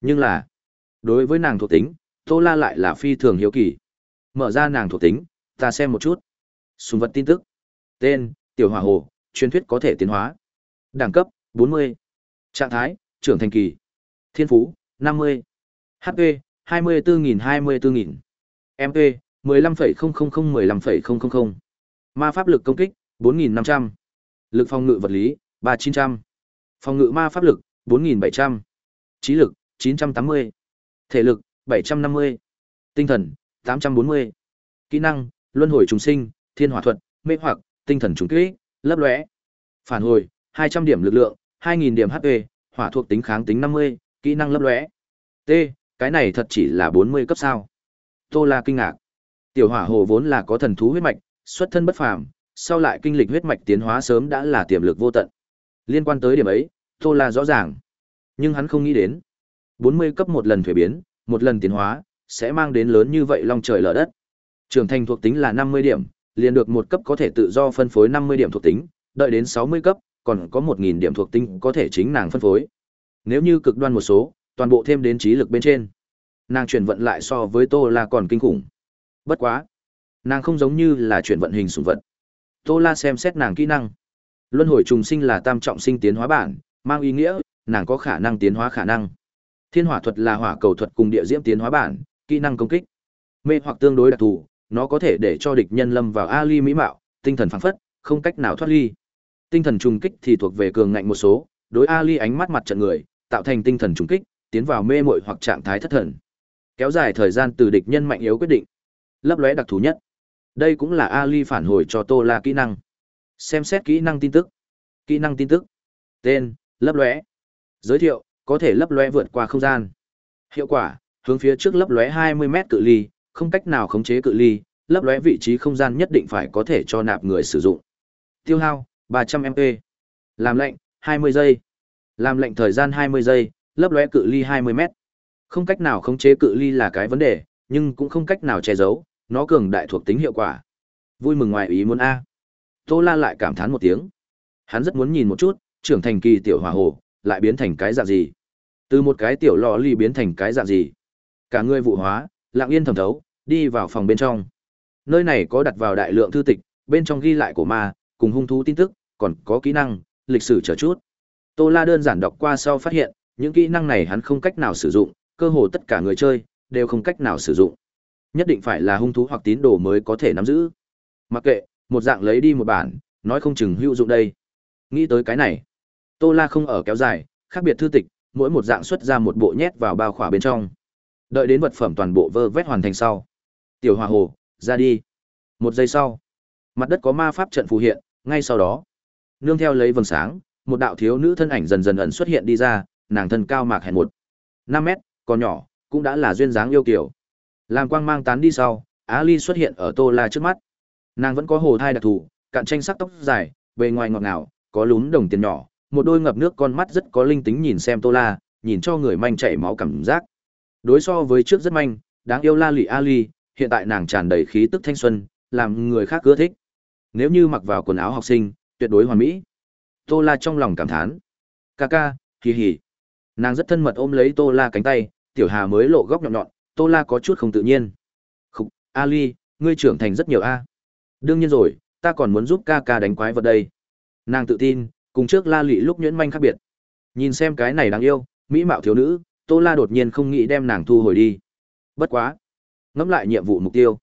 Nhưng là, đối với nàng thuộc tính, Tô La lại là phi thường hiếu kỳ. Mở ra nàng thuộc tính, ta xem một chút. Sùng vật tin tức. Tên, Tiểu Hỏa Hồ, truyền thuyết có thể tiến hóa. Đẳng cấp, 40. Trạng thái, trưởng thành kỳ. Thiên phú, 50. HP, 24.000-24.000. MP, 15,000-15,000. Ma pháp lực công kích, 4.500. Lực phòng ngự vật lý, 3.900. Phòng ngự ma pháp lực, 4.700. Trí lực, 980. Thể lực, 750. Tinh thần, 840. Kỹ năng, luân hồi trùng sinh, thiên hỏa thuật, mê hoặc, tinh thần trùng kỹ, lấp lóe. Phản hồi, 200 điểm lực lượng, 2000 điểm HP, hỏa thuộc tính kháng tính 50, kỹ năng lấp lóe. T, cái này thật chỉ là 40 cấp sao? Tô La kinh ngạc. Tiểu Hỏa Hồ vốn là có thần thú huyết mạch, xuất thân bất phàm, sau lại kinh lịch huyết mạch tiến hóa sớm đã là tiềm lực vô tận. Liên quan tới điểm ấy, Tô La rõ ràng. Nhưng hắn không nghĩ đến, 40 cấp một lần thuế biến, một lần tiến hóa, sẽ mang đến lớn như vậy long trời lở đất. Trưởng thành thuộc tính là 50 điểm, liền được một cấp có thể tự do phân phối 50 điểm thuộc tính, đợi đến 60 cấp, còn có 1000 điểm thuộc tính có thể chính nàng phân phối. Nếu như cực đoan một số, toàn bộ thêm đến trí lực bên trên. Nàng chuyển vận lại so với Tô La còn kinh khủng. Bất quá, nàng không giống như là chuyển vận hình sủng vật. Tô La xem xét nàng kỹ năng. Luân hồi trùng sinh là tam trọng sinh tiến hóa bản, mang ý nghĩa nàng có khả năng tiến hóa khả năng. Thiên hỏa thuật là hỏa cầu thuật cùng địa diễm tiến hóa bản, kỹ năng công kích. Mê hoặc tương đối đặc thù, nó có thể để cho địch nhân lâm vào ali mỹ mạo, tinh thần phảng phất, không cách nào thoát ly. Tinh thần trùng kích thì thuộc về cường ngạnh một số, đối ali ánh mắt mặt trận người, tạo thành tinh thần trùng kích, tiến vào mê muội hoặc trạng thái thất thần. Kéo dài thời gian từ địch nhân mạnh yếu quyết định. Lấp lóe đặc thù nhất. Đây cũng là Ali phản hồi cho Tô La kỹ năng. Xem xét kỹ năng tin tức. Kỹ năng tin tức. Tên, lấp lóe. Giới thiệu, có thể lấp lóe vượt qua không gian. Hiệu quả, hướng phía trước lấp lóe 20 mét cự ly, không cách nào khống chế cự ly, lấp lóe vị trí không gian nhất định phải có thể cho nạp người sử dụng. Tiêu hao, 300 MP. Làm lệnh, 20 giây. Làm lệnh thời gian 20 giây, lấp lóe cự ly 20 mét. Không cách nào khống chế cự ly là cái vấn đề, nhưng cũng không cách nào che giấu, nó cường đại thuộc tính hiệu quả. Vui mừng ngoài ý muốn a. Tô La lại cảm thán một tiếng. Hắn rất muốn nhìn một chút, trưởng thành kỳ tiểu hỏa hồ, lại biến thành cái dạng gì. Từ một cái tiểu lò ly biến thành cái dạng gì. Cả người vụ hóa, lặng yên thẩm thấu, đi vào phòng bên trong. Nơi này có đặt vào đại lượng thư tịch, bên trong ghi lại của ma, cùng hung thú tin tức, còn có kỹ năng, lịch sử chờ chút. Tô La đơn giản đọc qua sau phát hiện, những kỹ năng này hắn không cách nào sử dụng, cơ hồ tất cả người chơi đều không cách nào sử dụng. Nhất định phải là hung thú hoặc tín đồ mới có thể nắm giữ. Mặc kệ, một dạng lấy đi một bản, nói không chừng hữu dụng đây. Nghĩ tới cái này, Tô La không ở kéo dài, khác biệt thư tịch, mỗi một dạng xuất ra một bộ nhét vào bao khỏa bên trong. Đợi đến vật phẩm toàn bộ vơ vét hoàn thành sau. Tiểu Hòa Hồ, ra đi. Một giây sau, mặt đất có ma pháp trận phù hiện, ngay sau đó, nương theo lấy vầng sáng, một đạo thiếu nữ thân ảnh dần dần ẩn xuất hiện đi ra, nàng thân cao mạc hẹn một năm mét, còn nhỏ, cũng đã là duyên dáng yêu kiều. Làm quang mang tán đi sau, Á Ly xuất hiện ở Tô La trước mắt. Nàng vẫn có hồ thai đặc thù, cạn tranh sắc tóc dài, bề ngoài ngọt ngào, có lúm đồng tiền nhỏ, một đôi ngập nước con mắt rất có linh tính nhìn xem Tô La, nhìn cho người manh chảy máu cảm giác. Đối so với trước rất manh, đáng yêu La Lị Ali, hiện tại nàng tràn đầy khí tức thanh xuân, làm người khác ưa thích. Nếu như mặc vào quần áo học sinh, tuyệt đối hoàn mỹ. Tô La trong lòng cảm thán. Ca ca, hì hì. Nàng rất thân mật ôm lấy Tô La cánh tay, Tiểu Hà mới lộ góc nhọn nhọn, Tô La có chút không tự nhiên. Khục, Ali, ngươi trưởng thành rất nhiều a. Đương nhiên rồi, ta còn muốn giúp ca ca đánh quái vật đây. Nàng tự tin, cùng trước La Lị lúc nhuyễn manh khác biệt. Nhìn xem cái này đáng yêu, mỹ mạo thiếu nữ, Tô La đột nhiên không nghĩ đem nàng thu hồi đi. Bất quá, ngẫm lại nhiệm vụ mục tiêu.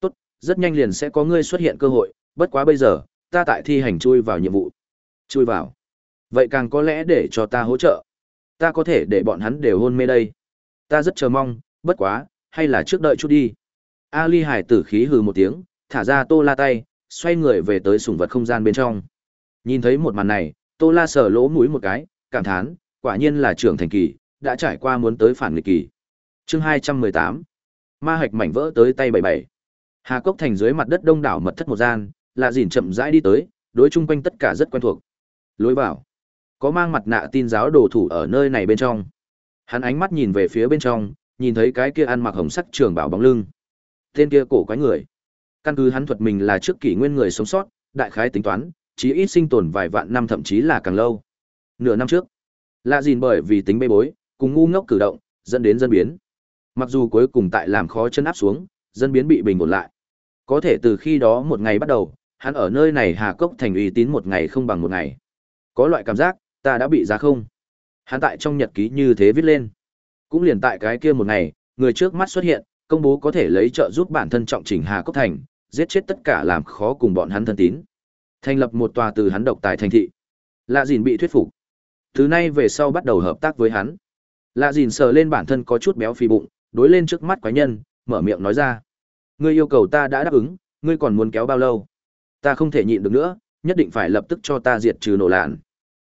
Tốt, rất nhanh liền sẽ có ngươi xuất hiện cơ hội, bất quá bây giờ, ta tại thi hành chui vào nhiệm vụ. Chui vào. Vậy càng có lẽ để cho ta hỗ trợ. Ta có thể để bọn hắn đều hôn mê đây. Ta rất chờ mong, bất quá, hay là trước đợi chút đi. Ali Hải tử khí hừ một tiếng, thả ra Tô La tay, xoay người về tới sùng vật không gian bên trong. Nhìn thấy một màn này, Tô La sờ lỗ mũi một cái, cảm thán, quả nhiên là trưởng thành kỳ, đã trải qua muốn tới phản nghịch kỳ. Chương 218. Ma hạch mảnh vỡ tới tay 77. Hà Cốc thành dưới mặt đất đông đảo mật thất một gian, lạ dỉn chậm rãi đi tới, đối chung quanh tất cả rất quen thuộc. Lối vào, có mang mặt nạ tin giáo đồ thủ ở nơi này bên trong. Hắn ánh mắt nhìn về phía bên trong, nhìn thấy cái kia ăn mặc hồng sắc trường bảo bóng lưng. Tên kia cổ quái người. Căn cứ hắn thuật mình là trước kỷ nguyên người sống sót, đại khái tính toán, chí ít sinh tồn vài vạn năm thậm chí là càng lâu. Nửa năm trước, Lạ Dìn bởi vì tính bê bối, cùng ngu ngốc cử động, dẫn đến dân biến. Mặc dù cuối cùng tại làm khó chân áp xuống, dân biến bị bình ổn lại. Có thể từ khi đó một ngày bắt đầu, hắn ở nơi này Hà Cốc thành uy tín một ngày không bằng một ngày. Có loại cảm giác, ta đã bị giá không. Hắn tại trong nhật ký như thế viết lên. Cũng liền tại cái kia một ngày, người trước mắt xuất hiện, công bố có thể lấy trợ giúp bản thân trọng chỉnh Hà Cốc thành, giết chết tất cả làm khó cùng bọn hắn thân tín. Thành lập một tòa từ hắn độc tài thành thị. Lạ Dìn bị thuyết phục. Từ nay về sau bắt đầu hợp tác với hắn. Lạ Dìn sờ lên bản thân có chút béo phì bụng, đối lên trước mắt quái nhân, mở miệng nói ra. Ngươi yêu cầu ta đã đáp ứng, ngươi còn muốn kéo bao lâu? Ta không thể nhịn được nữa, nhất định phải lập tức cho ta diệt trừ nổ lạn.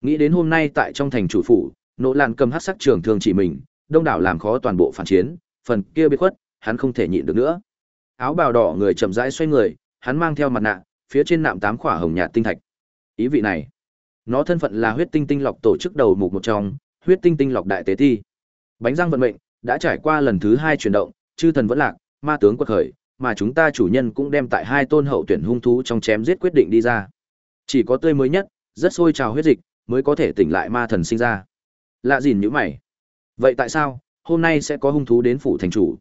Nghĩ đến hôm nay tại trong thành chủ phủ, nỗ lạn cầm hắc sắc trường thương chỉ mình, đông đảo làm khó toàn bộ phản chiến, phần kia bị khuất, hắn không thể nhịn được nữa. Áo bào đỏ người chậm rãi xoay người, hắn mang theo mặt nạ, phía trên nạm tám khỏa hồng nhạt tinh thạch. Ý vị này, nó thân phận là huyết tinh tinh lọc tổ chức đầu mục một trong, huyết tinh tinh lọc đại tế thi Bánh răng vận mệnh đã trải qua lần thứ hai chuyển động, chư thần vẫn lạc, ma tướng quật khởi, mà chúng ta chủ nhân cũng đem tại hai tôn hậu tuyển hung thú trong chém giết quyết định đi ra. Chỉ có tươi mới nhất, rất sôi trào huyết dịch, mới có thể tỉnh lại ma thần sinh ra. Lạ gìn như mày. Vậy tại sao, hôm nay sẽ có hung thú đến phủ thành chủ?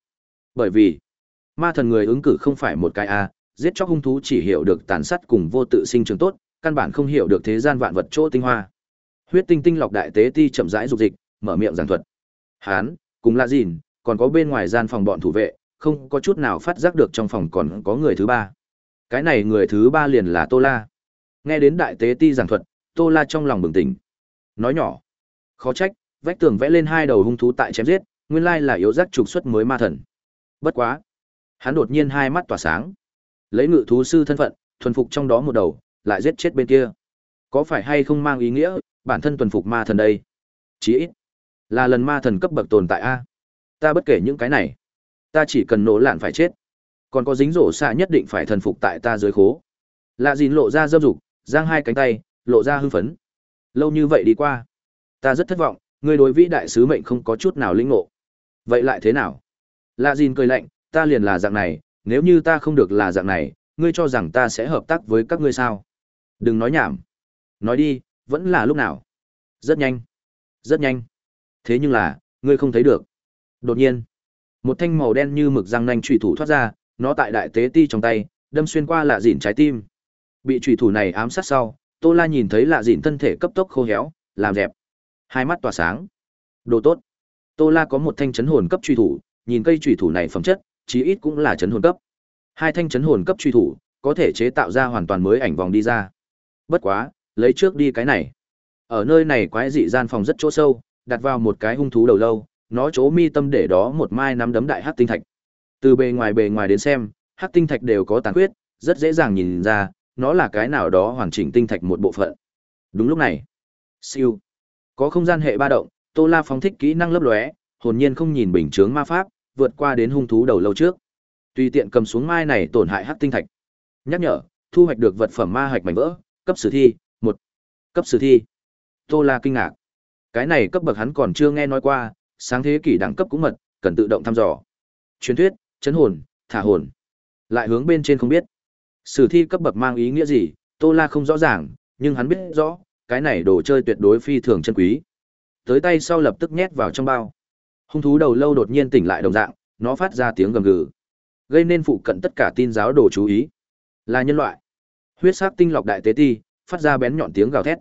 Bởi vì, ma thần người ứng cử không phải một cái A, giết chóc hung thú chỉ hiểu được tàn sát cùng vô tự sinh trường tốt, căn bản không hiểu được thế gian vạn vật chỗ tinh hoa. Huyết tinh tinh lọc đại tế ti chậm rãi dục dịch, mở miệng giảng thuật. Hán, cùng là gìn, còn có bên ngoài gian phòng bọn thủ vệ, không có chút nào phát giác được trong phòng còn có người thứ ba. Cái này người thứ ba liền là Tô La. Nghe đến đại tế ti giảng thuật, Tô La trong lòng bừng tỉnh. Nói nhỏ, khó trách, vách tường vẽ lên hai đầu hung thú tại chém giết, nguyên lai là yếu giác trục xuất mới ma thần. Bất quá, hắn đột nhiên hai mắt tỏa sáng. Lấy ngự thú sư thân phận, thuần phục trong đó một đầu, lại giết chết bên kia. Có phải hay không mang ý nghĩa, bản thân thuần phục ma thần đây? Chỉ ít, là lần ma thần cấp bậc tồn tại a. Ta bất kể những cái này ta chỉ cần nổ lạn phải chết còn có dính rổ xạ nhất định phải thần phục tại ta dưới khố lạ dìn lộ ra dâm dục giang hai cánh tay lộ ra hưng phấn lâu như vậy đi qua ta rất thất vọng ngươi đối vĩ đại sứ mệnh không có chút nào linh ngộ vậy lại thế nào lạ dìn cười lạnh ta liền là dạng này nếu như ta không được là dạng này, ngươi cho rằng ta sẽ hợp tác với các ngươi sao? Đừng nói nhảm. Nói đi, vẫn là lúc nào? Rất nhanh. Rất nhanh. Thế nhưng là, ngươi không thấy được. Đột nhiên, một thanh màu đen như mực răng nanh trùy thủ thoát ra, nó tại đại tế ti trong tay, đâm xuyên qua lạ dìn trái tim. Bị trùy thủ này ám sát sau, tô la nhìn thấy lạ dìn thân thể cấp tốc khô héo, làm dẹp. Hai mắt tỏa sáng. Đồ tốt. Tô la có một thanh chấn hồn cấp truy thủ, nhìn cây truy thủ này phẩm chất chí ít cũng là chấn hồn cấp hai thanh chấn hồn cấp truy thủ có thể chế tạo ra hoàn toàn mới ảnh vòng đi ra bất quá lấy trước đi cái này ở nơi này quái dị gian phòng rất chỗ sâu đặt vào một cái hung thú đầu lâu nó chỗ mi tâm để đó một mai nắm đấm đại hắc tinh thạch. Từ bề ngoài bề ngoài đến xem, hắc tinh thạch đều có tàn huyết, rất dễ dàng nhìn ra, nó là cái nào đó hoàn chỉnh tinh thạch một bộ phận. Đúng lúc này, siêu, có không gian hệ ba động, Tô La phóng thích kỹ năng lấp lóe, hồn nhiên không nhìn bình chướng ma pháp, vượt qua đến hung thú đầu lâu trước. Tùy tiện cầm xuống mai này tổn hại hắc tinh thạch. Nhắc nhở, thu hoạch được vật phẩm ma hạch mảnh vỡ, cấp sử thi, một Cấp sử thi. Tô La kinh ngạc. Cái này cấp bậc hắn còn chưa nghe nói qua, sáng thế kỷ đẳng cấp cũng mật, cần tự động thăm dò. Truyền thuyết, chấn hồn, thả hồn. Lại hướng bên trên không biết. Sử thi cấp bậc mang ý nghĩa gì, Tô La không rõ ràng, nhưng hắn biết rõ, cái này đồ chơi tuyệt đối phi thường chân quý. Tới tay sau lập tức nhét vào trong bao. Hung thú đầu lâu đột nhiên tỉnh lại đồng dạng, nó phát ra tiếng gầm gừ, gây nên phụ cận tất cả tin giáo đồ chú ý. Là nhân loại. Huyết sắc tinh lọc đại tế ti, phát ra bén nhọn tiếng gào thét.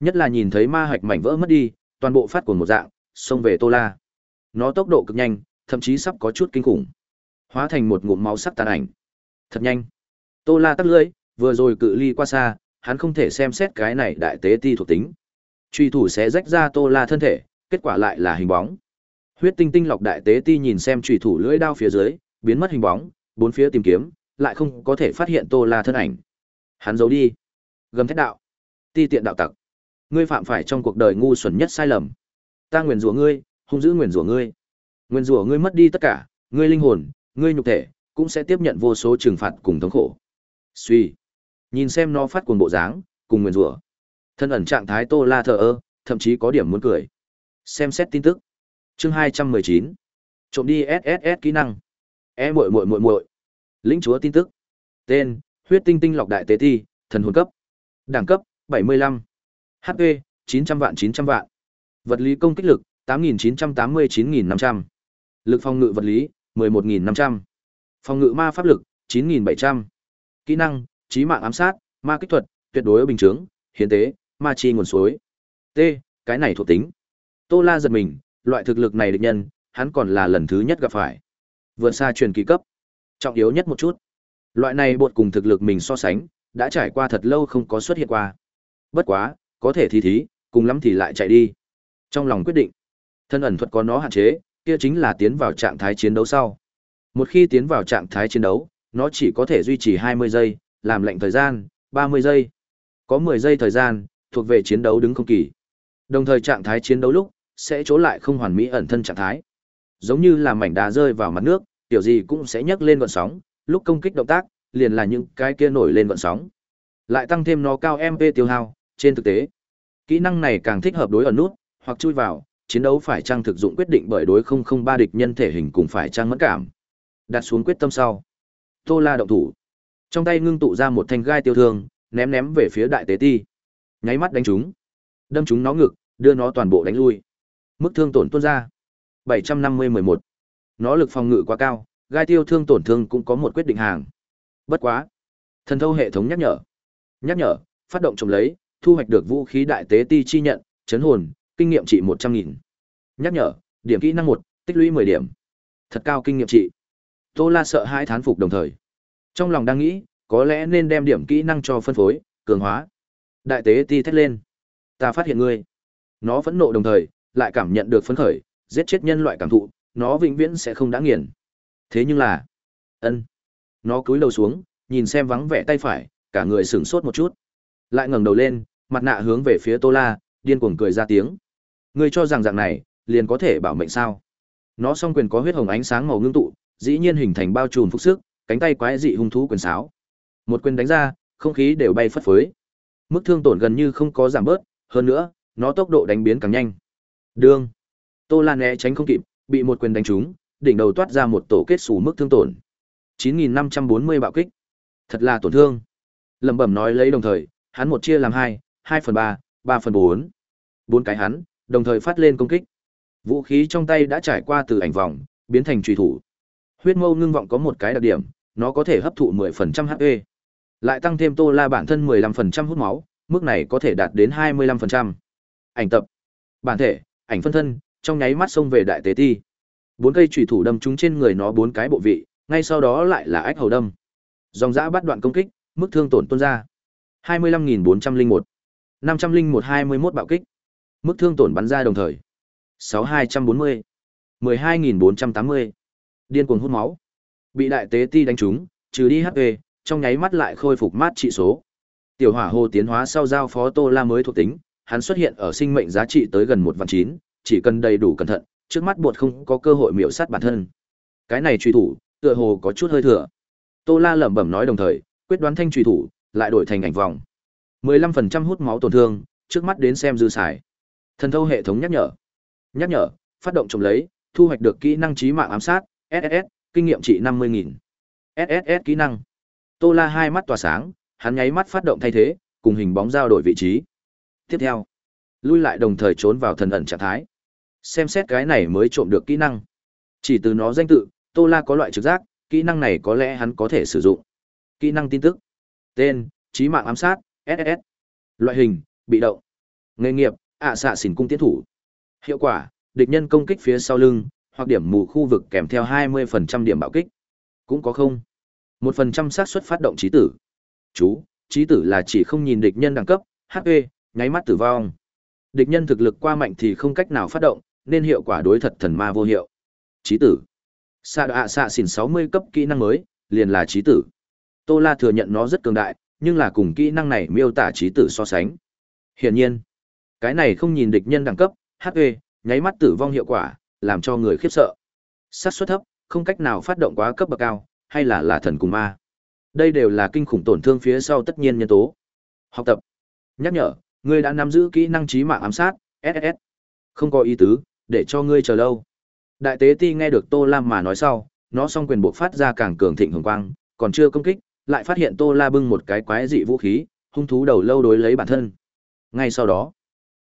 Nhất là nhìn thấy ma hạch mảnh vỡ mất đi, toàn bộ phát của một dạng, xông về Tô La. Nó tốc độ cực nhanh, thậm chí sắp có chút kinh khủng. Hóa thành một ngụm máu sắc tàn ảnh. Thật nhanh. Tô La tắt lưỡi, vừa rồi cự ly qua xa, hắn không thể xem xét cái này đại tế ti thuộc tính. Truy thủ sẽ rách ra Tô La thân thể, kết quả lại là hình bóng. Huyết tinh tinh lọc đại tế ti nhìn xem trùy thủ lưỡi đao phía dưới, biến mất hình bóng, bốn phía tìm kiếm, lại không có thể phát hiện Tô La thân ảnh. Hắn giấu đi. Gầm thét đạo. Ti tiện đạo tặc. Ngươi phạm phải trong cuộc đời ngu xuẩn nhất sai lầm ta nguyền rủa ngươi hung dữ nguyền rủa ngươi nguyền rủa ngươi mất đi tất cả ngươi linh hồn ngươi nhục thể cũng sẽ tiếp nhận vô số trừng phạt cùng thống khổ suy nhìn xem nó phát cuồng bộ dáng cùng nguyền rủa thân ẩn trạng thái tô la thờ ơ thậm chí có điểm muốn cười xem xét tin tức chương hai trăm mười chín trộm đi sss kỹ năng e muội muội muội muội lĩnh chúa tin tức tên huyết tinh tinh lọc đại tế thi thần hồn cấp đẳng cấp bảy mươi lăm hp chín trăm vạn chín trăm vạn Vật lý công kích lực, 8.989.500. Lực phòng ngự vật lý, 11.500. Phòng ngự ma pháp lực, 9.700. Kỹ năng, trí mạng ám sát, ma kích thuật, tuyệt đối bình chướng, hiến tế, ma chi nguồn suối. T, cái này thuộc tính. Tô La giật mình, loại thực lực này địch nhân, hắn còn là lần thứ nhất gặp phải. Vượt xa truyền kỳ cấp. Trọng yếu nhất một chút. Loại này bột cùng thực lực mình so sánh, đã trải qua thật lâu không có xuất hiện qua. Bất quá, có thể thì thí, cùng lắm thì lại chạy đi. Trong lòng quyết định, thân ẩn thuật có nó hạn chế, kia chính là tiến vào trạng thái chiến đấu sau. Một khi tiến vào trạng thái chiến đấu, nó chỉ có thể duy trì 20 giây, làm lệnh thời gian, 30 giây. Có 10 giây thời gian, thuộc về chiến đấu đứng không kỳ. Đồng thời trạng thái chiến đấu lúc, sẽ chỗ lại không hoàn mỹ ẩn thân trạng thái. Giống như là mảnh đá rơi vào mặt nước, tiểu gì cũng sẽ nhấc lên gợn sóng, lúc công kích động tác, liền là những cái kia nổi lên gợn sóng. Lại tăng thêm nó cao MP tiêu hao, trên thực tế, kỹ năng này càng thích hợp đối ẩn nút, hoặc chui vào, chiến đấu phải trang thực dụng quyết định bởi đối 003 địch nhân thể hình cùng phải trang mẫn cảm. Đặt xuống quyết tâm sau. Tô La động thủ. Trong tay ngưng tụ ra một thanh gai tiêu thương, ném ném về phía đại tế ti. Nháy mắt đánh chúng. Đâm chúng nó ngực, đưa nó toàn bộ đánh lui. Mức thương tổn tuôn ra. 750-11. Nó lực phòng ngự quá cao, gai tiêu thương tổn thương cũng có một quyết định hàng. Bất quá. Thần thâu hệ thống nhắc nhở. Nhắc nhở, phát động trồng lấy, thu hoạch được vũ khí đại tế ti chi nhận, chấn hồn, kinh nghiệm trị 100.000. Nhắc nhở, điểm kỹ năng 1, tích lũy 10 điểm. Thật cao kinh nghiệm trị. Tô La sợ hãi thán phục đồng thời. Trong lòng đang nghĩ, có lẽ nên đem điểm kỹ năng cho phân phối, cường hóa. Đại tế ti thét lên. Ta phát hiện ngươi. Nó phẫn nộ đồng thời, lại cảm nhận được phấn khởi, giết chết nhân loại cảm thụ, nó vĩnh viễn sẽ không đã nghiền. Thế nhưng là, ân, nó cúi đầu xuống, nhìn xem vắng vẻ tay phải, cả người sửng sốt một chút, lại ngẩng đầu lên, mặt nạ hướng về phía Tô La, điên cuồng cười ra tiếng. Ngươi cho rằng dạng này, liền có thể bảo mệnh sao? Nó song quyền có huyết hồng ánh sáng màu ngưng tụ, dĩ nhiên hình thành bao trùm phúc sức, cánh tay quái dị hung thú quyền sáo. Một quyền đánh ra, không khí đều bay phất phới. Mức thương tổn gần như không có giảm bớt, hơn nữa, nó tốc độ đánh biến càng nhanh. Đương. Tô Lan né tránh không kịp, bị một quyền đánh trúng, đỉnh đầu toát ra một tổ kết xù mức thương tổn. 9540 bạo kích. Thật là tổn thương. Lẩm bẩm nói lấy đồng thời, hắn một chia làm hai, 2 phần 3, 3 phần 4. Bốn cái hắn, đồng thời phát lên công kích. Vũ khí trong tay đã trải qua từ ảnh vòng, biến thành truy thủ. Huyết mâu ngưng vọng có một cái đặc điểm, nó có thể hấp thụ 10% HP. Lại tăng thêm Tô La bản thân 15% hút máu, mức này có thể đạt đến 25%. Ảnh tập, bản thể, ảnh phân thân, trong nháy mắt xông về đại tế ti. Bốn cây trùy thủ đâm trúng trên người nó bốn cái bộ vị, ngay sau đó lại là ách hầu đâm. Dòng dã bắt đoạn công kích, mức thương tổn tuôn ra. 25401, 50121 bạo kích. Mức thương tổn bắn ra đồng thời. 6240, 12480. Điên cuồng hút máu. Bị đại tế ti đánh trúng, trừ đi HP, trong nháy mắt lại khôi phục mát trị số. Tiểu hỏa hồ tiến hóa sau giao phó Tô La mới thuộc tính, hắn xuất hiện ở sinh mệnh giá trị tới gần một vạn chín, chỉ cần đầy đủ cẩn thận, trước mắt bột không có cơ hội miễu sát bản thân. Cái này truy thủ, tựa hồ có chút hơi thừa. Tô La lẩm bẩm nói đồng thời, quyết đoán thanh truy thủ, lại đổi thành ảnh vòng. 15% hút máu tổn thương, trước mắt đến xem dư xài. Thần thâu hệ thống nhắc nhở. Nhắc nhở, phát động trồng lấy, thu hoạch được kỹ năng trí mạng ám sát, SSS, kinh nghiệm trị 50.000. SSS kỹ năng. Tô La hai mắt tỏa sáng, hắn nháy mắt phát động thay thế, cùng hình bóng giao đổi vị trí. Tiếp theo, lui lại đồng thời trốn vào thần ẩn trạng thái. Xem xét cái này mới trộm được kỹ năng. Chỉ từ nó danh tự, Tô La có loại trực giác, kỹ năng này có lẽ hắn có thể sử dụng. Kỹ năng tin tức. Tên, trí mạng ám sát, SS, Loại hình, bị động. Nghề nghiệp, ạ xạ xỉn cung tiến thủ. Hiệu quả, địch nhân công kích phía sau lưng, hoặc điểm mù khu vực kèm theo 20% điểm bạo kích. Cũng có không. một phần trăm xác suất phát động trí tử. Chú, trí tử là chỉ không nhìn địch nhân đẳng cấp, HP, nháy mắt tử vong. Địch nhân thực lực qua mạnh thì không cách nào phát động, nên hiệu quả đối thật thần ma vô hiệu. Trí tử. Sa đạ xạ xỉn 60 cấp kỹ năng mới, liền là trí tử. Tô La thừa nhận nó rất cường đại, nhưng là cùng kỹ năng này miêu tả trí tử so sánh. Hiển nhiên, cái này không nhìn địch nhân đẳng cấp, HP, nháy mắt tử vong hiệu quả, làm cho người khiếp sợ. Sát suất thấp, không cách nào phát động quá cấp bậc cao, hay là là thần cùng ma. Đây đều là kinh khủng tổn thương phía sau tất nhiên nhân tố. Học tập. Nhắc nhở, ngươi đã nắm giữ kỹ năng trí mạng ám sát, SS. Không có ý tứ, để cho ngươi chờ lâu. Đại tế ti nghe được Tô Lam mà nói sau, nó song quyền buộc phát ra càng cường thịnh hồng quang, còn chưa công kích, lại phát hiện Tô La bưng một cái quái dị vũ khí, hung thú đầu lâu đối lấy bản thân. Ngay sau đó,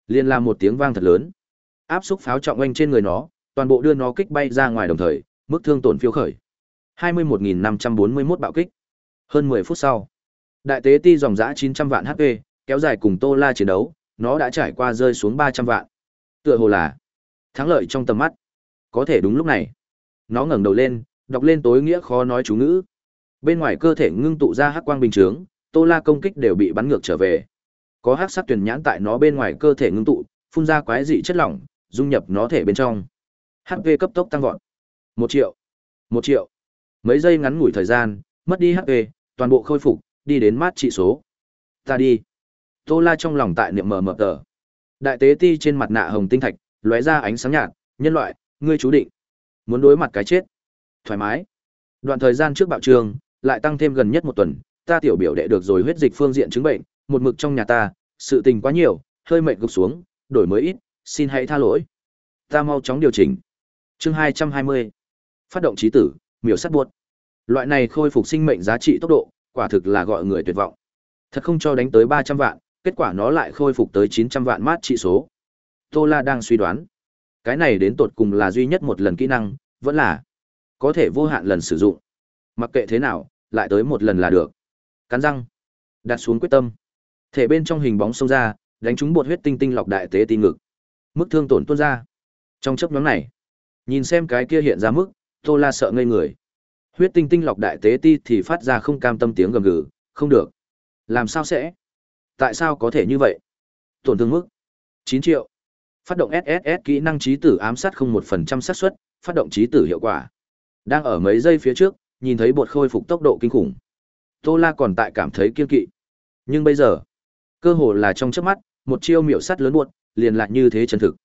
liền làm một tiếng vang thật lớn. áp xúc pháo trọng oanh trên người nó toàn bộ đưa nó kích bay ra ngoài đồng thời mức thương tổn phiêu khởi 21.541 bạo kích hơn 10 phút sau đại tế ti dòng giã 900 vạn hp kéo dài cùng tô la chiến đấu, nó đã trải qua rơi xuống 300 vạn. Tựa hồ là thắng lợi trong tầm mắt. Có thể đúng lúc này. Nó ngẩng đầu lên, đọc lên tối nghĩa khó nói chú ngữ. Bên ngoài cơ thể ngưng tụ ra hắc quang bình chướng, tô la công kích đều bị bắn ngược trở về. Có hắc sắc truyền nhãn tại nó bên ngoài cơ thể ngưng tụ, phun ra quái dị chất lỏng, dung nhập nó thể bên trong. Hp cấp tốc tăng vọt. Một triệu. Một triệu. Mấy giây ngắn ngủi thời gian, mất đi hp toàn bộ khôi phục, đi đến mát trị số. Ta đi tô la trong lòng tại niệm mờ mờ tờ. Đại tế ti trên mặt nạ hồng tinh thạch, lóe ra ánh sáng nhạt, nhân loại, ngươi chú định muốn đối mặt cái chết. Thoải mái. Đoạn thời gian trước bạo trường, lại tăng thêm gần nhất một tuần, ta tiểu biểu đệ được rồi huyết dịch phương diện chứng bệnh, một mực trong nhà ta, sự tình quá nhiều, hơi mệt gục xuống, đổi mới ít, xin hãy tha lỗi. Ta mau chóng điều chỉnh. Chương hai trăm hai mươi. Phát động trí tử, miểu sắt buốt loại này khôi phục sinh mệnh giá trị tốc độ, quả thực là gọi người tuyệt vọng. Thật không cho đánh tới ba trăm vạn kết quả nó lại khôi phục tới chín trăm vạn mát trị số. Tô la đang suy đoán. Cái này đến tột cùng là duy nhất một lần kỹ năng, vẫn là có thể vô hạn lần sử dụng. Mặc kệ thế nào, lại tới một lần là được. Cắn răng. Đặt xuống quyết tâm. Thể bên trong hình bóng xông ra, đánh trúng bột huyết tinh tinh lọc đại tế tinh ngực. Mức thương tổn tuôn ra. Trong chấp nhóm này, nhìn xem cái kia hiện ra mức, tô la sợ ngây người. Huyết tinh tinh lọc đại tế ti thì phát ra không cam tâm tiếng gầm gừ, không được. Làm sao sẽ? Tại sao có thể như vậy? Tổn thương mức chín triệu. Phát động sss kỹ năng trí tử ám sát không một phần trăm xác suất, phát động trí tử hiệu quả. Đang ở mấy giây phía trước, nhìn thấy bột khôi phục tốc độ kinh khủng. Tô la còn tại cảm thấy kiên kỵ. Nhưng bây giờ, cơ hồ là trong chớp mắt, một chiêu miểu sắt lớn bột, liền lại như thế chân thực.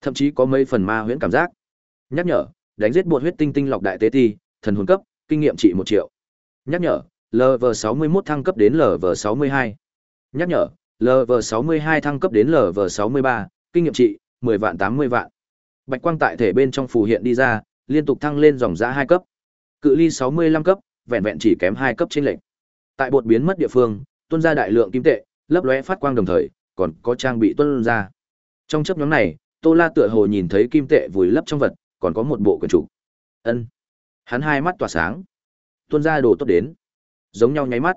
Thậm chí có mấy phần ma huyễn cảm giác. Nhắc nhở, đánh giết bột huyết tinh tinh lọc đại tế ti, thần hồn cấp, kinh nghiệm trị một triệu. Nhắc nhở lv sáu 61 thăng cấp đến lv sáu mươi hai nhắc nhở lv sáu mươi hai thăng cấp đến lv sáu mươi ba, kinh nghiệm trị, mười vạn tám mươi vạn. Bạch quang tại thể bên trong phù hiện đi ra, liên tục thăng lên dòng giã hai cấp. Cự ly sáu mươi lăm cấp, vẹn vẹn chỉ kém hai cấp trên lệnh tại bột biến mất địa phương tuân ra đại lượng kim tệ, lấp lóe phát quang đồng thời, còn có trang bị tuân ra. Trong chấp nhóm này, tô la tựa hồ nhìn thấy kim tệ vùi lấp trong vật, còn có một bộ quần trụ. ân. Hắn hai mắt tỏa sáng. Tuân ra đồ tốt đến. Giống nhau nháy mắt.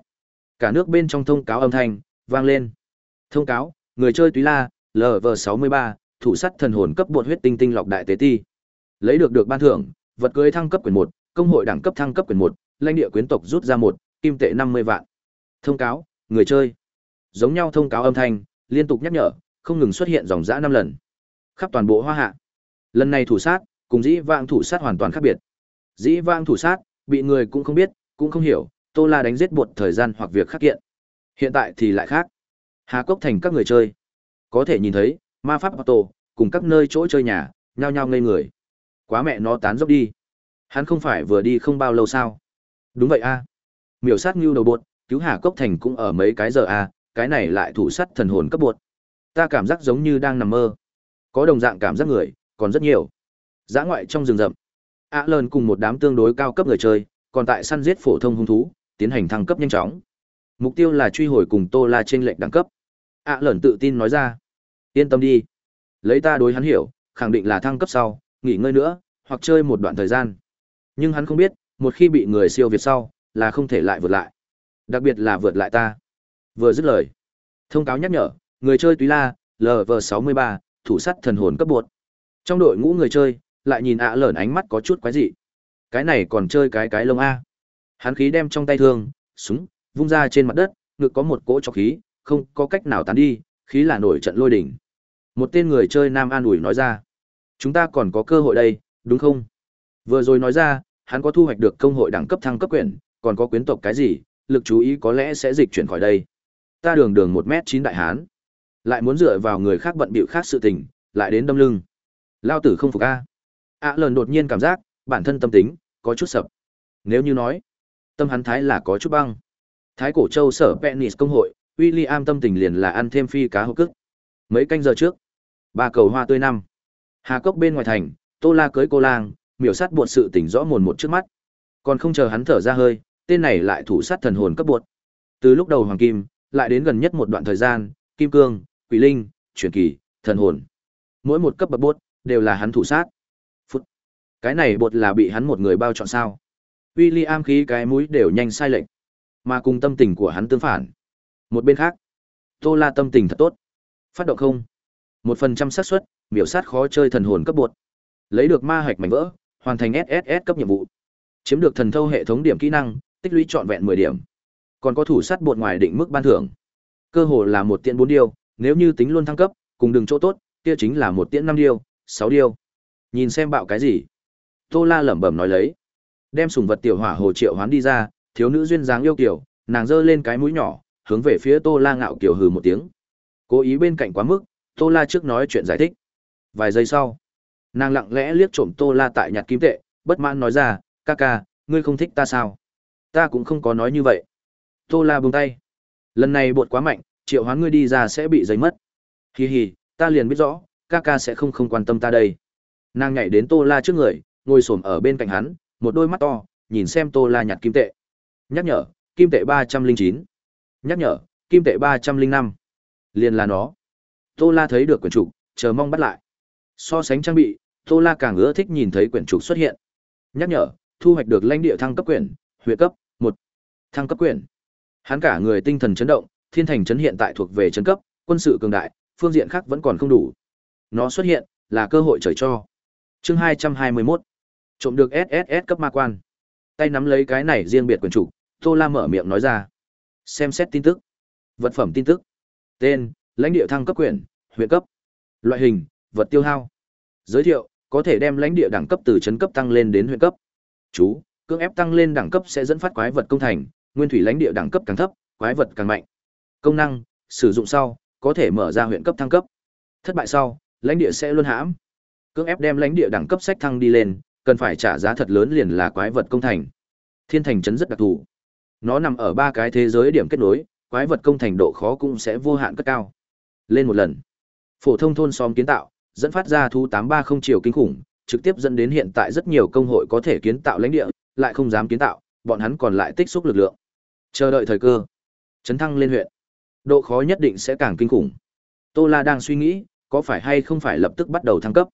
Cả nước bên trong thông cáo âm thanh vang lên. Thông cáo, người chơi túy la lv sáu mươi ba, thủ sắt thần hồn cấp bột huyết tinh tinh lọc đại tế ti. Lấy được được ban thưởng, vật cưới thăng cấp quyền một, công hội đẳng cấp thăng cấp quyền một, lãnh địa quyến tộc rút ra một, kim tệ năm mươi vạn. Thông cáo, người chơi. Giống nhau thông cáo âm thanh, liên tục nhắc nhở, không ngừng xuất hiện dòng dã năm lần. Khắp toàn bộ hoa hạ. Lần này thủ sát, cùng dĩ vang thủ sát hoàn toàn khác biệt. Dĩ vang thủ sát, bị người cũng không biết, cũng không hiểu, tô la đánh giết bột thời gian hoặc việc khắc kiện hiện tại thì lại khác. Hà cốc thành các người chơi. Có thể nhìn thấy, ma pháp auto cùng các nơi chỗ chơi nhà, nhao nhao ngây người. Quá mẹ nó tán dốc đi. Hắn không phải vừa đi không bao lâu sao? Đúng vậy a. Miểu sát ngưu đầu bột, cứu hà cốc thành cũng ở mấy cái giờ a, cái này lại thủ sát thần hồn cấp bột. Ta cảm giác giống như đang nằm mơ. Có đồng dạng cảm giác người, còn rất nhiều. Giã ngoại trong rừng rậm. A à cùng một đám tương đối cao cấp người chơi, còn tại săn giết phổ thông hung thú, tiến hành thăng cấp nhanh chóng mục tiêu là truy hồi cùng tô la trên lệnh đẳng cấp. Ạ à tự tin nói ra. Yên tâm đi. Lấy ta đối hắn hiểu, khẳng định là thăng cấp sau, nghỉ ngơi nữa, hoặc chơi một đoạn thời gian. Nhưng hắn không biết, một khi bị người siêu việt sau, là không thể lại vượt lại. Đặc biệt là vượt lại ta. Vừa dứt lời, thông cáo nhắc nhở, người chơi túy la lv sáu mươi ba, thủ sắt thần hồn cấp bột. Trong đội ngũ người chơi, lại nhìn ạ à lởn ánh mắt có chút quái dị. Cái này còn chơi cái cái lông a. Hắn khí đem trong tay thương, súng vung ra trên mặt đất, ngực có một cỗ cho khí, không có cách nào tán đi, khí là nổi trận lôi đỉnh. Một tên người chơi nam an ủi nói ra, chúng ta còn có cơ hội đây, đúng không? Vừa rồi nói ra, hắn có thu hoạch được công hội đẳng cấp thăng cấp quyển, còn có quyến tộc cái gì, lực chú ý có lẽ sẽ dịch chuyển khỏi đây. Ta đường đường một m chín đại hán, lại muốn dựa vào người khác bận bịu khác sự tình, lại đến đâm lưng. Lao tử không phục a. Ạ lần đột nhiên cảm giác, bản thân tâm tính, có chút sập. Nếu như nói, tâm hắn thái là có chút băng thái cổ châu sở penis công hội William tâm tình liền là ăn thêm phi cá hộp cức mấy canh giờ trước ba cầu hoa tươi năm hà cốc bên ngoài thành tô la cưới cô lang miểu sát buộc sự tỉnh rõ mồn một trước mắt còn không chờ hắn thở ra hơi tên này lại thủ sát thần hồn cấp buộc từ lúc đầu hoàng kim lại đến gần nhất một đoạn thời gian kim cương quỷ linh truyền kỳ thần hồn mỗi một cấp bậc buốt đều là hắn thủ sát. Phút. Cái này bột là bị hắn một người bao chọn sao? William khí cái mũi đều nhanh sai lệch, mà cùng tâm tình của hắn tương phản. Một bên khác, Tô La tâm tình thật tốt. Phát động không? Một phần trăm xác suất, miểu sát khó chơi thần hồn cấp bột. Lấy được ma hạch mảnh vỡ, hoàn thành SSS cấp nhiệm vụ. Chiếm được thần thâu hệ thống điểm kỹ năng, tích lũy trọn vẹn 10 điểm. Còn có thủ sát bột ngoài định mức ban thưởng. Cơ hồ là một tiện bốn điều, nếu như tính luôn thăng cấp, cùng đường chỗ tốt, kia chính là một tiện năm điều, sáu điều. Nhìn xem bạo cái gì? Tô La lẩm bẩm nói lấy. Đem sủng vật tiểu hỏa hồ triệu hoán đi ra, thiếu nữ duyên dáng yêu kiều, nàng giơ lên cái mũi nhỏ, hướng về phía Tô La ngạo kiều hừ một tiếng. Cố ý bên cạnh quá mức, Tô La trước nói chuyện giải thích. Vài giây sau, nàng lặng lẽ liếc trộm Tô La tại nhặt kim tệ, bất mãn nói ra, ca ca, ngươi không thích ta sao? Ta cũng không có nói như vậy. Tô La buông tay. Lần này bột quá mạnh, triệu hoán ngươi đi ra sẽ bị giấy mất. hì hì ta liền biết rõ, ca ca sẽ không không quan tâm ta đây. Nàng nhảy đến Tô La trước người, ngồi xổm ở bên cạnh hắn, một đôi mắt to, nhìn xem Tô La nhặt kim tệ. Nhắc nhở, kim tệ ba trăm linh chín. Nhắc nhở, kim tệ ba trăm linh năm. Liền là nó. Tô La thấy được quyển trục, chờ mong bắt lại. So sánh trang bị, Tô La càng ưa thích nhìn thấy quyển trục xuất hiện. Nhắc nhở, thu hoạch được lãnh địa thăng cấp quyển, huyện cấp một Thăng cấp quyển. Hắn cả người tinh thần chấn động, thiên thành chấn hiện tại thuộc về chấn cấp, quân sự cường đại, phương diện khác vẫn còn không đủ. Nó xuất hiện, là cơ hội trời cho. Chương hai trăm hai mươi 221. Trộm được SSS cấp ma quan. Tay nắm lấy cái này riêng biệt quyền chủ, Tô La mở miệng nói ra. Xem xét tin tức. Vật phẩm tin tức. Tên, lãnh địa thăng cấp quyền, huyện cấp. Loại hình, vật tiêu hao. Giới thiệu, có thể đem lãnh địa đẳng cấp từ trấn cấp tăng lên đến huyện cấp. Chú, cưỡng ép tăng lên đẳng cấp sẽ dẫn phát quái vật công thành, nguyên thủy lãnh địa đẳng cấp càng thấp, quái vật càng mạnh. Công năng, sử dụng sau, có thể mở ra huyện cấp thăng cấp. Thất bại sau, lãnh địa sẽ luôn hãm. Cưỡng ép đem lãnh địa đẳng cấp sách thăng đi lên, cần phải trả giá thật lớn liền là quái vật công thành. Thiên thành trấn rất đặc thù. Nó nằm ở ba cái thế giới điểm kết nối, quái vật công thành độ khó cũng sẽ vô hạn cất cao. Lên một lần. Phổ thông thôn xóm kiến tạo, dẫn phát ra thu 830 chiều kinh khủng, trực tiếp dẫn đến hiện tại rất nhiều công hội có thể kiến tạo lãnh địa, lại không dám kiến tạo, bọn hắn còn lại tích xúc lực lượng. Chờ đợi thời cơ. Chấn thăng lên huyện. Độ khó nhất định sẽ càng kinh khủng. Tô La đang suy nghĩ, có phải hay không phải lập tức bắt đầu thăng cấp.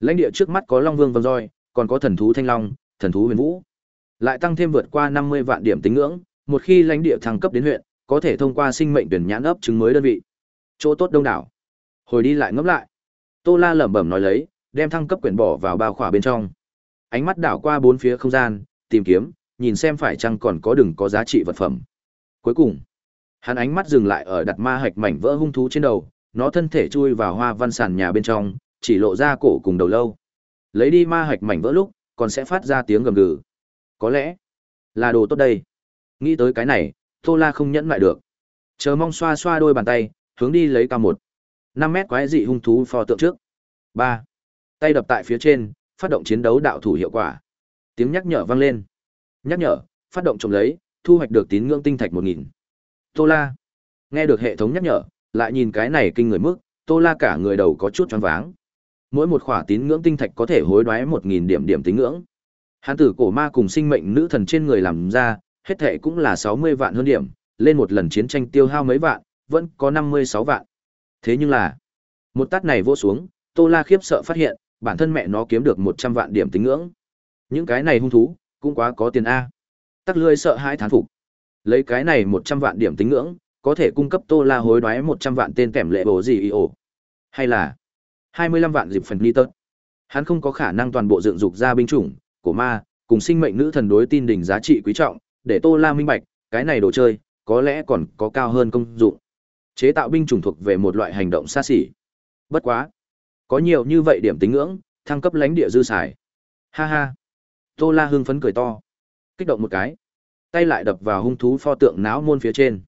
Lãnh địa trước mắt có Long Vương vân roi, còn có thần thú Thanh Long, thần thú Huyền Vũ. Lại tăng thêm vượt qua 50 vạn điểm tính ngưỡng, một khi lãnh địa thăng cấp đến huyện, có thể thông qua sinh mệnh tuyển nhãn ấp chứng mới đơn vị. Chỗ tốt đông đảo. Hồi đi lại ngấp lại. Tô La lẩm bẩm nói lấy, đem thăng cấp quyển bỏ vào bao khỏa bên trong. Ánh mắt đảo qua bốn phía không gian, tìm kiếm, nhìn xem phải chăng còn có đừng có giá trị vật phẩm. Cuối cùng, hắn ánh mắt dừng lại ở đặt ma hạch mảnh vỡ hung thú trên đầu, nó thân thể chui vào hoa văn sàn nhà bên trong, chỉ lộ ra cổ cùng đầu lâu. Lấy đi ma hạch mảnh vỡ lúc, còn sẽ phát ra tiếng gầm gừ. Có lẽ là đồ tốt đây. Nghĩ tới cái này, Tô La không nhẫn lại được. Chờ mong xoa xoa đôi bàn tay, hướng đi lấy cao một. năm mét quái dị hung thú pho tượng trước. ba Tay đập tại phía trên, phát động chiến đấu đạo thủ hiệu quả. Tiếng nhắc nhở vang lên. Nhắc nhở, phát động trộm lấy, thu hoạch được tín ngưỡng tinh thạch một nghìn. Tô La. Nghe được hệ thống nhắc nhở, lại nhìn cái này kinh người mức, Tô La cả người đầu có chút choáng váng. Mỗi một khỏa tín ngưỡng tinh thạch có thể hối đoái một nghìn điểm điểm tín ngưỡng. Hán tử cổ ma cùng sinh mệnh nữ thần trên người làm ra, hết thệ cũng là sáu mươi vạn hơn điểm, lên một lần chiến tranh tiêu hao mấy vạn, vẫn có năm mươi sáu vạn. Thế nhưng là, một tát này vỗ xuống, Tô La khiếp sợ phát hiện, bản thân mẹ nó kiếm được một trăm vạn điểm tính ngưỡng. Những cái này hung thú, cũng quá có tiền a. Tắc lươi sợ hãi thán phục. Lấy cái này một trăm vạn điểm tính ngưỡng, có thể cung cấp Tô La hối đoái một trăm vạn tên kèm lệ bổ gì ổ. Hay là hai mươi lăm vạn dịp phần ly tớt. Hắn không có khả năng toàn bộ dựng dục ra binh chủng, của ma, cùng sinh mệnh nữ thần đối tin đỉnh giá trị quý trọng, để Tô La minh bạch, cái này đồ chơi, có lẽ còn có cao hơn công dụng. Chế tạo binh chủng thuộc về một loại hành động xa xỉ. Bất quá, có nhiều như vậy điểm tính ngưỡng, thăng cấp lãnh địa dư xài. Ha ha. Tô La hưng phấn cười to. Kích động một cái, tay lại đập vào hung thú pho tượng náo môn phía trên.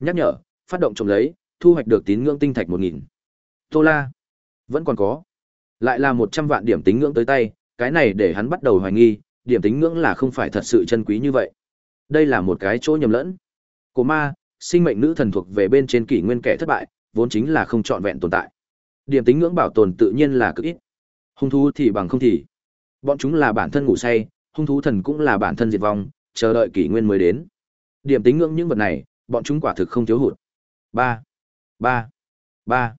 Nhắc nhở, phát động trồng lấy, thu hoạch được tín ngưỡng tinh thạch một nghìn. Tô La, vẫn còn có. Lại là một trăm vạn điểm tính ngưỡng tới tay, cái này để hắn bắt đầu hoài nghi, điểm tính ngưỡng là không phải thật sự chân quý như vậy. Đây là một cái chỗ nhầm lẫn. Cổ ma, sinh mệnh nữ thần thuộc về bên trên kỷ nguyên kẻ thất bại, vốn chính là không trọn vẹn tồn tại. Điểm tính ngưỡng bảo tồn tự nhiên là cực ít. Hung thú thì bằng không thì. Bọn chúng là bản thân ngủ say, hung thú thần cũng là bản thân diệt vong, chờ đợi kỷ nguyên mới đến. Điểm tính ngưỡng những vật này, bọn chúng quả thực không thiếu hụt. Ba, ba, ba.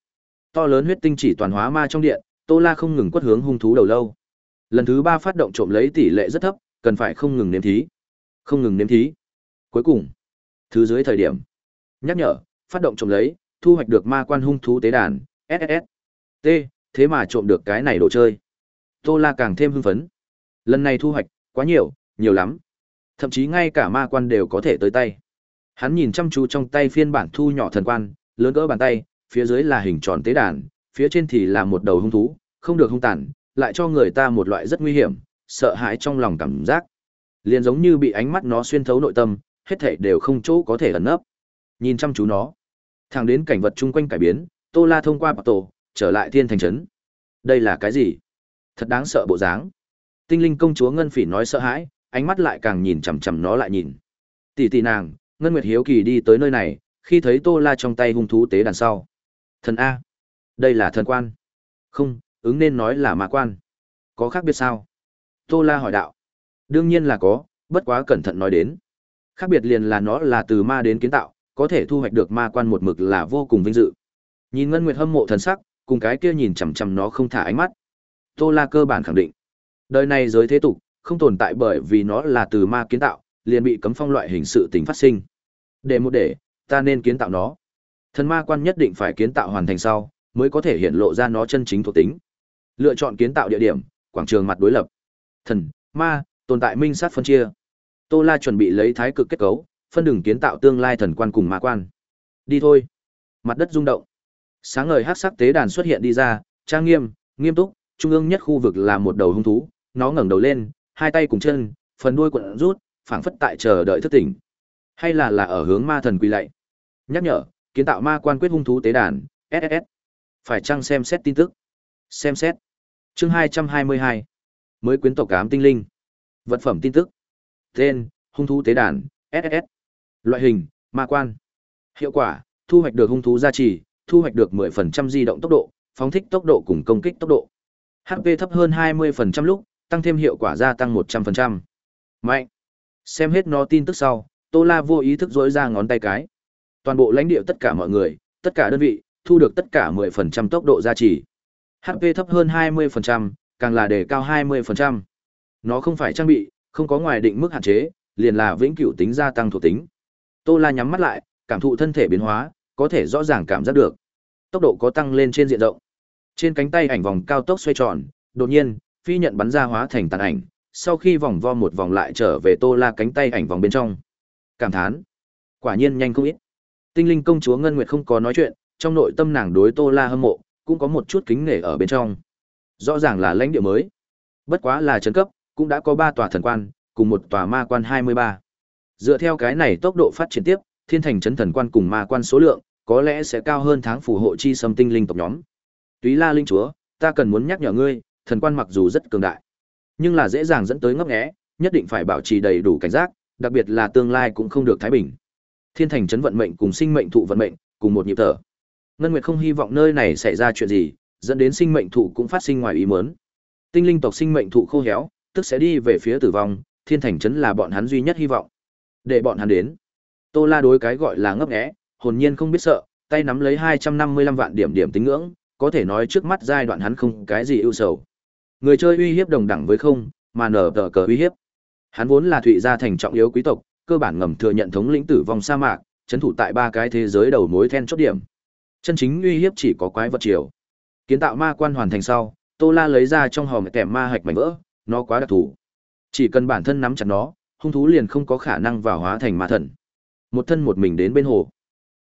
To lớn huyết tinh chỉ toàn hóa ma trong điện, Tô La không ngừng quất hướng hung thú đầu lâu. Lần thứ ba phát động trộm lấy tỷ lệ rất thấp, cần phải không ngừng nếm thí. Không ngừng nếm thí. Cuối cùng, thứ dưới thời điểm. Nhắc nhở, phát động trộm lấy, thu hoạch được ma quan hung thú tế đàn, SSS. T, thế mà trộm được cái này đồ chơi. Tô La càng thêm hưng phấn. Lần này thu hoạch, quá nhiều, nhiều lắm. Thậm chí ngay cả ma quan đều có thể tới tay. Hắn nhìn chăm chú trong tay phiên bản thu nhỏ thần quan, lớn cỡ bàn tay, phía dưới là hình tròn tế đàn, phía trên thì là một đầu hung thú, không được hung tàn, lại cho người ta một loại rất nguy hiểm, sợ hãi trong lòng cảm giác. Liền giống như bị ánh mắt nó xuyên thấu nội tâm, hết thảy đều không chỗ có thể ẩn nấp. Nhìn chăm chú nó, thẳng đến cảnh vật chung quanh cải biến, Tô La thông qua bạc tổ, trở lại thiên thành trấn. Đây là cái gì? Thật đáng sợ bộ dáng. Tinh linh công chúa Ngân Phỉ nói sợ hãi, ánh mắt lại càng nhìn chằm chằm nó lại nhìn. Tỷ tỷ nàng, Ngân Nguyệt hiếu kỳ đi tới nơi này, khi thấy Tô La trong tay hung thú tế đàn sau. Thần a, đây là thần quan. Không, ứng nên nói là ma quan. Có khác biệt sao? Tô La hỏi đạo. Đương nhiên là có, bất quá cẩn thận nói đến. Khác biệt liền là nó là từ ma đến kiến tạo, có thể thu hoạch được ma quan một mực là vô cùng vinh dự. Nhìn Ngân Nguyệt hâm mộ thần sắc, cùng cái kia nhìn chằm chằm nó không thả ánh mắt. Tô La cơ bản khẳng định, đời này giới thế tục không tồn tại bởi vì nó là từ ma kiến tạo, liền bị cấm phong loại hình sự tình phát sinh. Để một để, ta nên kiến tạo nó. Thần ma quan nhất định phải kiến tạo hoàn thành sau, mới có thể hiện lộ ra nó chân chính thuộc tính. Lựa chọn kiến tạo địa điểm, quảng trường mặt đối lập. Thần, ma, tồn tại minh sát phân chia. Tô La chuẩn bị lấy thái cực kết cấu, phân đường kiến tạo tương lai thần quan cùng ma quan. Đi thôi. Mặt đất rung động. Sáng ngời hắc sắc tế đàn xuất hiện đi ra, trang nghiêm, nghiêm túc, trung ương nhất khu vực là một đầu hung thú, nó ngẩng đầu lên, hai tay cùng chân, phần đuôi cuộn rút, phảng phất tại chờ đợi thức tỉnh. Hay là là ở hướng ma thần quỳ lạy. Nhắc nhở, kiến tạo ma quan quyết hung thú tế đàn, ss Phải chăng xem xét tin tức? Xem xét. Chương 222. Mới quyến tộc cám tinh linh. Vật phẩm tin tức. Tên, hung thú tế đàn, SS Loại hình, ma quan. Hiệu quả, thu hoạch được hung thú gia trì, thu hoạch được 10% di động tốc độ, phóng thích tốc độ cùng công kích tốc độ. HP thấp hơn 20% lúc, tăng thêm hiệu quả gia tăng 100%. Mạnh. Xem hết nó tin tức sau, Tô La vô ý thức rỗi ra ngón tay cái. Toàn bộ lãnh địa tất cả mọi người, tất cả đơn vị, thu được tất cả 10% tốc độ gia trì. HP thấp hơn 20%, càng là đề cao 20%. Nó không phải trang bị, không có ngoài định mức hạn chế, liền là vĩnh cửu tính gia tăng thuộc tính. Tô La nhắm mắt lại, cảm thụ thân thể biến hóa, có thể rõ ràng cảm giác được. Tốc độ có tăng lên trên diện rộng. Trên cánh tay ảnh vòng cao tốc xoay tròn, đột nhiên, phi nhận bắn ra hóa thành tàn ảnh, sau khi vòng vo một vòng lại trở về Tô La cánh tay ảnh vòng bên trong. Cảm thán, quả nhiên nhanh không ít. Tinh linh công chúa Ngân Nguyệt không có nói chuyện, trong nội tâm nàng đối Tô La hâm mộ, cũng có một chút kính nể ở bên trong. Rõ ràng là lãnh địa mới. Bất quá là trấn cấp, cũng đã có 3 tòa thần quan, cùng một tòa ma quan 23. Dựa theo cái này tốc độ phát triển tiếp, thiên thành trấn thần quan cùng ma quan số lượng, có lẽ sẽ cao hơn tháng phù hộ chi xâm tinh linh tộc nhóm. Túy La linh chúa, ta cần muốn nhắc nhở ngươi, thần quan mặc dù rất cường đại, nhưng là dễ dàng dẫn tới ngấp nghé, nhất định phải bảo trì đầy đủ cảnh giác, đặc biệt là tương lai cũng không được thái bình. Thiên thành trấn vận mệnh cùng sinh mệnh thụ vận mệnh, cùng một nhịp thở. Ngân Nguyệt không hy vọng nơi này xảy ra chuyện gì, dẫn đến sinh mệnh thụ cũng phát sinh ngoài ý muốn. Tinh linh tộc sinh mệnh thụ khô héo, tức sẽ đi về phía tử vong, thiên thành trấn là bọn hắn duy nhất hy vọng. Để bọn hắn đến. Tô La đối cái gọi là ngấp nghé, hồn nhiên không biết sợ, tay nắm lấy 255 vạn điểm điểm tính ngưỡng, có thể nói trước mắt giai đoạn hắn không cái gì ưu sầu. Người chơi uy hiếp đồng đẳng với không, mà nở tờ cờ uy hiếp. Hắn vốn là thụy gia thành trọng yếu quý tộc, cơ bản ngầm thừa nhận thống lĩnh tử vong sa mạc, trấn thủ tại ba cái thế giới đầu mối then chốt điểm. Chân chính uy hiếp chỉ có quái vật triều. Kiến tạo ma quan hoàn thành sau, Tô La lấy ra trong hòm kèm ma hạch mảnh vỡ, nó quá đặc thù. Chỉ cần bản thân nắm chặt nó, hung thú liền không có khả năng vào hóa thành ma thần. Một thân một mình đến bên hồ.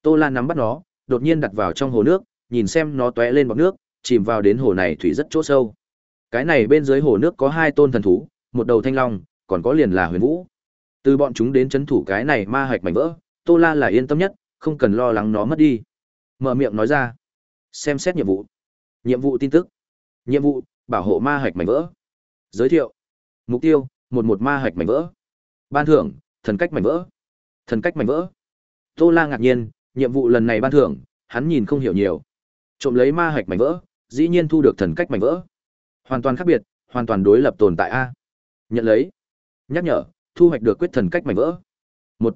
Tô La nắm bắt nó, đột nhiên đặt vào trong hồ nước, nhìn xem nó tóe lên bọt nước, chìm vào đến hồ này thủy rất chỗ sâu. Cái này bên dưới hồ nước có hai tôn thần thú, một đầu thanh long, còn có liền là huyền vũ. Từ bọn chúng đến chấn thủ cái này ma hạch mảnh vỡ, Tô La là yên tâm nhất, không cần lo lắng nó mất đi. Mở miệng nói ra. Xem xét nhiệm vụ. Nhiệm vụ tin tức. Nhiệm vụ, bảo hộ ma hạch mảnh vỡ. Giới thiệu. Mục tiêu, một một ma hạch mảnh vỡ. Ban thưởng, thần cách mảnh vỡ. Thần cách mảnh vỡ. Tô La ngạc nhiên, nhiệm vụ lần này ban thưởng, hắn nhìn không hiểu nhiều. Trộm lấy ma hạch mảnh vỡ, dĩ nhiên thu được thần cách mảnh vỡ. Hoàn toàn khác biệt, hoàn toàn đối lập tồn tại a. Nhận lấy. Nhắc nhở, thu hoạch được quyết thần cách mảnh vỡ. Một.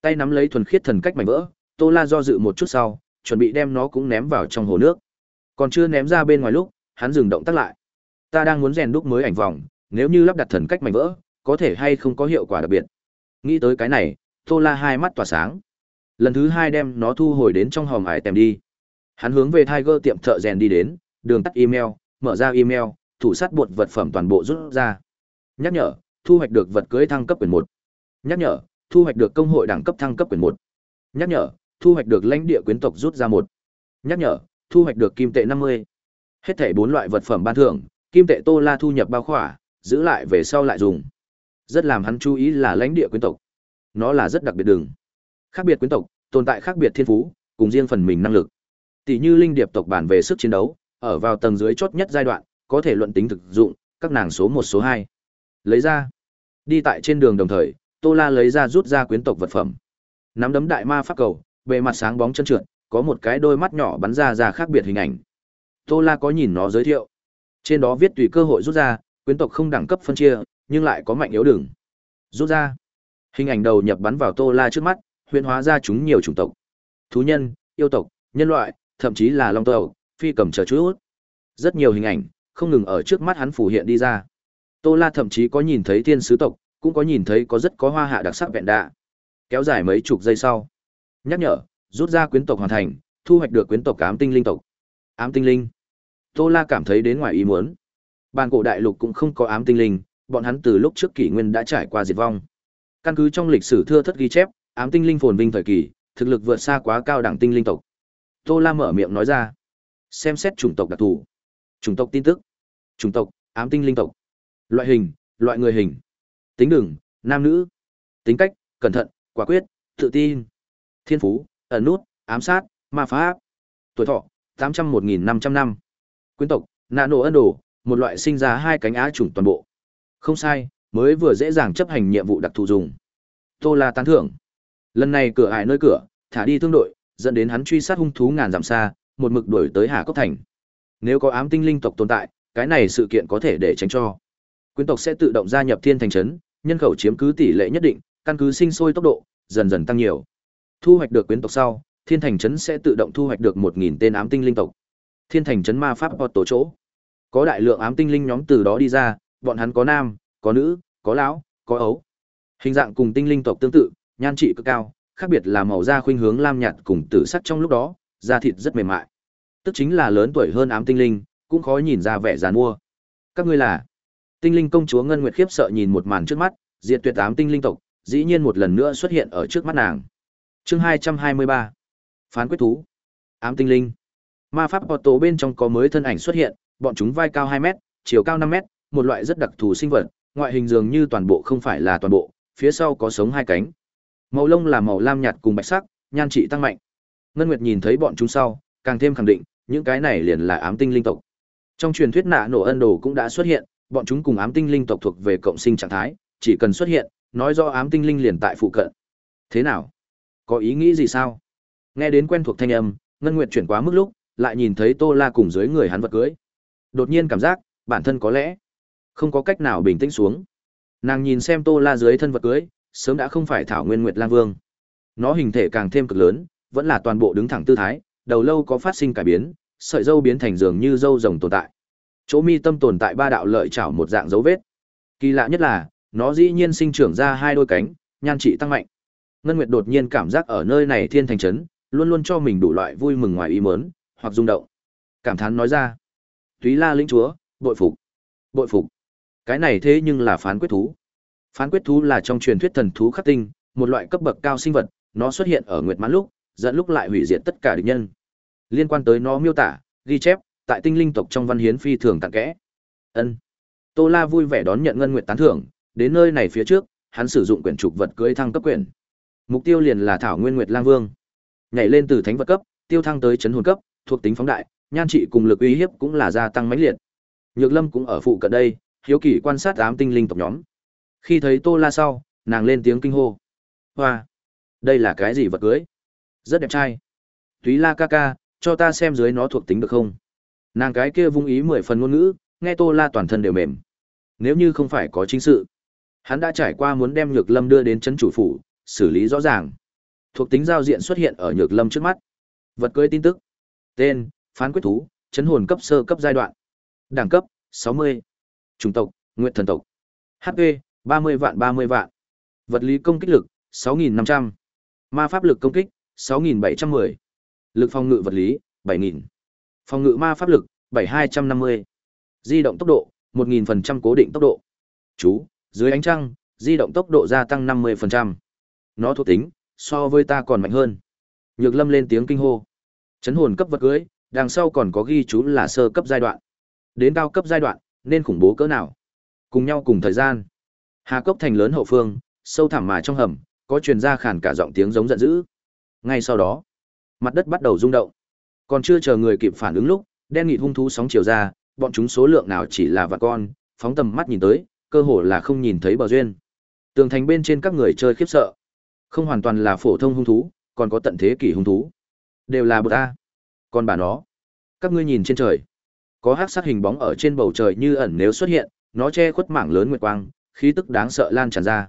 Tay nắm lấy thuần khiết thần cách mảnh vỡ, Tô La do dự một chút sau, chuẩn bị đem nó cũng ném vào trong hồ nước. Còn chưa ném ra bên ngoài lúc, hắn dừng động tác lại. Ta đang muốn rèn đúc mới ảnh vòng, nếu như lắp đặt thần cách mảnh vỡ, có thể hay không có hiệu quả đặc biệt. Nghĩ tới cái này, Tô La hai mắt tỏa sáng. Lần thứ hai đem nó thu hồi đến trong hòm ải tèm đi. Hắn hướng về Tiger tiệm thợ rèn đi đến, đường tắt email, mở ra email, thủ sát bột vật phẩm toàn bộ rút ra. Nhắc nhở, thu hoạch được vật cưới thăng cấp quyền một. Nhắc nhở, thu hoạch được công hội đẳng cấp thăng cấp quyền một. Nhắc nhở, thu hoạch được lãnh địa quyến tộc rút ra một. Nhắc nhở, thu hoạch được kim tệ 50. Hết thảy bốn loại vật phẩm ban thưởng, kim tệ Tô La thu nhập bao khỏa, giữ lại về sau lại dùng. Rất làm hắn chú ý là lãnh địa quyến tộc. Nó là rất đặc biệt đường. Khác biệt quyến tộc, tồn tại khác biệt thiên phú, cùng riêng phần mình năng lực. Tỷ như linh điệp tộc bản về sức chiến đấu, ở vào tầng dưới chốt nhất giai đoạn, có thể luận tính thực dụng, các nàng số một số hai Lấy ra. Đi tại trên đường đồng thời, Tô La lấy ra rút ra quyến tộc vật phẩm. Nắm đấm đại ma pháp cầu, bề mặt sáng bóng chân trượt, có một cái đôi mắt nhỏ bắn ra ra khác biệt hình ảnh. Tô La có nhìn nó giới thiệu. Trên đó viết tùy cơ hội rút ra, quyến tộc không đẳng cấp phân chia, nhưng lại có mạnh yếu đường. Rút ra. Hình ảnh đầu nhập bắn vào Tô La trước mắt, huyễn hóa ra chúng nhiều chủng tộc. Thú nhân, yêu tộc, nhân loại, thậm chí là long tộc, phi cầm chờ chút. Rất nhiều hình ảnh, không ngừng ở trước mắt hắn phủ hiện đi ra. Tô La thậm chí có nhìn thấy thiên sứ tộc, cũng có nhìn thấy có rất có hoa hạ đặc sắc vẹn đạ. Kéo dài mấy chục giây sau. Nhắc nhở, rút ra quyến tộc hoàn thành, thu hoạch được quyến tộc ám tinh linh tộc. Ám tinh linh. Tô La cảm thấy đến ngoài ý muốn. Bàn cổ đại lục cũng không có ám tinh linh, bọn hắn từ lúc trước kỷ nguyên đã trải qua diệt vong. Căn cứ trong lịch sử thưa thất ghi chép, ám tinh linh phồn vinh thời kỳ, thực lực vượt xa quá cao đẳng tinh linh tộc. Tô La mở miệng nói ra. Xem xét chủng tộc đặc thù. Chủng tộc tin tức. Chủng tộc, ám tinh linh tộc. Loại hình, loại người hình. Tính đường, nam nữ. Tính cách, cẩn thận, quả quyết, tự tin. Thiên phú, ẩn nút, ám sát, ma pháp. Tuổi thọ, tám trăm một nghìn năm trăm năm. Quyến tộc, nạ nổ ân đồ, một loại sinh ra hai cánh á chủng toàn bộ. Không sai, mới vừa dễ dàng chấp hành nhiệm vụ đặc thù dùng. Tô La tán thưởng. Lần này cửa ải nơi cửa, thả đi thương đội, dẫn đến hắn truy sát hung thú ngàn dặm xa, một mực đuổi tới Hà Cốc Thành. Nếu có ám tinh linh tộc tồn tại, cái này sự kiện có thể để tránh cho. Quyến tộc sẽ tự động gia nhập thiên thành trấn, nhân khẩu chiếm cứ tỷ lệ nhất định, căn cứ sinh sôi tốc độ, dần dần tăng nhiều. Thu hoạch được quyến tộc sau, thiên thành trấn sẽ tự động thu hoạch được 1000 tên ám tinh linh tộc. Thiên thành trấn ma pháp tổ chỗ. Có đại lượng ám tinh linh nhóm từ đó đi ra, bọn hắn có nam, có nữ, có lão, có ấu. Hình dạng cùng tinh linh tộc tương tự, nhan trị cực cao, khác biệt là màu da khuynh hướng lam nhạt cùng tử sắc trong lúc đó, da thịt rất mềm mại. Tức chính là lớn tuổi hơn ám tinh linh, cũng khó nhìn ra vẻ giàn mua. Các ngươi là? Tinh linh công chúa Ngân Nguyệt khiếp sợ nhìn một màn trước mắt, diệt tuyệt ám tinh linh tộc, dĩ nhiên một lần nữa xuất hiện ở trước mắt nàng. Chương 223. Phán quyết thú. Ám tinh linh. Ma pháp Porto bên trong có mới thân ảnh xuất hiện, bọn chúng vai cao 2 mét, chiều cao 5 mét, một loại rất đặc thù sinh vật, ngoại hình dường như toàn bộ không phải là toàn bộ, phía sau có sống hai cánh. Màu lông là màu lam nhạt cùng bạch sắc, nhan trị tăng mạnh. Ngân Nguyệt nhìn thấy bọn chúng sau, càng thêm khẳng định, những cái này liền là ám tinh linh tộc. Trong truyền thuyết nạ nổ ân đồ cũng đã xuất hiện, bọn chúng cùng ám tinh linh tộc thuộc về cộng sinh trạng thái, chỉ cần xuất hiện, nói rõ ám tinh linh liền tại phụ cận. Thế nào? Có ý nghĩ gì sao? Nghe đến quen thuộc thanh âm, Ngân Nguyệt chuyển quá mức lúc, lại nhìn thấy Tô La cùng dưới người hắn vật cưới. Đột nhiên cảm giác, bản thân có lẽ không có cách nào bình tĩnh xuống. Nàng nhìn xem Tô La dưới thân vật cưới, sớm đã không phải Thảo Nguyên Nguyệt Lang Vương. Nó hình thể càng thêm cực lớn, vẫn là toàn bộ đứng thẳng tư thái, đầu lâu có phát sinh cải biến, sợi dâu biến thành dường như dâu rồng tồn tại. Chỗ mi tâm tồn tại ba đạo lợi chảo một dạng dấu vết. Kỳ lạ nhất là, nó dĩ nhiên sinh trưởng ra hai đôi cánh, nhan trị tăng mạnh. Ngân Nguyệt đột nhiên cảm giác ở nơi này thiên thành trấn, luôn luôn cho mình đủ loại vui mừng ngoài ý muốn, hoặc rung động. Cảm thán nói ra: "Túy La lĩnh chúa, bội phục, bội phục." Cái này thế nhưng là phán quyết thú. Phán quyết thú là trong truyền thuyết thần thú khắc tinh, một loại cấp bậc cao sinh vật, nó xuất hiện ở Nguyệt Mãn lúc, dẫn lúc lại hủy diệt tất cả địch nhân. Liên quan tới nó miêu tả, ghi chép, tại tinh linh tộc trong văn hiến phi thường tặng kẽ. Ân. Tô La vui vẻ đón nhận ngân nguyệt tán thưởng, đến nơi này phía trước, hắn sử dụng quyển trục vật cưỡi thăng cấp quyển. Mục tiêu liền là Thảo Nguyên Nguyệt Lang Vương. Nhảy lên từ thánh vật cấp, tiêu thăng tới chấn hồn cấp, thuộc tính phóng đại, nhan trị cùng lực uy hiếp cũng là gia tăng mãnh liệt. Nhược Lâm cũng ở phụ cận đây, hiếu kỳ quan sát ám tinh linh tộc nhóm. Khi thấy Tô La sau, nàng lên tiếng kinh hô. Hoa, đây là cái gì vật cưới? Rất đẹp trai. Túy La ca ca, cho ta xem dưới nó thuộc tính được không? Nàng cái kia vung ý mười phần ngôn ngữ, nghe Tô La toàn thân đều mềm. Nếu như không phải có chính sự, hắn đã trải qua muốn đem Nhược Lâm đưa đến chấn chủ phủ, xử lý rõ ràng. Thuộc tính giao diện xuất hiện ở Nhược Lâm trước mắt. Vật cưới tin tức. Tên: Phán quyết thú, chấn hồn cấp sơ cấp giai đoạn. Đẳng cấp, 60. Chủng tộc, Nguyệt thần tộc. HP, 30 vạn 30 vạn. Vật lý công kích lực, 6.500. Ma pháp lực công kích, 6.710. Lực phòng ngự vật lý, 7.000. Phòng ngự ma pháp lực, 7250. Di động tốc độ, 1000% cố định tốc độ. Chú, dưới ánh trăng, di động tốc độ gia tăng 50%. Nó thuộc tính, so với ta còn mạnh hơn. Nhược Lâm lên tiếng kinh hô. Chấn hồn cấp vật cưới, đằng sau còn có ghi chú là sơ cấp giai đoạn. Đến cao cấp giai đoạn, nên khủng bố cỡ nào? Cùng nhau cùng thời gian. Hà Cốc thành lớn hậu phương, sâu thẳm mà trong hầm, có truyền ra khàn cả giọng tiếng giống giận dữ. Ngay sau đó, mặt đất bắt đầu rung động. Còn chưa chờ người kịp phản ứng lúc, đen nghịt hung thú sóng chiều ra, bọn chúng số lượng nào chỉ là vạn con, phóng tầm mắt nhìn tới, cơ hồ là không nhìn thấy bờ duyên. Tường thành bên trên các người chơi khiếp sợ. Không hoàn toàn là phổ thông hung thú, còn có tận thế kỷ hung thú. Đều là bậc a. Còn bà nó, các ngươi nhìn trên trời, có hắc sắc hình bóng ở trên bầu trời như ẩn nếu xuất hiện, nó che khuất mảng lớn nguyệt quang, khí tức đáng sợ lan tràn ra.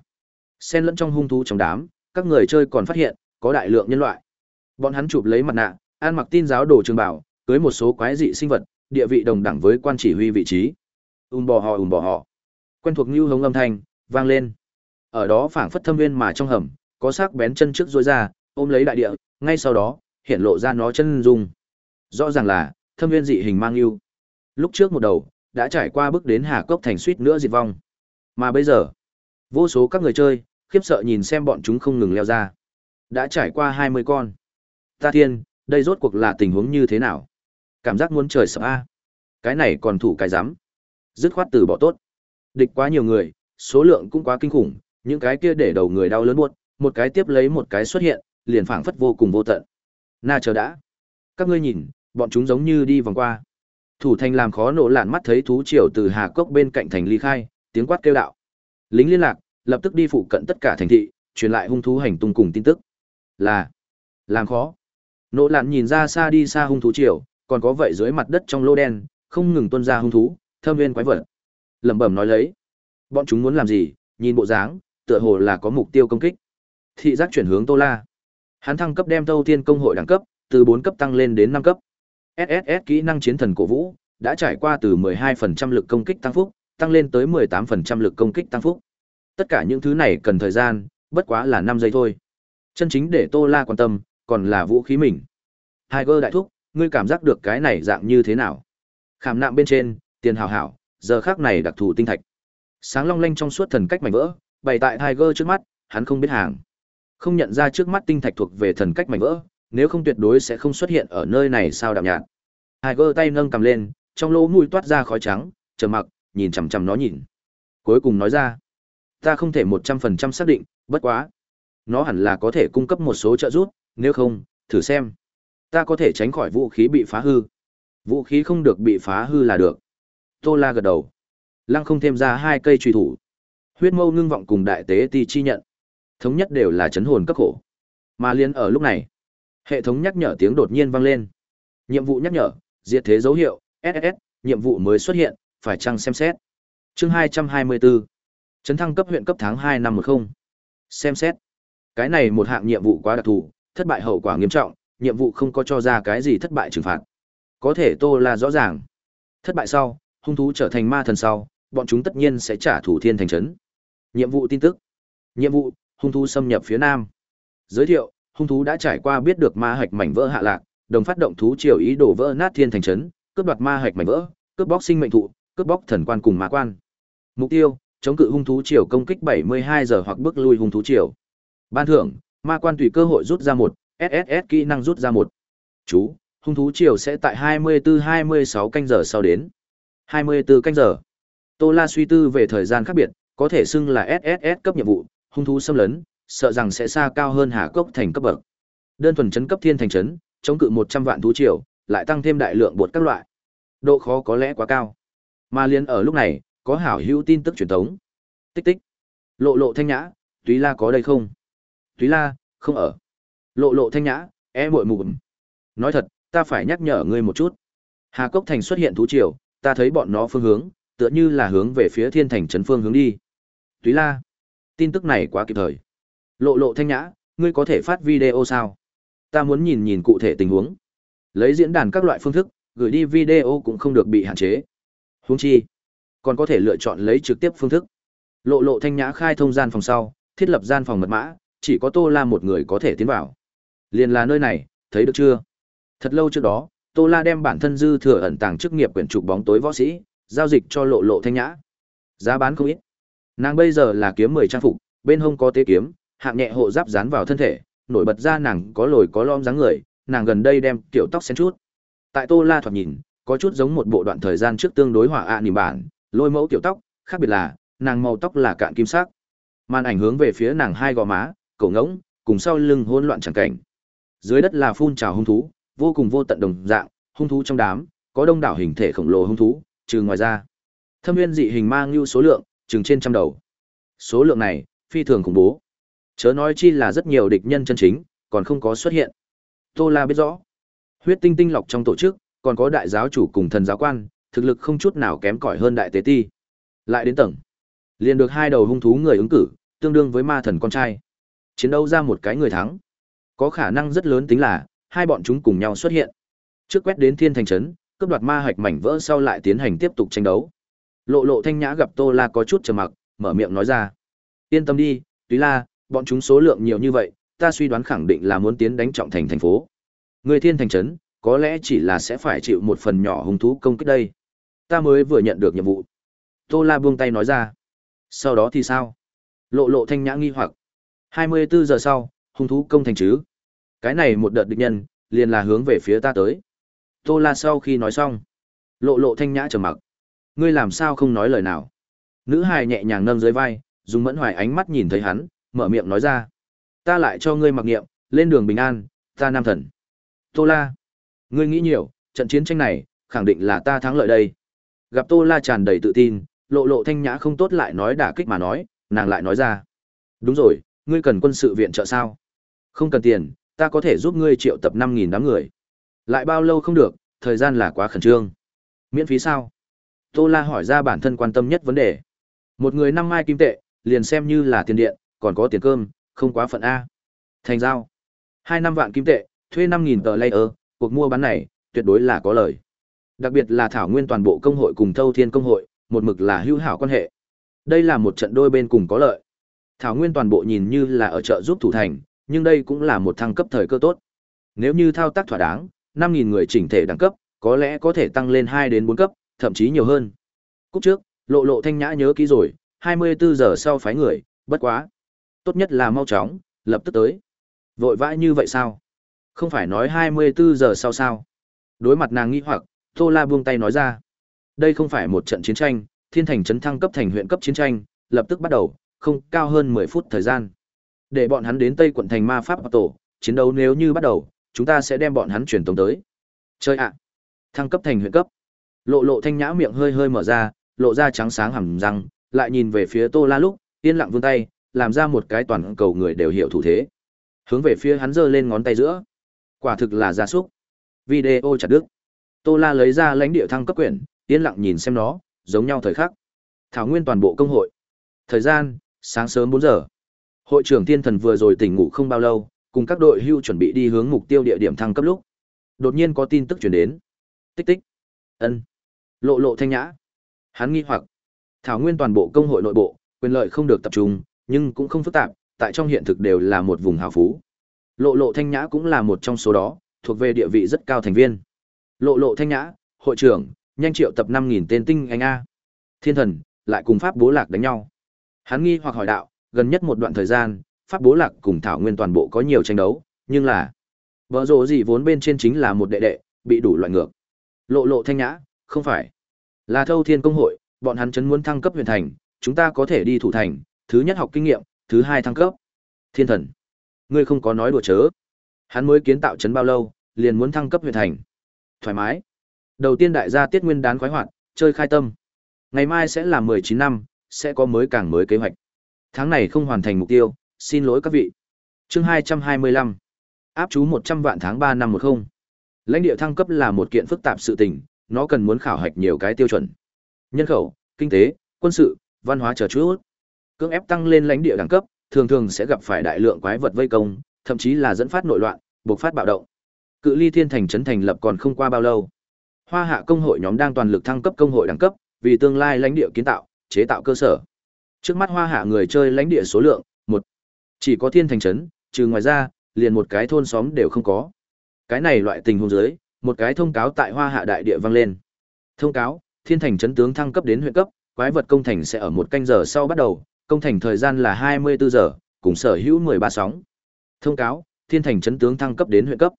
Xen lẫn trong hung thú trong đám, các người chơi còn phát hiện có đại lượng nhân loại. Bọn hắn chụp lấy mặt nạ, ăn mặc tin giáo đồ trường bảo, cưới một số quái dị sinh vật, địa vị đồng đẳng với quan chỉ huy vị trí. Ùm bò họ ùm bò họ. Quen thuộc như hống âm thanh vang lên. Ở đó phảng phất thâm nguyên mà trong hầm, có sắc bén chân trước rối ra, ôm lấy đại địa, ngay sau đó, hiện lộ ra nó chân dung. Rõ ràng là thâm viên dị hình mang yêu. Lúc trước một đầu, đã trải qua bước đến Hà Cốc thành suýt nữa diệt vong. Mà bây giờ, vô số các người chơi, khiếp sợ nhìn xem bọn chúng không ngừng leo ra. Đã trải qua 20 con. Ta thiên, đây rốt cuộc là tình huống như thế nào? Cảm giác muốn trời sập a. Cái này còn thủ cái rắm Dứt khoát từ bỏ tốt. Địch quá nhiều người, số lượng cũng quá kinh khủng, những cái kia để đầu người đau lớn buốt, một cái tiếp lấy một cái xuất hiện, liền phảng phất vô cùng vô tận. Na chờ đã. Các ngươi nhìn, bọn chúng giống như đi vòng qua. Thủ thành làm khó nổ lạn mắt thấy thú triều từ Hà Cốc bên cạnh thành ly khai, tiếng quát kêu đạo. Lính liên lạc, lập tức đi phụ cận tất cả thành thị, truyền lại hung thú hành tung cùng tin tức. Là làm khó. Nỗ lạn nhìn ra xa đi xa hung thú triều, còn có vậy dưới mặt đất trong lô đen, không ngừng tuôn ra hung thú, thâm viên quái vật. Lẩm bẩm nói lấy, bọn chúng muốn làm gì, nhìn bộ dáng, tựa hồ là có mục tiêu công kích. Thị giác chuyển hướng Tô La. Hắn thăng cấp đem Tâu Thiên công hội đẳng cấp, từ 4 cấp tăng lên đến 5 cấp. SSS kỹ năng chiến thần cổ vũ, đã trải qua từ 12% lực công kích tăng phúc, tăng lên tới 18% lực công kích tăng phúc. Tất cả những thứ này cần thời gian, bất quá là 5 giây thôi. Chân chính để Tô La quan tâm, còn là vũ khí mình. Tiger đại thúc, ngươi cảm giác được cái này dạng như thế nào? Khảm nạm bên trên, tiền hảo hảo, giờ khác này đặc thù tinh thạch. Sáng long lanh trong suốt thần cách mảnh vỡ, bày tại Tiger trước mắt, hắn không biết hàng. Không nhận ra trước mắt tinh thạch thuộc về thần cách mảnh vỡ, nếu không tuyệt đối sẽ không xuất hiện ở nơi này sao đạm nhạt. Tiger tay nâng cầm lên, trong lỗ mũi toát ra khói trắng, trầm mặc, nhìn chằm chằm nó nhìn. Cuối cùng nói ra, ta không thể một trăm phần trăm xác định, bất quá. Nó hẳn là có thể cung cấp một số trợ giúp, nếu không, thử xem. Ta có thể tránh khỏi vũ khí bị phá hư. Vũ khí không được bị phá hư là được. Tô La gật đầu. Lăng không thêm ra hai cây truy thủ. Huyết mâu ngưng vọng cùng đại tế ti chi nhận. Thống nhất đều là chấn hồn cấp khổ. Mà liên ở lúc này, hệ thống nhắc nhở tiếng đột nhiên vang lên. Nhiệm vụ nhắc nhở, diệt thế dấu hiệu, SS, nhiệm vụ mới xuất hiện, phải chăng xem xét. Chương 224. Chấn thăng cấp huyện cấp tháng 2 năm 10. Xem xét. Cái này một hạng nhiệm vụ quá đặc thù, thất bại hậu quả nghiêm trọng, nhiệm vụ không có cho ra cái gì thất bại trừng phạt. Có thể Tô là rõ ràng. Thất bại sau, hung thú trở thành ma thần sau, bọn chúng tất nhiên sẽ trả thủ thiên thành trấn. Nhiệm vụ tin tức. Nhiệm vụ, hung thú xâm nhập phía nam. Giới thiệu, hung thú đã trải qua biết được ma hạch mảnh vỡ hạ lạc, đồng phát động thú triều ý đổ vỡ nát thiên thành trấn, cướp đoạt ma hạch mảnh vỡ, cướp bóc sinh mệnh thụ, cướp bóc thần quan cùng ma quan. Mục tiêu, chống cự hung thú triều công kích 72 giờ hoặc bước lui hung thú triều. Ban thưởng, ma quan tùy cơ hội rút ra một, SSS kỹ năng rút ra một. Chú, hung thú triều sẽ tại 24-26 canh giờ sau đến. 24 canh giờ. Tô La suy tư về thời gian khác biệt, có thể xưng là SSS cấp nhiệm vụ, hung thú xâm lấn, sợ rằng sẽ xa cao hơn Hà Cốc thành cấp bậc. Đơn thuần chấn cấp thiên thành trấn, chống cự 100 vạn thú triều, lại tăng thêm đại lượng bột các loại. Độ khó có lẽ quá cao. Mà liên ở lúc này, có hảo hữu tin tức truyền tống. Tích tích. Lộ lộ thanh nhã, Túy La có đây không? Túy La, không ở. Lộ lộ thanh nhã, e muội mù. Nói thật, ta phải nhắc nhở ngươi một chút. Hà Cốc Thành xuất hiện thú triều, ta thấy bọn nó phương hướng, tựa như là hướng về phía thiên thành trấn phương hướng đi. Túy La, tin tức này quá kịp thời. Lộ lộ thanh nhã, ngươi có thể phát video sao? Ta muốn nhìn nhìn cụ thể tình huống. Lấy diễn đàn các loại phương thức, gửi đi video cũng không được bị hạn chế. Huống chi, còn có thể lựa chọn lấy trực tiếp phương thức. Lộ lộ thanh nhã khai thông gian phòng sau, thiết lập gian phòng mật mã, chỉ có Tô La một người có thể tiến vào. Liền là nơi này, thấy được chưa? Thật lâu trước đó, Tô La đem bản thân dư thừa ẩn tàng chức nghiệp quyển trục bóng tối võ sĩ, giao dịch cho lộ lộ thanh nhã. Giá bán không ít. Nàng bây giờ là kiếm 10 trang phục, bên hông có tế kiếm, hạng nhẹ hộ giáp dán vào thân thể, nổi bật ra nàng có lồi có lõm dáng người, nàng gần đây đem kiểu tóc xén chút. Tại Tô La thoạt nhìn, có chút giống một bộ đoạn thời gian trước tương đối hỏa ạ à nỉm bản, lôi mẫu kiểu tóc, khác biệt là, nàng màu tóc là cạn kim sắc. Màn ảnh hướng về phía nàng hai gò má, cổ ngỗng, cùng sau lưng hỗn loạn chẳng cảnh. Dưới đất là phun trào hung thú, vô cùng vô tận đồng dạng, hung thú trong đám, có đông đảo hình thể khổng lồ hung thú, trừ ngoài ra. Thâm nguyên dị hình mang lưu số lượng, chừng trên trăm đầu. Số lượng này, phi thường khủng bố. Chớ nói chi là rất nhiều địch nhân chân chính, còn không có xuất hiện. Tô La biết rõ, huyết tinh tinh lọc trong tổ chức, còn có đại giáo chủ cùng thần giáo quan, thực lực không chút nào kém cỏi hơn đại tế ti. Lại đến tầng, liền được hai đầu hung thú người ứng cử, tương đương với ma thần con trai. Chiến đấu ra một cái người thắng. Có khả năng rất lớn tính là, hai bọn chúng cùng nhau xuất hiện. Trước quét đến thiên thành trấn, cướp đoạt ma hạch mảnh vỡ sau lại tiến hành tiếp tục tranh đấu. Lộ lộ thanh nhã gặp Tô La có chút trầm mặc, mở miệng nói ra. Yên tâm đi, Túy La, bọn chúng số lượng nhiều như vậy, ta suy đoán khẳng định là muốn tiến đánh trọng thành thành phố. Người thiên thành trấn, có lẽ chỉ là sẽ phải chịu một phần nhỏ hung thú công kích đây. Ta mới vừa nhận được nhiệm vụ. Tô La buông tay nói ra. Sau đó thì sao? Lộ lộ thanh nhã nghi hoặc. 24 giờ sau, hung thú công thành chứ. Cái này một đợt địch nhân, liền là hướng về phía ta tới. Tô La sau khi nói xong. Lộ lộ thanh nhã trầm mặc. Ngươi làm sao không nói lời nào? Nữ hài nhẹ nhàng nâng dưới vai, dùng mẫn hoài ánh mắt nhìn thấy hắn, mở miệng nói ra. Ta lại cho ngươi mặc niệm, lên đường bình an, ta nam thần. Tô La. Ngươi nghĩ nhiều, trận chiến tranh này, khẳng định là ta thắng lợi đây. Gặp Tô La tràn đầy tự tin, lộ lộ thanh nhã không tốt lại nói đả kích mà nói, nàng lại nói ra. Đúng rồi, ngươi cần quân sự viện trợ sao? Không cần tiền, ta có thể giúp ngươi triệu tập 5.000 đám người. Lại bao lâu không được, thời gian là quá khẩn trương. Miễn phí sao? Tô La hỏi ra bản thân quan tâm nhất vấn đề. Một người năm mai kim tệ, liền xem như là tiền điện, còn có tiền cơm, không quá phận A. Thành giao. Hai năm vạn kim tệ, thuê 5.000 tờ layer, cuộc mua bán này, tuyệt đối là có lời. Đặc biệt là Thảo Nguyên toàn bộ công hội cùng Thâu Thiên công hội, một mực là hữu hảo quan hệ. Đây là một trận đôi bên cùng có lợi. Thảo Nguyên toàn bộ nhìn như là ở chợ giúp thủ thành, nhưng đây cũng là một thăng cấp thời cơ tốt. Nếu như thao tác thỏa đáng, 5.000 người chỉnh thể đẳng cấp, có lẽ có thể tăng lên 2 đến 4 cấp, thậm chí nhiều hơn. Cúc trước, lộ lộ thanh nhã nhớ kỹ rồi, 24 giờ sau phái người, bất quá. Tốt nhất là mau chóng, lập tức tới. Vội vã như vậy sao? Không phải nói 24 giờ sau sao? Đối mặt nàng nghi hoặc, Tô La buông tay nói ra. Đây không phải một trận chiến tranh, thiên thành trấn thăng cấp thành huyện cấp chiến tranh, lập tức bắt đầu, không cao hơn 10 phút thời gian. Để bọn hắn đến Tây quận thành ma pháp tổ, chiến đấu nếu như bắt đầu, chúng ta sẽ đem bọn hắn chuyển tống tới. Chơi ạ. Thăng cấp thành huyện cấp. Lộ lộ thanh nhã miệng hơi hơi mở ra, lộ ra trắng sáng hẳn răng, lại nhìn về phía Tô La lúc, yên lặng vươn tay, làm ra một cái toàn cầu người đều hiểu thủ thế. Hướng về phía hắn giơ lên ngón tay giữa. Quả thực là gia súc. Video chặt đứt. Tô La lấy ra lãnh địa thăng cấp quyển, yên lặng nhìn xem nó, giống nhau thời khắc. Thảo nguyên toàn bộ công hội. Thời gian, sáng sớm 4 giờ. Hội trưởng Thiên Thần vừa rồi tỉnh ngủ không bao lâu, cùng các đội hưu chuẩn bị đi hướng mục tiêu địa điểm thăng cấp lúc. Đột nhiên có tin tức truyền đến. Tích tích. Ân. Lộ lộ thanh nhã. Hắn nghi hoặc. Thảo nguyên toàn bộ công hội nội bộ, quyền lợi không được tập trung, nhưng cũng không phức tạp, tại trong hiện thực đều là một vùng hào phú. Lộ lộ thanh nhã cũng là một trong số đó, thuộc về địa vị rất cao thành viên. Lộ lộ thanh nhã, hội trưởng, nhanh triệu tập 5.000 tên tinh anh A. Thiên thần, lại cùng Pháp bố lạc đánh nhau. Hắn nghi hoặc hỏi đạo, gần nhất một đoạn thời gian, Pháp bố lạc cùng Thảo Nguyên toàn bộ có nhiều tranh đấu, nhưng là... Vợ rộ gì vốn bên trên chính là một đệ đệ, bị đủ loại ngược. Lộ lộ thanh nhã, không phải. Là thâu thiên công hội, bọn hắn chấn muốn thăng cấp huyền thành, chúng ta có thể đi thủ thành, thứ nhất học kinh nghiệm, thứ hai thăng cấp. Thiên thần, ngươi không có nói đùa chớ. Hắn mới kiến tạo chấn bao lâu, liền muốn thăng cấp huyền thành. Thoải mái. Đầu tiên đại gia tiết nguyên đán khoái hoạt, chơi khai tâm. Ngày mai sẽ là 19 năm, sẽ có mới càng mới kế hoạch. Tháng này không hoàn thành mục tiêu, xin lỗi các vị. Chương 225. Áp chú 100 vạn tháng ba năm 10. Lãnh địa thăng cấp là một kiện phức tạp sự tình, nó cần muốn khảo hạch nhiều cái tiêu chuẩn. Nhân khẩu, kinh tế, quân sự, văn hóa chờ chút. Cưỡng ép tăng lên lãnh địa đẳng cấp, thường thường sẽ gặp phải đại lượng quái vật vây công, thậm chí là dẫn phát nội loạn, bộc phát bạo động. Cự ly thiên thành trấn thành lập còn không qua bao lâu. Hoa hạ công hội nhóm đang toàn lực thăng cấp công hội đẳng cấp, vì tương lai lãnh địa kiến tạo, chế tạo cơ sở. Trước mắt hoa hạ người chơi lãnh địa số lượng, một Chỉ có thiên thành trấn, trừ ngoài ra, liền một cái thôn xóm đều không có. Cái này loại tình huống dưới, một cái thông cáo tại hoa hạ đại địa vang lên. Thông cáo, thiên thành trấn tướng thăng cấp đến huyện cấp, quái vật công thành sẽ ở một canh giờ sau bắt đầu, công thành thời gian là 24 giờ, cùng sở hữu 13 sóng. Thông cáo, thiên thành trấn tướng thăng cấp đến huyện cấp.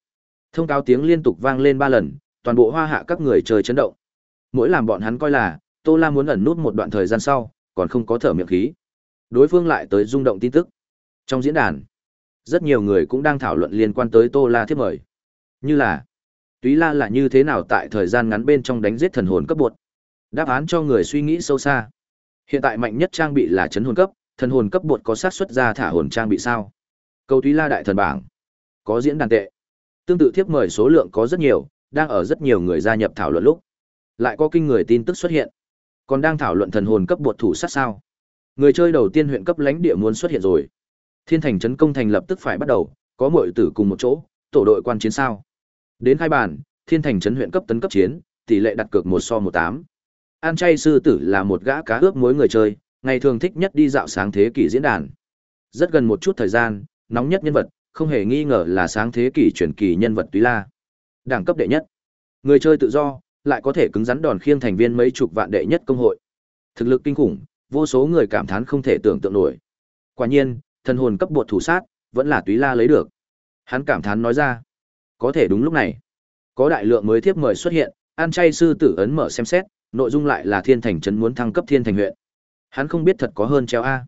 Thông cáo tiếng liên tục vang lên ba lần, toàn bộ hoa hạ các người chơi chấn động. Mỗi làm bọn hắn coi là, Tô La muốn ẩn nút một đoạn thời gian sau, còn không có thở miệng khí. Đối phương lại tới rung động tin tức. Trong diễn đàn, rất nhiều người cũng đang thảo luận liên quan tới Tô La thiết mời. Như là, Túy La là như thế nào tại thời gian ngắn bên trong đánh giết thần hồn cấp bột. Đáp án cho người suy nghĩ sâu xa. Hiện tại mạnh nhất trang bị là chấn hồn cấp, thần hồn cấp bột có xác suất ra thả hồn trang bị sao? Câu Túy La đại thần bảng, có diễn đàn tệ. Tương tự thiếp mời số lượng có rất nhiều, đang ở rất nhiều người gia nhập thảo luận lúc. Lại có kinh người tin tức xuất hiện. Còn đang thảo luận thần hồn cấp bột thủ sát sao? Người chơi đầu tiên huyện cấp lãnh địa muốn xuất hiện rồi. Thiên thành trấn công thành lập tức phải bắt đầu, có mọi tử cùng một chỗ, tổ đội quan chiến sao? Đến khai bản, Thiên thành trấn huyện cấp tấn cấp chiến, tỷ lệ đặt cược một so một tám. An chay sư tử là một gã cá ướp mối người chơi, ngày thường thích nhất đi dạo sáng thế kỷ diễn đàn. Rất gần một chút thời gian, nóng nhất nhân vật, không hề nghi ngờ là sáng thế kỷ truyền kỳ nhân vật Túy La. Đẳng cấp đệ nhất. Người chơi tự do, lại có thể cứng rắn đòn khiêng thành viên mấy chục vạn đệ nhất công hội. Thực lực kinh khủng, vô số người cảm thán không thể tưởng tượng nổi. Quả nhiên, thần hồn cấp bột thủ sát, vẫn là Túy La lấy được. Hắn cảm thán nói ra. Có thể đúng lúc này, có đại lượng mới thiếp mời xuất hiện, An chay sư tử ấn mở xem xét, nội dung lại là Thiên Thành trấn muốn thăng cấp Thiên Thành huyện. Hắn không biết thật có hơn treo a.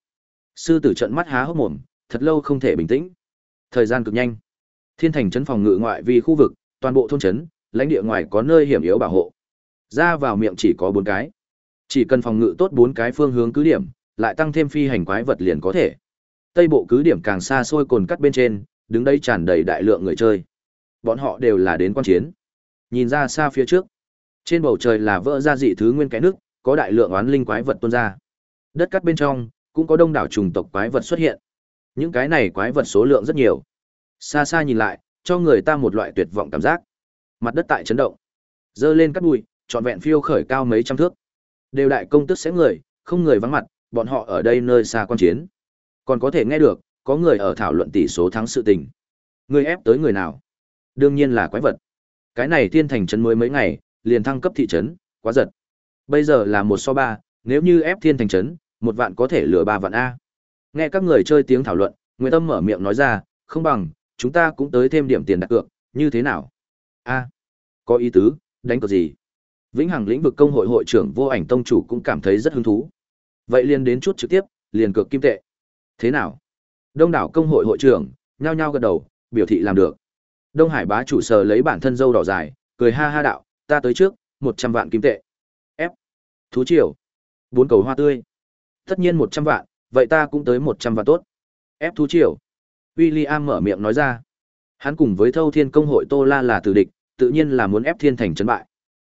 Sư tử trợn mắt há hốc mồm, thật lâu không thể bình tĩnh. Thời gian cực nhanh. Thiên Thành trấn phòng ngự ngoại vi khu vực, toàn bộ thôn trấn, lãnh địa ngoài có nơi hiểm yếu bảo hộ. Ra vào miệng chỉ có bốn cái. Chỉ cần phòng ngự tốt bốn cái phương hướng cứ điểm, lại tăng thêm phi hành quái vật liền có thể. Tây bộ cứ điểm càng xa xôi cồn cắt bên trên, đứng đây tràn đầy đại lượng người chơi. Bọn họ đều là đến quan chiến. Nhìn ra xa phía trước, trên bầu trời là vỡ ra dị thứ nguyên cái nước, có đại lượng oán linh quái vật tuôn ra. Đất cắt bên trong cũng có đông đảo trùng tộc quái vật xuất hiện. Những cái này quái vật số lượng rất nhiều. Xa xa nhìn lại, cho người ta một loại tuyệt vọng cảm giác. Mặt đất tại chấn động, dơ lên cắt bụi, trọn vẹn phiêu khởi cao mấy trăm thước. Đều đại công tức sẽ người, không người vắng mặt, bọn họ ở đây nơi xa quan chiến. Còn có thể nghe được, có người ở thảo luận tỷ số thắng sự tình. Người ép tới người nào? Đương nhiên là quái vật. Cái này thiên thành trấn mới mấy ngày, liền thăng cấp thị trấn, quá giật. Bây giờ là một so ba, nếu như ép thiên thành trấn, một vạn có thể lừa ba vạn A. Nghe các người chơi tiếng thảo luận, Nguyễn Tâm mở miệng nói ra, không bằng, chúng ta cũng tới thêm điểm tiền đặt cược, như thế nào? A, có ý tứ, đánh cược gì? Vĩnh Hằng lĩnh vực công hội hội trưởng Vô Ảnh tông chủ cũng cảm thấy rất hứng thú. Vậy liền đến chút trực tiếp, liền cược kim tệ. Thế nào? Đông đảo công hội hội trưởng nhao nhao gật đầu, biểu thị làm được. Đông Hải bá chủ sờ lấy bản thân dâu đỏ dài, cười ha ha đạo, ta tới trước, một trăm vạn kim tệ. Ép. Thú triều. Bốn cầu hoa tươi. Tất nhiên một trăm vạn, vậy ta cũng tới một trăm vạn tốt. Ép thú triều. William mở miệng nói ra. Hắn cùng với Thâu Thiên công hội Tô La là tử địch, tự nhiên là muốn ép Thiên Thành trấn bại.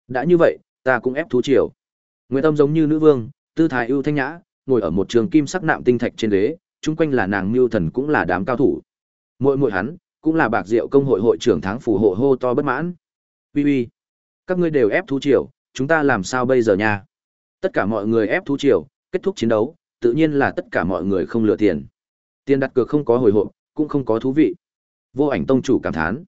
Đã như vậy, ta cũng ép thú triều. Nguyệt Tâm giống như nữ vương, tư thái ưu thanh nhã, ngồi ở một trường kim sắc nạm tinh thạch trên đế, chung quanh là nàng Mưu Thần cũng là đám cao thủ. Muội muội hắn, cũng là Bạc Diệu công hội hội trưởng tháng phù hộ hô to bất mãn. Uy uy, các ngươi đều ép thú triều, chúng ta làm sao bây giờ nha? Tất cả mọi người ép thú triều, kết thúc chiến đấu, tự nhiên là tất cả mọi người không lừa tiền. Tiền đặt cược không có hồi hộp, cũng không có thú vị. Vô ảnh tông chủ cảm thán.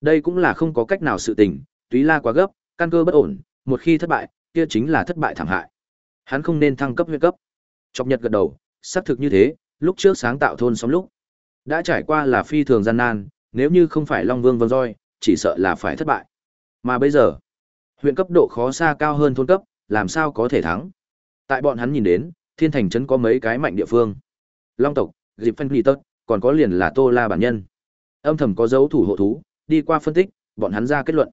Đây cũng là không có cách nào sự tình, túy la quá gấp, căn cơ bất ổn, một khi thất bại, kia chính là thất bại thảm hại. Hắn không nên thăng cấp huyện cấp. Chọc Nhật gật đầu, xác thực như thế, lúc trước sáng tạo thôn xóm lúc, đã trải qua là phi thường gian nan, nếu như không phải Long Vương vâng roi, chỉ sợ là phải thất bại. Mà bây giờ, huyện cấp độ khó xa cao hơn thôn cấp, làm sao có thể thắng? Tại bọn hắn nhìn đến, Thiên Thành trấn có mấy cái mạnh địa phương. Long tộc, Dịp Phân Nghị Tật, còn có liền là Tô La bản nhân. Âm thầm có dấu thủ hộ thú, đi qua phân tích, bọn hắn ra kết luận.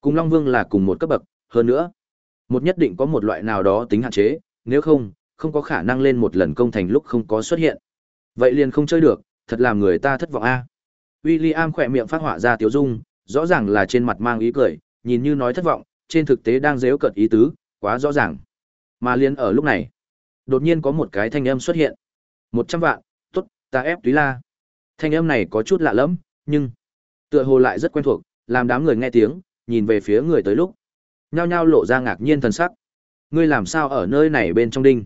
Cùng Long Vương là cùng một cấp bậc, hơn nữa, một nhất định có một loại nào đó tính hạn chế, nếu không, không có khả năng lên một lần công thành lúc không có xuất hiện. Vậy liền không chơi được, thật làm người ta thất vọng a. William khỏe miệng phát họa ra tiếu dung, rõ ràng là trên mặt mang ý cười, nhìn như nói thất vọng, trên thực tế đang dếu cợt ý tứ, quá rõ ràng. Mà liền ở lúc này, đột nhiên có một cái thanh âm xuất hiện. một trăm vạn, tốt, ta ép túy la. Thanh âm này có chút lạ lẫm, nhưng tựa hồ lại rất quen thuộc, làm đám người nghe tiếng, nhìn về phía người tới lúc. Nhao nhao lộ ra ngạc nhiên thần sắc. Ngươi làm sao ở nơi này bên trong đinh?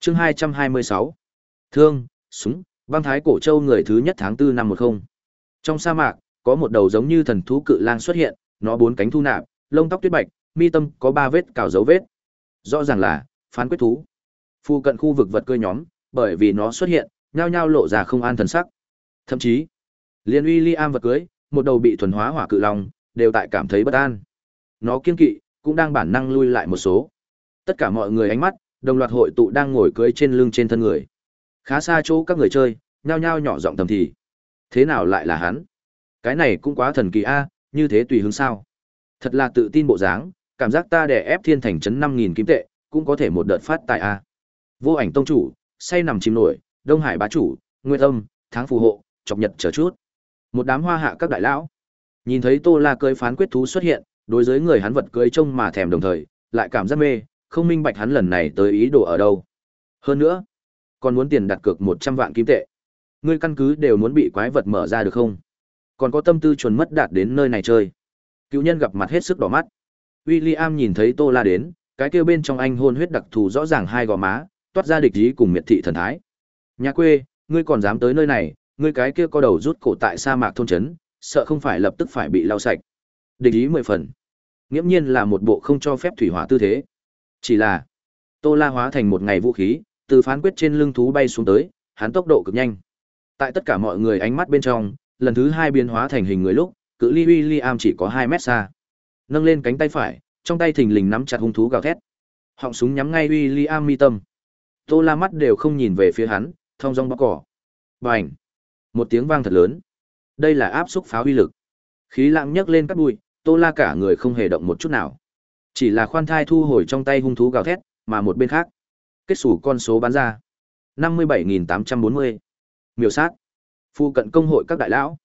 Chương 226. Thương, súng, băng thái cổ châu người thứ nhất tháng 4 năm 10. Trong sa mạc, có một đầu giống như thần thú cự lang xuất hiện, nó bốn cánh thu nạp, lông tóc tuyết bạch, mi tâm có ba vết cào dấu vết. Rõ ràng là phán quyết thú. Phu cận khu vực vật cơ nhóm, bởi vì nó xuất hiện, nhao nhao lộ ra không an thần sắc. Thậm chí, liên uy Liam vật cưới, một đầu bị thuần hóa hỏa cự long, đều tại cảm thấy bất an. Nó kiên kỵ, cũng đang bản năng lui lại một số. Tất cả mọi người ánh mắt, đồng loạt hội tụ đang ngồi cưới trên lưng trên thân người. Khá xa chỗ các người chơi, nhao nhao nhỏ giọng thầm thì. Thế nào lại là hắn? Cái này cũng quá thần kỳ a, như thế tùy hướng sao? Thật là tự tin bộ dáng, cảm giác ta đè ép thiên thành trấn năm nghìn kim tệ, cũng có thể một đợt phát tài a. Vô ảnh tông chủ, say nằm chìm nổi, Đông Hải bá chủ, Nguyên Âm, Tháng phù hộ, chọc nhật chờ chút. Một đám hoa hạ các đại lão, nhìn thấy Tô La cưới phán quyết thú xuất hiện, đối với người hắn vật cưới trông mà thèm đồng thời, lại cảm giác mê, không minh bạch hắn lần này tới ý đồ ở đâu. Hơn nữa, còn muốn tiền đặt cược một trăm vạn kim tệ. Ngươi căn cứ đều muốn bị quái vật mở ra được không? Còn có tâm tư chuẩn mất đạt đến nơi này chơi. Cựu nhân gặp mặt hết sức đỏ mắt. William nhìn thấy Tô La đến, cái kia bên trong anh hôn huyết đặc thù rõ ràng hai gò má, toát ra địch ý cùng miệt thị thần thái. Nhà quê, ngươi còn dám tới nơi này, ngươi cái kia có đầu rút cổ tại sa mạc thôn trấn, sợ không phải lập tức phải bị lau sạch. Địch ý mười phần. Nghiễm nhiên là một bộ không cho phép thủy hỏa tư thế. Chỉ là, Tô La hóa thành một ngày vũ khí, từ phán quyết trên lưng thú bay xuống tới, hắn tốc độ cực nhanh. Tại tất cả mọi người ánh mắt bên trong, lần thứ hai biến hóa thành hình người lúc, cự ly William chỉ có 2 mét xa. Nâng lên cánh tay phải, trong tay thình lình nắm chặt hung thú gào thét. Họng súng nhắm ngay William mi tâm. Tô La mắt đều không nhìn về phía hắn, thông dong bóc cỏ. Bành! Một tiếng vang thật lớn. Đây là áp xúc pháo uy lực. Khí lặng nhấc lên các bụi, Tô La cả người không hề động một chút nào. Chỉ là khoan thai thu hồi trong tay hung thú gào thét, mà một bên khác, kết sủ con số bán ra. 57.840 miêu sát. Phu cận công hội các đại lão.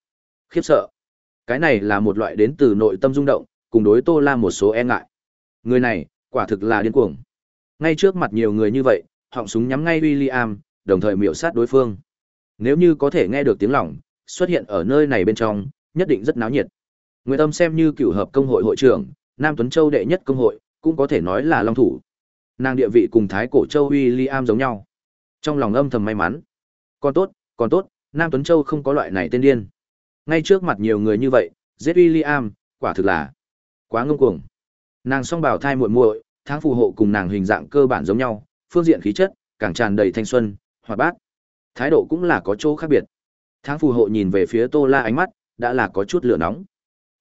Khiếp sợ. Cái này là một loại đến từ nội tâm rung động, cùng đối Tô La một số e ngại. Người này, quả thực là điên cuồng. Ngay trước mặt nhiều người như vậy, họng súng nhắm ngay William, đồng thời miểu sát đối phương. Nếu như có thể nghe được tiếng lòng, xuất hiện ở nơi này bên trong, nhất định rất náo nhiệt. nguyễn Tâm xem như cửu hợp công hội hội trưởng, Nam Tuấn Châu đệ nhất công hội, cũng có thể nói là long thủ. Nàng địa vị cùng Thái Cổ Châu William giống nhau. Trong lòng âm thầm may mắn. Còn tốt, còn tốt, Nam Tuấn Châu không có loại này tên điên. Ngay trước mặt nhiều người như vậy, giết William, quả thực là quá ngông cuồng. Nàng song bảo thai muội muội, tháng phù hộ cùng nàng hình dạng cơ bản giống nhau, phương diện khí chất càng tràn đầy thanh xuân, hoạt bát. Thái độ cũng là có chỗ khác biệt. Tháng phù hộ nhìn về phía Tô La ánh mắt, đã là có chút lửa nóng.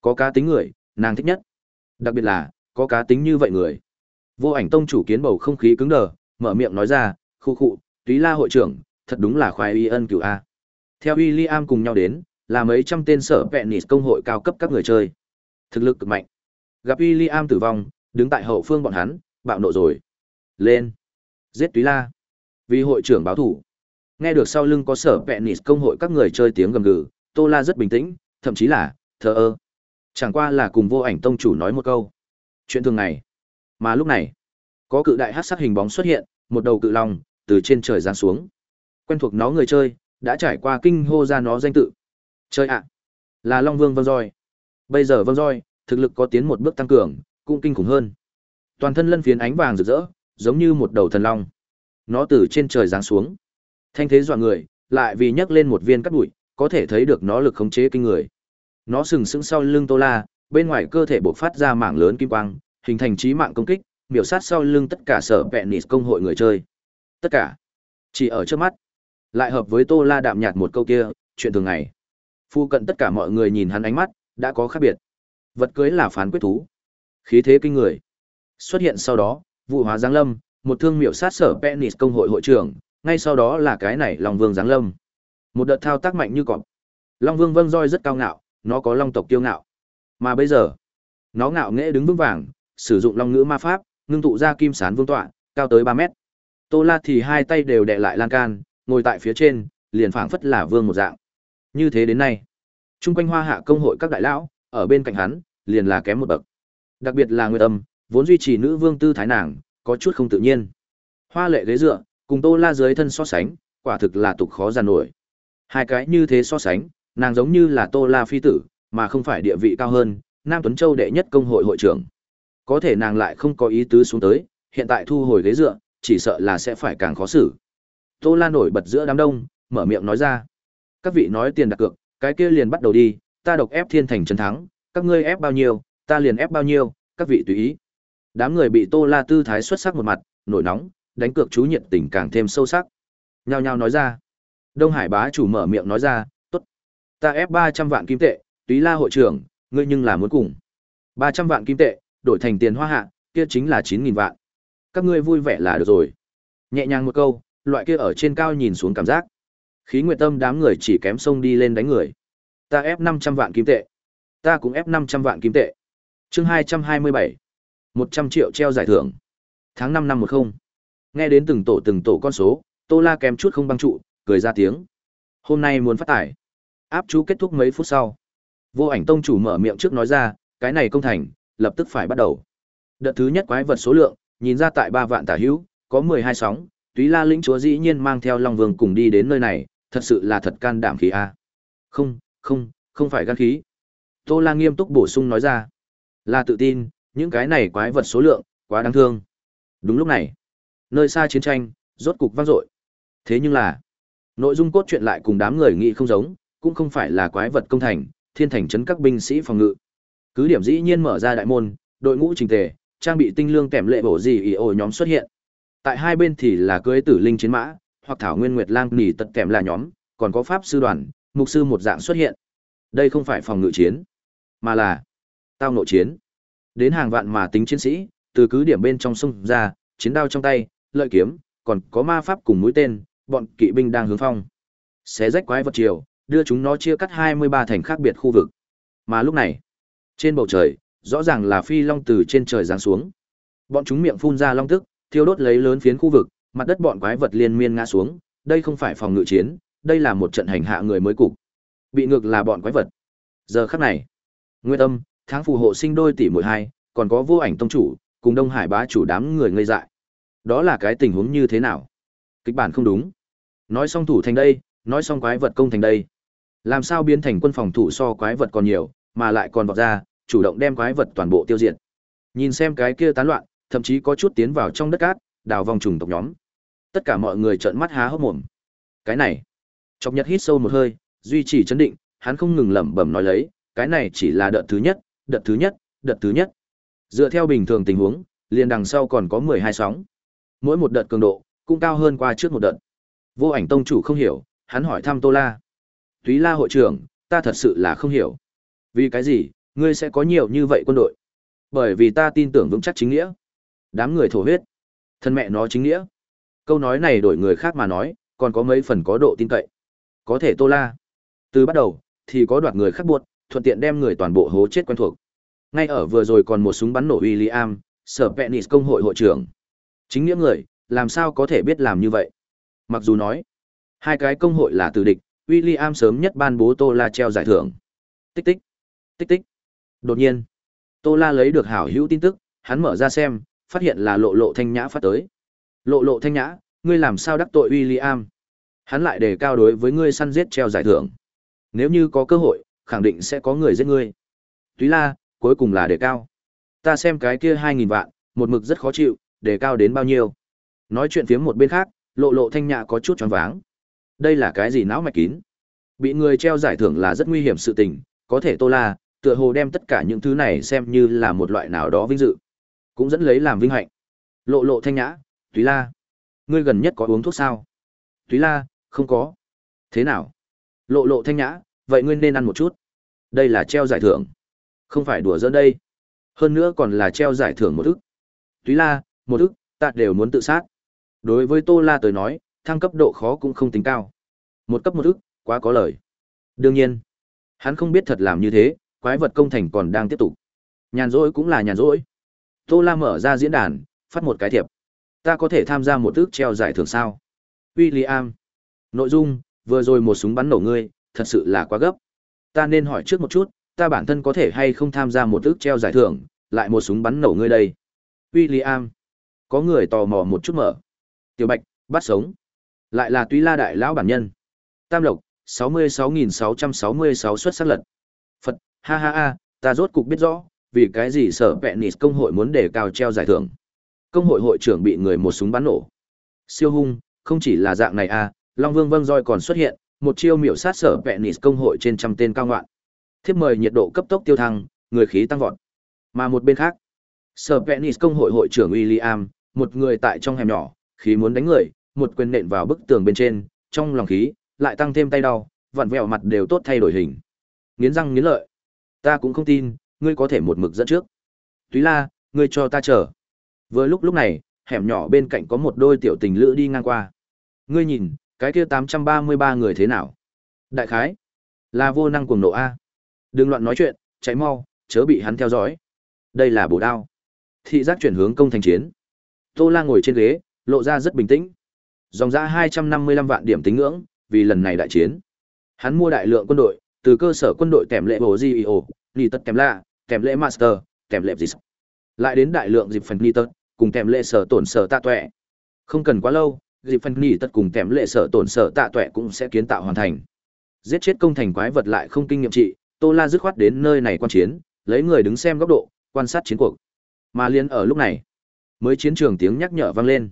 Có cá tính người, nàng thích nhất. Đặc biệt là, có cá tính như vậy người. Vô ảnh tông chủ kiến bầu không khí cứng đờ, mở miệng nói ra, khu khụ, túy la hội trưởng, thật đúng là khoái y ân cửu A. Theo William cùng nhau đến, là mấy trăm tên sở vẹn nịt công hội cao cấp các người chơi. Thực lực cực mạnh. Gặp William tử vong, đứng tại hậu phương bọn hắn, bạo nộ rồi. Lên. Giết túy la. Vì hội trưởng báo thủ. Nghe được sau lưng có sở vẹn nịt công hội các người chơi tiếng gầm gừ, Tô La rất bình tĩnh, thậm chí là, thờ ơ. Chẳng qua là cùng vô ảnh tông chủ nói một câu. Chuyện thường ngày. Mà lúc này, có cự đại hát sắc hình bóng xuất hiện, một đầu cự long, từ trên trời giáng xuống. Quen thuộc nó người chơi, đã trải qua kinh hô ra nó danh tự. Chơi ạ, là Long Vương Vân Roi. Bây giờ Vân Roi, thực lực có tiến một bước tăng cường, cũng kinh khủng hơn. Toàn thân lân phiến ánh vàng rực rỡ, giống như một đầu thần long. Nó từ trên trời giáng xuống. Thanh thế dọa người, lại vì nhấc lên một viên cắt bụi, có thể thấy được nó lực khống chế kinh người. Nó sừng sững sau lưng Tô La, bên ngoài cơ thể bộc phát ra mảng lớn kim quang, hình thành trí mạng công kích, miểu sát sau lưng tất cả sở vẹn nịt công hội người chơi. Tất cả, chỉ ở trước mắt. Lại hợp với Tô La đạm nhạt một câu kia, chuyện thường ngày. Phu cận tất cả mọi người nhìn hắn ánh mắt, đã có khác biệt. Vật cưới là phán quyết thú. Khí thế kinh người. Xuất hiện sau đó, vụ hóa giáng lâm, một thương miểu sát sở Penis công hội hội trưởng, ngay sau đó là cái này Long Vương giáng lâm. Một đợt thao tác mạnh như cọp. Long Vương vâng roi rất cao ngạo, nó có long tộc kiêu ngạo. Mà bây giờ, nó ngạo nghễ đứng vững vàng, sử dụng long ngữ ma pháp, ngưng tụ ra kim sán vương tọa, cao tới 3 mét. Tô La thì hai tay đều đè lại lan can, ngồi tại phía trên, liền phảng phất là vương một dạng. Như thế đến nay, chung quanh Hoa Hạ công hội các đại lão, ở bên cạnh hắn, liền là kém một bậc. Đặc biệt là Nguyệt Âm, vốn duy trì nữ vương tư thái nàng, có chút không tự nhiên. Hoa lệ ghế dựa, cùng Tô La dưới thân so sánh, quả thực là tục khó giàn nổi. Hai cái như thế so sánh, nàng giống như là Tô La phi tử, mà không phải địa vị cao hơn, Nam Tuấn Châu đệ nhất công hội hội trưởng. Có thể nàng lại không có ý tứ xuống tới, hiện tại thu hồi ghế dựa, chỉ sợ là sẽ phải càng khó xử. Tô La nổi bật giữa đám đông, mở miệng nói ra. Các vị nói tiền đặt cược, cái kia liền bắt đầu đi, ta độc ép thiên thành Trần thắng, các ngươi ép bao nhiêu, ta liền ép bao nhiêu, các vị tùy ý. Đám người bị Tô La tư thái xuất sắc một mặt, nổi nóng, đánh cược chú nhiệt tình càng thêm sâu sắc. Nhao nhao nói ra. Đông Hải bá chủ mở miệng nói ra, tốt. Ta ép 300 vạn kim tệ, túy la hội trưởng, ngươi nhưng là muốn cùng. 300 vạn kim tệ, đổi thành tiền hoa hạ, kia chính là 9.000 vạn. Các ngươi vui vẻ là được rồi. Nhẹ nhàng một câu, loại kia ở trên cao nhìn xuống cảm giác. Khí nguyệt tâm đám người chỉ kém sông đi lên đánh người. Ta ép 500 vạn kim tệ. Ta cũng ép 500 vạn kim tệ. Chương 227. 100 triệu treo giải thưởng. Tháng 5 năm 10. Nghe đến từng tổ từng tổ con số, Tô La kém chút không băng trụ, cười ra tiếng. Hôm nay muốn phát tải. Áp chú kết thúc mấy phút sau. Vô ảnh tông chủ mở miệng trước nói ra, cái này công thành, lập tức phải bắt đầu. Đợt thứ nhất quái vật số lượng, nhìn ra tại ba vạn tả hữu, có mười hai sóng, Túy La lĩnh chúa dĩ nhiên mang theo Long Vương cùng đi đến nơi này, thật sự là thật can đảm khí a. Không, không, không phải gan khí. Tô La nghiêm túc bổ sung nói ra, là tự tin, những cái này quái vật số lượng quá đáng thương. Đúng lúc này, nơi xa chiến tranh rốt cục vang dội. Thế nhưng là, nội dung cốt truyện lại cùng đám người nghĩ không giống, cũng không phải là quái vật công thành, thiên thành trấn các binh sĩ phòng ngự. Cứ điểm dĩ nhiên mở ra đại môn, đội ngũ trình tề, trang bị tinh lương kèm lệ bổ gì ý ổ nhóm xuất hiện. Tại hai bên thì là cưới tử linh chiến mã, hoặc thảo nguyên nguyệt lang nỉ tật kèm là nhóm, còn có pháp sư đoàn, mục sư một dạng xuất hiện. Đây không phải phòng ngự chiến, mà là tao nội chiến. Đến hàng vạn mà tính chiến sĩ, từ cứ điểm bên trong sông ra, chiến đao trong tay, lợi kiếm, còn có ma pháp cùng mũi tên, bọn kỵ binh đang hướng phong. Xé rách quái vật chiều, đưa chúng nó chia cắt 23 thành khác biệt khu vực. Mà lúc này, trên bầu trời, rõ ràng là phi long từ trên trời giáng xuống. Bọn chúng miệng phun ra long tức, thiêu đốt lấy lớn phiến khu vực, mặt đất bọn quái vật liên miên ngã xuống, đây không phải phòng ngự chiến, đây là một trận hành hạ người mới cục. Bị ngược là bọn quái vật. Giờ khắc này, Nguyên Âm, tháng phù hộ sinh đôi tỷ muội hai, còn có vô ảnh tông chủ, cùng Đông Hải bá chủ đám người ngây dại. Đó là cái tình huống như thế nào? Kịch bản không đúng. Nói xong thủ thành đây, nói xong quái vật công thành đây. Làm sao biến thành quân phòng thủ so quái vật còn nhiều, mà lại còn vọt ra, chủ động đem quái vật toàn bộ tiêu diệt. Nhìn xem cái kia tán loạn, thậm chí có chút tiến vào trong đất cát, đào vòng trùng tộc nhóm. Tất cả mọi người trợn mắt há hốc mồm. Cái này, Chọc Nhật hít sâu một hơi, duy trì chấn định, hắn không ngừng lẩm bẩm nói lấy, cái này chỉ là đợt thứ nhất, đợt thứ nhất, đợt thứ nhất. Dựa theo bình thường tình huống, liền đằng sau còn có 12 sóng. Mỗi một đợt cường độ cũng cao hơn qua trước một đợt. Vô Ảnh tông chủ không hiểu, hắn hỏi thăm Tô La. "Túy La hội trưởng, ta thật sự là không hiểu. Vì cái gì, ngươi sẽ có nhiều như vậy quân đội?" Bởi vì ta tin tưởng vững chắc chính nghĩa. Đám người thổ huyết. Thân mẹ nó chính nghĩa. Câu nói này đổi người khác mà nói, còn có mấy phần có độ tin cậy. Có thể Tô La. Từ bắt đầu, thì có đoạt người khác buộc, thuận tiện đem người toàn bộ hố chết quen thuộc. Ngay ở vừa rồi còn một súng bắn nổ William, sở Penis công hội hội trưởng. Chính nghĩa người, làm sao có thể biết làm như vậy? Mặc dù nói, hai cái công hội là từ địch, William sớm nhất ban bố Tô La treo giải thưởng. Tích tích, tích tích. Đột nhiên, Tô La lấy được hảo hữu tin tức, hắn mở ra xem, phát hiện là lộ lộ thanh nhã phát tới. Lộ lộ thanh nhã, ngươi làm sao đắc tội William? Hắn lại đề cao đối với ngươi săn giết treo giải thưởng. Nếu như có cơ hội, khẳng định sẽ có người giết ngươi. Túy la, cuối cùng là đề cao. Ta xem cái kia 2.000 vạn, một mực rất khó chịu, đề cao đến bao nhiêu. Nói chuyện phía một bên khác, lộ lộ thanh nhã có chút choáng váng. Đây là cái gì não mạch kín? Bị người treo giải thưởng là rất nguy hiểm sự tình, có thể tô la, tựa hồ đem tất cả những thứ này xem như là một loại nào đó vinh dự cũng dẫn lấy làm vinh hạnh. Lộ lộ thanh nhã, túy la, ngươi gần nhất có uống thuốc sao? Túy la, không có. Thế nào? Lộ lộ thanh nhã, vậy ngươi nên ăn một chút. Đây là treo giải thưởng. Không phải đùa giỡn đây. Hơn nữa còn là treo giải thưởng một ức. Túy la, một ức, ta đều muốn tự sát. Đối với tô la tới nói, thăng cấp độ khó cũng không tính cao. Một cấp một ức, quá có lời. Đương nhiên, hắn không biết thật làm như thế, quái vật công thành còn đang tiếp tục. Nhàn rỗi cũng là nhàn rỗi. Tô La mở ra diễn đàn, phát một cái thiệp. Ta có thể tham gia một ước treo giải thưởng sao? William. Nội dung, vừa rồi một súng bắn nổ ngươi, thật sự là quá gấp. Ta nên hỏi trước một chút, ta bản thân có thể hay không tham gia một ước treo giải thưởng, lại một súng bắn nổ ngươi đây. William. Có người tò mò một chút mở. Tiểu Bạch, bắt sống. Lại là Tuy La đại lão bản nhân. Tam Lộc, 66666 xuất sắc lật. Phật, ha ha ha ta rốt cục biết rõ vì cái gì sở vẹn nịt công hội muốn đề cao treo giải thưởng Công hội hội trưởng bị người một súng bắn nổ. Siêu hung, không chỉ là dạng này à, Long Vương Vâng roi còn xuất hiện, một chiêu miểu sát sở vẹn nịt công hội trên trăm tên cao ngoạn. Thiếp mời nhiệt độ cấp tốc tiêu thăng, người khí tăng vọt. Mà một bên khác, sở vẹn nịt công hội hội trưởng William, một người tại trong hẻm nhỏ, khí muốn đánh người, một quyền nện vào bức tường bên trên, trong lòng khí, lại tăng thêm tay đau, vặn vẹo mặt đều tốt thay đổi hình. Nghiến răng nghiến lợi. Ta cũng không tin, ngươi có thể một mực dẫn trước. Túy La, ngươi cho ta chờ. Vừa lúc lúc này, hẻm nhỏ bên cạnh có một đôi tiểu tình lữ đi ngang qua. Ngươi nhìn, cái kia 833 người thế nào? Đại khái, là vô năng cuồng nộ A. Đừng loạn nói chuyện, cháy mau, chớ bị hắn theo dõi. Đây là bổ đao. Thị giác chuyển hướng công thành chiến. Tô La ngồi trên ghế, lộ ra rất bình tĩnh. Dòng ra 255 vạn điểm tính ngưỡng, vì lần này đại chiến. Hắn mua đại lượng quân đội, từ cơ sở quân đội tèm lệ bổ GEO, Nì tất tèm lạ, kèm lệ Master, kèm lệ gì Lại đến đại lượng dịp phần ni tật cùng kèm lệ sở tổn sở tạ tuệ. Không cần quá lâu, dịp phần ni tật cùng kèm lệ sở tổn sở tạ tuệ cũng sẽ kiến tạo hoàn thành. Giết chết công thành quái vật lại không kinh nghiệm trị, Tô La dứt khoát đến nơi này quan chiến, lấy người đứng xem góc độ, quan sát chiến cuộc. Mà liên ở lúc này, mới chiến trường tiếng nhắc nhở vang lên.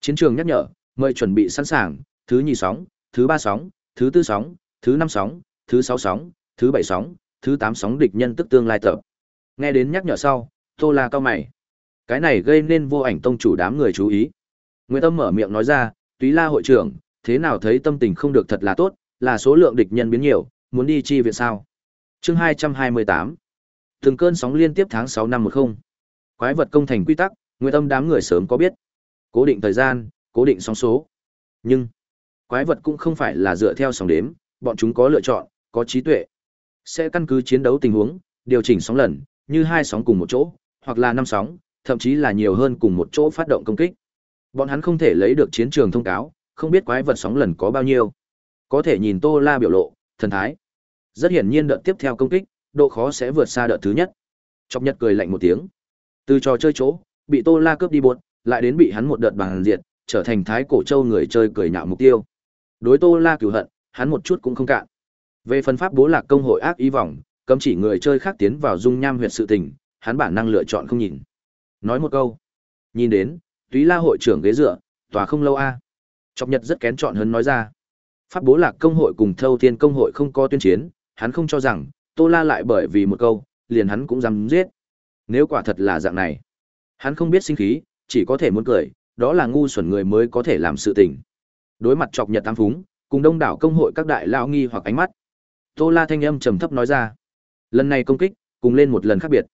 Chiến trường nhắc nhở, mời chuẩn bị sẵn sàng, thứ nhì sóng, thứ ba sóng, thứ tư sóng, thứ năm sóng, thứ sáu sóng, thứ bảy sóng, thứ tám sóng địch nhân tức tương lai tập. Nghe đến nhắc nhở sau, Tô La cao mày. Cái này gây nên vô ảnh tông chủ đám người chú ý. Nguyễn Tâm mở miệng nói ra, "Túy La hội trưởng, thế nào thấy tâm tình không được thật là tốt, là số lượng địch nhân biến nhiều, muốn đi chi viện sao?" Chương hai hai mươi tám Từng cơn sóng liên tiếp tháng sáu năm một không Quái vật công thành quy tắc, Nguyễn Tâm đám người sớm có biết. Cố định thời gian, cố định sóng số. Nhưng, quái vật cũng không phải là dựa theo sóng đếm, bọn chúng có lựa chọn, có trí tuệ. Sẽ căn cứ chiến đấu tình huống, điều chỉnh sóng lần, như hai sóng cùng một chỗ, hoặc là năm sóng, thậm chí là nhiều hơn cùng một chỗ phát động công kích. Bọn hắn không thể lấy được chiến trường thông cáo, không biết quái vật sóng lần có bao nhiêu. Có thể nhìn Tô La biểu lộ, thần thái. Rất hiển nhiên đợt tiếp theo công kích, độ khó sẽ vượt xa đợt thứ nhất. Trọc Nhật cười lạnh một tiếng. Từ trò chơi chỗ, bị Tô La cướp đi buột, lại đến bị hắn một đợt bằng diệt, trở thành thái cổ châu người chơi cười nhạo mục tiêu. Đối Tô La cửu hận, hắn một chút cũng không cạn. Về phần pháp bố lạc công hội ác ý vọng, cấm chỉ người chơi khác tiến vào dung nham huyệt sự tình, hắn bản năng lựa chọn không nhìn. Nói một câu, nhìn đến, Túy La hội trưởng ghế dựa, tòa không lâu a. À. Nhật rất kén chọn hơn nói ra. Pháp bố lạc công hội cùng Thâu Thiên công hội không có tuyên chiến, hắn không cho rằng Tô La lại bởi vì một câu, liền hắn cũng dám giết. Nếu quả thật là dạng này, hắn không biết sinh khí, chỉ có thể muốn cười, đó là ngu xuẩn người mới có thể làm sự tình. Đối mặt trọc Nhật tam phúng, cùng đông đảo công hội các đại lão nghi hoặc ánh mắt. Tô La thanh âm trầm thấp nói ra, lần này công kích, cùng lên một lần khác biệt.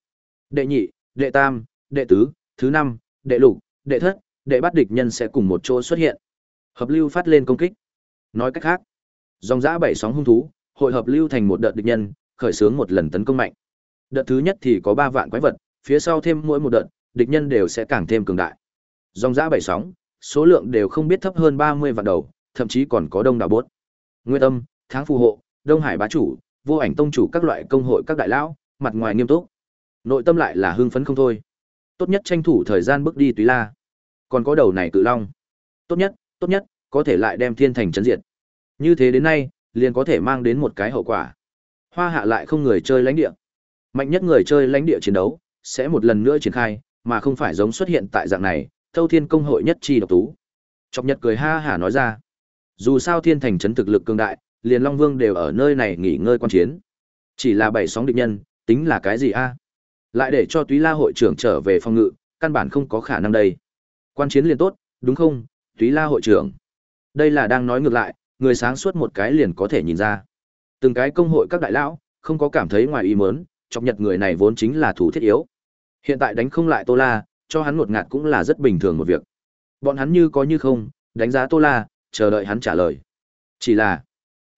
Đệ nhị, đệ tam, đệ tứ, thứ năm, đệ lục, đệ thất, đệ bát địch nhân sẽ cùng một chỗ xuất hiện. Hợp lưu phát lên công kích. Nói cách khác, dòng dã bảy sóng hung thú, hội hợp lưu thành một đợt địch nhân, khởi xướng một lần tấn công mạnh. Đợt thứ nhất thì có ba vạn quái vật, phía sau thêm mỗi một đợt, địch nhân đều sẽ càng thêm cường đại. Dòng dã bảy sóng, số lượng đều không biết thấp hơn ba mươi vạn đầu, thậm chí còn có đông đảo bốt. Nguyên Âm, Tháng phù hộ, Đông Hải bá chủ, Vô Ảnh tông chủ các loại công hội các đại lão, mặt ngoài nghiêm túc, nội tâm lại là hưng phấn không thôi. Tốt nhất tranh thủ thời gian bước đi Túy La. Còn có đầu này Cự Long. Tốt nhất, tốt nhất, có thể lại đem Thiên Thành chấn diệt. Như thế đến nay, liền có thể mang đến một cái hậu quả. Hoa hạ lại không người chơi lãnh địa. Mạnh nhất người chơi lãnh địa chiến đấu, sẽ một lần nữa triển khai, mà không phải giống xuất hiện tại dạng này, Thâu Thiên công hội nhất chi độc tú. Chọc Nhật cười ha hả nói ra. Dù sao Thiên Thành trấn thực lực cường đại, liền Long Vương đều ở nơi này nghỉ ngơi quan chiến. Chỉ là bảy sóng địch nhân, tính là cái gì a? Lại để cho Túy La hội trưởng trở về phòng ngự, căn bản không có khả năng đây. Quan chiến liền tốt, đúng không, Túy La hội trưởng? Đây là đang nói ngược lại, người sáng suốt một cái liền có thể nhìn ra. Từng cái công hội các đại lão, không có cảm thấy ngoài ý muốn, chọc nhật người này vốn chính là thủ thiết yếu. Hiện tại đánh không lại Tô La, cho hắn ngột ngạt cũng là rất bình thường một việc. Bọn hắn như có như không, đánh giá Tô La, chờ đợi hắn trả lời. Chỉ là,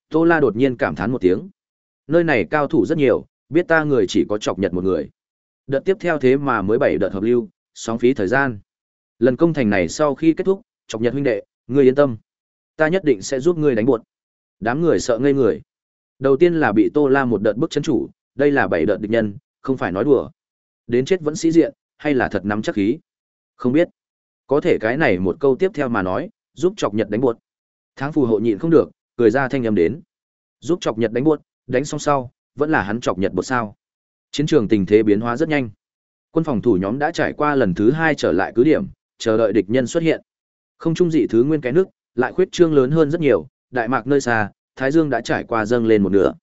Tô La đột nhiên cảm thán một tiếng. Nơi này cao thủ rất nhiều, biết ta người chỉ có chọc nhật một người. Đợt tiếp theo thế mà mới bảy đợt hợp lưu, sóng phí thời gian. Lần công thành này sau khi kết thúc, chọc nhật huynh đệ, ngươi yên tâm. Ta nhất định sẽ giúp ngươi đánh buột. Đám người sợ ngây người. Đầu tiên là bị Tô La một đợt bức chấn chủ, đây là bảy đợt địch nhân, không phải nói đùa. Đến chết vẫn sĩ diện, hay là thật nắm chắc khí? Không biết. Có thể cái này một câu tiếp theo mà nói, giúp chọc nhật đánh buột. Tháng phù hộ nhịn không được, cười ra thanh âm đến. Giúp chọc nhật đánh buốt, đánh xong sau, vẫn là hắn chọc nhật bột sao. Chiến trường tình thế biến hóa rất nhanh. Quân phòng thủ nhóm đã trải qua lần thứ hai trở lại cứ điểm, chờ đợi địch nhân xuất hiện. Không trung dị thứ nguyên cái nước, lại khuyết trương lớn hơn rất nhiều, đại mạc nơi xa, Thái Dương đã trải qua dâng lên một nửa.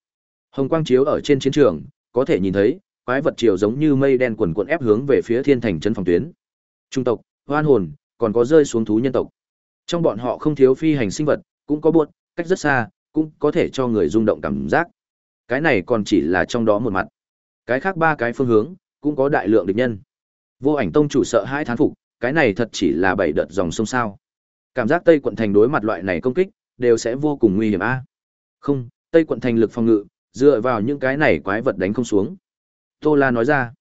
Hồng quang chiếu ở trên chiến trường, có thể nhìn thấy, quái vật chiều giống như mây đen quần cuộn ép hướng về phía thiên thành trấn phòng tuyến. Trung tộc, hoan hồn, còn có rơi xuống thú nhân tộc. Trong bọn họ không thiếu phi hành sinh vật, cũng có buốt, cách rất xa, cũng có thể cho người rung động cảm giác. Cái này còn chỉ là trong đó một mặt. Cái khác ba cái phương hướng, cũng có đại lượng địch nhân. Vô ảnh tông chủ sợ hai thán phục, cái này thật chỉ là bảy đợt dòng sông sao. Cảm giác Tây quận thành đối mặt loại này công kích, đều sẽ vô cùng nguy hiểm a. Không, Tây quận thành lực phòng ngự, dựa vào những cái này quái vật đánh không xuống. Tô La nói ra,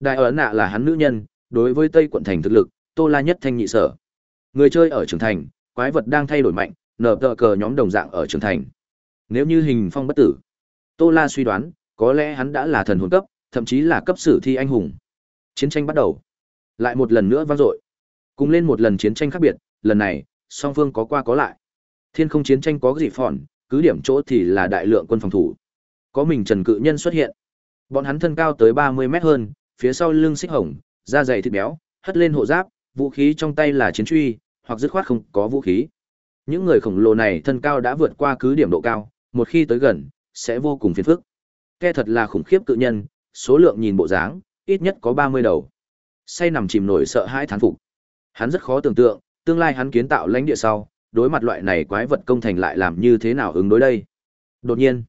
đại ấn nạ là hắn nữ nhân, đối với Tây quận thành thực lực, Tô La nhất thanh nhị sở. Người chơi ở trưởng thành, quái vật đang thay đổi mạnh, nở tờ cờ nhóm đồng dạng ở trưởng thành. Nếu như hình phong bất tử, Tô La suy đoán, có lẽ hắn đã là thần hồn cấp, thậm chí là cấp sử thi anh hùng. Chiến tranh bắt đầu. Lại một lần nữa vang dội. Cùng lên một lần chiến tranh khác biệt, lần này, song phương có qua có lại. Thiên không chiến tranh có gì phòn, cứ điểm chỗ thì là đại lượng quân phòng thủ. Có mình Trần Cự Nhân xuất hiện. Bọn hắn thân cao tới 30 mét hơn, phía sau lưng xích hồng, da dày thịt béo, hất lên hộ giáp, vũ khí trong tay là chiến truy, hoặc dứt khoát không có vũ khí. Những người khổng lồ này thân cao đã vượt qua cứ điểm độ cao, một khi tới gần, sẽ vô cùng phiền phức. Ke thật là khủng khiếp cự nhân, số lượng nhìn bộ dáng, ít nhất có 30 đầu. Say nằm chìm nổi sợ hãi thán phục. Hắn rất khó tưởng tượng, tương lai hắn kiến tạo lãnh địa sau, đối mặt loại này quái vật công thành lại làm như thế nào ứng đối đây. Đột nhiên,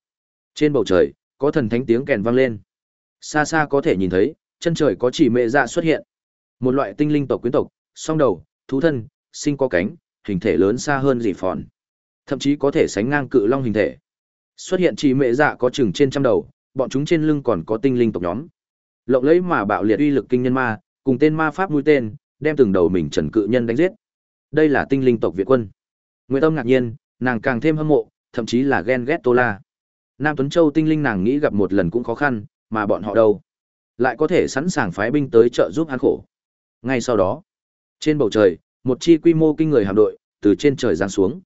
trên bầu trời, có thần thánh tiếng kèn vang lên. Xa xa có thể nhìn thấy, chân trời có chỉ mẹ dạ xuất hiện. Một loại tinh linh tộc quyến tộc, song đầu, thú thân, sinh có cánh, hình thể lớn xa hơn dị phòn. Thậm chí có thể sánh ngang cự long hình thể. Xuất hiện chỉ mẹ dạ có chừng trên trăm đầu, bọn chúng trên lưng còn có tinh linh tộc nhóm. Lộng lẫy mà bạo liệt uy lực kinh nhân ma, cùng tên ma pháp mũi tên, đem từng đầu mình trần cự nhân đánh giết. Đây là tinh linh tộc Việt quân. nguyễn Tâm ngạc nhiên, nàng càng thêm hâm mộ, thậm chí là ghen ghét Tô La. Nam Tuấn Châu tinh linh nàng nghĩ gặp một lần cũng khó khăn, mà bọn họ đâu? Lại có thể sẵn sàng phái binh tới trợ giúp hắn khổ. Ngay sau đó, trên bầu trời, một chi quy mô kinh người hạm đội từ trên trời giáng xuống.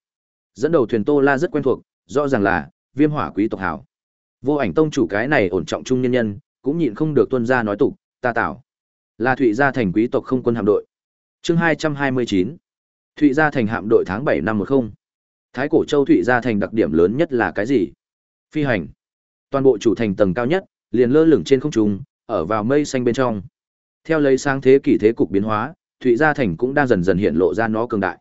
Dẫn đầu thuyền Tô La rất quen thuộc, rõ ràng là Viêm Hỏa Quý tộc hảo. Vô Ảnh tông chủ cái này ổn trọng trung nhân nhân, cũng nhịn không được tuân ra nói tục, ta tạo. Là Thụy gia thành quý tộc không quân hạm đội. Chương hai hai mươi chín Thụy gia thành hạm đội tháng bảy năm một không Thái cổ châu Thụy gia thành đặc điểm lớn nhất là cái gì? Phi hành. Toàn bộ chủ thành tầng cao nhất, liền lơ lửng trên không trung, ở vào mây xanh bên trong. Theo lấy sang thế kỷ thế cục biến hóa, Thụy Gia Thành cũng đang dần dần hiện lộ ra nó cường đại.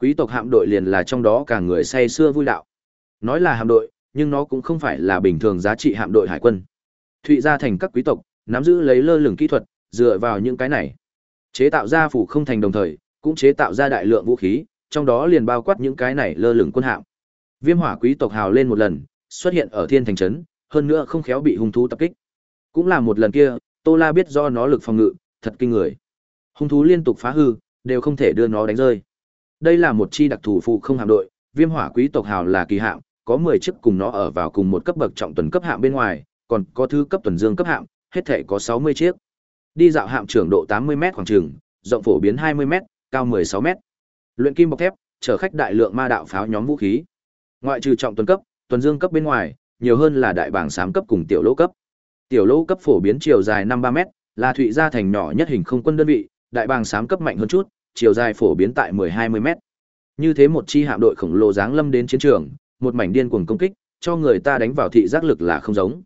Quý tộc hạm đội liền là trong đó cả người say xưa vui đạo. Nói là hạm đội, nhưng nó cũng không phải là bình thường giá trị hạm đội hải quân. Thụy Gia Thành các quý tộc, nắm giữ lấy lơ lửng kỹ thuật, dựa vào những cái này. Chế tạo ra phủ không thành đồng thời, cũng chế tạo ra đại lượng vũ khí, trong đó liền bao quát những cái này lơ lửng quân hạm. Viêm hỏa quý tộc hào lên một lần, xuất hiện ở thiên thành trấn, hơn nữa không khéo bị hung thú tập kích. Cũng là một lần kia, Tô La biết do nó lực phòng ngự, thật kinh người. Hung thú liên tục phá hư, đều không thể đưa nó đánh rơi. Đây là một chi đặc thù phụ không hạm đội, Viêm Hỏa Quý tộc hào là kỳ hạm, có 10 chiếc cùng nó ở vào cùng một cấp bậc trọng tuần cấp hạm bên ngoài, còn có thứ cấp tuần dương cấp hạm, hết thể có 60 chiếc. Đi dạo hạm trưởng độ 80m khoảng trường, rộng phổ biến 20m, cao 16m. Luyện kim bọc thép, chở khách đại lượng ma đạo pháo nhóm vũ khí. Ngoại trừ trọng tuần cấp, tuần dương cấp bên ngoài, nhiều hơn là đại bảng sám cấp cùng tiểu lỗ cấp. Tiểu lỗ cấp phổ biến chiều dài 53 m là thụy gia thành nhỏ nhất hình không quân đơn vị, đại bàng sám cấp mạnh hơn chút, chiều dài phổ biến tại 10-20 m Như thế một chi hạm đội khổng lồ dáng lâm đến chiến trường, một mảnh điên cuồng công kích, cho người ta đánh vào thị giác lực là không giống.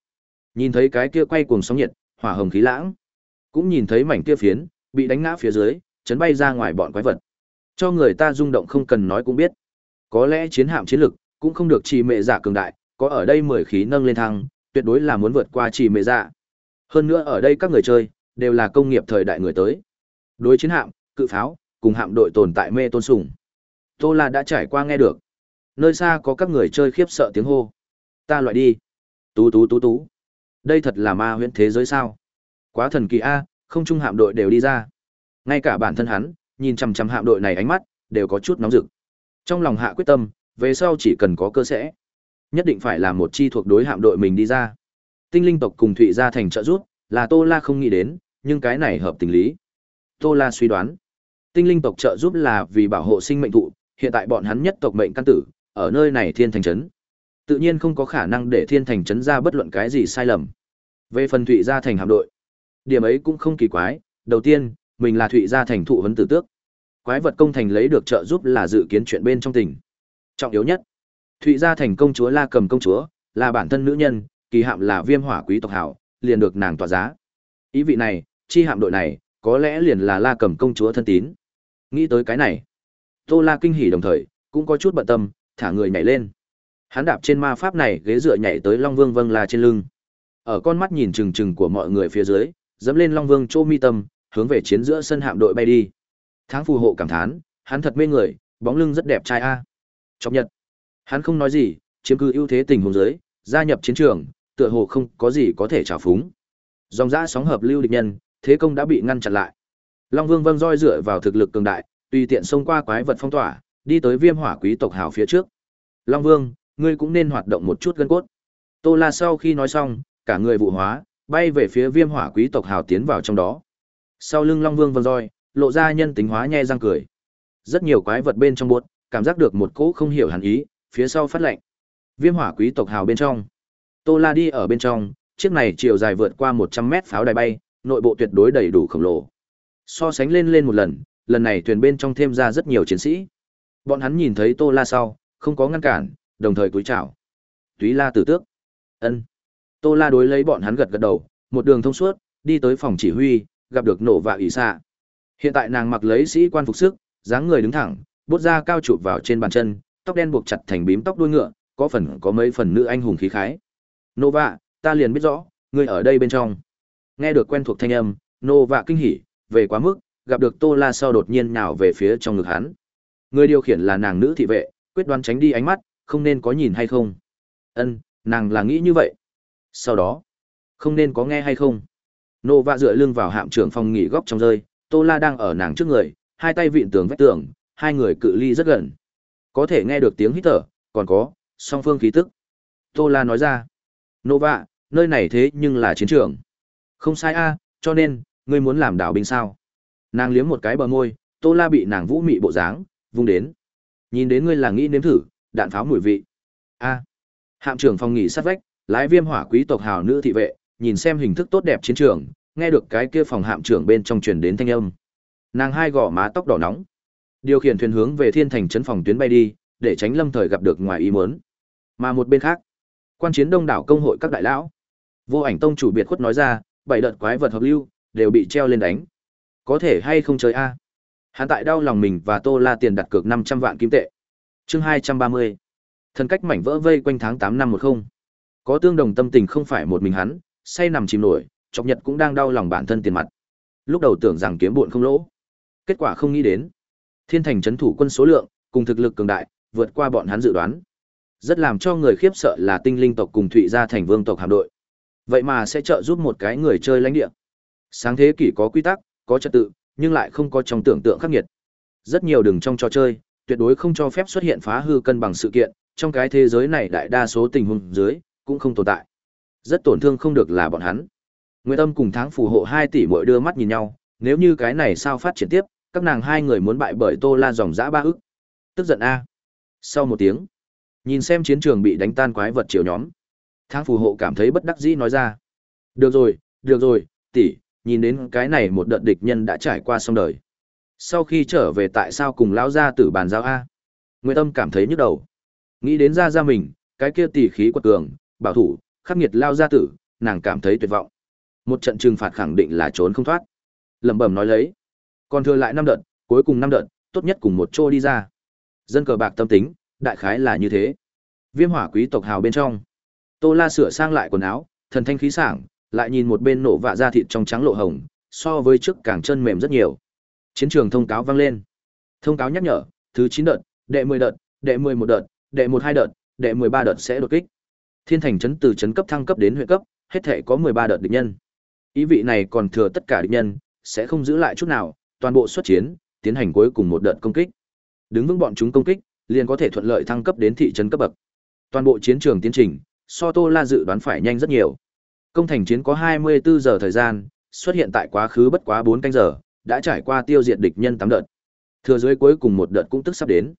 Nhìn thấy cái kia quay cuồng sóng nhiệt, hỏa hồng khí lãng, cũng nhìn thấy mảnh kia phiến bị đánh ngã phía dưới, chấn bay ra ngoài bọn quái vật. Cho người ta rung động không cần nói cũng biết. Có lẽ chiến hạm chiến lực cũng không được trì mệ giả cường đại, có ở đây 10 khí nâng lên thăng, tuyệt đối là muốn vượt qua trì mệ giả. Hơn nữa ở đây các người chơi đều là công nghiệp thời đại người tới. Đối chiến hạm, cự pháo, cùng hạm đội tồn tại mê tôn sùng. Tô La đã trải qua nghe được. Nơi xa có các người chơi khiếp sợ tiếng hô. Ta loại đi. Tú tú tú tú. Đây thật là ma huyễn thế giới sao? Quá thần kỳ a, không trung hạm đội đều đi ra. Ngay cả bản thân hắn, nhìn chằm chằm hạm đội này ánh mắt đều có chút nóng rực. Trong lòng hạ quyết tâm, về sau chỉ cần có cơ sẽ, nhất định phải làm một chi thuộc đối hạm đội mình đi ra. Tinh linh tộc cùng Thụy gia thành trợ giúp, là Tô La không nghĩ đến, nhưng cái này hợp tình lý. Tô La suy đoán, tinh linh tộc trợ giúp là vì bảo hộ sinh mệnh thụ, hiện tại bọn hắn nhất tộc mệnh căn tử, ở nơi này thiên thành trấn. Tự nhiên không có khả năng để thiên thành trấn ra bất luận cái gì sai lầm. Về phần Thụy gia thành hạm đội, điểm ấy cũng không kỳ quái, đầu tiên, mình là Thụy gia thành thụ vấn tử tước. quái vật công thành lấy được trợ giúp là dự kiến chuyện bên trong tỉnh. Trọng yếu nhất, Thụy gia thành công chúa La Cầm công chúa, là bản thân nữ nhân, kỳ hạm là Viêm Hỏa quý tộc hảo, liền được nàng tỏa giá. Ý vị này, chi hạm đội này, có lẽ liền là La Cầm công chúa thân tín. Nghĩ tới cái này, Tô La kinh hỉ đồng thời, cũng có chút bận tâm, thả người nhảy lên. Hắn đạp trên ma pháp này, ghế dựa nhảy tới Long Vương Vâng La trên lưng. Ở con mắt nhìn chừng chừng của mọi người phía dưới, dẫm lên Long Vương chỗ Mi Tâm, hướng về chiến giữa sân hạm đội bay đi. Tháng phù hộ cảm thán, hắn thật mê người, bóng lưng rất đẹp trai a. À. Chọc nhật. Hắn không nói gì, chiếm cứ ưu thế tình huống dưới, gia nhập chiến trường, tựa hồ không có gì có thể trào phúng. Dòng dã sóng hợp lưu địch nhân, thế công đã bị ngăn chặn lại. Long Vương vâng roi dựa vào thực lực cường đại, tùy tiện xông qua quái vật phong tỏa, đi tới Viêm Hỏa quý tộc hào phía trước. Long Vương, ngươi cũng nên hoạt động một chút gân cốt. Tô La sau khi nói xong, cả người vụ hóa, bay về phía Viêm Hỏa quý tộc hào tiến vào trong đó. Sau lưng Long Vương vâng roi, lộ ra nhân tính hóa nhe răng cười. Rất nhiều quái vật bên trong buốt, cảm giác được một cỗ không hiểu hẳn ý, phía sau phát lệnh. Viêm hỏa quý tộc hào bên trong. Tô La đi ở bên trong, chiếc này chiều dài vượt qua 100 mét pháo đài bay, nội bộ tuyệt đối đầy đủ khổng lồ. So sánh lên lên một lần, lần này thuyền bên trong thêm ra rất nhiều chiến sĩ. Bọn hắn nhìn thấy Tô La sau, không có ngăn cản, đồng thời cúi chào. Túy La tử tước. Ân. Tô La đối lấy bọn hắn gật gật đầu, một đường thông suốt, đi tới phòng chỉ huy, gặp được nổ và ỉ xạ. Hiện tại nàng mặc lấy sĩ quan phục sức, dáng người đứng thẳng, bốt ra cao chụp vào trên bàn chân, tóc đen buộc chặt thành bím tóc đuôi ngựa, có phần có mấy phần nữ anh hùng khí khái. Nova, ta liền biết rõ, ngươi ở đây bên trong. Nghe được quen thuộc thanh âm, Nova kinh hỉ, về quá mức, gặp được Tô La sau đột nhiên nhào về phía trong ngực hắn. Người điều khiển là nàng nữ thị vệ, quyết đoán tránh đi ánh mắt, không nên có nhìn hay không. Ân, nàng là nghĩ như vậy. Sau đó, không nên có nghe hay không. Nova dựa lưng vào hạm trưởng phòng nghỉ góc trong rơi, Tô La đang ở nàng trước người, hai tay vịn tường vách tường, hai người cự ly rất gần. Có thể nghe được tiếng hít thở, còn có song phương khí tức. Tô La nói ra, Nova, nơi này thế nhưng là chiến trường. Không sai a, cho nên, ngươi muốn làm đảo binh sao? Nàng liếm một cái bờ môi, Tô La bị nàng vũ mị bộ dáng, vung đến. Nhìn đến ngươi là nghĩ nếm thử, đạn pháo mùi vị. A. Hạm trưởng phòng nghỉ sát vách, lái viêm hỏa quý tộc hào nữ thị vệ, nhìn xem hình thức tốt đẹp chiến trường, nghe được cái kia phòng hạm trưởng bên trong truyền đến thanh âm. Nàng hai gò má tóc đỏ nóng, điều khiển thuyền hướng về thiên thành trấn phòng tuyến bay đi, để tránh lâm thời gặp được ngoài ý muốn. Mà một bên khác, quan chiến đông đảo công hội các đại lão, vô ảnh tông chủ biệt khuất nói ra, bảy đợt quái vật hợp lưu đều bị treo lên đánh. Có thể hay không chơi a? Hắn tại đau lòng mình và Tô La tiền đặt cược 500 vạn kim tệ. Chương 230. Thần cách mảnh vỡ vây quanh tháng 8 năm 10. Có tương đồng tâm tình không phải một mình hắn, say nằm chìm nổi, Chọc Nhật cũng đang đau lòng bản thân tiền mặt. Lúc đầu tưởng rằng kiếm buồn không lỗ, kết quả không nghĩ đến. Thiên thành trấn thủ quân số lượng, cùng thực lực cường đại, vượt qua bọn hắn dự đoán. Rất làm cho người khiếp sợ là tinh linh tộc cùng Thụy gia thành vương tộc hạm đội. Vậy mà sẽ trợ giúp một cái người chơi lãnh địa. Sáng thế kỷ có quy tắc, có trật tự, nhưng lại không có trong tưởng tượng khắc nghiệt. Rất nhiều đường trong trò chơi, tuyệt đối không cho phép xuất hiện phá hư cân bằng sự kiện, trong cái thế giới này đại đa số tình huống dưới cũng không tồn tại. Rất tổn thương không được là bọn hắn. Nguyệt Âm cùng tháng phù hộ 2 tỷ mỗi đưa mắt nhìn nhau, nếu như cái này sao phát triển tiếp, các nàng hai người muốn bại bởi Tô La dòng dã ba ức. Tức giận a. Sau một tiếng, nhìn xem chiến trường bị đánh tan quái vật chiều nhóm, tháng phù hộ cảm thấy bất đắc dĩ nói ra. Được rồi, được rồi, tỷ, nhìn đến cái này một đợt địch nhân đã trải qua xong đời. Sau khi trở về tại sao cùng lão gia tử bàn giao a? Nguyệt Âm cảm thấy nhức đầu. Nghĩ đến gia gia mình, cái kia tỷ khí quật cường, bảo thủ, khắc nghiệt lao gia tử, nàng cảm thấy tuyệt vọng. Một trận trừng phạt khẳng định là trốn không thoát. Lẩm bẩm nói lấy, còn thừa lại năm đợt, cuối cùng năm đợt, tốt nhất cùng một chỗ đi ra. Dân cờ bạc tâm tính, đại khái là như thế. Viêm hỏa quý tộc hào bên trong. Tô La sửa sang lại quần áo, thần thanh khí sảng, lại nhìn một bên nổ vạ da thịt trong trắng lộ hồng, so với trước càng chân mềm rất nhiều. Chiến trường thông cáo vang lên. Thông cáo nhắc nhở, thứ chín đợt, đệ mười đợt, đệ mười một đợt, đệ một hai đợt, đệ mười ba đợt sẽ đột kích. Thiên thành trấn từ trấn cấp thăng cấp đến huyện cấp, hết thể có mười ba đợt địch nhân. Ý vị này còn thừa tất cả địch nhân, sẽ không giữ lại chút nào, toàn bộ xuất chiến, tiến hành cuối cùng một đợt công kích. Đứng vững bọn chúng công kích, liền có thể thuận lợi thăng cấp đến thị trấn cấp bậc. Toàn bộ chiến trường tiến trình, so Tô La dự đoán phải nhanh rất nhiều. Công thành chiến có 24 giờ thời gian, xuất hiện tại quá khứ bất quá 4 canh giờ, đã trải qua tiêu diệt địch nhân 8 đợt. Thừa dưới cuối cùng một đợt cũng tức sắp đến.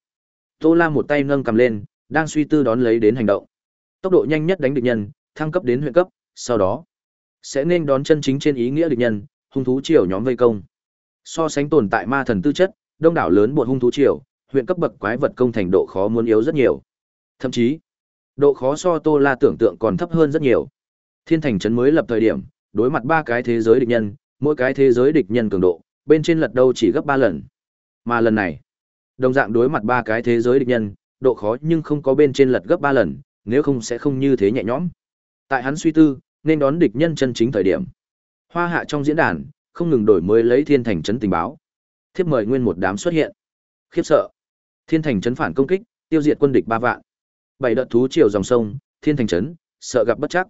Tô La một tay nâng cầm lên, đang suy tư đón lấy đến hành động. Tốc độ nhanh nhất đánh địch nhân, thăng cấp đến huyện cấp, sau đó sẽ nên đón chân chính trên ý nghĩa địch nhân, hung thú triều nhóm vây công. So sánh tồn tại ma thần tư chất, đông đảo lớn bột hung thú triều, huyện cấp bậc quái vật công thành độ khó muốn yếu rất nhiều. Thậm chí, độ khó so Tô La tưởng tượng còn thấp hơn rất nhiều. Thiên thành trấn mới lập thời điểm, đối mặt ba cái thế giới địch nhân, mỗi cái thế giới địch nhân cường độ, bên trên lật đâu chỉ gấp 3 lần. Mà lần này, đồng dạng đối mặt ba cái thế giới địch nhân, độ khó nhưng không có bên trên lật gấp 3 lần, nếu không sẽ không như thế nhẹ nhõm. Tại hắn suy tư, nên đón địch nhân chân chính thời điểm. Hoa hạ trong diễn đàn, không ngừng đổi mới lấy thiên thành trấn tình báo. Thiếp mời nguyên một đám xuất hiện. Khiếp sợ. Thiên thành trấn phản công kích, tiêu diệt quân địch ba vạn. Bảy đợt thú triều dòng sông, thiên thành trấn, sợ gặp bất chắc.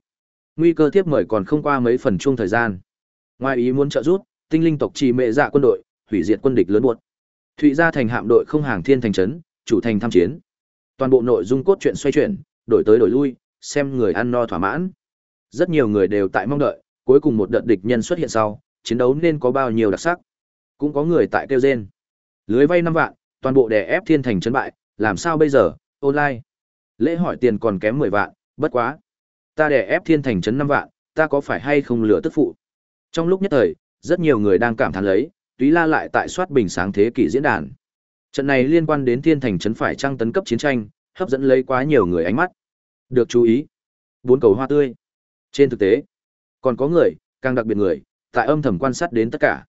Nguy cơ tiếp mời còn không qua mấy phần chung thời gian. Ngoài ý muốn trợ giúp, tinh linh tộc trì mệ dạ quân đội, hủy diệt quân địch lớn buột. Thụy gia thành hạm đội không hàng thiên thành trấn, chủ thành tham chiến. Toàn bộ nội dung cốt truyện xoay chuyển, đổi tới đổi lui, xem người ăn no thỏa mãn. Rất nhiều người đều tại mong đợi, cuối cùng một đợt địch nhân xuất hiện sau, chiến đấu nên có bao nhiêu đặc sắc. Cũng có người tại kêu rên. Lưới vay năm vạn, toàn bộ đè ép thiên thành trấn bại, làm sao bây giờ, online. Lễ hỏi tiền còn kém mười vạn, bất quá. Ta đè ép thiên thành trấn năm vạn, ta có phải hay không lừa tức phụ. Trong lúc nhất thời, rất nhiều người đang cảm thán lấy, túy la lại tại soát bình sáng thế kỷ diễn đàn. Trận này liên quan đến thiên thành trấn phải trăng tấn cấp chiến tranh, hấp dẫn lấy quá nhiều người ánh mắt. Được chú ý. Bốn cầu hoa tươi. Trên thực tế, còn có người, càng đặc biệt người, tại âm thầm quan sát đến tất cả.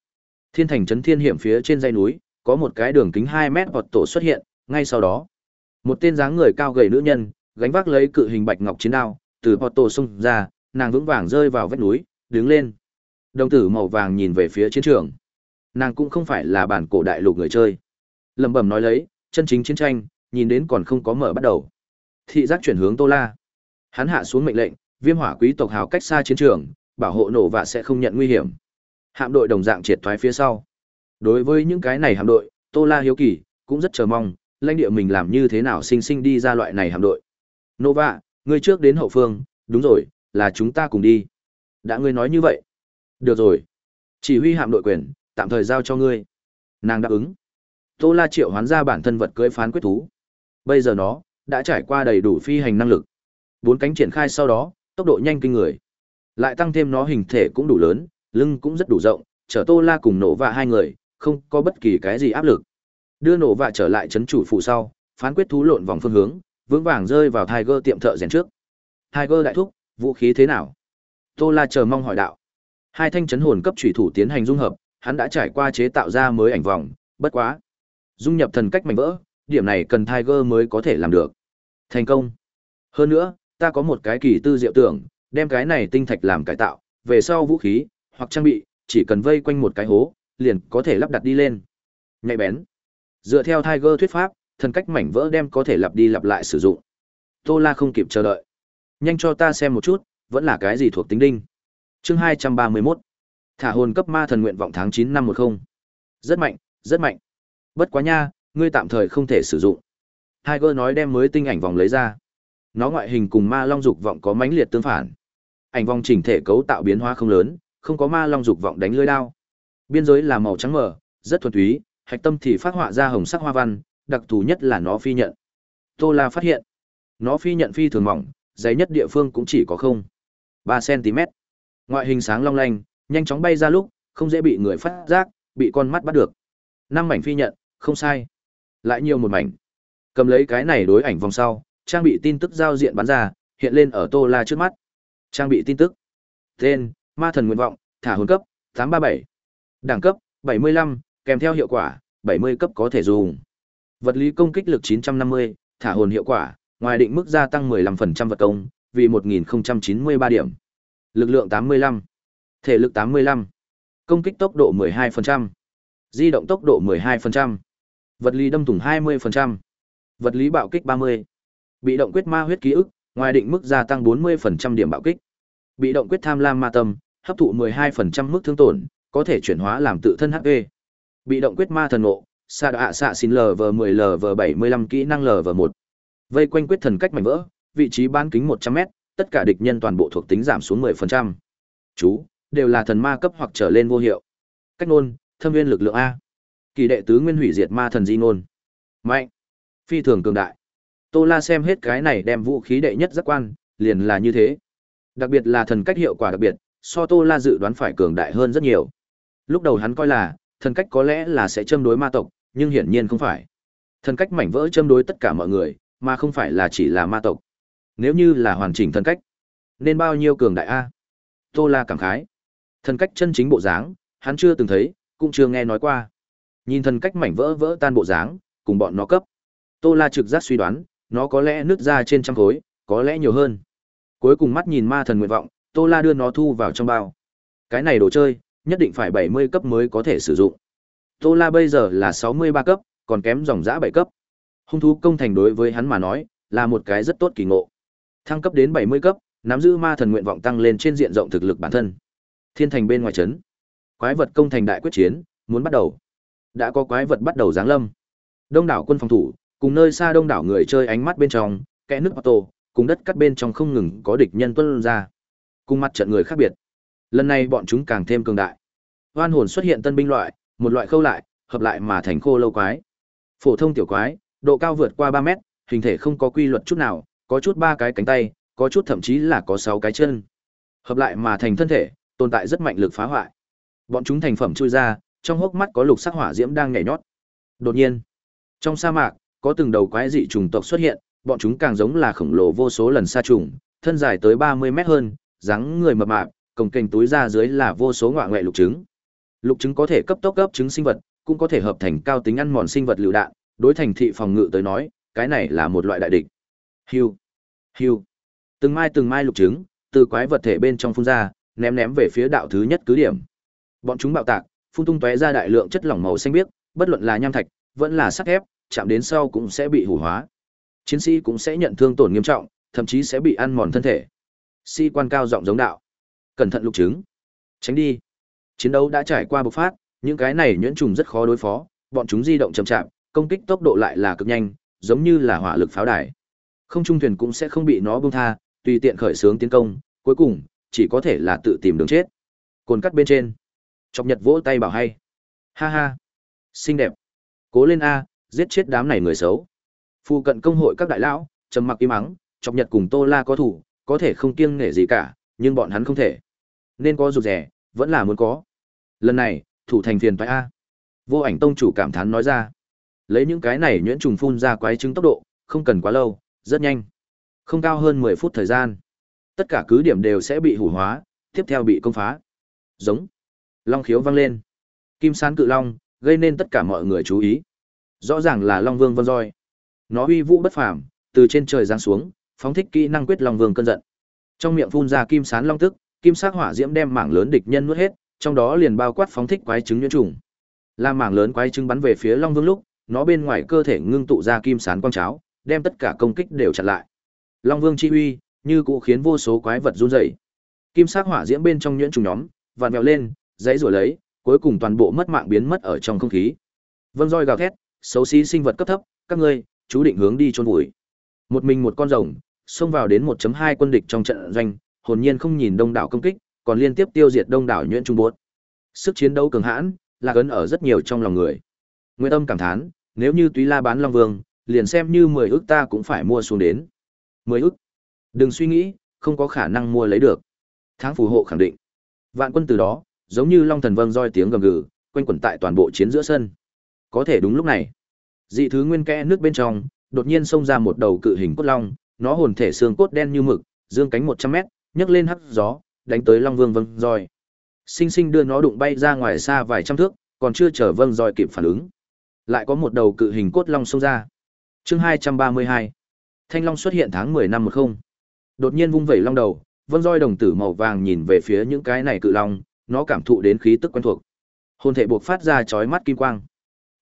Thiên thành trấn thiên hiểm phía trên dãy núi, có một cái đường kính 2 mét hoặc tổ xuất hiện, ngay sau đó, một tên dáng người cao gầy nữ nhân, gánh vác lấy cự hình bạch ngọc chiến đao, từ Porto xông xung ra, nàng vững vàng rơi vào vách núi, đứng lên. Đồng tử màu vàng nhìn về phía chiến trường. Nàng cũng không phải là bản cổ đại lục người chơi. Lẩm bẩm nói lấy, chân chính chiến tranh, nhìn đến còn không có mở bắt đầu. Thị giác chuyển hướng Tô La. Hắn hạ xuống mệnh lệnh, Viêm Hỏa quý tộc hào cách xa chiến trường, bảo hộ nổ và sẽ không nhận nguy hiểm. Hạm đội đồng dạng triệt thoái phía sau. Đối với những cái này hạm đội, Tô La hiếu kỳ, cũng rất chờ mong, lãnh địa mình làm như thế nào sinh sinh đi ra loại này hạm đội. Nova, ngươi trước đến hậu phương, đúng rồi, là chúng ta cùng đi. Đã ngươi nói như vậy. Được rồi. Chỉ huy hạm đội quyền, tạm thời giao cho ngươi. Nàng đáp ứng. Tô La triệu hoán ra bản thân vật cưỡi phán quyết thú. Bây giờ nó đã trải qua đầy đủ phi hành năng lực. Bốn cánh triển khai sau đó, tốc độ nhanh kinh người. Lại tăng thêm nó hình thể cũng đủ lớn, lưng cũng rất đủ rộng, chở Tô La cùng nổ và hai người, không có bất kỳ cái gì áp lực. Đưa nổ vạ trở lại chấn chủ phủ sau, phán quyết thú lộn vòng phương hướng, vững vàng rơi vào Tiger tiệm thợ rèn trước. Tiger đại thúc, vũ khí thế nào? Tô La chờ mong hỏi đạo. Hai thanh chấn hồn cấp thủy thủ tiến hành dung hợp, hắn đã trải qua chế tạo ra mới ảnh vòng, bất quá. Dung nhập thần cách mạnh vỡ, điểm này cần Tiger mới có thể làm được. Thành công. Hơn nữa, ta có một cái kỳ tư diệu tưởng, đem cái này tinh thạch làm cải tạo, về sau vũ khí hoặc trang bị, chỉ cần vây quanh một cái hố, liền có thể lắp đặt đi lên. Nhạy bén. Dựa theo Tiger thuyết pháp, thần cách mảnh vỡ đem có thể lặp đi lặp lại sử dụng. Tô La không kịp chờ đợi. Nhanh cho ta xem một chút, vẫn là cái gì thuộc tính đinh. Chương 231. Thả hồn cấp ma thần nguyện vọng tháng 9 năm 10. Rất mạnh, rất mạnh. Bất quá nha, ngươi tạm thời không thể sử dụng. Tiger nói đem mới tinh ảnh vòng lấy ra. Nó ngoại hình cùng ma long dục vọng có mãnh liệt tương phản. Ảnh vòng chỉnh thể cấu tạo biến hóa không lớn, không có ma long dục vọng đánh lưỡi đao. Biên giới là màu trắng mờ, rất thuần túy, hạch tâm thì phát họa ra hồng sắc hoa văn, đặc thù nhất là nó phi nhận. Tô La phát hiện, nó phi nhận phi thường mỏng, dày nhất địa phương cũng chỉ có không ba cm. Ngoại hình sáng long lanh, nhanh chóng bay ra lúc, không dễ bị người phát giác, bị con mắt bắt được. Năm mảnh phi nhận, không sai. Lại nhiều một mảnh. Cầm lấy cái này đối ảnh vòng sau, trang bị tin tức giao diện bắn ra, hiện lên ở Tô La trước mắt. Trang bị tin tức. Tên: Ma thần nguyện vọng, thả hồn cấp 837. Đẳng cấp 75, kèm theo hiệu quả 70 cấp có thể dùng. Vật lý công kích lực 950, thả hồn hiệu quả, ngoài định mức gia tăng 15% vật công, vì 1093 điểm. Lực lượng 85, thể lực 85, công kích tốc độ 12%, di động tốc độ 12%, vật lý đâm thủng 20%, vật lý bạo kích 30. Bị động quyết ma huyết ký ức, ngoài định mức gia tăng 40% điểm bạo kích. Bị động quyết tham lam ma tâm, hấp thụ 12% mức thương tổn, có thể chuyển hóa làm tự thân HP. Bị động quyết ma thần ngộ, xạ đạ xạ xin LV10 LV75 kỹ năng LV1. Vây quanh quyết thần cách mảnh vỡ, vị trí bán kính 100m, tất cả địch nhân toàn bộ thuộc tính giảm xuống 10%. Chú, đều là thần ma cấp hoặc trở lên vô hiệu. Cách nôn, thâm viên lực lượng A. Kỳ đệ tứ nguyên hủy diệt ma thần di nôn. Mạnh. Phi thường cường đại. Tô La xem hết cái này đem vũ khí đệ nhất giác quan, liền là như thế. Đặc biệt là thần cách hiệu quả đặc biệt, so Tô La dự đoán phải cường đại hơn rất nhiều. Lúc đầu hắn coi là, thần cách có lẽ là sẽ châm đối ma tộc, nhưng hiển nhiên không phải. Thần cách mảnh vỡ châm đối tất cả mọi người, mà không phải là chỉ là ma tộc. Nếu như là hoàn chỉnh thần cách, nên bao nhiêu cường đại a? Tô La cảm khái. Thần cách chân chính bộ dáng, hắn chưa từng thấy, cũng chưa nghe nói qua. Nhìn thần cách mảnh vỡ vỡ tan bộ dáng, cùng bọn nó cấp. Tô La trực giác suy đoán, nó có lẽ nứt ra trên trăm khối, có lẽ nhiều hơn. Cuối cùng mắt nhìn ma thần nguyện vọng, Tô La đưa nó thu vào trong bao. Cái này đồ chơi, nhất định phải 70 cấp mới có thể sử dụng. Tô La bây giờ là 63 cấp, còn kém dòng dã 7 cấp. Hung thú công thành đối với hắn mà nói, là một cái rất tốt kỳ ngộ. Thăng cấp đến 70 cấp, nắm giữ ma thần nguyện vọng tăng lên trên diện rộng thực lực bản thân. Thiên thành bên ngoài trấn, quái vật công thành đại quyết chiến, muốn bắt đầu. Đã có quái vật bắt đầu giáng lâm. Đông đảo quân phòng thủ, cùng nơi xa đông đảo người chơi ánh mắt bên trong, kẽ nước auto, cùng đất cắt bên trong không ngừng có địch nhân tuôn ra. Cùng mặt trận người khác biệt. Lần này bọn chúng càng thêm cường đại. Hoan hồn xuất hiện tân binh loại, một loại khâu lại, hợp lại mà thành khô lâu quái. Phổ thông tiểu quái, độ cao vượt qua ba mét, hình thể không có quy luật chút nào, có chút ba cái cánh tay, có chút thậm chí là có sáu cái chân. Hợp lại mà thành thân thể, tồn tại rất mạnh lực phá hoại. Bọn chúng thành phẩm chui ra, trong hốc mắt có lục sắc hỏa diễm đang nhảy nhót. Đột nhiên, trong sa mạc, có từng đầu quái dị trùng tộc xuất hiện, bọn chúng càng giống là khổng lồ vô số lần sa trùng, thân dài tới 30 mét hơn, dáng người mập mạp, cồng kềnh túi ra dưới là vô số ngọa ngoại lục trứng. Lục trứng có thể cấp tốc cấp trứng sinh vật, cũng có thể hợp thành cao tính ăn mòn sinh vật lưu đạn, đối thành thị phòng ngự tới nói, cái này là một loại đại địch. Hưu, hưu. Từng mai từng mai lục trứng, từ quái vật thể bên trong phun ra, ném ném về phía đạo thứ nhất cứ điểm. Bọn chúng bạo tạc, phun tung tóe ra đại lượng chất lỏng màu xanh biếc, bất luận là nham thạch, vẫn là sắt thép, chạm đến sau cũng sẽ bị hủ hóa. Chiến sĩ cũng sẽ nhận thương tổn nghiêm trọng, thậm chí sẽ bị ăn mòn thân thể. Sĩ quan cao giọng giống đạo. Cẩn thận lục trứng. Tránh đi. Chiến đấu đã trải qua bộc phát, những cái này nhuyễn trùng rất khó đối phó, bọn chúng di động chậm chạp, công kích tốc độ lại là cực nhanh, giống như là hỏa lực pháo đài. Không trung thuyền cũng sẽ không bị nó bông tha, tùy tiện khởi xướng tiến công, cuối cùng chỉ có thể là tự tìm đường chết. Cồn cắt bên trên, Chọc Nhật vỗ tay bảo hay. Ha ha, xinh đẹp. Cố lên a, giết chết đám này người xấu. phụ cận công hội các đại lão, trầm mặc im mắng, Chọc Nhật cùng Tô La có thủ, có thể không kiêng nể gì cả, nhưng bọn hắn không thể. Nên có rụt rẻ, vẫn là muốn có. Lần này, thủ thành phiền phải a. Vô Ảnh tông chủ cảm thán nói ra. Lấy những cái này nhuyễn trùng phun ra quái trứng tốc độ, không cần quá lâu, rất nhanh. Không cao hơn 10 phút thời gian. Tất cả cứ điểm đều sẽ bị hủ hóa, tiếp theo bị công phá. Giống. Long khiếu vang lên. Kim sán cự long, gây nên tất cả mọi người chú ý. Rõ ràng là Long Vương Vân Roi. Nó uy vũ bất phàm, từ trên trời giáng xuống, phóng thích kỹ năng quyết Long Vương cơn giận. Trong miệng phun ra kim sán long tức, kim sắc hỏa diễm đem mảng lớn địch nhân nuốt hết, trong đó liền bao quát phóng thích quái trứng nhuyễn trùng. Làm mảng lớn quái trứng bắn về phía Long Vương lúc, nó bên ngoài cơ thể ngưng tụ ra kim sán quang cháo, đem tất cả công kích đều chặn lại. Long Vương chi uy, như cũ khiến vô số quái vật run rẩy. Kim sắc hỏa diễm bên trong nhuyễn trùng nhóm, vặn vẹo lên, giãy giụa lấy, cuối cùng toàn bộ mất mạng biến mất ở trong không khí. Vâng roi gào thét, xấu xí sinh vật cấp thấp, các ngươi, chú định hướng đi chôn vùi. Một mình một con rồng, xông vào đến 1.2 quân địch trong trận doanh, hồn nhiên không nhìn đông đảo công kích, còn liên tiếp tiêu diệt đông đảo nhuyễn trung bốt. Sức chiến đấu cường hãn, là ấn ở rất nhiều trong lòng người. Nguyên Âm cảm thán, nếu như Túy La bán Long Vương, liền xem như 10 ức ta cũng phải mua xuống đến. 10 ức. Đừng suy nghĩ, không có khả năng mua lấy được. Tháng phù hộ khẳng định. Vạn quân từ đó, giống như long thần vâng roi tiếng gầm gừ, quanh quẩn tại toàn bộ chiến giữa sân. Có thể đúng lúc này, dị thứ nguyên kẽ nước bên trong, đột nhiên xông ra một đầu cự hình cốt long, nó hồn thể xương cốt đen như mực, dương cánh 100 mét, nhấc lên hắt gió, đánh tới long vương vâng roi. Sinh sinh đưa nó đụng bay ra ngoài xa vài trăm thước, còn chưa chờ vâng roi kịp phản ứng. Lại có một đầu cự hình cốt long xông ra. Chương 232. Thanh long xuất hiện tháng 10 năm 10. Đột nhiên vung vẩy long đầu, vâng roi đồng tử màu vàng nhìn về phía những cái này cự long, nó cảm thụ đến khí tức quen thuộc. Hồn thể buộc phát ra chói mắt kim quang.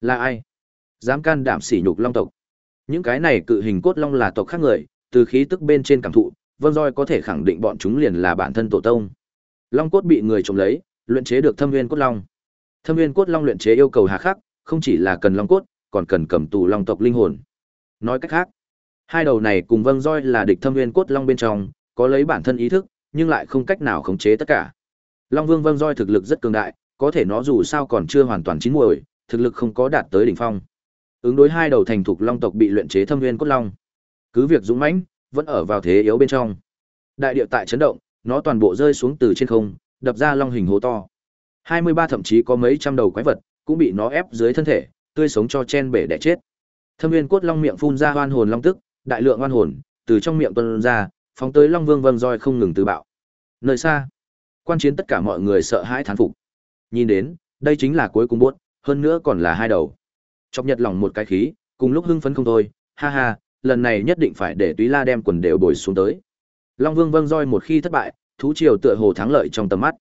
Là ai? Dám can đảm sỉ nhục long tộc. Những cái này cự hình cốt long là tộc khác người, từ khí tức bên trên cảm thụ, vân roi có thể khẳng định bọn chúng liền là bản thân tổ tông. Long cốt bị người trộm lấy, luyện chế được thâm Viên cốt long. Thâm Viên cốt long luyện chế yêu cầu hà khắc, không chỉ là cần long cốt, còn cần cầm tù long tộc linh hồn. Nói cách khác, hai đầu này cùng vân roi là địch thâm Viên cốt long bên trong, có lấy bản thân ý thức, nhưng lại không cách nào khống chế tất cả. Long Vương Vâng Roi thực lực rất cường đại, có thể nó dù sao còn chưa hoàn toàn chín muồi, thực lực không có đạt tới đỉnh phong. Ứng đối hai đầu thành thục long tộc bị luyện chế thâm Viên cốt long. Cứ việc dũng mãnh, vẫn ở vào thế yếu bên trong. Đại địa tại chấn động, nó toàn bộ rơi xuống từ trên không, đập ra long hình hố to. 23 thậm chí có mấy trăm đầu quái vật cũng bị nó ép dưới thân thể, tươi sống cho chen bể đẻ chết. Thâm Nguyên cốt long miệng phun ra oan hồn long tức, đại lượng oan hồn từ trong miệng tuôn ra, phóng tới Long Vương vâng roi không ngừng từ bạo. Nơi xa, quan chiến tất cả mọi người sợ hãi thán phục. Nhìn đến, đây chính là cuối cùng buốt, hơn nữa còn là hai đầu. Chọc nhật lòng một cái khí, cùng lúc hưng phấn không thôi, ha ha, lần này nhất định phải để Túy La đem quần đều bồi xuống tới. Long Vương vâng roi một khi thất bại, thú triều tựa hồ thắng lợi trong tầm mắt.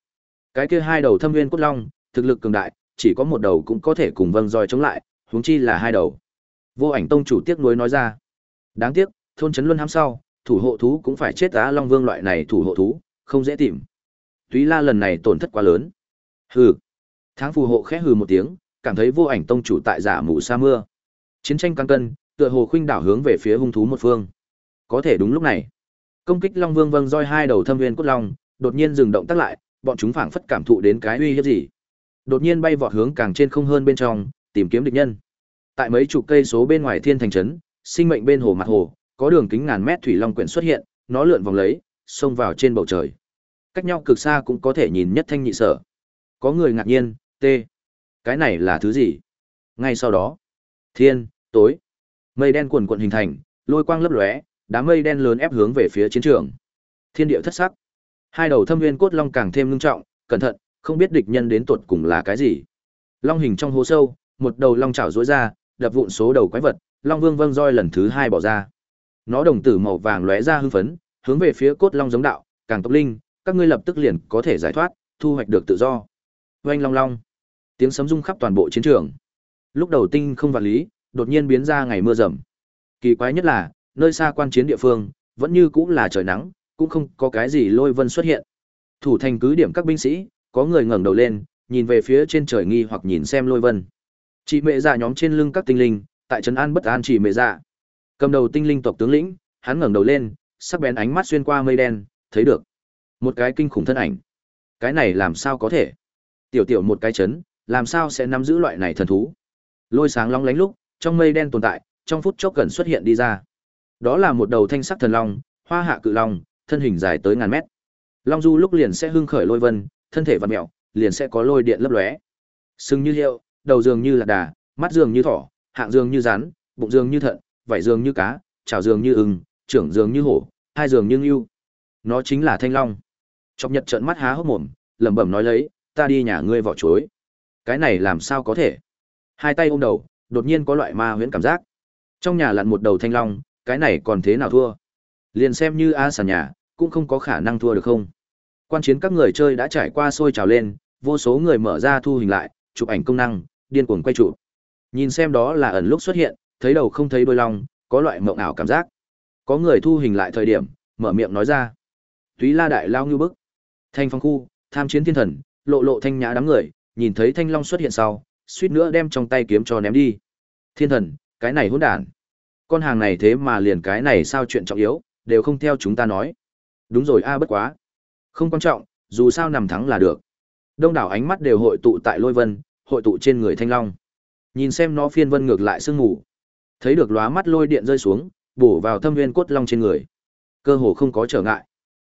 Cái kia hai đầu thâm nguyên cốt long, thực lực cường đại, chỉ có một đầu cũng có thể cùng vâng roi chống lại, huống chi là hai đầu. Vô Ảnh Tông chủ tiếc nuối nói ra. Đáng tiếc, thôn trấn luân hãm sau, thủ hộ thú cũng phải chết á Long Vương loại này thủ hộ thú, không dễ tìm. Túy La lần này tổn thất quá lớn. Hừ. Tháng phù hộ khẽ hừ một tiếng, cảm thấy Vô Ảnh Tông chủ tại giả mù sa mưa. Chiến tranh căng cân, tựa hồ khuynh đảo hướng về phía hung thú một phương. Có thể đúng lúc này, công kích Long Vương vâng roi hai đầu thâm viên cốt long, đột nhiên dừng động tác lại, bọn chúng phảng phất cảm thụ đến cái uy hiếp gì. Đột nhiên bay vọt hướng càng trên không hơn bên trong, tìm kiếm địch nhân. Tại mấy chục cây số bên ngoài thiên thành trấn, sinh mệnh bên hồ mặt hồ, có đường kính ngàn mét thủy long quyển xuất hiện, nó lượn vòng lấy, xông vào trên bầu trời. Cách nhau cực xa cũng có thể nhìn nhất thanh nhị sở. Có người ngạc nhiên, "T, cái này là thứ gì?" Ngay sau đó, thiên, tối, mây đen cuồn cuộn hình thành, lôi quang lấp lóe, đám mây đen lớn ép hướng về phía chiến trường. Thiên địa thất sắc. Hai đầu thâm nguyên cốt long càng thêm ngưng trọng, cẩn thận, không biết địch nhân đến tuột cùng là cái gì. Long hình trong hố sâu, một đầu long chảo rũa ra, đập vụn số đầu quái vật, long vương vâng roi lần thứ hai bỏ ra. Nó đồng tử màu vàng lóe ra hưng phấn, hướng về phía cốt long giống đạo, càng tốc linh, các ngươi lập tức liền có thể giải thoát, thu hoạch được tự do. Oanh long long. Tiếng sấm rung khắp toàn bộ chiến trường. Lúc đầu tinh không vật lý, đột nhiên biến ra ngày mưa rầm. Kỳ quái nhất là, nơi xa quan chiến địa phương, vẫn như cũng là trời nắng, cũng không có cái gì lôi vân xuất hiện. Thủ thành cứ điểm các binh sĩ, có người ngẩng đầu lên, nhìn về phía trên trời nghi hoặc nhìn xem lôi vân. Chị mẹ già nhóm trên lưng các tinh linh, tại trấn an bất an chỉ mẹ già Cầm đầu tinh linh tộc tướng lĩnh, hắn ngẩng đầu lên, sắc bén ánh mắt xuyên qua mây đen, thấy được một cái kinh khủng thân ảnh. Cái này làm sao có thể? Tiểu tiểu một cái chấn, làm sao sẽ nắm giữ loại này thần thú? Lôi sáng long lánh lúc, trong mây đen tồn tại, trong phút chốc gần xuất hiện đi ra. Đó là một đầu thanh sắc thần long, hoa hạ cự long, thân hình dài tới ngàn mét. Long du lúc liền sẽ hưng khởi lôi vân, thân thể vặn mèo, liền sẽ có lôi điện lấp lóe. Sừng như hiệu, đầu dường như là đà, mắt dường như thỏ, hạng dường như rắn, bụng dường như thận, vảy dường như cá, chảo dường như ưng, trưởng dường như hổ, hai dường như ưu. Nó chính là thanh long. Chọc Nhật trợn mắt há hốc mồm, lẩm bẩm nói lấy, ta đi nhà ngươi vỏ chuối. Cái này làm sao có thể? Hai tay ôm đầu, đột nhiên có loại ma huyễn cảm giác. Trong nhà lặn một đầu thanh long, cái này còn thế nào thua? Liền xem như A sàn nhà, cũng không có khả năng thua được không? Quan chiến các người chơi đã trải qua sôi trào lên, vô số người mở ra thu hình lại, chụp ảnh công năng, điên cuồng quay chụp. Nhìn xem đó là ẩn lúc xuất hiện, thấy đầu không thấy đôi long, có loại mộng ảo cảm giác. Có người thu hình lại thời điểm, mở miệng nói ra. Túy La đại lao như bức. Thanh phong khu, tham chiến thiên thần, lộ lộ thanh nhã đám người, nhìn thấy thanh long xuất hiện sau, suýt nữa đem trong tay kiếm cho ném đi. Thiên thần, cái này hỗn đản. Con hàng này thế mà liền cái này sao chuyện trọng yếu, đều không theo chúng ta nói. Đúng rồi a bất quá. Không quan trọng, dù sao nằm thắng là được. Đông đảo ánh mắt đều hội tụ tại lôi vân, hội tụ trên người thanh long. Nhìn xem nó phiên vân ngược lại sương ngủ. Thấy được lóa mắt lôi điện rơi xuống, bổ vào thâm viên cốt long trên người. Cơ hồ không có trở ngại.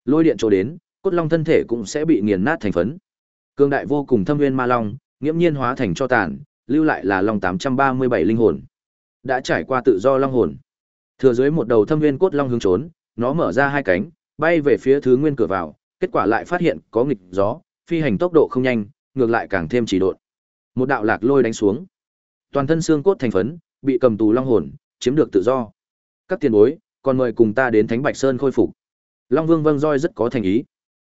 Lôi điện trổ đến, cốt long thân thể cũng sẽ bị nghiền nát thành phấn. Cương đại vô cùng thâm viên ma long, nghiễm nhiên hóa thành cho tàn, lưu lại là long 837 linh hồn. Đã trải qua tự do long hồn. Thừa dưới một đầu thâm viên cốt long hướng trốn, nó mở ra hai cánh, bay về phía thứ nguyên cửa vào, kết quả lại phát hiện có nghịch gió, phi hành tốc độ không nhanh, ngược lại càng thêm chỉ độn. Một đạo lạc lôi đánh xuống. Toàn thân xương cốt thành phấn, bị cầm tù long hồn, chiếm được tự do. Các tiền bối, còn mời cùng ta đến Thánh Bạch Sơn khôi phục. Long Vương Vâng Roi rất có thành ý.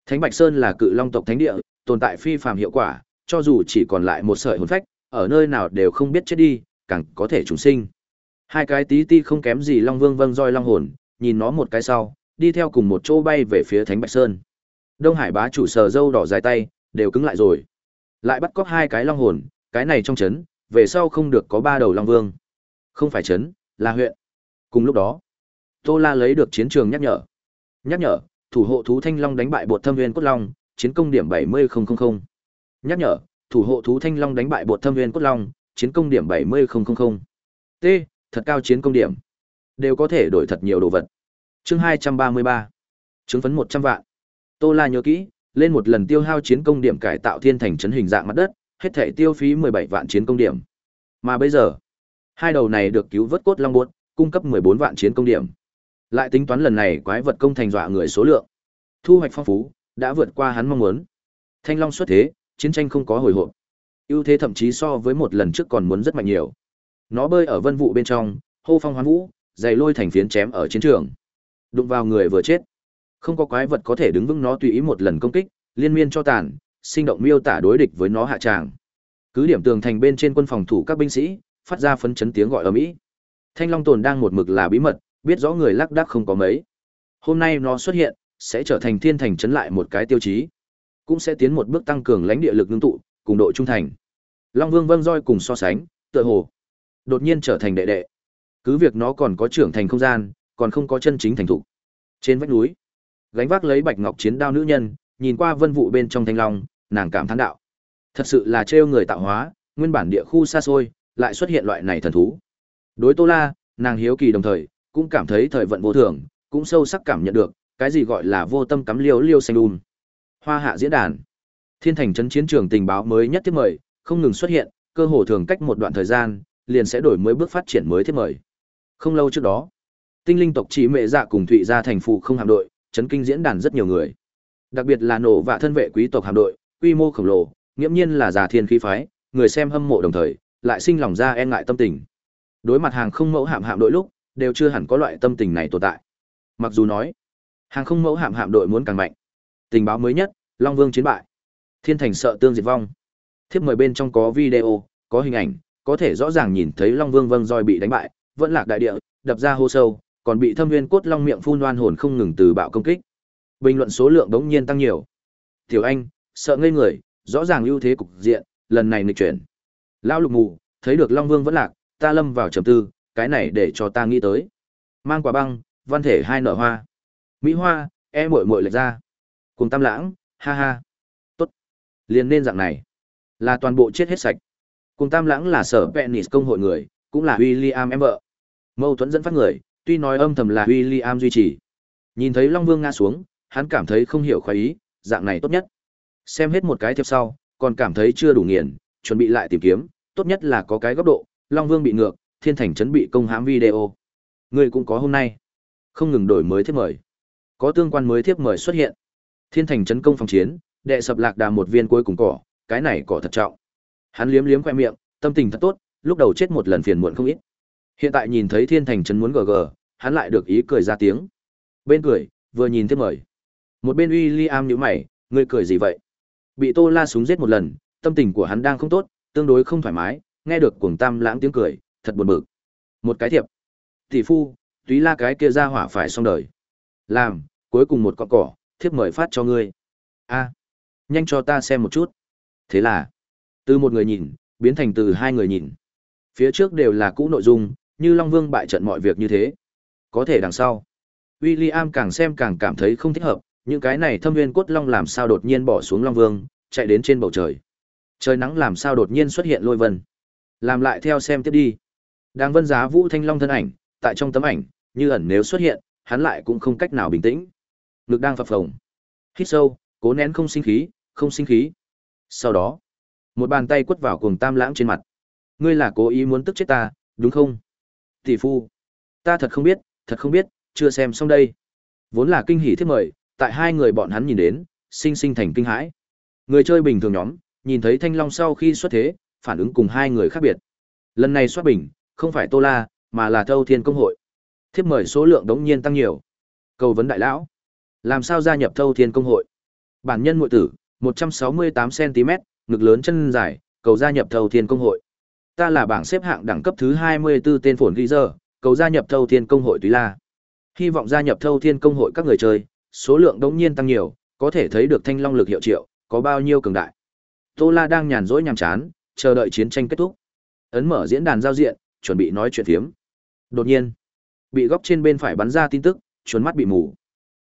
Thánh Bạch Sơn là cự long tộc thánh địa, tồn tại phi phàm hiệu quả, cho dù chỉ còn lại một sợi hồn phách, ở nơi nào đều không biết chết đi, càng có thể trùng sinh. Hai cái tí ti không kém gì Long Vương Vâng Roi long hồn, nhìn nó một cái sau, đi theo cùng một chỗ bay về phía Thánh Bạch Sơn. Đông Hải bá chủ sờ dâu đỏ dài tay, đều cứng lại rồi. Lại bắt cóc hai cái long hồn, cái này trong chấn, về sau không được có ba đầu long vương. Không phải chấn, là huyện. Cùng lúc đó, Tô La lấy được chiến trường nhắc nhở. Nhắc nhở, thủ hộ thú thanh long đánh bại bột thâm viên cốt long, chiến công điểm 70000. Nhắc nhở, thủ hộ thú thanh long đánh bại bột thâm viên cốt long, chiến công điểm 70000. T, thật cao chiến công điểm. Đều có thể đổi thật nhiều đồ vật. Chương 233. Chứng phấn 100 vạn. Tô La nhớ kỹ, lên một lần tiêu hao chiến công điểm cải tạo thiên thành trấn hình dạng mặt đất, hết thể tiêu phí 17 vạn chiến công điểm. Mà bây giờ, hai đầu này được cứu vớt cốt long buốt, cung cấp 14 vạn chiến công điểm. Lại tính toán lần này quái vật công thành dọa người số lượng. Thu hoạch phong phú, đã vượt qua hắn mong muốn. Thanh long xuất thế, chiến tranh không có hồi hộp. ưu thế thậm chí so với một lần trước còn muốn rất mạnh nhiều. Nó bơi ở vân vụ bên trong, hô phong hoán vũ, dày lôi thành phiến chém ở chiến trường. Đụng vào người vừa chết. Không có quái vật có thể đứng vững nó tùy ý một lần công kích, liên miên cho tàn, sinh động miêu tả đối địch với nó hạ tràng. Cứ điểm tường thành bên trên quân phòng thủ các binh sĩ, phát ra phấn chấn tiếng gọi ở mỹ. Thanh Long Tồn đang một mực là bí mật, biết rõ người lắc đắc không có mấy. Hôm nay nó xuất hiện, sẽ trở thành thiên thành chấn lại một cái tiêu chí, cũng sẽ tiến một bước tăng cường lãnh địa lực ngưng tụ, cùng độ trung thành. Long Vương Vâng roi cùng so sánh, tựa hồ đột nhiên trở thành đệ đệ. Cứ việc nó còn có trưởng thành không gian, còn không có chân chính thành thủ. Trên vách núi, gánh vác lấy bạch ngọc chiến đao nữ nhân, nhìn qua vân vụ bên trong thanh long, nàng cảm thán đạo: Thật sự là trêu người tạo hóa, nguyên bản địa khu xa xôi, lại xuất hiện loại này thần thú. Đối Tô La, nàng hiếu kỳ đồng thời, cũng cảm thấy thời vận vô thường, cũng sâu sắc cảm nhận được, cái gì gọi là vô tâm cắm liêu liêu xanh đun. Hoa hạ diễn đàn. Thiên thành trấn chiến trường tình báo mới nhất tiếp mời, không ngừng xuất hiện, cơ hồ thường cách một đoạn thời gian, liền sẽ đổi mới bước phát triển mới tiếp mời. Không lâu trước đó, tinh linh tộc chỉ mẹ dạ cùng thụy gia thành phụ không hạm đội, chấn kinh diễn đàn rất nhiều người. Đặc biệt là nổ và thân vệ quý tộc hạm đội, quy mô khổng lồ, nghiễm nhiên là già thiên khí phái, người xem hâm mộ đồng thời, lại sinh lòng ra e ngại tâm tình. Đối mặt hàng không mẫu hạm hạm đội lúc, đều chưa hẳn có loại tâm tình này tồn tại. Mặc dù nói, hàng không mẫu hạm hạm đội muốn càng mạnh. Tình báo mới nhất, Long Vương chiến bại. Thiên thành sợ tương diệt vong. Thiếp mời bên trong có video, có hình ảnh, có thể rõ ràng nhìn thấy Long Vương vâng roi bị đánh bại, vẫn lạc đại địa, đập ra hô sâu, còn bị Thâm Nguyên cốt long miệng phun oan hồn không ngừng từ bạo công kích. Bình luận số lượng đống nhiên tăng nhiều. Tiểu Anh, sợ ngây người, rõ ràng ưu thế cục diện, lần này nghịch chuyển. Lão Lục Mù, thấy được Long Vương vẫn lạc, ta lâm vào trầm tư, cái này để cho ta nghĩ tới. Mang quả băng, văn thể hai nở hoa. Mỹ Hoa, e muội muội lệch ra. Cùng Tam Lãng, ha ha. Tốt. Liền nên dạng này. Là toàn bộ chết hết sạch. Cùng Tam Lãng là sở Venice công hội người, cũng là William em vợ. Mâu thuẫn dẫn phát người, tuy nói âm thầm là William duy trì. Nhìn thấy Long Vương ngã xuống, hắn cảm thấy không hiểu khoái ý, dạng này tốt nhất. Xem hết một cái tiếp sau, còn cảm thấy chưa đủ nghiền, chuẩn bị lại tìm kiếm, tốt nhất là có cái góc độ, Long Vương bị ngược, Thiên Thành chấn bị công hãm video. Người cũng có hôm nay. Không ngừng đổi mới thiếp mời. Có tương quan mới thiếp mời xuất hiện. Thiên Thành chấn công phòng chiến, đệ sập lạc đà một viên cuối cùng cỏ, cái này cỏ thật trọng. Hắn liếm liếm khoe miệng, tâm tình thật tốt, lúc đầu chết một lần phiền muộn không ít. Hiện tại nhìn thấy Thiên Thành chấn muốn gờ gờ, hắn lại được ý cười ra tiếng. Bên cười, vừa nhìn thiếp mời. Một bên William nhíu mày, ngươi cười gì vậy? Bị Tô La súng giết một lần, tâm tình của hắn đang không tốt, tương đối không thoải mái, nghe được cuồng tam lãng tiếng cười, thật buồn bực. Một cái thiệp. Tỷ phu, túy la cái kia ra hỏa phải xong đời. Làm, cuối cùng một con cỏ, thiếp mời phát cho ngươi. A, nhanh cho ta xem một chút. Thế là, từ một người nhìn, biến thành từ hai người nhìn. Phía trước đều là cũ nội dung, như Long Vương bại trận mọi việc như thế. Có thể đằng sau. William càng xem càng cảm thấy không thích hợp, những cái này thâm viên cốt long làm sao đột nhiên bỏ xuống Long Vương, chạy đến trên bầu trời. Trời nắng làm sao đột nhiên xuất hiện lôi vân. Làm lại theo xem tiếp đi. Đang vân giá Vũ Thanh Long thân ảnh, tại trong tấm ảnh, như ẩn nếu xuất hiện, hắn lại cũng không cách nào bình tĩnh. Ngực đang phập phồng. Hít sâu, cố nén không sinh khí, không sinh khí. Sau đó, một bàn tay quất vào cuồng tam lãng trên mặt. Ngươi là cố ý muốn tức chết ta, đúng không? Tỷ phu, ta thật không biết, thật không biết, chưa xem xong đây. Vốn là kinh hỉ thiết mời, tại hai người bọn hắn nhìn đến, sinh sinh thành kinh hãi. Người chơi bình thường nhóm, nhìn thấy Thanh Long sau khi xuất thế, phản ứng cùng hai người khác biệt. Lần này xuất bình, không phải Tô La, mà là Thâu Thiên Công hội. Thiếp mời số lượng đống nhiên tăng nhiều. Cầu vấn đại lão, làm sao gia nhập Thâu Thiên Công hội? Bản nhân muội tử, 168 cm, ngực lớn chân dài, cầu gia nhập Thâu Thiên Công hội. Ta là bảng xếp hạng đẳng cấp thứ 24 tên phồn ghi giờ, cầu gia nhập Thâu Thiên Công hội Túy La. Hy vọng gia nhập Thâu Thiên Công hội các người chơi, số lượng đống nhiên tăng nhiều, có thể thấy được thanh long lực hiệu triệu, có bao nhiêu cường đại. Tô La đang nhàn rỗi nhàm chán, chờ đợi chiến tranh kết thúc. Ấn mở diễn đàn giao diện, chuẩn bị nói chuyện phiếm. Đột nhiên, bị góc trên bên phải bắn ra tin tức, chuốn mắt bị mù.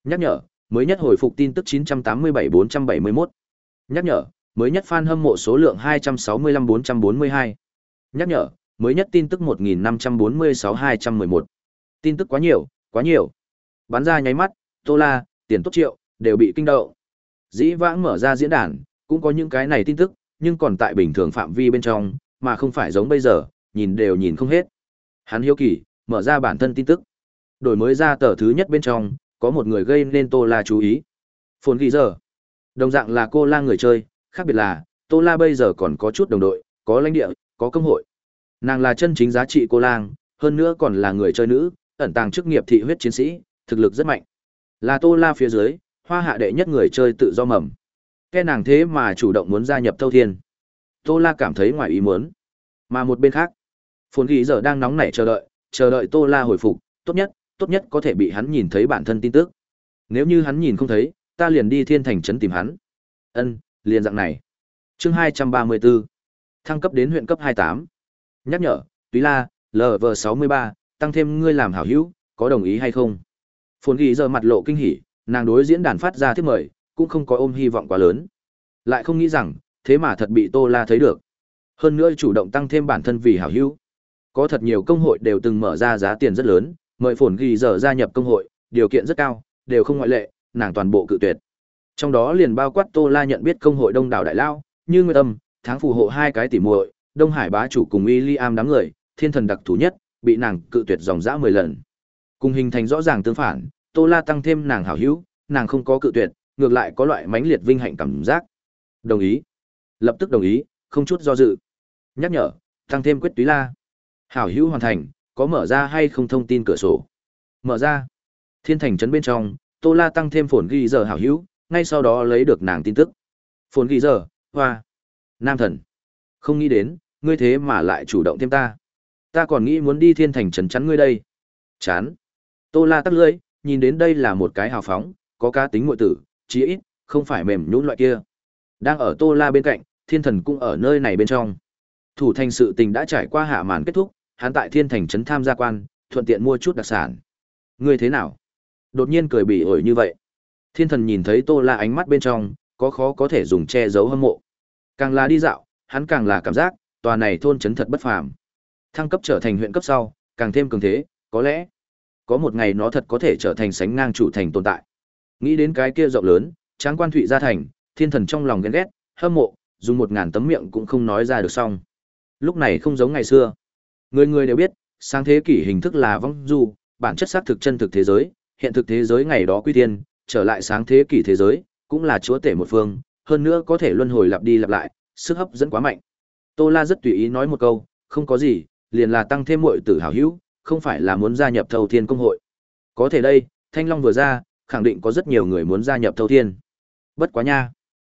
Nhắc nhở, mới nhất hồi phục tin tức 987-471. Nhắc nhở, mới nhất fan hâm mộ số lượng 265-442. Nhắc nhở, mới nhất tin tức 1546-211. Tin tức quá nhiều, quá nhiều. bán ra nháy mắt, Tô La, tiền tốt triệu, đều bị kinh động. Dĩ vãng mở ra diễn đàn, cũng có những cái này tin tức, nhưng còn tại bình thường phạm vi bên trong, mà không phải giống bây giờ, nhìn đều nhìn không hết. Hắn hiếu kỳ, mở ra bản thân tin tức. Đổi mới ra tờ thứ nhất bên trong, có một người gây nên Tô La chú ý. Phồn ghi giờ. Đồng dạng là cô la người chơi, khác biệt là, Tô La bây giờ còn có chút đồng đội, có lãnh địa, có công hội. Nàng là chân chính giá trị cô lang, hơn nữa còn là người chơi nữ, ẩn tàng chức nghiệp thị huyết chiến sĩ, thực lực rất mạnh. Là Tô La phía dưới, hoa hạ đệ nhất người chơi tự do mầm. khe nàng thế mà chủ động muốn gia nhập Thâu Thiên. Tô La cảm thấy ngoài ý muốn. Mà một bên khác, Phồn Ghi giờ đang nóng nảy chờ đợi, chờ đợi Tô La hồi phục, tốt nhất, tốt nhất có thể bị hắn nhìn thấy bản thân tin tức. Nếu như hắn nhìn không thấy, ta liền đi Thiên Thành trấn tìm hắn. Ân, liền dạng này. Chương 234. Thăng cấp đến huyện cấp 28. Nhắc nhở, Túy La, LV63, tăng thêm ngươi làm hảo hữu, có đồng ý hay không? Phồn Ghi giờ mặt lộ kinh hỉ, nàng đối diễn đàn phát ra thiết mời, cũng không có ôm hy vọng quá lớn. Lại không nghĩ rằng, thế mà thật bị Tô La thấy được. Hơn nữa chủ động tăng thêm bản thân vì hảo hữu. Có thật nhiều công hội đều từng mở ra giá tiền rất lớn, mời Phồn Ghi giờ gia nhập công hội, điều kiện rất cao, đều không ngoại lệ, nàng toàn bộ cự tuyệt. Trong đó liền bao quát Tô La nhận biết công hội Đông đảo đại lao, như Nguyệt Tâm, tháng phù hộ hai cái tỉ muội, Đông Hải bá chủ cùng William đám người, thiên thần đặc thù nhất, bị nàng cự tuyệt dòng dã 10 lần. Cùng hình thành rõ ràng tương phản, Tô La tăng thêm nàng hảo hữu, nàng không có cự tuyệt, ngược lại có loại mãnh liệt vinh hạnh cảm giác. Đồng ý. Lập tức đồng ý, không chút do dự. Nhắc nhở, tăng thêm quyết túy la. Hảo hữu hoàn thành, có mở ra hay không thông tin cửa sổ. Mở ra. Thiên thành trấn bên trong, Tô La tăng thêm phồn ghi giờ hảo hữu, ngay sau đó lấy được nàng tin tức. Phồn ghi giờ, hoa. Nam thần. Không nghĩ đến, ngươi thế mà lại chủ động thêm ta. Ta còn nghĩ muốn đi thiên thành trấn chắn ngươi đây. Chán. Tô La tắt lưỡi, nhìn đến đây là một cái hào phóng, có cá tính ngụy tử, chí ít, không phải mềm nhũn loại kia. Đang ở Tô La bên cạnh, Thiên Thần cũng ở nơi này bên trong. Thủ thành sự tình đã trải qua hạ màn kết thúc, hắn tại Thiên Thành trấn tham gia quan, thuận tiện mua chút đặc sản. Ngươi thế nào? Đột nhiên cười bỉ ổi như vậy. Thiên Thần nhìn thấy Tô La ánh mắt bên trong, có khó có thể dùng che giấu hâm mộ. Càng là đi dạo, hắn càng là cảm giác, tòa này thôn trấn thật bất phàm. Thăng cấp trở thành huyện cấp sau, càng thêm cường thế, có lẽ có một ngày nó thật có thể trở thành sánh ngang chủ thành tồn tại. Nghĩ đến cái kia rộng lớn, tráng quan thụy gia thành, thiên thần trong lòng ghen ghét, hâm mộ, dùng một ngàn tấm miệng cũng không nói ra được xong. Lúc này không giống ngày xưa. Người người đều biết, sáng thế kỷ hình thức là vong du, bản chất xác thực chân thực thế giới, hiện thực thế giới ngày đó quy tiên, trở lại sáng thế kỷ thế giới, cũng là chúa tể một phương, hơn nữa có thể luân hồi lặp đi lặp lại, sức hấp dẫn quá mạnh. Tô La rất tùy ý nói một câu, không có gì, liền là tăng thêm muội tử hảo hữu, không phải là muốn gia nhập Thâu Thiên công hội. Có thể đây, Thanh Long vừa ra, khẳng định có rất nhiều người muốn gia nhập Thâu Thiên. Bất quá nha.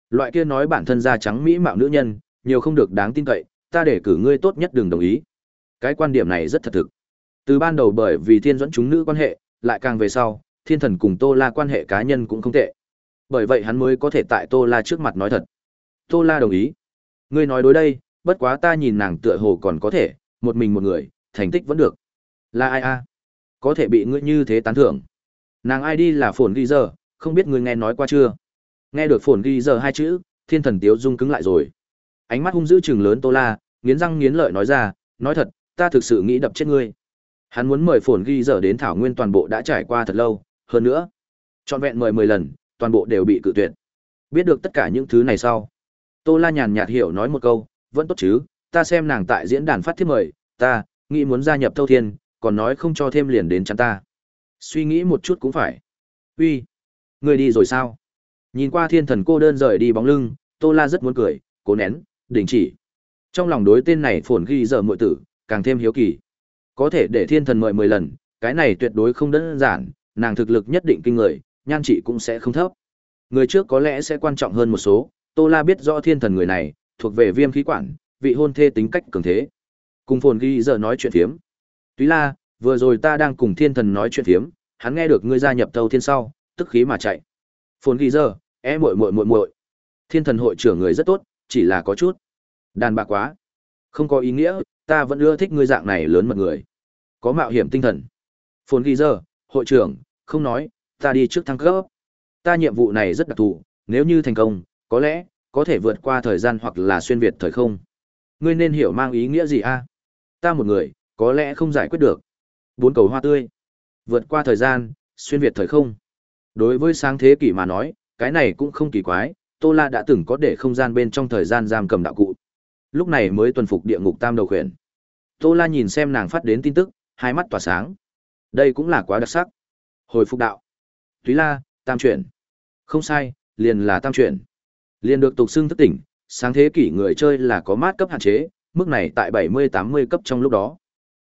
Loại kia nói bản thân da trắng mỹ mạo nữ nhân, nhiều không được đáng tin cậy, ta để cử ngươi tốt nhất đừng đồng ý. Cái quan điểm này rất thật thực. Từ ban đầu bởi vì thiên dẫn chúng nữ quan hệ, lại càng về sau, thiên thần cùng Tô La quan hệ cá nhân cũng không tệ. Bởi vậy hắn mới có thể tại Tô La trước mặt nói thật. Tô La đồng ý. Ngươi nói đối đây, bất quá ta nhìn nàng tựa hồ còn có thể, một mình một người, thành tích vẫn được. Là ai a? Có thể bị ngươi như thế tán thưởng. Nàng ai đi là phồn ghi giờ, không biết ngươi nghe nói qua chưa? Nghe được phồn ghi giờ hai chữ, thiên thần tiếu dung cứng lại rồi. Ánh mắt hung dữ chừng lớn Tô La, nghiến răng nghiến lợi nói ra, nói thật, ta thực sự nghĩ đập chết ngươi. Hắn muốn mời phồn ghi giờ đến thảo nguyên toàn bộ đã trải qua thật lâu, hơn nữa, trọn vẹn mời mười lần, toàn bộ đều bị cự tuyệt. Biết được tất cả những thứ này sau, Tô La nhàn nhạt hiểu nói một câu, vẫn tốt chứ, ta xem nàng tại diễn đàn phát thiết mời, ta nghĩ muốn gia nhập Thâu Thiên, còn nói không cho thêm liền đến chắn ta. Suy nghĩ một chút cũng phải. Uy, người đi rồi sao? Nhìn qua thiên thần cô đơn rời đi bóng lưng, Tô La rất muốn cười, cố nén, đình chỉ. Trong lòng đối tên này phồn ghi giờ muội tử, càng thêm hiếu kỳ. Có thể để thiên thần mời 10 lần, cái này tuyệt đối không đơn giản, nàng thực lực nhất định kinh người, nhan trị cũng sẽ không thấp. Người trước có lẽ sẽ quan trọng hơn một số, Tô La biết rõ thiên thần người này, thuộc về viêm khí quản, vị hôn thê tính cách cường thế. Cùng phồn ghi giờ nói chuyện thiếm. Túy La, vừa rồi ta đang cùng thiên thần nói chuyện thiếm, hắn nghe được ngươi gia nhập thâu Thiên sau, tức khí mà chạy. Phồn ghi giờ, e muội muội muội muội. Thiên thần hội trưởng người rất tốt, chỉ là có chút đàn bạc quá. Không có ý nghĩa, ta vẫn ưa thích ngươi dạng này lớn mật người. Có mạo hiểm tinh thần. Phồn ghi giờ, hội trưởng, không nói, ta đi trước thăng cấp. Ta nhiệm vụ này rất đặc thù, nếu như thành công, có lẽ có thể vượt qua thời gian hoặc là xuyên việt thời không. Ngươi nên hiểu mang ý nghĩa gì a? Ta một người, có lẽ không giải quyết được. Bốn cầu hoa tươi. Vượt qua thời gian, xuyên việt thời không. Đối với sáng thế kỷ mà nói, cái này cũng không kỳ quái, Tô La đã từng có để không gian bên trong thời gian giam cầm đạo cụ. Lúc này mới tuần phục địa ngục tam đầu khuyển. Tô La nhìn xem nàng phát đến tin tức, hai mắt tỏa sáng. Đây cũng là quá đặc sắc. Hồi phục đạo. Túy La, tam chuyển. Không sai, liền là tam chuyển. Liền được tục xưng thức tỉnh, sáng thế kỷ người chơi là có mát cấp hạn chế, mức này tại 70-80 cấp trong lúc đó.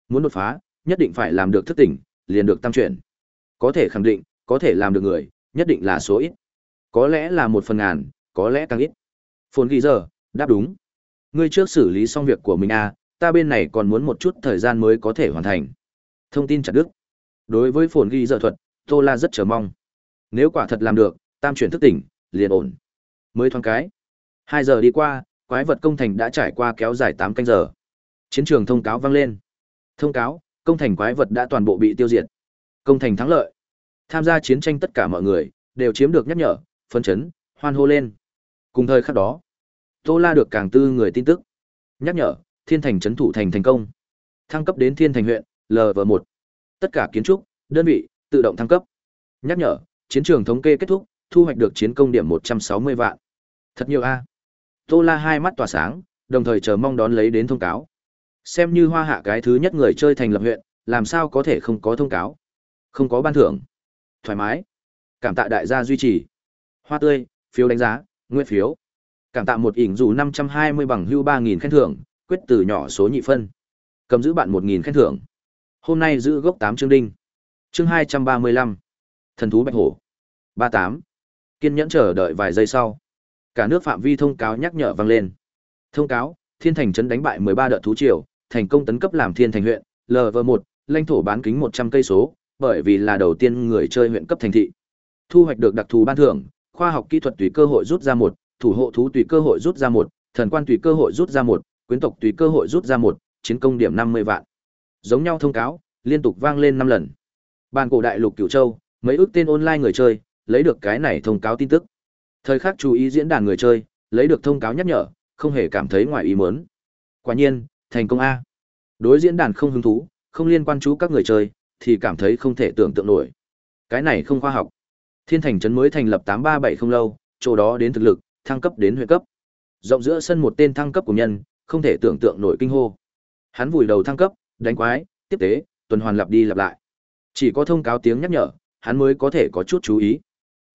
Muốn đột phá, nhất định phải làm được thức tỉnh, liền được tam chuyển. Có thể khẳng định, có thể làm được người, nhất định là số ít. Có lẽ là một phần ngàn, có lẽ càng ít. Phồn ghi giờ, đáp đúng. Ngươi trước xử lý xong việc của mình à, ta bên này còn muốn một chút thời gian mới có thể hoàn thành. Thông tin chặt đức. Đối với phồn ghi dở thuật, Tô La rất chờ mong. Nếu quả thật làm được, tam chuyển thức tỉnh, liền ổn. Mới thoáng cái. Hai giờ đi qua, quái vật công thành đã trải qua kéo dài tám canh giờ. Chiến trường thông cáo vang lên. Thông cáo, công thành quái vật đã toàn bộ bị tiêu diệt. Công thành thắng lợi. Tham gia chiến tranh tất cả mọi người đều chiếm được nhắc nhở, phân chấn, hoan hô lên. Cùng thời khắc đó, Tô La được càng tư người tin tức. Nhắc nhở, Thiên Thành trấn thủ thành thành công. Thăng cấp đến Thiên Thành huyện, LV1. Tất cả kiến trúc, đơn vị tự động thăng cấp. Nhắc nhở, chiến trường thống kê kết thúc, thu hoạch được chiến công điểm 160 vạn. Thật nhiều a. Tô La hai mắt tỏa sáng, đồng thời chờ mong đón lấy đến thông cáo. Xem như hoa hạ cái thứ nhất người chơi thành lập huyện, làm sao có thể không có thông cáo. Không có ban thưởng. Thoải mái. Cảm tạ đại gia duy trì. Hoa tươi, phiếu đánh giá, nguyên phiếu. Cảm tạ một ỉn dù 520 bằng hưu 3000 khen thưởng, quyết từ nhỏ số nhị phân. Cầm giữ bạn 1.000 khen thưởng. Hôm nay giữ gốc 8 chương đinh. Chương 235. Thần thú bạch hổ. 38. Kiên nhẫn chờ đợi vài giây sau. Cả nước phạm vi thông cáo nhắc nhở vang lên. Thông cáo, Thiên Thành trấn đánh bại 13 đợt thú triều, thành công tấn cấp làm Thiên Thành huyện, LV1, lãnh thổ bán kính 100 cây số, bởi vì là đầu tiên người chơi huyện cấp thành thị. Thu hoạch được đặc thù ban thưởng, khoa học kỹ thuật tùy cơ hội rút ra một, thủ hộ thú tùy cơ hội rút ra một, thần quan tùy cơ hội rút ra một, quyến tộc tùy cơ hội rút ra một, chiến công điểm 50 vạn. Giống nhau thông cáo, liên tục vang lên năm lần. Bàn cổ đại lục Cửu Châu, mấy ước tên online người chơi, lấy được cái này thông cáo tin tức. Thời khắc chú ý diễn đàn người chơi, lấy được thông cáo nhắc nhở, không hề cảm thấy ngoài ý muốn. Quả nhiên, thành công a. Đối diễn đàn không hứng thú, không liên quan chú các người chơi, thì cảm thấy không thể tưởng tượng nổi. Cái này không khoa học. Thiên Thành trấn mới thành lập 837 không lâu, chỗ đó đến thực lực, thăng cấp đến huyện cấp. Rộng giữa sân một tên thăng cấp của nhân, không thể tưởng tượng nổi kinh hô. Hắn vùi đầu thăng cấp, đánh quái, tiếp tế, tuần hoàn lặp đi lặp lại. Chỉ có thông cáo tiếng nhắc nhở, hắn mới có thể có chút chú ý.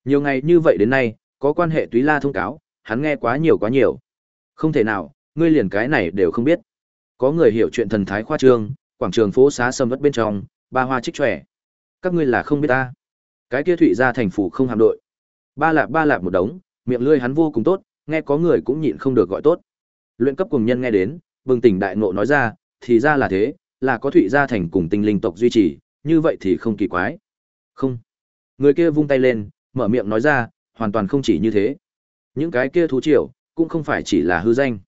Nhiều ngày như vậy đến nay, có quan hệ túy la thông cáo, hắn nghe quá nhiều quá nhiều. Không thể nào, ngươi liền cái này đều không biết. Có người hiểu chuyện thần thái khoa trương, quảng trường phố xá sầm vất bên trong, ba hoa trích trẻ. Các ngươi là không biết ta. Cái kia thụy ra thành phủ không hàm đội. Ba lạp ba lạp một đống, miệng lưỡi hắn vô cùng tốt, nghe có người cũng nhịn không được gọi tốt. Luyện cấp cùng nhân nghe đến, bừng tỉnh đại ngộ nói ra, thì ra là thế, là có thụy gia thành cùng tinh linh tộc duy trì, như vậy thì không kỳ quái. Không. Người kia vung tay lên, mở miệng nói ra, hoàn toàn không chỉ như thế. Những cái kia thú triều, cũng không phải chỉ là hư danh.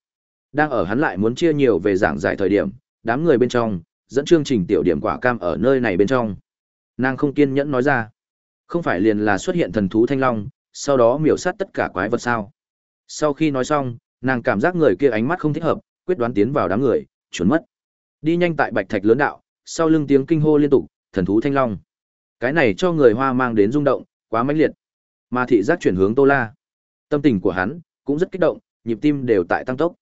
Đang ở hắn lại muốn chia nhiều về giảng giải thời điểm, đám người bên trong, dẫn chương trình tiểu điểm quả cam ở nơi này bên trong. Nàng không kiên nhẫn nói ra. Không phải liền là xuất hiện thần thú thanh long, sau đó miểu sát tất cả quái vật sao. Sau khi nói xong, nàng cảm giác người kia ánh mắt không thích hợp, quyết đoán tiến vào đám người, trốn mất. Đi nhanh tại bạch thạch lớn đạo, sau lưng tiếng kinh hô liên tục, thần thú thanh long. Cái này cho người hoa mang đến rung động, quá mãnh liệt. Mà thị giác chuyển hướng Tô La. Tâm tình của hắn cũng rất kích động, nhịp tim đều tại tăng tốc.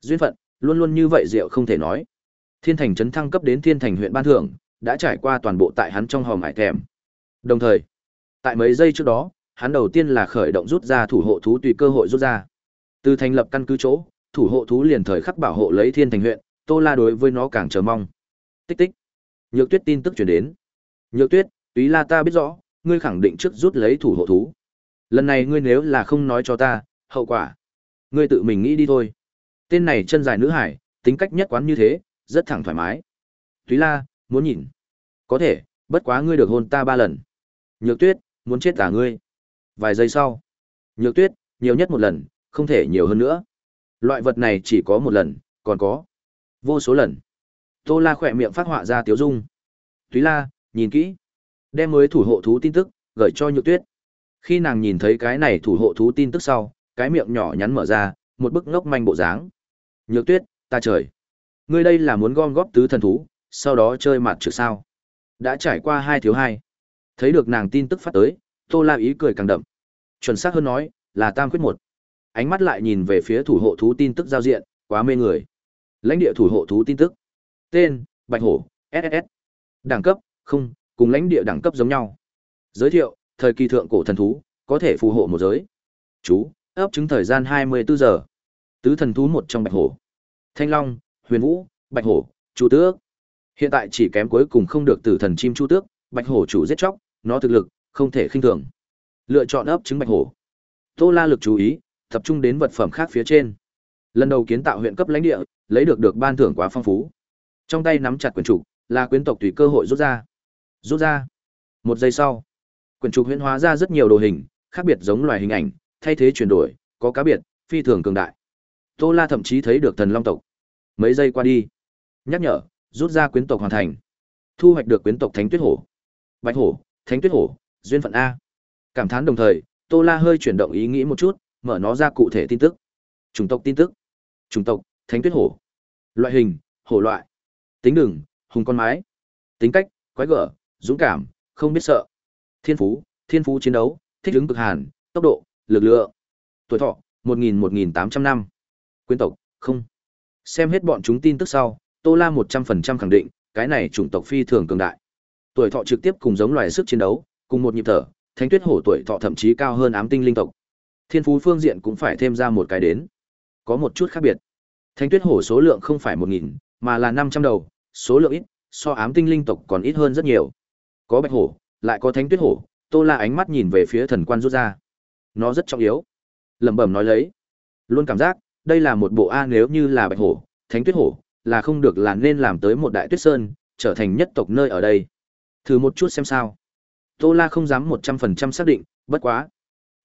Duyên phận, luôn luôn như vậy diệu không thể nói. Thiên thành trấn thăng cấp đến Thiên thành huyện ban thưởng, đã trải qua toàn bộ tại hắn trong hòm hải thèm. Đồng thời, tại mấy giây trước đó, hắn đầu tiên là khởi động rút ra thủ hộ thú tùy cơ hội rút ra. Từ thành lập căn cứ chỗ, thủ hộ thú liền thời khắc bảo hộ lấy Thiên thành huyện, Tô La đối với nó càng chờ mong. Tích tích. Nhược Tuyết tin tức truyền đến. Nhược Tuyết, Túy La ta biết rõ, ngươi khẳng định trước rút lấy thủ hộ thú. Lần này ngươi nếu là không nói cho ta, hậu quả, ngươi tự mình nghĩ đi thôi. Tên này chân dài nữ hải, tính cách nhất quán như thế, rất thẳng thoải mái. Túy La, muốn nhìn. Có thể, bất quá ngươi được hôn ta ba lần. Nhược Tuyết, muốn chết cả ngươi. Vài giây sau, Nhược Tuyết, nhiều nhất một lần, không thể nhiều hơn nữa. Loại vật này chỉ có một lần, còn có vô số lần. Tô La khỏe miệng phát họa ra tiếu dung. Túy La, nhìn kỹ. Đem mới thủ hộ thú tin tức, gửi cho Nhược Tuyết. Khi nàng nhìn thấy cái này thủ hộ thú tin tức sau, cái miệng nhỏ nhắn mở ra, một bức ngốc manh bộ dáng. Nhược Tuyết, ta trời. Ngươi đây là muốn gom góp tứ thần thú, sau đó chơi mặt trượt sao? Đã trải qua hai thiếu hai. Thấy được nàng tin tức phát tới, Tô La ý cười càng đậm. Chuẩn xác hơn nói, là tam quyết một. Ánh mắt lại nhìn về phía thủ hộ thú tin tức giao diện, quá mê người. Lãnh địa thủ hộ thú tin tức. Tên: Bạch hổ, SSS. Đẳng cấp: Không, cùng lãnh địa đẳng cấp giống nhau. Giới thiệu: Thời kỳ thượng cổ thần thú, có thể phù hộ một giới. Chú: ấp trứng thời gian 24 giờ. Tứ thần thú một trong Bạch hổ. Thanh Long, Huyền Vũ, Bạch hổ, Chu Tước. Hiện tại chỉ kém cuối cùng không được tử thần chim Chu Tước, Bạch hổ chủ giết chóc, nó thực lực không thể khinh thường. Lựa chọn ấp trứng Bạch hổ. Tô La lực chú ý, tập trung đến vật phẩm khác phía trên. Lần đầu kiến tạo huyện cấp lãnh địa, lấy được được ban thưởng quá phong phú. Trong tay nắm chặt quyển trục, là quyến tộc tùy cơ hội rút ra. Rút ra. Một giây sau, quyển trục huyễn hóa ra rất nhiều đồ hình, khác biệt giống loài hình ảnh, thay thế chuyển đổi, có cá biệt, phi thường cường đại. Tô La thậm chí thấy được thần long tộc. Mấy giây qua đi, nhắc nhở, rút ra quyến tộc hoàn thành. Thu hoạch được quyến tộc Thánh Tuyết Hổ. Bạch Hổ, Thánh Tuyết Hổ, duyên phận a. Cảm thán đồng thời, Tô La hơi chuyển động ý nghĩ một chút, mở nó ra cụ thể tin tức. Chủng tộc tin tức. Chủng tộc, Thánh Tuyết Hổ. Loại hình, hổ loại. Tính đường, hùng con mái. Tính cách, quái gở, dũng cảm, không biết sợ. Thiên phú, thiên phú chiến đấu, thích ứng cực hàn, tốc độ, lực lượng. Tuổi thọ, 1000-1800 năm. Quyến tộc, không. Xem hết bọn chúng tin tức sau, Tô La 100% khẳng định, cái này chủng tộc phi thường cường đại. Tuổi thọ trực tiếp cùng giống loài sức chiến đấu, cùng một nhịp thở, Thánh Tuyết Hổ tuổi thọ thậm chí cao hơn ám tinh linh tộc. Thiên phú phương diện cũng phải thêm ra một cái đến. Có một chút khác biệt. Thánh Tuyết Hổ số lượng không phải 1000, mà là 500 đầu, số lượng ít, so ám tinh linh tộc còn ít hơn rất nhiều. Có Bạch Hổ, lại có Thánh Tuyết Hổ, Tô La ánh mắt nhìn về phía thần quan rút ra. Nó rất trọng yếu. Lẩm bẩm nói lấy, luôn cảm giác đây là một bộ a nếu như là Bạch Hổ, Thánh Tuyết Hổ, là không được là nên làm tới một đại tuyết sơn, trở thành nhất tộc nơi ở đây. Thử một chút xem sao. Tô La không dám 100% xác định, bất quá.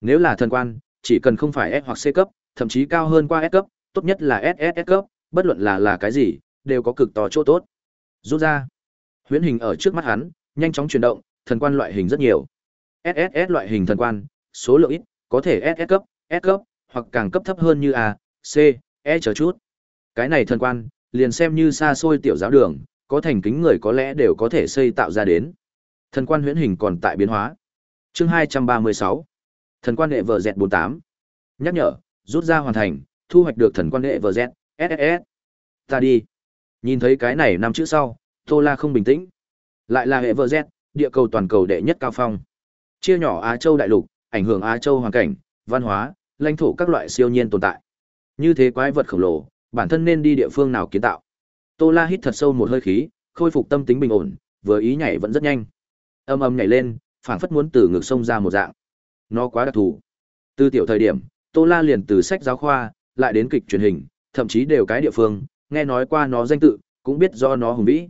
Nếu là thần quan, chỉ cần không phải S hoặc C cấp, thậm chí cao hơn qua S cấp, tốt nhất là SSS cấp, bất luận là là cái gì, đều có cực to chỗ tốt. Rút ra. Huyễn hình ở trước mắt hắn, nhanh chóng chuyển động, thần quan loại hình rất nhiều. SSS loại hình thần quan, số lượng ít, có thể SS cấp, S cấp, hoặc càng cấp thấp hơn như A, C, E chờ chút. Cái này thần quan, liền xem như xa xôi tiểu giáo đường, có thành kính người có lẽ đều có thể xây tạo ra đến. Thần quan huyễn hình còn tại biến hóa. Chương 236. Thần quan hệ vợ Z48. Nhắc nhở, rút ra hoàn thành, thu hoạch được thần quan hệ vợ Z, SSS. Ta đi. Nhìn thấy cái này năm chữ sau, Tô La không bình tĩnh. Lại là hệ vợ Z, địa cầu toàn cầu đệ nhất cao phong. Chia nhỏ Á Châu đại lục, ảnh hưởng Á Châu hoàn cảnh, văn hóa, lãnh thổ các loại siêu nhiên tồn tại. Như thế quái vật khổng lồ, bản thân nên đi địa phương nào kiến tạo. Tô La hít thật sâu một hơi khí, khôi phục tâm tính bình ổn, vừa ý nhảy vẫn rất nhanh. Âm âm nhảy lên, phảng phất muốn từ ngực sông ra một dạng. Nó quá đặc thù. Từ tiểu thời điểm, Tô La liền từ sách giáo khoa, lại đến kịch truyền hình, thậm chí đều cái địa phương, nghe nói qua nó danh tự, cũng biết do nó hùng vĩ.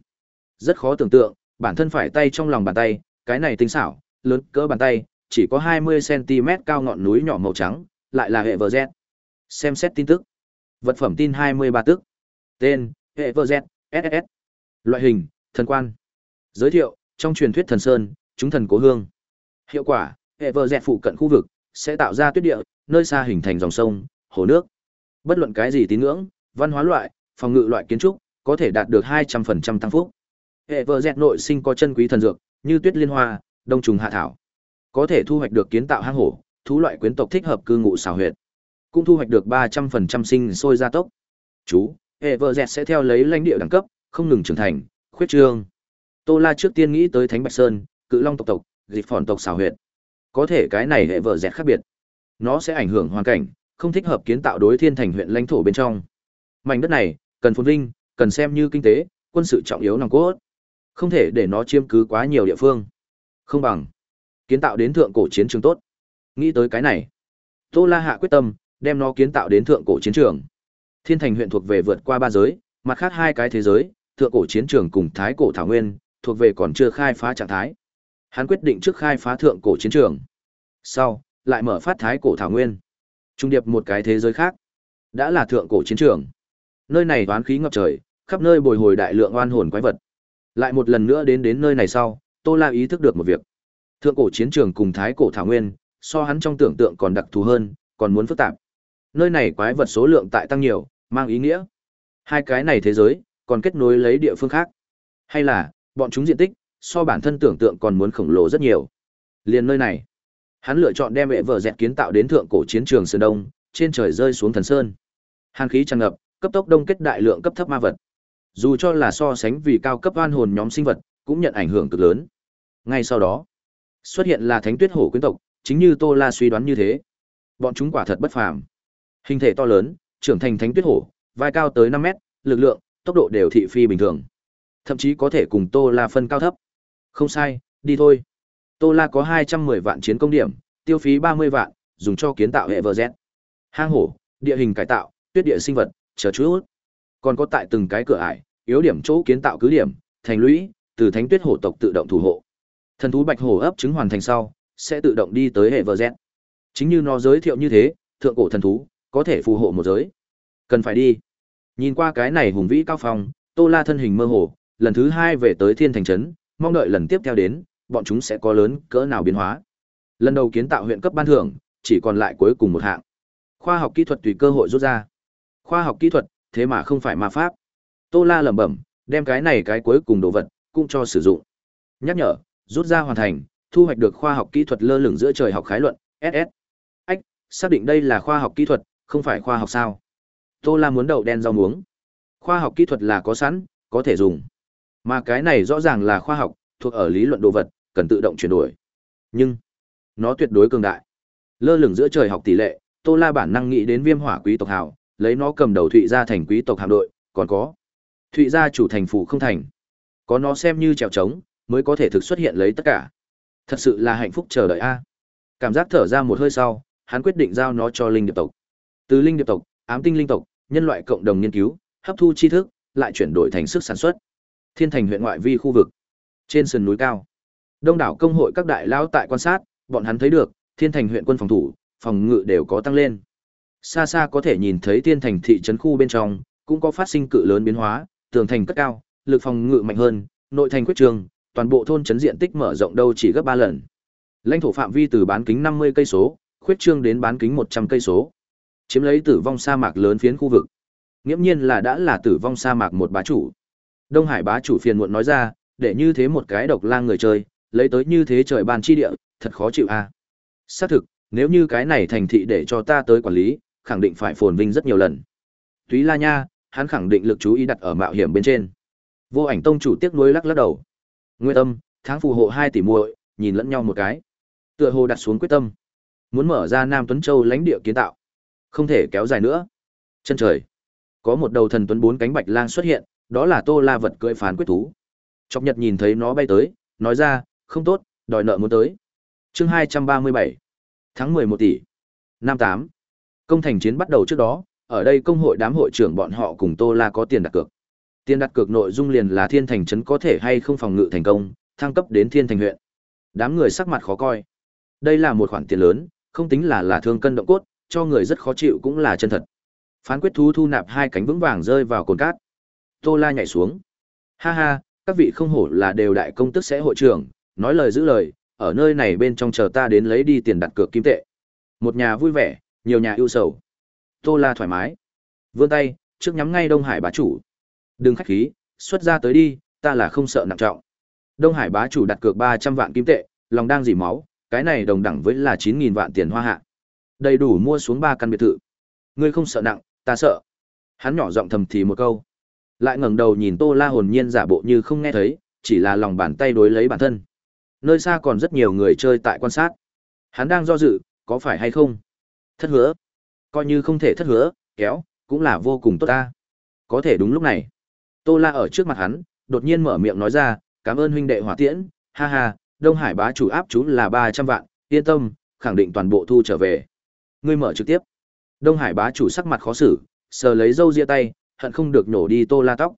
Rất khó tưởng tượng, bản thân phải tay trong lòng bàn tay, cái này tinh xảo, lớn cỡ bàn tay, chỉ có 20cm cao ngọn núi nhỏ màu trắng, lại là hệ vợ Z. Xem xét tin tức. Vật phẩm tin 23 tức. Tên, hệ vợ Z, SSS. Loại hình, thần quan. Giới thiệu, trong truyền thuyết thần sơn, chúng thần cố hương. Hiệu quả, hệ vợ Z phụ cận khu vực, sẽ tạo ra tuyết địa, nơi xa hình thành dòng sông, hồ nước. Bất luận cái gì tín ngưỡng, văn hóa loại, phòng ngự loại kiến trúc, có thể đạt được 200% tăng phúc. Hệ vợ dẹt nội sinh có chân quý thần dược, như tuyết liên hoa, đông trùng hạ thảo. Có thể thu hoạch được kiến tạo hang hổ, thú loại quyến tộc thích hợp cư ngụ xảo huyệt. Cũng thu hoạch được 300% sinh sôi gia tốc. Chú, hệ vợ dẹt sẽ theo lấy lãnh địa đẳng cấp, không ngừng trưởng thành, khuyết trương. Tô La trước tiên nghĩ tới Thánh Bạch Sơn, Cự Long tộc tộc, Dịch Phòn tộc xảo huyệt. Có thể cái này hệ vợ dẹt khác biệt. Nó sẽ ảnh hưởng hoàn cảnh, không thích hợp kiến tạo đối thiên thành huyện lãnh thổ bên trong. Mảnh đất này, cần phồn vinh, cần xem như kinh tế, quân sự trọng yếu nòng cốt. Không thể để nó chiếm cứ quá nhiều địa phương. Không bằng kiến tạo đến thượng cổ chiến trường tốt. Nghĩ tới cái này, Tô La hạ quyết tâm đem nó kiến tạo đến thượng cổ chiến trường. Thiên Thành huyện thuộc về vượt qua ba giới, mặt khác hai cái thế giới, thượng cổ chiến trường cùng thái cổ thảo nguyên, thuộc về còn chưa khai phá trạng thái. Hắn quyết định trước khai phá thượng cổ chiến trường. Sau, lại mở phát thái cổ thảo nguyên. Trung điệp một cái thế giới khác, đã là thượng cổ chiến trường. Nơi này toán khí ngập trời, khắp nơi bồi hồi đại lượng oan hồn quái vật. Lại một lần nữa đến đến nơi này sau, Tô La ý thức được một việc. Thượng cổ chiến trường cùng thái cổ thảo nguyên, so hắn trong tưởng tượng còn đặc thù hơn, còn muốn phức tạp. Nơi này quái vật số lượng tại tăng nhiều, mang ý nghĩa. Hai cái này thế giới, còn kết nối lấy địa phương khác. Hay là, bọn chúng diện tích, so bản thân tưởng tượng còn muốn khổng lồ rất nhiều. Liên nơi này, hắn lựa chọn đem vệ vợ dẹt kiến tạo đến thượng cổ chiến trường Sơn Đông, trên trời rơi xuống thần sơn. Hàn khí tràn ngập, cấp tốc đông kết đại lượng cấp thấp ma vật. Dù cho là so sánh vì cao cấp oan hồn nhóm sinh vật, cũng nhận ảnh hưởng cực lớn. Ngay sau đó, xuất hiện là Thánh Tuyết Hổ quyến tộc, chính như Tô La suy đoán như thế. Bọn chúng quả thật bất phàm. Hình thể to lớn, trưởng thành Thánh Tuyết Hổ, vai cao tới 5 mét, lực lượng, tốc độ đều thị phi bình thường. Thậm chí có thể cùng Tô La phân cao thấp. Không sai, đi thôi. Tô La có 210 vạn chiến công điểm, tiêu phí 30 vạn, dùng cho kiến tạo hệ Z. Hang hổ, địa hình cải tạo, tuyết địa sinh vật, chờ chút. Còn có tại từng cái cửa ải, yếu điểm chỗ kiến tạo cứ điểm, thành lũy, từ thánh tuyết hổ tộc tự động thủ hộ. Thần thú bạch hổ ấp trứng hoàn thành sau, sẽ tự động đi tới hệ Z. Chính như nó giới thiệu như thế, thượng cổ thần thú có thể phù hộ một giới. Cần phải đi. Nhìn qua cái này hùng vĩ cao phong, Tô La thân hình mơ hồ, lần thứ hai về tới Thiên Thành trấn, mong đợi lần tiếp theo đến, bọn chúng sẽ có lớn cỡ nào biến hóa. Lần đầu kiến tạo huyện cấp ban thưởng, chỉ còn lại cuối cùng một hạng. Khoa học kỹ thuật tùy cơ hội rút ra. Khoa học kỹ thuật, thế mà không phải ma pháp. Tô La lẩm bẩm, đem cái này cái cuối cùng đồ vật cũng cho sử dụng. Nhắc nhở, rút ra hoàn thành, thu hoạch được khoa học kỹ thuật lơ lửng giữa trời học khái luận, SS. Ách, xác định đây là khoa học kỹ thuật, không phải khoa học sao? Tô La muốn đậu đen rau muống. Khoa học kỹ thuật là có sẵn, có thể dùng. Mà cái này rõ ràng là khoa học, thuộc ở lý luận đồ vật, cần tự động chuyển đổi. Nhưng, nó tuyệt đối cường đại. Lơ lửng giữa trời học tỷ lệ, Tô La bản năng nghĩ đến Viêm Hỏa quý tộc hào, lấy nó cầm đầu Thụy gia thành quý tộc hạm đội, còn có Thụy gia chủ thành phủ không thành. Có nó xem như trèo trống, mới có thể thực xuất hiện lấy tất cả. Thật sự là hạnh phúc chờ đợi a. À. Cảm giác thở ra một hơi sau, hắn quyết định giao nó cho linh điệp tộc. Từ linh điệp tộc, ám tinh linh tộc, nhân loại cộng đồng nghiên cứu, hấp thu tri thức, lại chuyển đổi thành sức sản xuất. Thiên thành huyện ngoại vi khu vực, trên sườn núi cao, đông đảo công hội các đại lão tại quan sát, bọn hắn thấy được, Thiên thành huyện quân phòng thủ, phòng ngự đều có tăng lên. Xa xa có thể nhìn thấy Thiên thành thị trấn khu bên trong, cũng có phát sinh cự lớn biến hóa, tường thành cất cao, lực phòng ngự mạnh hơn, nội thành quyết trường, toàn bộ thôn trấn diện tích mở rộng đâu chỉ gấp 3 lần. Lãnh thổ phạm vi từ bán kính 50 cây số, khuyết trương đến bán kính 100 cây số. Chiếm lấy tử vong sa mạc lớn phiến khu vực. Nghiễm nhiên là đã là tử vong sa mạc một bá chủ. Đông Hải bá chủ phiền muộn nói ra, để như thế một cái độc lang người chơi, lấy tới như thế trời ban chi địa, thật khó chịu a. À. Xác thực, nếu như cái này thành thị để cho ta tới quản lý, khẳng định phải phồn vinh rất nhiều lần. Túy La Nha, hắn khẳng định lực chú ý đặt ở mạo hiểm bên trên. Vô Ảnh Tông chủ tiếc nuối lắc lắc đầu. Nguyên Tâm, tháng phù hộ hai tỷ muội, nhìn lẫn nhau một cái. Tựa hồ đặt xuống quyết tâm, muốn mở ra Nam Tuấn Châu lãnh địa kiến tạo. Không thể kéo dài nữa. Chân trời, có một đầu thần tuấn bốn cánh bạch lang xuất hiện, đó là Tô La vật cưỡi phán quyết thú. Chọc Nhật nhìn thấy nó bay tới, nói ra, không tốt, đòi nợ muốn tới. Chương hai trăm ba mươi bảy tháng mười một tỷ. Năm tám Công thành chiến bắt đầu trước đó, ở đây công hội đám hội trưởng bọn họ cùng Tô La có tiền đặt cược. Tiền đặt cược nội dung liền là thiên thành trấn có thể hay không phòng ngự thành công, thăng cấp đến thiên thành huyện. Đám người sắc mặt khó coi. Đây là một khoản tiền lớn, không tính là là thương cân động cốt, cho người rất khó chịu cũng là chân thật. Phán quyết thú thu nạp hai cánh vững vàng rơi vào cồn cát. Tô La nhảy xuống. Ha ha, các vị không hổ là đều đại công tức sẽ hội trưởng, nói lời giữ lời, ở nơi này bên trong chờ ta đến lấy đi tiền đặt cược kim tệ. Một nhà vui vẻ, nhiều nhà ưu sầu. Tô La thoải mái. Vươn tay, trước nhắm ngay Đông Hải bá chủ. Đừng khách khí, xuất ra tới đi, ta là không sợ nặng trọng. Đông Hải bá chủ đặt cược 300 vạn kim tệ, lòng đang dỉ máu, cái này đồng đẳng với là 9000 vạn tiền hoa hạ. Đầy đủ mua xuống ba căn biệt thự. Ngươi không sợ nặng, ta sợ. Hắn nhỏ giọng thầm thì một câu. Lại ngẩng đầu nhìn Tô La hồn nhiên giả bộ như không nghe thấy, chỉ là lòng bàn tay đối lấy bản thân. Nơi xa còn rất nhiều người chơi tại quan sát. Hắn đang do dự, có phải hay không? Thất hứa. Coi như không thể thất hứa, kéo, cũng là vô cùng tốt ta. Có thể đúng lúc này. Tô La ở trước mặt hắn, đột nhiên mở miệng nói ra, cảm ơn huynh đệ hỏa tiễn, ha ha, Đông Hải bá chủ áp chú là 300 vạn, yên tâm, khẳng định toàn bộ thu trở về. Ngươi mở trực tiếp. Đông Hải bá chủ sắc mặt khó xử, sờ lấy dâu ria tay, hận không được nổ đi Tô La tóc.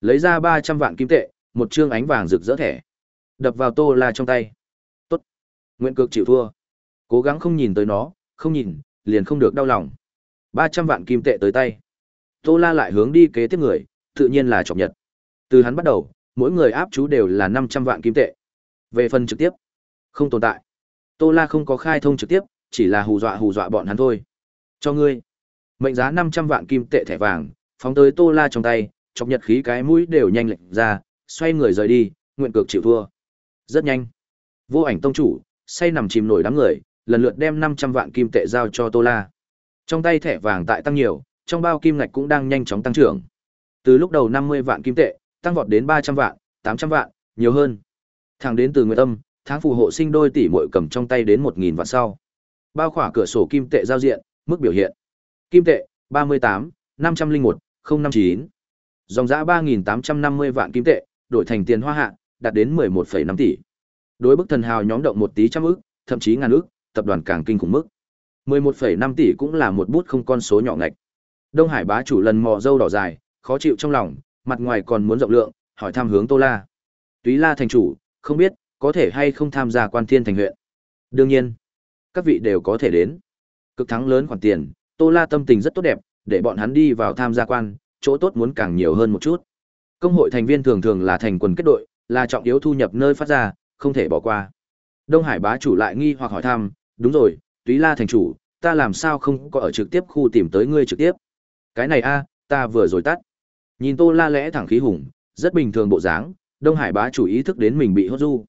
Lấy ra 300 vạn kim tệ, một trương ánh vàng rực rỡ thẻ. Đập vào Tô La trong tay. Tốt. Nguyện cược chịu thua. Cố gắng không nhìn tới nó, không nhìn, liền không được đau lòng. 300 vạn kim tệ tới tay. Tô La lại hướng đi kế tiếp người, tự nhiên là chọc nhật. Từ hắn bắt đầu, mỗi người áp chú đều là 500 vạn kim tệ. Về phần trực tiếp, không tồn tại. Tô La không có khai thông trực tiếp, chỉ là hù dọa hù dọa bọn hắn thôi. Cho ngươi. Mệnh giá 500 vạn kim tệ thẻ vàng, phóng tới Tô La trong tay, chọc nhật khí cái mũi đều nhanh lệnh ra, xoay người rời đi, nguyện cược chịu thua. Rất nhanh. Vô ảnh tông chủ, say nằm chìm nổi đám người, lần lượt đem 500 vạn kim tệ giao cho Tô La. Trong tay thẻ vàng tại tăng nhiều, trong bao kim ngạch cũng đang nhanh chóng tăng trưởng. Từ lúc đầu 50 vạn kim tệ, tăng vọt đến 300 vạn, 800 vạn, nhiều hơn. Thẳng đến từ Nguyệt Tâm, tháng phù hộ sinh đôi tỷ muội cầm trong tay đến 1000 vạn sau. Bao khỏa cửa sổ kim tệ giao diện, mức biểu hiện. Kim tệ 38, 501, 059. Dòng giá 3850 vạn kim tệ, đổi thành tiền hoa hạ, đạt đến 11,5 tỷ. Đối bức thần hào nhóm động một tí trăm ức, thậm chí ngàn ức, tập đoàn càng kinh khủng mức. 11,5 tỷ cũng là một bút không con số nhỏ ngạch. Đông Hải bá chủ lần mò dâu đỏ dài, khó chịu trong lòng, mặt ngoài còn muốn rộng lượng, hỏi thăm hướng Tô La. Túy La thành chủ, không biết có thể hay không tham gia quan thiên thành huyện. Đương nhiên, các vị đều có thể đến. Cực thắng lớn khoản tiền, Tô La tâm tình rất tốt đẹp, để bọn hắn đi vào tham gia quan, chỗ tốt muốn càng nhiều hơn một chút. Công hội thành viên thường thường là thành quần kết đội, là trọng yếu thu nhập nơi phát ra, không thể bỏ qua. Đông Hải bá chủ lại nghi hoặc hỏi thăm, đúng rồi, Túy La thành chủ, ta làm sao không có ở trực tiếp khu tìm tới ngươi trực tiếp. Cái này a, ta vừa rồi tắt. Nhìn Tô La lẽ thẳng khí hùng, rất bình thường bộ dáng, Đông Hải bá chủ ý thức đến mình bị hốt du.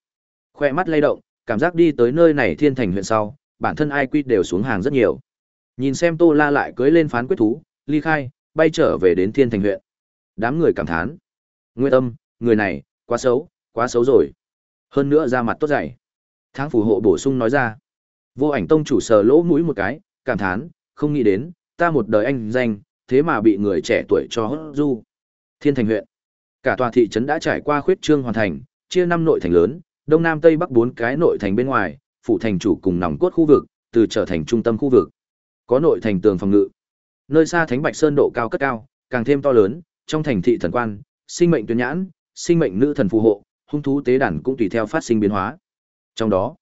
Khoe mắt lay động, cảm giác đi tới nơi này thiên thành huyện sau, bản thân ai quy đều xuống hàng rất nhiều. Nhìn xem Tô La lại cưới lên phán quyết thú, ly khai, bay trở về đến thiên thành huyện. Đám người cảm thán. Nguyên âm, người này, quá xấu, quá xấu rồi. Hơn nữa ra mặt tốt dày. Tháng phù hộ bổ sung nói ra. Vô ảnh tông chủ sờ lỗ mũi một cái, cảm thán, không nghĩ đến, ta một đời anh danh, thế mà bị người trẻ tuổi cho hốt du. Thiên thành huyện. Cả tòa thị trấn đã trải qua khuyết trương hoàn thành, chia năm nội thành lớn, đông nam tây bắc bốn cái nội thành bên ngoài, phụ thành chủ cùng nòng cốt khu vực, từ trở thành trung tâm khu vực. Có nội thành tường phòng ngự. Nơi xa Thánh Bạch Sơn độ cao cất cao, càng thêm to lớn, trong thành thị thần quan, sinh mệnh tuyển nhãn, sinh mệnh nữ thần phù hộ, hung thú tế đàn cũng tùy theo phát sinh biến hóa. Trong đó,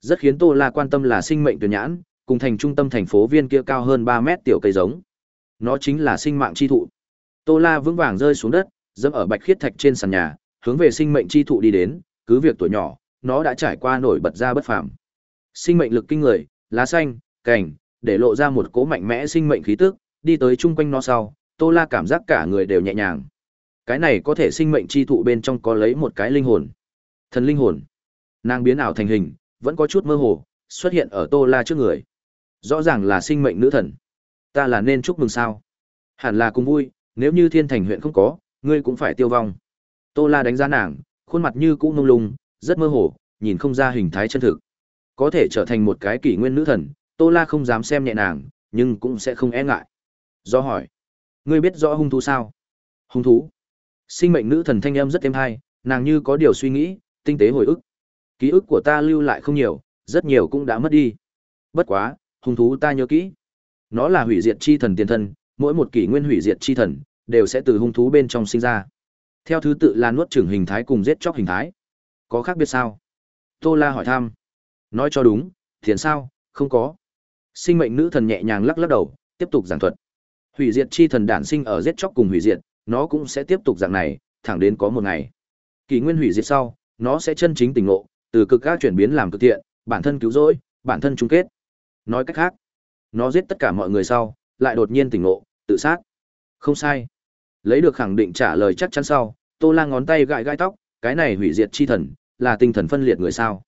rất khiến Tô La quan tâm là sinh mệnh tuyển nhãn, cùng thành trung tâm thành phố viên kia cao hơn 3 mét tiểu cây giống. Nó chính là sinh mạng chi thụ. Tô La vững vàng rơi xuống đất, dẫm ở bạch khiết thạch trên sàn nhà, hướng về sinh mệnh chi thụ đi đến, cứ việc tuổi nhỏ, nó đã trải qua nổi bật ra bất phàm. Sinh mệnh lực kinh người, lá xanh, cành, để lộ ra một cỗ mạnh mẽ sinh mệnh khí tức, đi tới chung quanh nó sau, Tô La cảm giác cả người đều nhẹ nhàng. Cái này có thể sinh mệnh chi thụ bên trong có lấy một cái linh hồn. Thần linh hồn. Nàng biến ảo thành hình, vẫn có chút mơ hồ, xuất hiện ở Tô La trước người. Rõ ràng là sinh mệnh nữ thần. Ta là nên chúc mừng sao? Hẳn là cùng vui, nếu như thiên thành huyện không có, ngươi cũng phải tiêu vong. Tô La đánh giá nàng, khuôn mặt như cũ mông lung, rất mơ hồ, nhìn không ra hình thái chân thực. Có thể trở thành một cái kỷ nguyên nữ thần, Tô La không dám xem nhẹ nàng, nhưng cũng sẽ không e ngại. Do hỏi, ngươi biết rõ hung thú sao? Hung thú? Sinh mệnh nữ thần thanh em rất êm hay, nàng như có điều suy nghĩ, tinh tế hồi ức. Ký ức của ta lưu lại không nhiều, rất nhiều cũng đã mất đi. Bất quá, hung thú ta nhớ kỹ. Nó là hủy diệt chi thần tiền thân, mỗi một kỷ nguyên hủy diệt chi thần đều sẽ từ hung thú bên trong sinh ra. Theo thứ tự là nuốt trưởng hình thái cùng giết chóc hình thái. Có khác biệt sao? Tô La hỏi thăm. Nói cho đúng, thiền sao? Không có. Sinh mệnh nữ thần nhẹ nhàng lắc lắc đầu, tiếp tục giảng thuật. Hủy diệt chi thần đản sinh ở giết chóc cùng hủy diệt, nó cũng sẽ tiếp tục dạng này, thẳng đến có một ngày. Kỷ nguyên hủy diệt sau, nó sẽ chân chính tỉnh ngộ, từ cực các chuyển biến làm cực thiện, bản thân cứu rỗi, bản thân chung kết. Nói cách khác, nó giết tất cả mọi người sau, lại đột nhiên tỉnh ngộ, tự sát. Không sai. Lấy được khẳng định trả lời chắc chắn sau, Tô La ngón tay gãi gãi tóc, cái này hủy diệt chi thần, là tinh thần phân liệt người sao?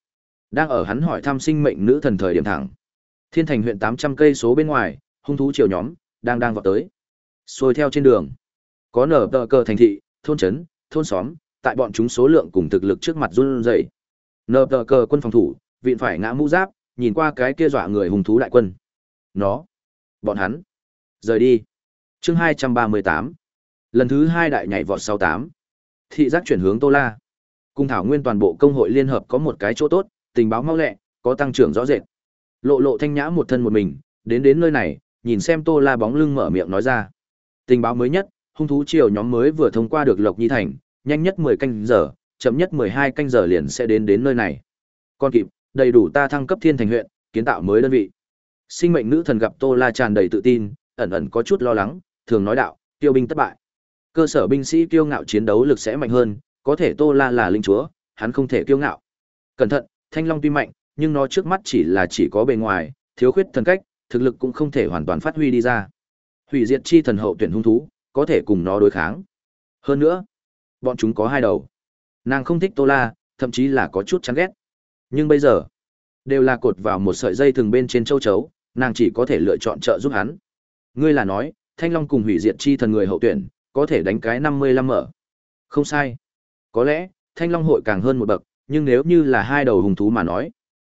Đang ở hắn hỏi thăm sinh mệnh nữ thần thời điểm thẳng. Thiên Thành huyện 800 cây số bên ngoài, hung thú triều nhóm đang đang vọt tới. Xôi theo trên đường, có nở tờ cờ thành thị, thôn trấn, thôn xóm, tại bọn chúng số lượng cùng thực lực trước mặt run rẩy. Nở tờ cờ quân phòng thủ, vịn phải ngã mũ giáp, nhìn qua cái kia dọa người hùng thú đại quân. Nó, bọn hắn, rời đi. Chương 238. Lần thứ hai đại nhảy vọt 68. Thị giác chuyển hướng Tô La. Cung thảo nguyên toàn bộ công hội liên hợp có một cái chỗ tốt, tình báo mau lẹ, có tăng trưởng rõ rệt. Lộ lộ thanh nhã một thân một mình, đến đến nơi này, nhìn xem Tô La bóng lưng mở miệng nói ra. Tình báo mới nhất, hung thú triều nhóm mới vừa thông qua được Lộc Nhi thành, nhanh nhất 10 canh giờ, chậm nhất 12 canh giờ liền sẽ đến đến nơi này. Con kịp, đầy đủ ta thăng cấp thiên thành huyện, kiến tạo mới đơn vị. Sinh mệnh nữ thần gặp Tô La tràn đầy tự tin, ẩn ẩn có chút lo lắng, thường nói đạo, tiêu binh thất bại. Cơ sở binh sĩ kiêu ngạo chiến đấu lực sẽ mạnh hơn, có thể Tô La là linh chúa, hắn không thể kiêu ngạo. Cẩn thận, Thanh Long tuy mạnh, nhưng nó trước mắt chỉ là chỉ có bề ngoài, thiếu khuyết thần cách, thực lực cũng không thể hoàn toàn phát huy đi ra. Hủy diệt chi thần hậu tuyển hung thú, có thể cùng nó đối kháng. Hơn nữa, bọn chúng có hai đầu. Nàng không thích Tô La, thậm chí là có chút chán ghét. Nhưng bây giờ, đều là cột vào một sợi dây thường bên trên châu chấu, nàng chỉ có thể lựa chọn trợ giúp hắn. Ngươi là nói, Thanh Long cùng hủy diệt chi thần người hậu tuyển, có thể đánh cái 55 mở. Không sai. Có lẽ, Thanh Long hội càng hơn một bậc, nhưng nếu như là hai đầu hùng thú mà nói,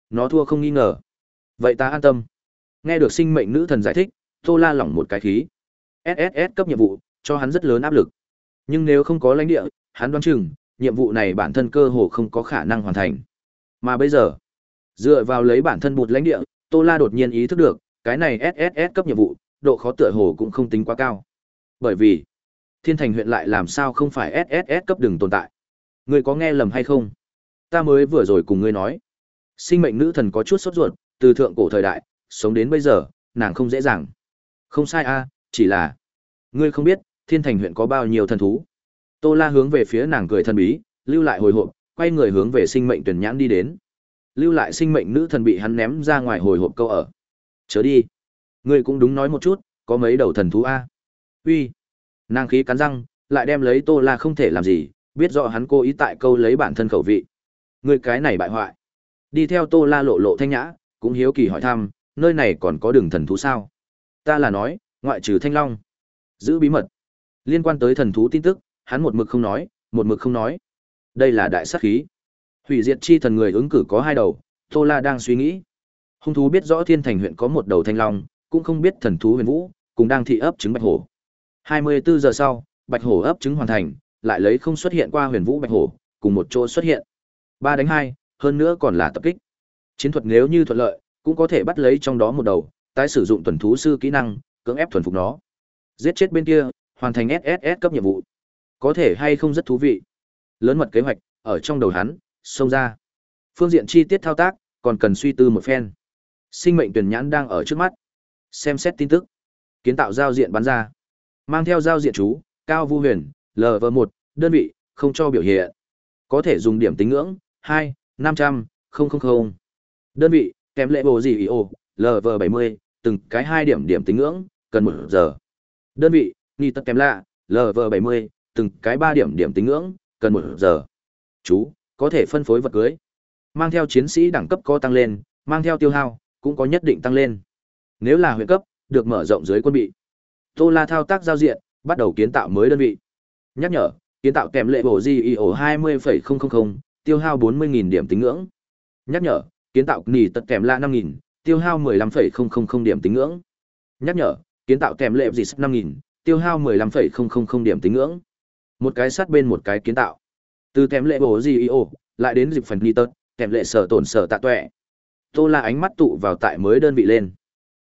nó thua không nghi ngờ. Vậy ta an tâm. Nghe được sinh mệnh nữ thần giải thích, Tô La lỏng một cái khí. SSS cấp nhiệm vụ, cho hắn rất lớn áp lực. Nhưng nếu không có lãnh địa, hắn đoán chừng, nhiệm vụ này bản thân cơ hồ không có khả năng hoàn thành. Mà bây giờ, dựa vào lấy bản thân bụt lãnh địa, Tô La đột nhiên ý thức được, cái này SSS cấp nhiệm vụ, độ khó tựa hồ cũng không tính quá cao. Bởi vì, Thiên Thành huyện lại làm sao không phải SSS cấp đừng tồn tại. Ngươi có nghe lầm hay không? Ta mới vừa rồi cùng ngươi nói. Sinh mệnh nữ thần có chút sốt ruột, từ thượng cổ thời đại, sống đến bây giờ, nàng không dễ dàng. Không sai a, chỉ là ngươi không biết, Thiên Thành huyện có bao nhiêu thần thú. Tô La hướng về phía nàng cười thần bí, lưu lại hồi hộp, quay người hướng về sinh mệnh tuyển nhãn đi đến. Lưu lại sinh mệnh nữ thần bị hắn ném ra ngoài hồi hộp câu ở. Chớ đi. Ngươi cũng đúng nói một chút, có mấy đầu thần thú a? Uy. Nàng khí cắn răng, lại đem lấy Tô La không thể làm gì, biết rõ hắn cố ý tại câu lấy bản thân khẩu vị. Ngươi cái này bại hoại. Đi theo Tô La lộ lộ thanh nhã, cũng hiếu kỳ hỏi thăm, nơi này còn có đường thần thú sao? Ta là nói, ngoại trừ Thanh Long. Giữ bí mật. Liên quan tới thần thú tin tức, hắn một mực không nói, một mực không nói. Đây là đại sát khí. Hủy diệt chi thần người ứng cử có hai đầu, Tô La đang suy nghĩ. Hung thú biết rõ Thiên Thành huyện có một đầu thanh long, cũng không biết thần thú huyền vũ, cũng đang thị ấp trứng bạch hổ. 24 giờ sau, bạch hổ ấp trứng hoàn thành, lại lấy không xuất hiện qua huyền vũ bạch hổ, cùng một chỗ xuất hiện. ba đánh hai, hơn nữa còn là tập kích. Chiến thuật nếu như thuận lợi, cũng có thể bắt lấy trong đó một đầu, tái sử dụng tuần thú sư kỹ năng, cưỡng ép thuần phục nó. Giết chết bên kia, hoàn thành SSS cấp nhiệm vụ. Có thể hay không rất thú vị. Lớn mật kế hoạch, ở trong đầu hắn, xông ra. Phương diện chi tiết thao tác, còn cần suy tư một phen. Sinh mệnh tuyển nhãn đang ở trước mắt. Xem xét tin tức. Kiến tạo giao diện bắn ra. Mang theo giao diện chú, cao vu huyền, lv một đơn vị, không cho biểu hiện. Có thể dùng điểm tính ngưỡng, hai năm trăm không không không Đơn vị, kèm lệ bộ gì IO, lv mươi từng cái hai điểm điểm tính ngưỡng, cần một giờ. Đơn vị, ni tất kèm lạ, lv mươi từng cái ba điểm điểm tính ngưỡng, cần một giờ. Chú, có thể phân phối vật cưới. Mang theo chiến sĩ đẳng cấp có tăng lên, mang theo tiêu hao, cũng có nhất định tăng lên. Nếu là huyện cấp, được mở rộng dưới quân bị. Tô La thao tác giao diện, bắt đầu kiến tạo mới đơn vị. Nhắc nhở, kiến tạo kèm lệ bổ GEO 20,000, tiêu hao 40.000 điểm tính ngưỡng. Nhắc nhở, kiến tạo nỉ tật kèm lạ 5.000, tiêu hao 15,000 điểm tính ngưỡng. Nhắc nhở, kiến tạo kèm lệ gì 5.000, tiêu hao 15,000 điểm tính ngưỡng. Một cái sát bên một cái kiến tạo. Từ kèm lệ bổ GEO, lại đến dịp phần nỉ tật, kèm lệ sở tổn sở tạ tuệ. Tô La ánh mắt tụ vào tại mới đơn vị lên.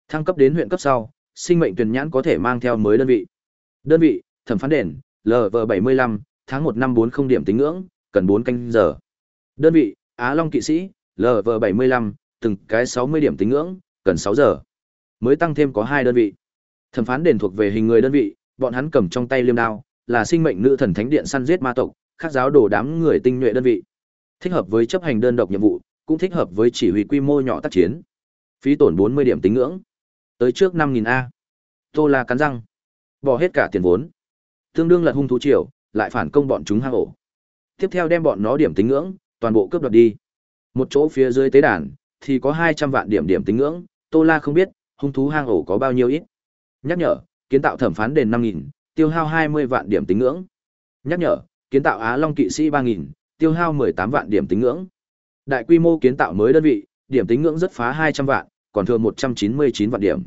Thăng cấp đến huyện cấp sau, sinh mệnh tuyển nhãn có thể mang theo mới đơn vị. Đơn vị, thẩm phán đền, LV75, tháng 1 năm 40 điểm tính ngưỡng, cần 4 canh giờ. Đơn vị, Á Long kỵ sĩ, LV75, từng cái 60 điểm tính ngưỡng, cần 6 giờ. Mới tăng thêm có 2 đơn vị. Thẩm phán đền thuộc về hình người đơn vị, bọn hắn cầm trong tay liêm đao, là sinh mệnh nữ thần thánh điện săn giết ma tộc, khác giáo đồ đám người tinh nhuệ đơn vị. Thích hợp với chấp hành đơn độc nhiệm vụ, cũng thích hợp với chỉ huy quy mô nhỏ tác chiến. Phí tổn 40 điểm tính ngưỡng. Tới trước 5000 A. Tô La cắn răng, bỏ hết cả tiền vốn. Tương đương lật hung thú triều, lại phản công bọn chúng hang ổ. Tiếp theo đem bọn nó điểm tính ngưỡng, toàn bộ cướp đoạt đi. Một chỗ phía dưới tế đàn thì có 200 vạn điểm điểm tính ngưỡng, Tô La không biết hung thú hang ổ có bao nhiêu ít. Nhắc nhở, kiến tạo thẩm phán đền 5000, tiêu hao 20 vạn điểm tính ngưỡng. Nhắc nhở, kiến tạo Á Long kỵ sĩ 3000, tiêu hao 18 vạn điểm tính ngưỡng. Đại quy mô kiến tạo mới đơn vị, điểm tính ngưỡng rất phá 200 vạn, còn thừa 199 vạn điểm.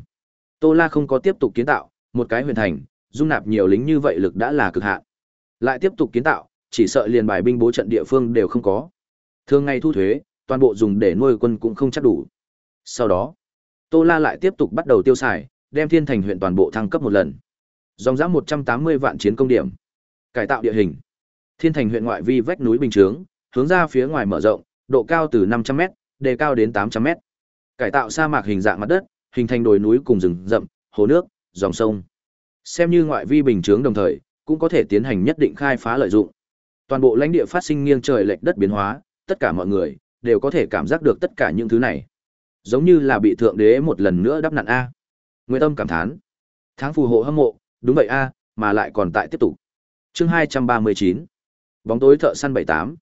Tô La không có tiếp tục kiến tạo, một cái huyền thành, dung nạp nhiều lính như vậy lực đã là cực hạn. Lại tiếp tục kiến tạo, chỉ sợ liền bài binh bố trận địa phương đều không có. Thường ngày thu thuế, toàn bộ dùng để nuôi quân cũng không chắc đủ. Sau đó, Tô La lại tiếp tục bắt đầu tiêu xài, đem Thiên Thành huyện toàn bộ thăng cấp một lần. Dòng giá 180 vạn chiến công điểm. Cải tạo địa hình. Thiên Thành huyện ngoại vi vách núi bình chướng, hướng ra phía ngoài mở rộng, độ cao từ 500m, đề cao đến 800m. Cải tạo sa mạc hình dạng mặt đất, hình thành đồi núi cùng rừng rậm, hồ nước, dòng sông. Xem như ngoại vi bình chướng đồng thời, cũng có thể tiến hành nhất định khai phá lợi dụng. Toàn bộ lãnh địa phát sinh nghiêng trời lệch đất biến hóa, tất cả mọi người đều có thể cảm giác được tất cả những thứ này. Giống như là bị thượng đế một lần nữa đắp nặn a. Nguyên Tâm cảm thán. Tháng phù hộ hâm mộ, đúng vậy a, mà lại còn tại tiếp tục. Chương 239. Bóng tối thợ săn 78.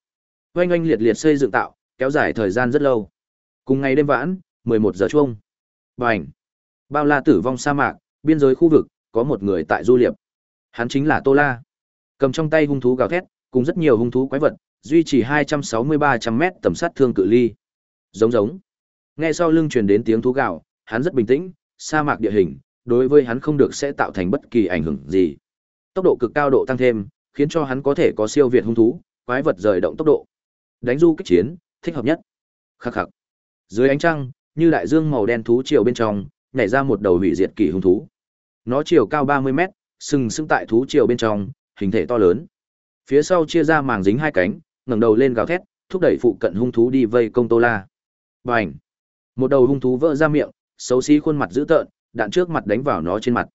Oanh oanh liệt liệt xây dựng tạo, kéo dài thời gian rất lâu. Cùng ngày đêm vãn, 11 giờ chuông. Bành. Bao la tử vong sa mạc, biên giới khu vực, có một người tại du liệp. Hắn chính là Tô La. Cầm trong tay hung thú gào thét, cùng rất nhiều hung thú quái vật, duy trì 260-300 mét tầm sát thương cự ly. Giống giống. Nghe sau lưng truyền đến tiếng thú gạo hắn rất bình tĩnh, sa mạc địa hình, đối với hắn không được sẽ tạo thành bất kỳ ảnh hưởng gì. Tốc độ cực cao độ tăng thêm, khiến cho hắn có thể có siêu việt hung thú, quái vật rời động tốc độ. Đánh du kích chiến, thích hợp nhất. Khắc khắc. Dưới ánh trăng, như đại dương màu đen thú triều bên trong, nhảy ra một đầu hủy diệt kỳ hung thú. Nó chiều cao 30 mét, sừng sững tại thú triều bên trong, hình thể to lớn. Phía sau chia ra màng dính hai cánh, ngẩng đầu lên gào thét, thúc đẩy phụ cận hung thú đi vây công Tô La. Bành! Một đầu hung thú vỡ ra miệng, xấu xí khuôn mặt dữ tợn, đạn trước mặt đánh vào nó trên mặt.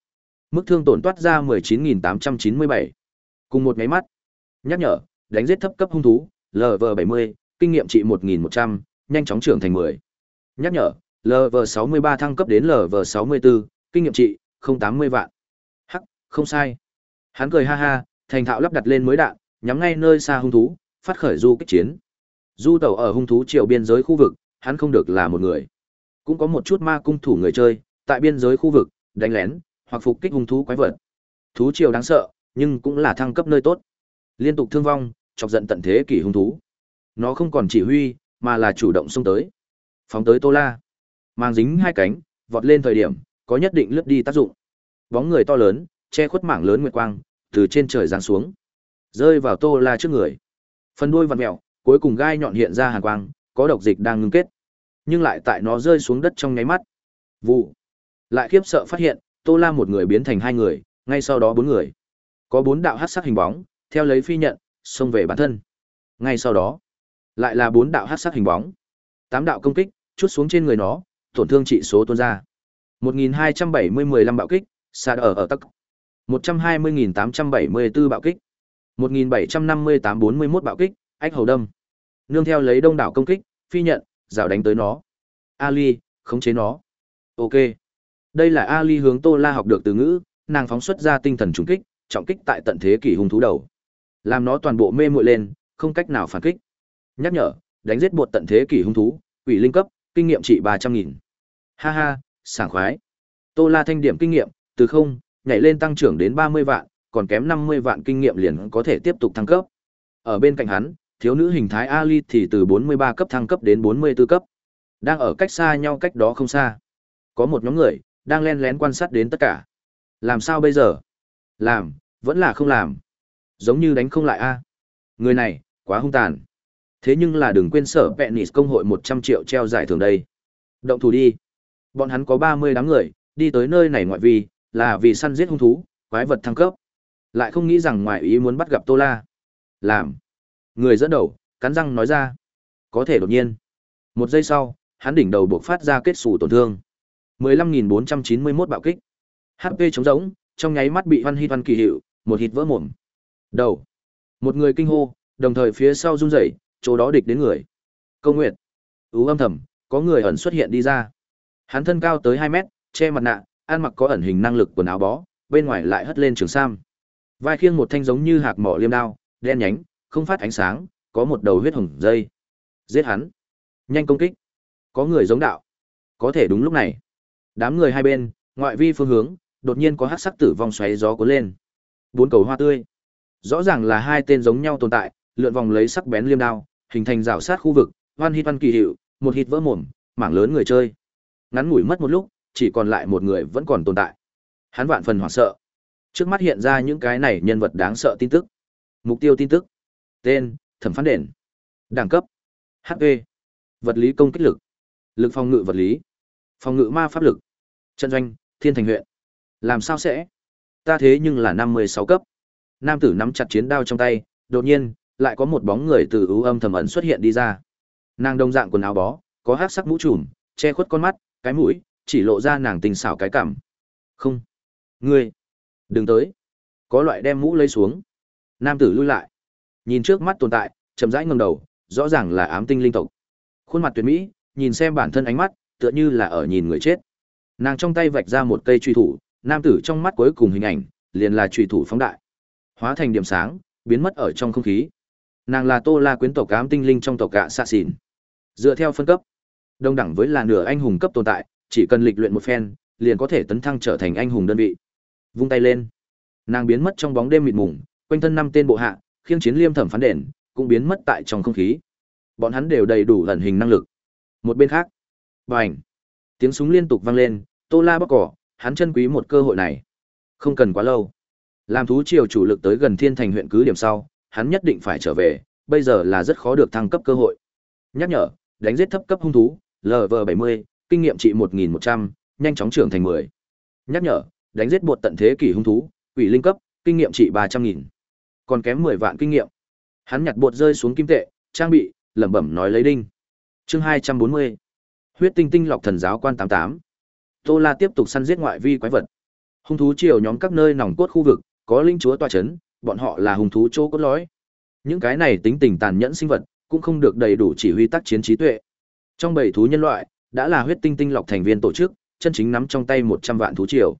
Mức thương tổn toát ra 19897. Cùng một máy mắt. Nhắc nhở, đánh giết thấp cấp hung thú, LV70, kinh nghiệm trị 1100, nhanh chóng trưởng thành 10. Nhắc nhở, LV63 thăng cấp đến LV64, kinh nghiệm trị 080 vạn. Hắc, không sai. Hắn cười ha ha, thành thạo lắp đặt lên mới đạn, nhắm ngay nơi xa hung thú, phát khởi du kích chiến. Du tàu ở hung thú triều biên giới khu vực, hắn không được là một người. Cũng có một chút ma cung thủ người chơi, tại biên giới khu vực, đánh lén, hoặc phục kích hung thú quái vật. Thú triều đáng sợ, nhưng cũng là thăng cấp nơi tốt. Liên tục thương vong, chọc giận tận thế kỷ hung thú. Nó không còn chỉ huy, mà là chủ động xông tới. Phóng tới Tô La. Mang dính hai cánh, vọt lên thời điểm, có nhất định lướt đi tác dụng. Bóng người to lớn, che khuất mảng lớn nguyệt quang, từ trên trời giáng xuống, rơi vào Tô La trước người. Phần đuôi vặn mèo, cuối cùng gai nhọn hiện ra hàn quang, có độc dịch đang ngưng kết. Nhưng lại tại nó rơi xuống đất trong nháy mắt. Vụ. Lại khiếp sợ phát hiện, Tô La một người biến thành hai người, ngay sau đó bốn người. Có bốn đạo hắc sắc hình bóng, theo lấy phi nhận, xông về bản thân. Ngay sau đó, lại là bốn đạo hắc sắc hình bóng. Tám đạo công kích, chút xuống trên người nó, tổn thương trị số tuôn ra. 1.270-15 bạo kích, xa ở ở tắc. 120.874 bạo kích. 1758-41 bạo kích, ách hầu đâm. Nương theo lấy đông đảo công kích, phi nhận, rào đánh tới nó. Ali, khống chế nó. Ok. Đây là Ali hướng Tô La học được từ ngữ, nàng phóng xuất ra tinh thần trùng kích, trọng kích tại tận thế kỷ hung thú đầu. Làm nó toàn bộ mê muội lên, không cách nào phản kích. Nhắc nhở, đánh giết bột tận thế kỷ hung thú, quỷ linh cấp, kinh nghiệm trị 300.000. Ha ha, sảng khoái. Tô La thanh điểm kinh nghiệm, từ không, nhảy lên tăng trưởng đến 30 vạn, còn kém 50 vạn kinh nghiệm liền có thể tiếp tục thăng cấp. Ở bên cạnh hắn, thiếu nữ hình thái Ali thì từ 43 cấp thăng cấp đến 44 cấp. Đang ở cách xa nhau cách đó không xa. Có một nhóm người, đang len lén quan sát đến tất cả. Làm sao bây giờ? Làm, vẫn là không làm. Giống như đánh không lại a. Người này, quá hung tàn. Thế nhưng là đừng quên sở Penis công hội 100 triệu treo giải thưởng đây. Động thủ đi. Bọn hắn có 30 đám người, đi tới nơi này ngoại vi, là vì săn giết hung thú, quái vật thăng cấp. Lại không nghĩ rằng ngoại ý muốn bắt gặp Tô La. Làm. Người dẫn đầu, cắn răng nói ra. Có thể đột nhiên. Một giây sau, hắn đỉnh đầu buộc phát ra kết xù tổn thương. 15.491 bạo kích. HP chống rỗng, trong nháy mắt bị hoan hít hoan kỳ hiệu, một hít vỡ mồm. Đầu. Một người kinh hô, đồng thời phía sau run rẩy, chỗ đó địch đến người. Câu nguyện Ú âm thầm, có người ẩn xuất hiện đi ra. Hắn thân cao tới 2 mét, che mặt nạ, ăn mặc có ẩn hình năng lực quần áo bó, bên ngoài lại hất lên trường sam. Vai khiêng một thanh giống như hạc mỏ liêm đao, đen nhánh, không phát ánh sáng, có một đầu huyết hồng dây. Giết hắn. Nhanh công kích. Có người giống đạo. Có thể đúng lúc này. Đám người hai bên, ngoại vi phương hướng, đột nhiên có hắc sắc tử vong xoáy gió cuốn lên. Bốn cầu hoa tươi. Rõ ràng là hai tên giống nhau tồn tại, lượn vòng lấy sắc bén liêm đao, hình thành rào sát khu vực, hoan hít văn kỳ hiệu, một hít vỡ mồm, mảng lớn người chơi. Ngắn ngủi mất một lúc, chỉ còn lại một người vẫn còn tồn tại. Hắn vạn phần hoảng sợ. Trước mắt hiện ra những cái này nhân vật đáng sợ tin tức. Mục tiêu tin tức. Tên, thẩm phán đền. Đẳng cấp. HP. Vật lý công kích lực. Lực phòng ngự vật lý. Phòng ngự ma pháp lực. Trận doanh, thiên thành huyện. Làm sao sẽ? Ta thế nhưng là năm mươi sáu cấp. Nam tử nắm chặt chiến đao trong tay, đột nhiên, lại có một bóng người từ ưu âm thầm ẩn xuất hiện đi ra. Nàng đông dạng quần áo bó, có hát sắc mũ trùm, che khuất con mắt, cái mũi, chỉ lộ ra nàng tình xảo cái cảm. Không. Ngươi. Đừng tới. Có loại đem mũ lấy xuống. Nam tử lui lại. Nhìn trước mắt tồn tại, chậm rãi ngẩng đầu, rõ ràng là ám tinh linh tộc. Khuôn mặt tuyệt mỹ, nhìn xem bản thân ánh mắt, tựa như là ở nhìn người chết. Nàng trong tay vạch ra một cây truy thủ, nam tử trong mắt cuối cùng hình ảnh, liền là truy thủ phóng đại. Hóa thành điểm sáng, biến mất ở trong không khí. Nàng là Tô La quyến tộc ám tinh linh trong tộc gạ xạ xỉn. Dựa theo phân cấp, đồng đẳng với là nửa anh hùng cấp tồn tại, chỉ cần lịch luyện một phen, liền có thể tấn thăng trở thành anh hùng đơn vị. Vung tay lên. Nàng biến mất trong bóng đêm mịt mùng, quanh thân năm tên bộ hạ, khiêng chiến liêm thẩm phán đền, cũng biến mất tại trong không khí. Bọn hắn đều đầy đủ ẩn hình năng lực. Một bên khác, bành, tiếng súng liên tục vang lên, Tô La bóc cỏ, hắn chân quý một cơ hội này. Không cần quá lâu. Làm thú triều chủ lực tới gần Thiên Thành huyện cứ điểm sau, hắn nhất định phải trở về, bây giờ là rất khó được thăng cấp cơ hội. Nhắc nhở, đánh giết thấp cấp hung thú, LV70, kinh nghiệm trị 1100, nhanh chóng trưởng thành 10. Nhắc nhở, đánh giết bột tận thế kỷ hung thú, quỷ linh cấp, kinh nghiệm trị 300.000. Còn kém 10 vạn kinh nghiệm. Hắn nhặt bột rơi xuống kim tệ, trang bị, lẩm bẩm nói lấy đinh. Chương 240. Huyết tinh tinh lọc thần giáo quan 88. Tô La tiếp tục săn giết ngoại vi quái vật. Hung thú triều nhóm các nơi nòng cốt khu vực, có linh chúa tọa chấn, bọn họ là hung thú chỗ cốt lõi. Những cái này tính tình tàn nhẫn sinh vật, cũng không được đầy đủ chỉ huy tác chiến trí tuệ. Trong bảy thú nhân loại, đã là huyết tinh tinh lọc thành viên tổ chức, chân chính nắm trong tay 100 vạn thú triều.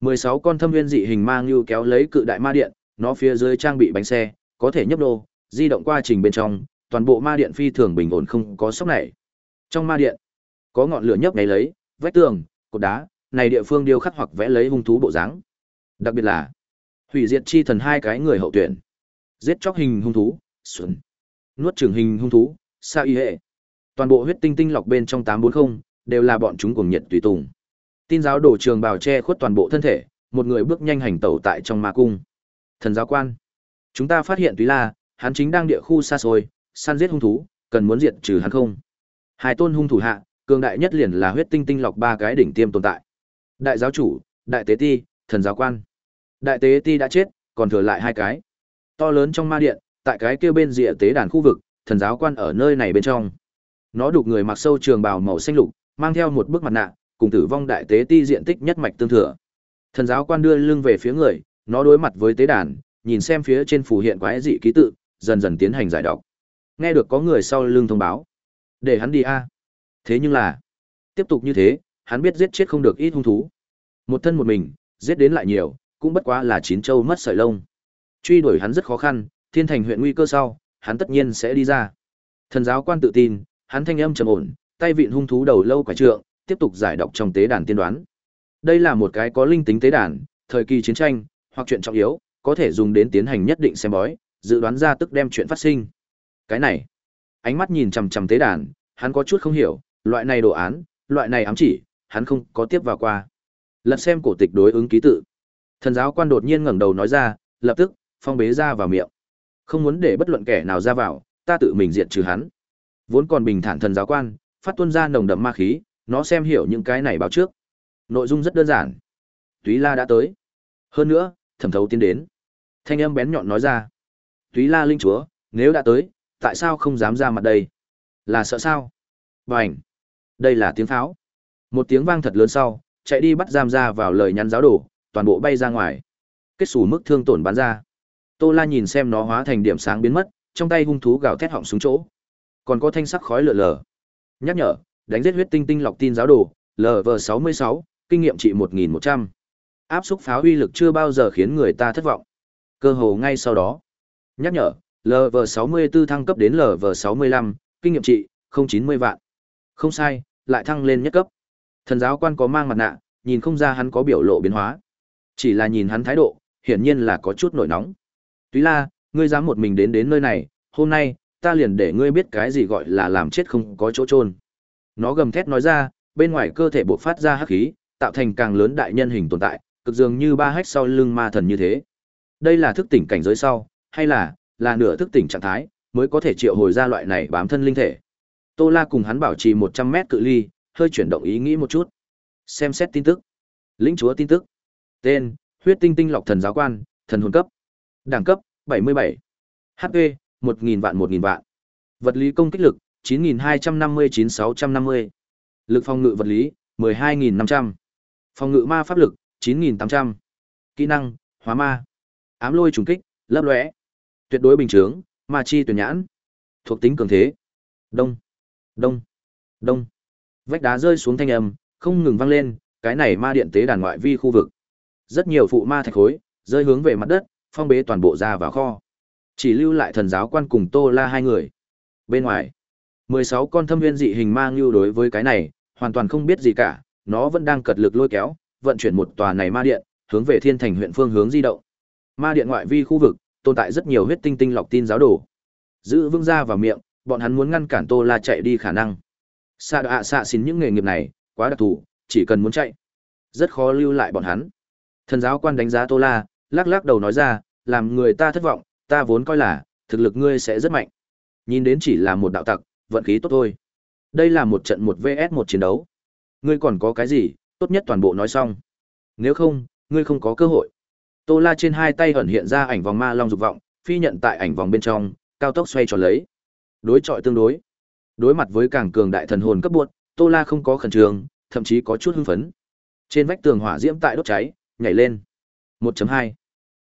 16 con thâm viên dị hình mang như kéo lấy cự đại ma điện, nó phía dưới trang bị bánh xe, có thể nhấp đô, di động qua trình bên trong, toàn bộ ma điện phi thường bình ổn không có sốc này. Trong ma điện, có ngọn lửa nhấp nháy lấy, vách tường, cột đá, này địa phương điêu khắc hoặc vẽ lấy hung thú bộ dáng. Đặc biệt là hủy diệt chi thần hai cái người hậu tuyển. Giết chóc hình hung thú, xuân. Nuốt trường hình hung thú, sa y hệ. Toàn bộ huyết tinh tinh lọc bên trong 840 đều là bọn chúng cùng nhiệt tùy tùng. Tin giáo đổ trường bào che khuất toàn bộ thân thể, một người bước nhanh hành tẩu tại trong ma cung. Thần giáo quan, chúng ta phát hiện Túy La, hắn chính đang địa khu xa xôi, săn giết hung thú, cần muốn diệt trừ hắn không? Hai tôn hung thủ hạ, cường đại nhất liền là huyết tinh tinh lọc ba cái đỉnh tiêm tồn tại. Đại giáo chủ, đại tế ti, thần giáo quan. Đại tế ti đã chết, còn thừa lại hai cái. To lớn trong ma điện, tại cái kia bên rìa tế đàn khu vực, thần giáo quan ở nơi này bên trong. Nó đục người mặc sâu trường bào màu xanh lục, mang theo một bức mặt nạ, cùng tử vong đại tế ti diện tích nhất mạch tương thừa. Thần giáo quan đưa lưng về phía người, nó đối mặt với tế đàn, nhìn xem phía trên phù hiện quái dị ký tự, dần dần tiến hành giải đọc. Nghe được có người sau lưng thông báo, để hắn đi a. Thế nhưng là, tiếp tục như thế, hắn biết giết chết không được ít hung thú. Một thân một mình, giết đến lại nhiều, cũng bất quá là chín châu mất sợi lông. Truy đuổi hắn rất khó khăn, thiên thành huyện nguy cơ sau, hắn tất nhiên sẽ đi ra. Thần giáo quan tự tin, hắn thanh âm trầm ổn, tay vịn hung thú đầu lâu quả trượng, tiếp tục giải đọc trong tế đàn tiên đoán. Đây là một cái có linh tính tế đàn, thời kỳ chiến tranh hoặc chuyện trọng yếu, có thể dùng đến tiến hành nhất định xem bói, dự đoán ra tức đem chuyện phát sinh. Cái này, ánh mắt nhìn chằm chằm tế đàn, hắn có chút không hiểu, loại này đồ án, loại này ám chỉ, hắn không có tiếp vào qua. Lật xem cổ tịch đối ứng ký tự. Thần giáo quan đột nhiên ngẩng đầu nói ra, lập tức, phong bế ra vào miệng. Không muốn để bất luận kẻ nào ra vào, ta tự mình diệt trừ hắn. Vốn còn bình thản thần giáo quan, phát tuôn ra nồng đậm ma khí, nó xem hiểu những cái này báo trước. Nội dung rất đơn giản. Túy La đã tới. Hơn nữa, thẩm thấu tiến đến. Thanh âm bén nhọn nói ra. Túy La linh chúa, nếu đã tới, tại sao không dám ra mặt đây? Là sợ sao? Bành! Đây là tiếng pháo. Một tiếng vang thật lớn sau, chạy đi bắt giam ra vào lời nhắn giáo đồ, toàn bộ bay ra ngoài. Kết xù mức thương tổn bắn ra. Tô La nhìn xem nó hóa thành điểm sáng biến mất, trong tay hung thú gào thét họng xuống chỗ. Còn có thanh sắc khói lượn lờ. Nhắc nhở, đánh giết huyết tinh tinh lọc tin giáo đồ, LV66, kinh nghiệm trị 1100. Áp xúc pháo uy lực chưa bao giờ khiến người ta thất vọng. Cơ hồ ngay sau đó. Nhắc nhở, LV64 thăng cấp đến LV65, kinh nghiệm trị 090 vạn. Không sai, lại thăng lên nhất cấp. Thần giáo quan có mang mặt nạ, nhìn không ra hắn có biểu lộ biến hóa. Chỉ là nhìn hắn thái độ, hiển nhiên là có chút nổi nóng. Túy La, ngươi dám một mình đến đến nơi này, hôm nay, ta liền để ngươi biết cái gì gọi là làm chết không có chỗ trôn. Nó gầm thét nói ra, bên ngoài cơ thể bộc phát ra hắc khí, tạo thành càng lớn đại nhân hình tồn tại, cực dường như ba hách sau lưng ma thần như thế. Đây là thức tỉnh cảnh giới sau, hay là là nửa thức tỉnh trạng thái, mới có thể triệu hồi ra loại này bám thân linh thể. Tô La cùng hắn bảo trì 100 mét cự ly, hơi chuyển động ý nghĩ một chút. Xem xét tin tức. Lĩnh chúa tin tức. Tên: Huyết Tinh Tinh Lọc Thần giáo quan, thần hồn cấp. Đẳng cấp: 77. HP: 1000 vạn 1000 vạn. Vật lý công kích lực: 9259-650. Lực phòng ngự vật lý: 12500. Phòng ngự ma pháp lực: 9800. Kỹ năng: Hóa ma. Ám lôi trùng kích, lấp lóe. Tuyệt đối bình chướng, ma chi tuyển nhãn. Thuộc tính cường thế. Đông, đông, đông. Vách đá rơi xuống thanh âm, không ngừng vang lên, cái này ma điện tế đàn ngoại vi khu vực. Rất nhiều phụ ma thạch khối rơi hướng về mặt đất, phong bế toàn bộ ra vào kho. Chỉ lưu lại thần giáo quan cùng Tô La hai người. Bên ngoài, 16 con thâm viên dị hình ma ngưu đối với cái này, hoàn toàn không biết gì cả, nó vẫn đang cật lực lôi kéo, vận chuyển một tòa này ma điện, hướng về Thiên Thành huyện phương hướng di động. Ma điện ngoại vi khu vực, tồn tại rất nhiều huyết tinh tinh lọc tin giáo đồ. Giữ vương ra vào miệng, bọn hắn muốn ngăn cản Tô La chạy đi khả năng. Sa đọa xạ xin những nghề nghiệp này, quá đặc thù, chỉ cần muốn chạy, rất khó lưu lại bọn hắn. Thần giáo quan đánh giá Tô La, lắc lắc đầu nói ra, làm người ta thất vọng, ta vốn coi là thực lực ngươi sẽ rất mạnh. Nhìn đến chỉ là một đạo tặc, vận khí tốt thôi. Đây là một trận một VS một chiến đấu. Ngươi còn có cái gì, tốt nhất toàn bộ nói xong. Nếu không, ngươi không có cơ hội. Tô La trên hai tay ẩn hiện ra ảnh vòng ma long dục vọng, phi nhận tại ảnh vòng bên trong, cao tốc xoay tròn lấy. Đối chọi tương đối. Đối mặt với càng cường đại thần hồn cấp buộc, Tô La không có khẩn trương, thậm chí có chút hưng phấn. Trên vách tường hỏa diễm tại đốt cháy, nhảy lên. 1.2.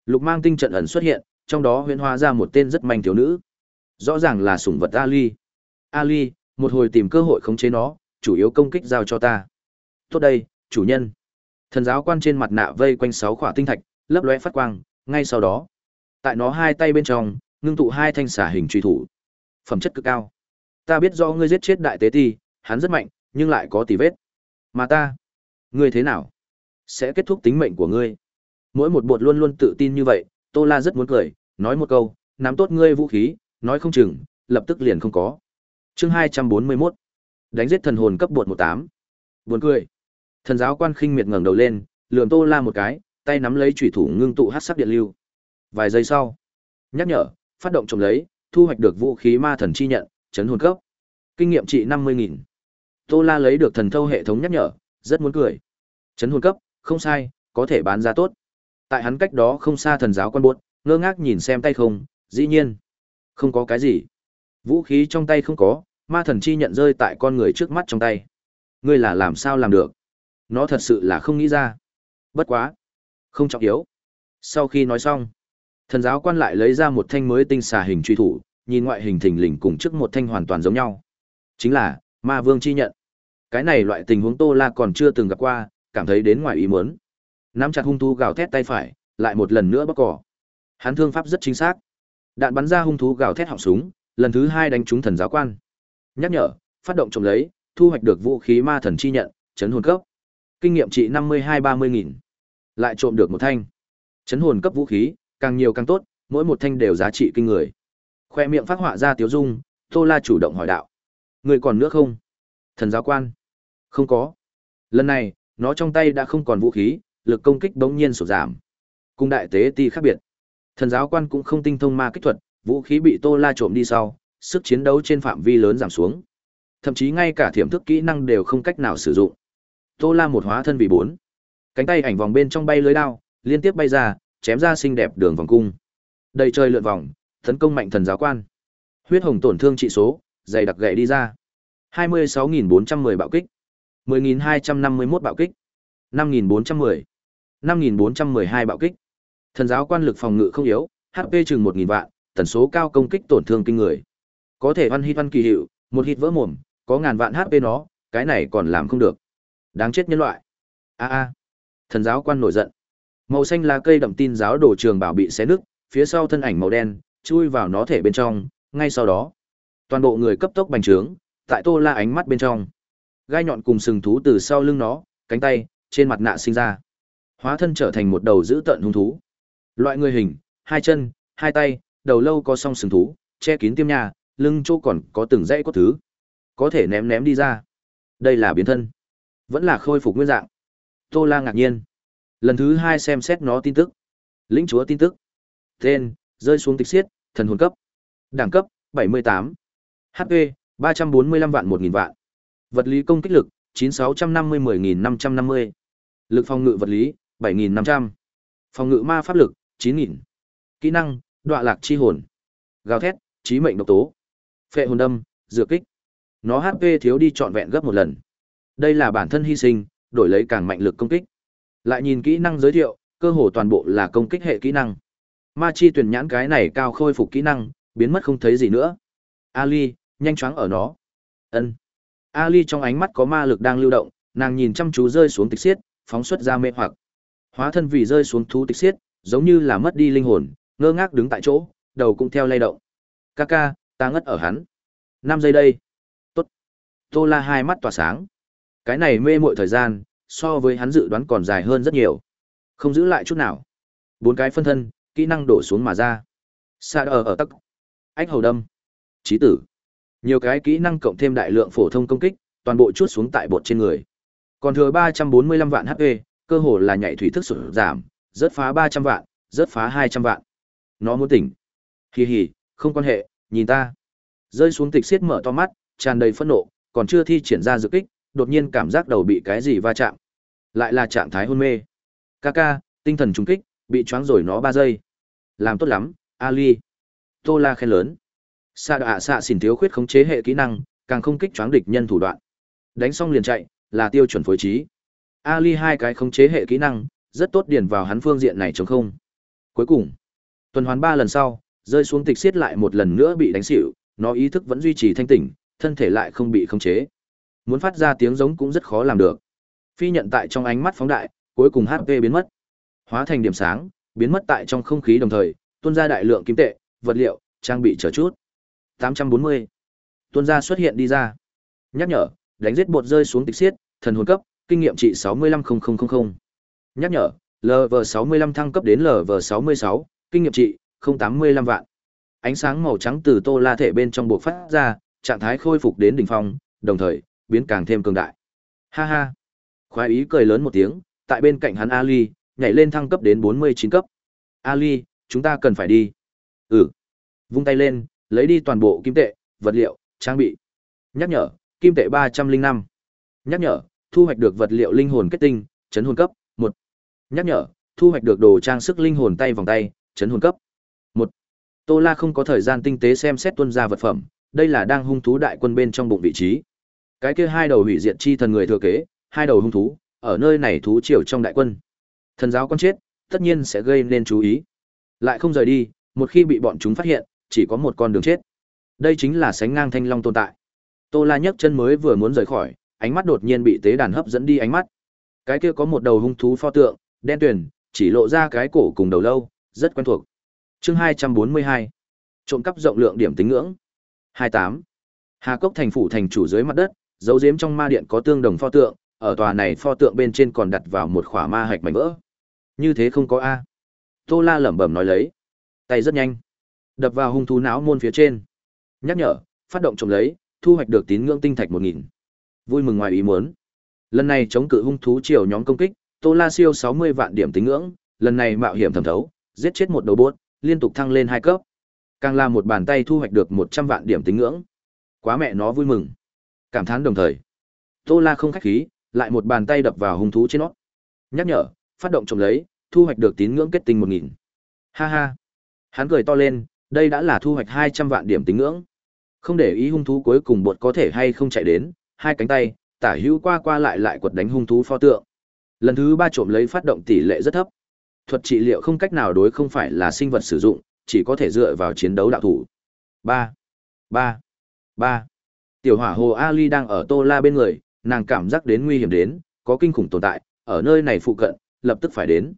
Lục mang tinh trận ẩn xuất hiện, trong đó huyễn hóa ra một tên rất manh thiếu nữ. Rõ ràng là sủng vật Ali. Ali, một hồi tìm cơ hội khống chế nó, chủ yếu công kích giao cho ta. Tốt đây, chủ nhân. Thần giáo quan trên mặt nạ vây quanh sáu khỏa tinh thạch, lấp lóe phát quang, ngay sau đó, tại nó hai tay bên trong, ngưng tụ hai thanh xả hình truy thủ. Phẩm chất cực cao. Ta biết do ngươi giết chết đại tế ti, hắn rất mạnh, nhưng lại có tỉ vết. Mà ta, ngươi thế nào? Sẽ kết thúc tính mệnh của ngươi. Mỗi một bột luôn luôn tự tin như vậy, Tô La rất muốn cười, nói một câu, nắm tốt ngươi vũ khí, nói không chừng, lập tức liền không có. Chương 241. Đánh giết thần hồn cấp bột 18. Buồn cười. Thần giáo quan khinh miệt ngẩng đầu lên, lườm Tô La một cái, tay nắm lấy chủy thủ ngưng tụ hắc sắc điện lưu. Vài giây sau, nhắc nhở, phát động trộm lấy, thu hoạch được vũ khí ma thần chi nhận, chấn hồn cấp. Kinh nghiệm trị 50000. Tô La lấy được thần thâu hệ thống nhắc nhở, rất muốn cười. Chấn hồn cấp, không sai, có thể bán ra tốt. Tại hắn cách đó không xa thần giáo quan buốt, ngơ ngác nhìn xem tay không, dĩ nhiên, không có cái gì. Vũ khí trong tay không có, ma thần chi nhận rơi tại con người trước mắt trong tay. Ngươi là làm sao làm được? Nó thật sự là không nghĩ ra. Bất quá. Không trọng yếu. Sau khi nói xong, thần giáo quan lại lấy ra một thanh mới tinh xà hình truy thủ, nhìn ngoại hình thình lình cùng trước một thanh hoàn toàn giống nhau. Chính là, ma vương chi nhận. Cái này loại tình huống Tô La còn chưa từng gặp qua, cảm thấy đến ngoài ý muốn. Nắm chặt hung thú gào thét tay phải, lại một lần nữa bóc cỏ. Hắn thương pháp rất chính xác. Đạn bắn ra hung thú gào thét họng súng, lần thứ hai đánh trúng thần giáo quan. Nhắc nhở, phát động trồng lấy, thu hoạch được vũ khí ma thần chi nhận, chấn hồn cấp. Kinh nghiệm trị năm mươi hai ba mươi nghìn. Lại trộm được một thanh. Chấn hồn cấp vũ khí, càng nhiều càng tốt, mỗi một thanh đều giá trị kinh người. Khoe miệng phát họa ra tiếu dung, Tô La chủ động hỏi đạo. Người còn nữa không? Thần giáo quan. Không có. Lần này, nó trong tay đã không còn vũ khí, lực công kích bỗng nhiên sụt giảm. Cùng đại tế ti khác biệt. Thần giáo quan cũng không tinh thông ma kích thuật, vũ khí bị Tô La trộm đi sau, sức chiến đấu trên phạm vi lớn giảm xuống. Thậm chí ngay cả thiểm thức kỹ năng đều không cách nào sử dụng. Tô La một hóa thân vì bốn. Cánh tay ảnh vòng bên trong bay lưới đao, liên tiếp bay ra, chém ra xinh đẹp đường vòng cung. Đầy trời lượn vòng, tấn công mạnh thần giáo quan. Huyết hồng tổn thương trị số, dày đặc gậy đi ra. 26.410 bạo kích. 10.251 bạo kích. 5.410. 5.412 bạo kích. Thần giáo quan lực phòng ngự không yếu, HP chừng 1.000 vạn, tần số cao công kích tổn thương kinh người. Có thể văn hit văn kỳ hiệu, một hit vỡ mồm, có ngàn vạn HP nó, cái này còn làm không được. Đáng chết nhân loại. A a. Thần giáo quan nổi giận. Màu xanh là cây đậm tin giáo đồ trường bảo bị xé nứt, phía sau thân ảnh màu đen chui vào nó thể bên trong, ngay sau đó, toàn bộ người cấp tốc bành trướng, tại Tô La ánh mắt bên trong. Gai nhọn cùng sừng thú từ sau lưng nó, cánh tay, trên mặt nạ sinh ra. Hóa thân trở thành một đầu dữ tợn hung thú. Loại người hình, hai chân, hai tay, đầu lâu có song sừng thú, che kín tiêm nhà, lưng chỗ còn có từng dãy có thứ. Có thể ném ném đi ra. Đây là biến thân. Vẫn là khôi phục nguyên dạng. Tô La ngạc nhiên. Lần thứ hai xem xét nó tin tức. Lĩnh chúa tin tức. Tên, rơi xuống tịch xiết, thần hồn cấp. Đẳng cấp, 78. HP, 345 vạn 1000 vạn. Vật lý công kích lực, 9650 10550. Lực phòng ngự vật lý, 7.500. Phòng ngự ma pháp lực, 9.000. Kỹ năng, đọa lạc chi hồn. Gào thét, trí mệnh độc tố. Phệ hồn đâm, dựa kích. Nó HP thiếu đi trọn vẹn gấp một lần. Đây là bản thân hy sinh, đổi lấy càng mạnh lực công kích. Lại nhìn kỹ năng giới thiệu, cơ hồ toàn bộ là công kích hệ kỹ năng. Ma chi tuyển nhãn cái này cao khôi phục kỹ năng, biến mất không thấy gì nữa. Ali, nhanh chóng ở nó. Ân. Ali trong ánh mắt có ma lực đang lưu động, nàng nhìn chăm chú rơi xuống tịch xiết, phóng xuất ra mê hoặc. Hóa thân vì rơi xuống thú tịch xiết, giống như là mất đi linh hồn, ngơ ngác đứng tại chỗ, đầu cũng theo lay động. Kaka, ta ngất ở hắn. năm giây đây. Tốt. Tô La hai mắt tỏa sáng. Cái này mê muội thời gian, so với hắn dự đoán còn dài hơn rất nhiều. Không giữ lại chút nào. Bốn cái phân thân, kỹ năng đổ xuống mà ra. Sa ở ở tắc. Ách hầu đâm. Chí tử. Nhiều cái kỹ năng cộng thêm đại lượng phổ thông công kích, toàn bộ chút xuống tại bột trên người. Còn thừa 345 vạn HP, cơ hồ là nhảy thủy thức sụt giảm, rớt phá 300 vạn, rớt phá 200 vạn. Nó muốn tỉnh. Hì hì, không quan hệ, nhìn ta. Rơi xuống tịch xiết mở to mắt, tràn đầy phẫn nộ, còn chưa thi triển ra dự kích, đột nhiên cảm giác đầu bị cái gì va chạm. Lại là trạng thái hôn mê. Kaka, tinh thần trúng kích, bị choáng rồi nó ba giây. Làm tốt lắm, Ali. Tô La khen lớn. xạ đạ xạ xỉn thiếu khuyết khống chế hệ kỹ năng, càng không kích choáng địch nhân thủ đoạn. Đánh xong liền chạy, là tiêu chuẩn phối trí. Ali hai cái khống chế hệ kỹ năng, rất tốt điền vào hắn phương diện này chống không. Cuối cùng, tuần hoàn ba lần sau, rơi xuống tịch xiết lại một lần nữa bị đánh xỉu, nó ý thức vẫn duy trì thanh tỉnh, thân thể lại không bị khống chế. Muốn phát ra tiếng giống cũng rất khó làm được. Phi nhận tại trong ánh mắt phóng đại, cuối cùng HP biến mất. Hóa thành điểm sáng, biến mất tại trong không khí đồng thời, tuôn ra đại lượng kim tệ, vật liệu, trang bị chờ chút. 840. Tuôn ra xuất hiện đi ra. Nhắc nhở, đánh giết bột rơi xuống tịch xiết, thần hồn cấp, kinh nghiệm trị 65000. Nhắc nhở, LV65 thăng cấp đến LV66, kinh nghiệm trị 085 vạn. Ánh sáng màu trắng từ Tô La thể bên trong buộc phát ra, trạng thái khôi phục đến đỉnh phong, đồng thời biến càng thêm cường đại. Ha ha. Khoái ý cười lớn một tiếng, tại bên cạnh hắn Ali, nhảy lên thăng cấp đến 49 cấp. Ali, chúng ta cần phải đi. Ừ. Vung tay lên, lấy đi toàn bộ kim tệ, vật liệu, trang bị. Nhắc nhở, kim tệ 305. Nhắc nhở, thu hoạch được vật liệu linh hồn kết tinh, chấn hồn cấp, một Nhắc nhở, thu hoạch được đồ trang sức linh hồn tay vòng tay, chấn hồn cấp. 1. Tô La không có thời gian tinh tế xem xét tuân ra vật phẩm, đây là đang hung thú đại quân bên trong bụng vị trí. Cái kia hai đầu hủy diệt chi thần người thừa kế, hai đầu hung thú, ở nơi này thú triều trong đại quân. Thần giáo con chết, tất nhiên sẽ gây nên chú ý. Lại không rời đi, một khi bị bọn chúng phát hiện, chỉ có một con đường chết. Đây chính là sánh ngang thanh long tồn tại. Tô La nhấc chân mới vừa muốn rời khỏi, ánh mắt đột nhiên bị tế đàn hấp dẫn đi ánh mắt. Cái kia có một đầu hung thú pho tượng, đen tuyền, chỉ lộ ra cái cổ cùng đầu lâu, rất quen thuộc. Chương 242. Trộm cắp rộng lượng điểm tính ngưỡng. 28. Hà Cốc thành phủ thành chủ dưới mặt đất, dấu giếm trong ma điện có tương đồng pho tượng, ở tòa này pho tượng bên trên còn đặt vào một khỏa ma hạch mảnh vỡ. Như thế không có a. Tô La lẩm bẩm nói lấy, tay rất nhanh, đập vào hung thú não môn phía trên. Nhắc nhở, phát động trộm lấy, thu hoạch được tín ngưỡng tinh thạch 1000. Vui mừng ngoài ý muốn. Lần này chống cự hung thú chiều nhóm công kích, Tô La siêu 60 vạn điểm tín ngưỡng, lần này mạo hiểm thẩm thấu, giết chết một đầu bốt, liên tục thăng lên hai cấp. Càng là một bàn tay thu hoạch được 100 vạn điểm tín ngưỡng. Quá mẹ nó vui mừng. Cảm thán đồng thời. Tô La không khách khí, lại một bàn tay đập vào hung thú trên nó. Nhắc nhở, phát động trộm lấy, thu hoạch được tín ngưỡng kết tinh 1000. Ha ha. Hắn cười to lên, đây đã là thu hoạch 200 vạn điểm tín ngưỡng. Không để ý hung thú cuối cùng bột có thể hay không chạy đến, hai cánh tay, tả hữu qua qua lại lại quật đánh hung thú pho tượng. Lần thứ ba trộm lấy phát động tỷ lệ rất thấp. Thuật trị liệu không cách nào đối không phải là sinh vật sử dụng, chỉ có thể dựa vào chiến đấu đạo thủ. 3. 3. 3. Tiểu hỏa hồ Ali đang ở Tô La bên người, nàng cảm giác đến nguy hiểm đến, có kinh khủng tồn tại, ở nơi này phụ cận, lập tức phải đến.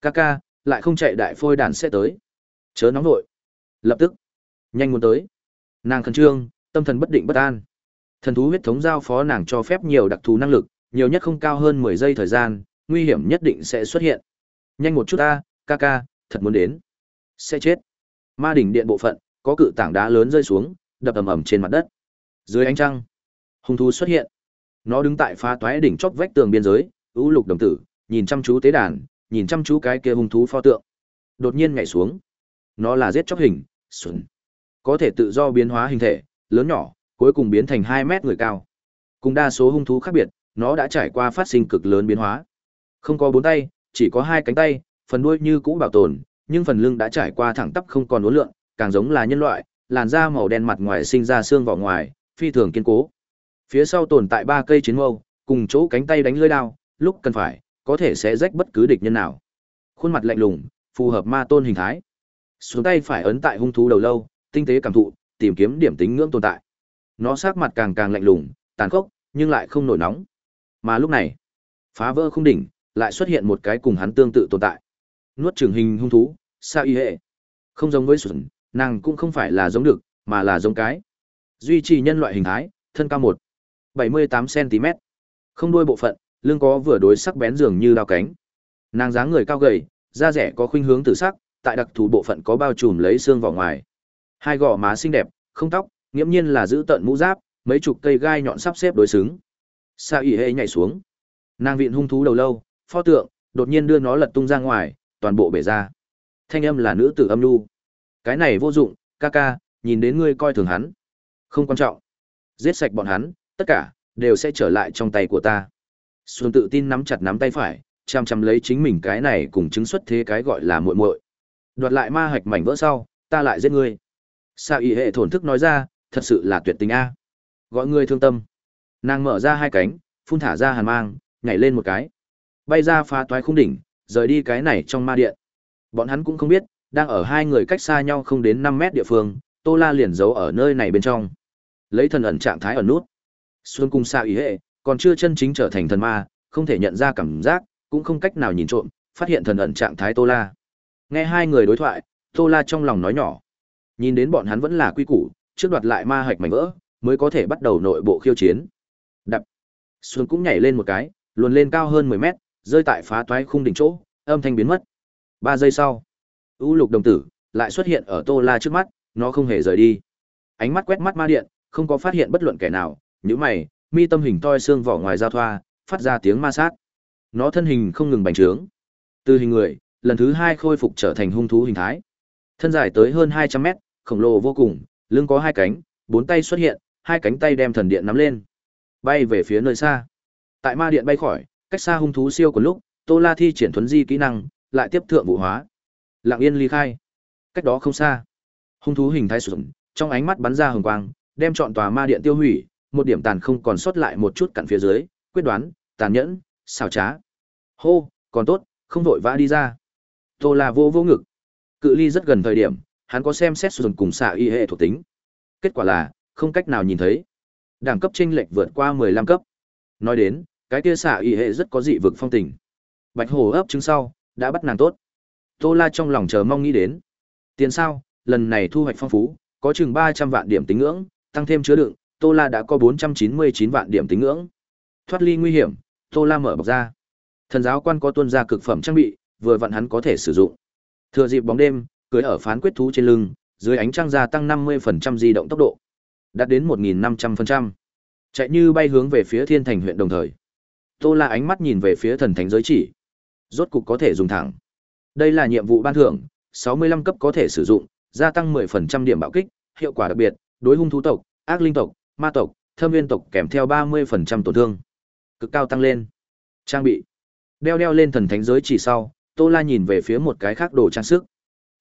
Kaka, lại không chạy đại phôi đàn sẽ tới. Chớ nóng vội Lập tức. Nhanh muốn tới. Nàng khẩn trương, tâm thần bất định bất an. Thần thú huyết thống giao phó nàng cho phép nhiều đặc thù năng lực, nhiều nhất không cao hơn 10 giây thời gian, nguy hiểm nhất định sẽ xuất hiện. Nhanh một chút a, Kaka, thật muốn đến. Sẽ chết. Ma đỉnh điện bộ phận, có cự tảng đá lớn rơi xuống, đập ầm ầm trên mặt đất. Dưới ánh trăng, hung thú xuất hiện. Nó đứng tại phá toái đỉnh chóp vách tường biên giới, ưu lục đồng tử, nhìn chăm chú tế đàn, nhìn chăm chú cái kia hung thú pho tượng. Đột nhiên nhảy xuống. Nó là giết chóc hình, xuân Có thể tự do biến hóa hình thể, lớn nhỏ, cuối cùng biến thành hai mét người cao. Cùng đa số hung thú khác biệt, nó đã trải qua phát sinh cực lớn biến hóa. Không có bốn tay, chỉ có hai cánh tay, phần đuôi như cũ bảo tồn, nhưng phần lưng đã trải qua thẳng tắp không còn uốn lượn, càng giống là nhân loại, làn da màu đen mặt ngoài sinh ra xương vỏ ngoài, phi thường kiên cố. Phía sau tồn tại ba cây chiến mâu, cùng chỗ cánh tay đánh lưỡi đao, lúc cần phải, có thể sẽ rách bất cứ địch nhân nào. Khuôn mặt lạnh lùng, phù hợp ma tôn hình thái. Xuống tay phải ấn tại hung thú đầu lâu, tinh tế cảm thụ, tìm kiếm điểm tính ngưỡng tồn tại. Nó sắc mặt càng càng lạnh lùng, tàn khốc, nhưng lại không nổi nóng. Mà lúc này, phá vỡ khung đỉnh, lại xuất hiện một cái cùng hắn tương tự tồn tại. Nuốt trường hình hung thú, sa y hệ. Không giống với sủng, nàng cũng không phải là giống được, mà là giống cái. Duy trì nhân loại hình thái, thân cao một 78 cm. Không đuôi bộ phận, lưng có vừa đối sắc bén dường như đao cánh. Nàng dáng người cao gầy, da rẻ có khuynh hướng tử sắc, tại đặc thù bộ phận có bao trùm lấy xương vào ngoài. Hai gò má xinh đẹp, không tóc, nghiễm nhiên là giữ tận mũ giáp, mấy chục cây gai nhọn sắp xếp đối xứng. Sa Y Hệ nhảy xuống. Nàng viện hung thú đầu lâu, pho tượng, đột nhiên đưa nó lật tung ra ngoài, toàn bộ bể ra. Thanh âm là nữ tử âm lu, Cái này vô dụng, ca ca, nhìn đến ngươi coi thường hắn. Không quan trọng. Giết sạch bọn hắn, tất cả đều sẽ trở lại trong tay của ta. Xuân tự tin nắm chặt nắm tay phải, chăm chăm lấy chính mình cái này cùng chứng xuất thế cái gọi là muội muội. Đoạt lại ma hạch mảnh vỡ sau, ta lại giết ngươi. Sa y hệ thổn thức nói ra, thật sự là tuyệt tình a. Gọi ngươi thương tâm. Nàng mở ra hai cánh, phun thả ra hàn mang, nhảy lên một cái. Bay ra phá toái khung đỉnh, rời đi cái này trong ma điện. Bọn hắn cũng không biết, đang ở hai người cách xa nhau không đến 5 mét địa phương, Tô La liền giấu ở nơi này bên trong. Lấy thần ẩn trạng thái ở nút. Xuân cung xa ý hệ, còn chưa chân chính trở thành thần ma, không thể nhận ra cảm giác, cũng không cách nào nhìn trộm, phát hiện thần ẩn trạng thái Tô La. Nghe hai người đối thoại, Tô La trong lòng nói nhỏ. Nhìn đến bọn hắn vẫn là quy củ, trước đoạt lại ma hạch mảnh vỡ, mới có thể bắt đầu nội bộ khiêu chiến. Đập. Xuân cũng nhảy lên một cái, luồn lên cao hơn 10 mét, rơi tại phá toái khung đỉnh chỗ, âm thanh biến mất. 3 giây sau, U Lục đồng tử lại xuất hiện ở Tô La trước mắt, nó không hề rời đi. Ánh mắt quét mắt ma điện, không có phát hiện bất luận kẻ nào, nhíu mày, mi tâm hình toi xương vỏ ngoài giao thoa, phát ra tiếng ma sát. Nó thân hình không ngừng bành trướng. Từ hình người, lần thứ hai khôi phục trở thành hung thú hình thái. Thân dài tới hơn 200 mét, khổng lồ vô cùng, lưng có hai cánh, bốn tay xuất hiện, hai cánh tay đem thần điện nắm lên, bay về phía nơi xa. Tại ma điện bay khỏi, cách xa hung thú siêu của lúc, Tô La thi triển thuấn di kỹ năng, lại tiếp thượng vụ hóa. Lặng yên ly khai. Cách đó không xa, hung thú hình thái sụn, trong ánh mắt bắn ra hồng quang, đem trọn tòa ma điện tiêu hủy, một điểm tàn không còn sót lại một chút cặn phía dưới, quyết đoán, tàn nhẫn, xảo trá. Hô, còn tốt, không vội vã đi ra. Tô La vô vô ngực. Cự ly rất gần thời điểm, hắn có xem xét sụn cùng xạ y hệ thuộc tính. Kết quả là, không cách nào nhìn thấy. Đẳng cấp chênh lệch vượt qua 15 cấp. Nói đến, cái kia xạ y hệ rất có dị vực phong tình. Bạch hồ ấp trứng sau, đã bắt nàng tốt. Tô La trong lòng chờ mong nghĩ đến. Tiền sao, lần này thu hoạch phong phú, có chừng 300 vạn điểm tính ngưỡng, tăng thêm chứa đựng, Tô La đã có 499 vạn điểm tính ngưỡng. Thoát ly nguy hiểm, Tô La mở bọc ra. Thần giáo quan có tuân ra cực phẩm trang bị, vừa vặn hắn có thể sử dụng. Thừa dịp bóng đêm, cưới ở phán quyết thú trên lưng, dưới ánh trăng gia tăng 50% di động tốc độ, đạt đến 1500%. Chạy như bay hướng về phía Thiên Thành huyện đồng thời. Tô La ánh mắt nhìn về phía thần thánh giới chỉ. Rốt cục có thể dùng thẳng. Đây là nhiệm vụ ban thưởng, 65 cấp có thể sử dụng, gia tăng 10% điểm bạo kích, hiệu quả đặc biệt, đối hung thú tộc, ác linh tộc, ma tộc, thâm viên tộc kèm theo 30% tổn thương. Cực cao tăng lên. Trang bị. Đeo đeo lên thần thánh giới chỉ sau, Tô La nhìn về phía một cái khác đồ trang sức.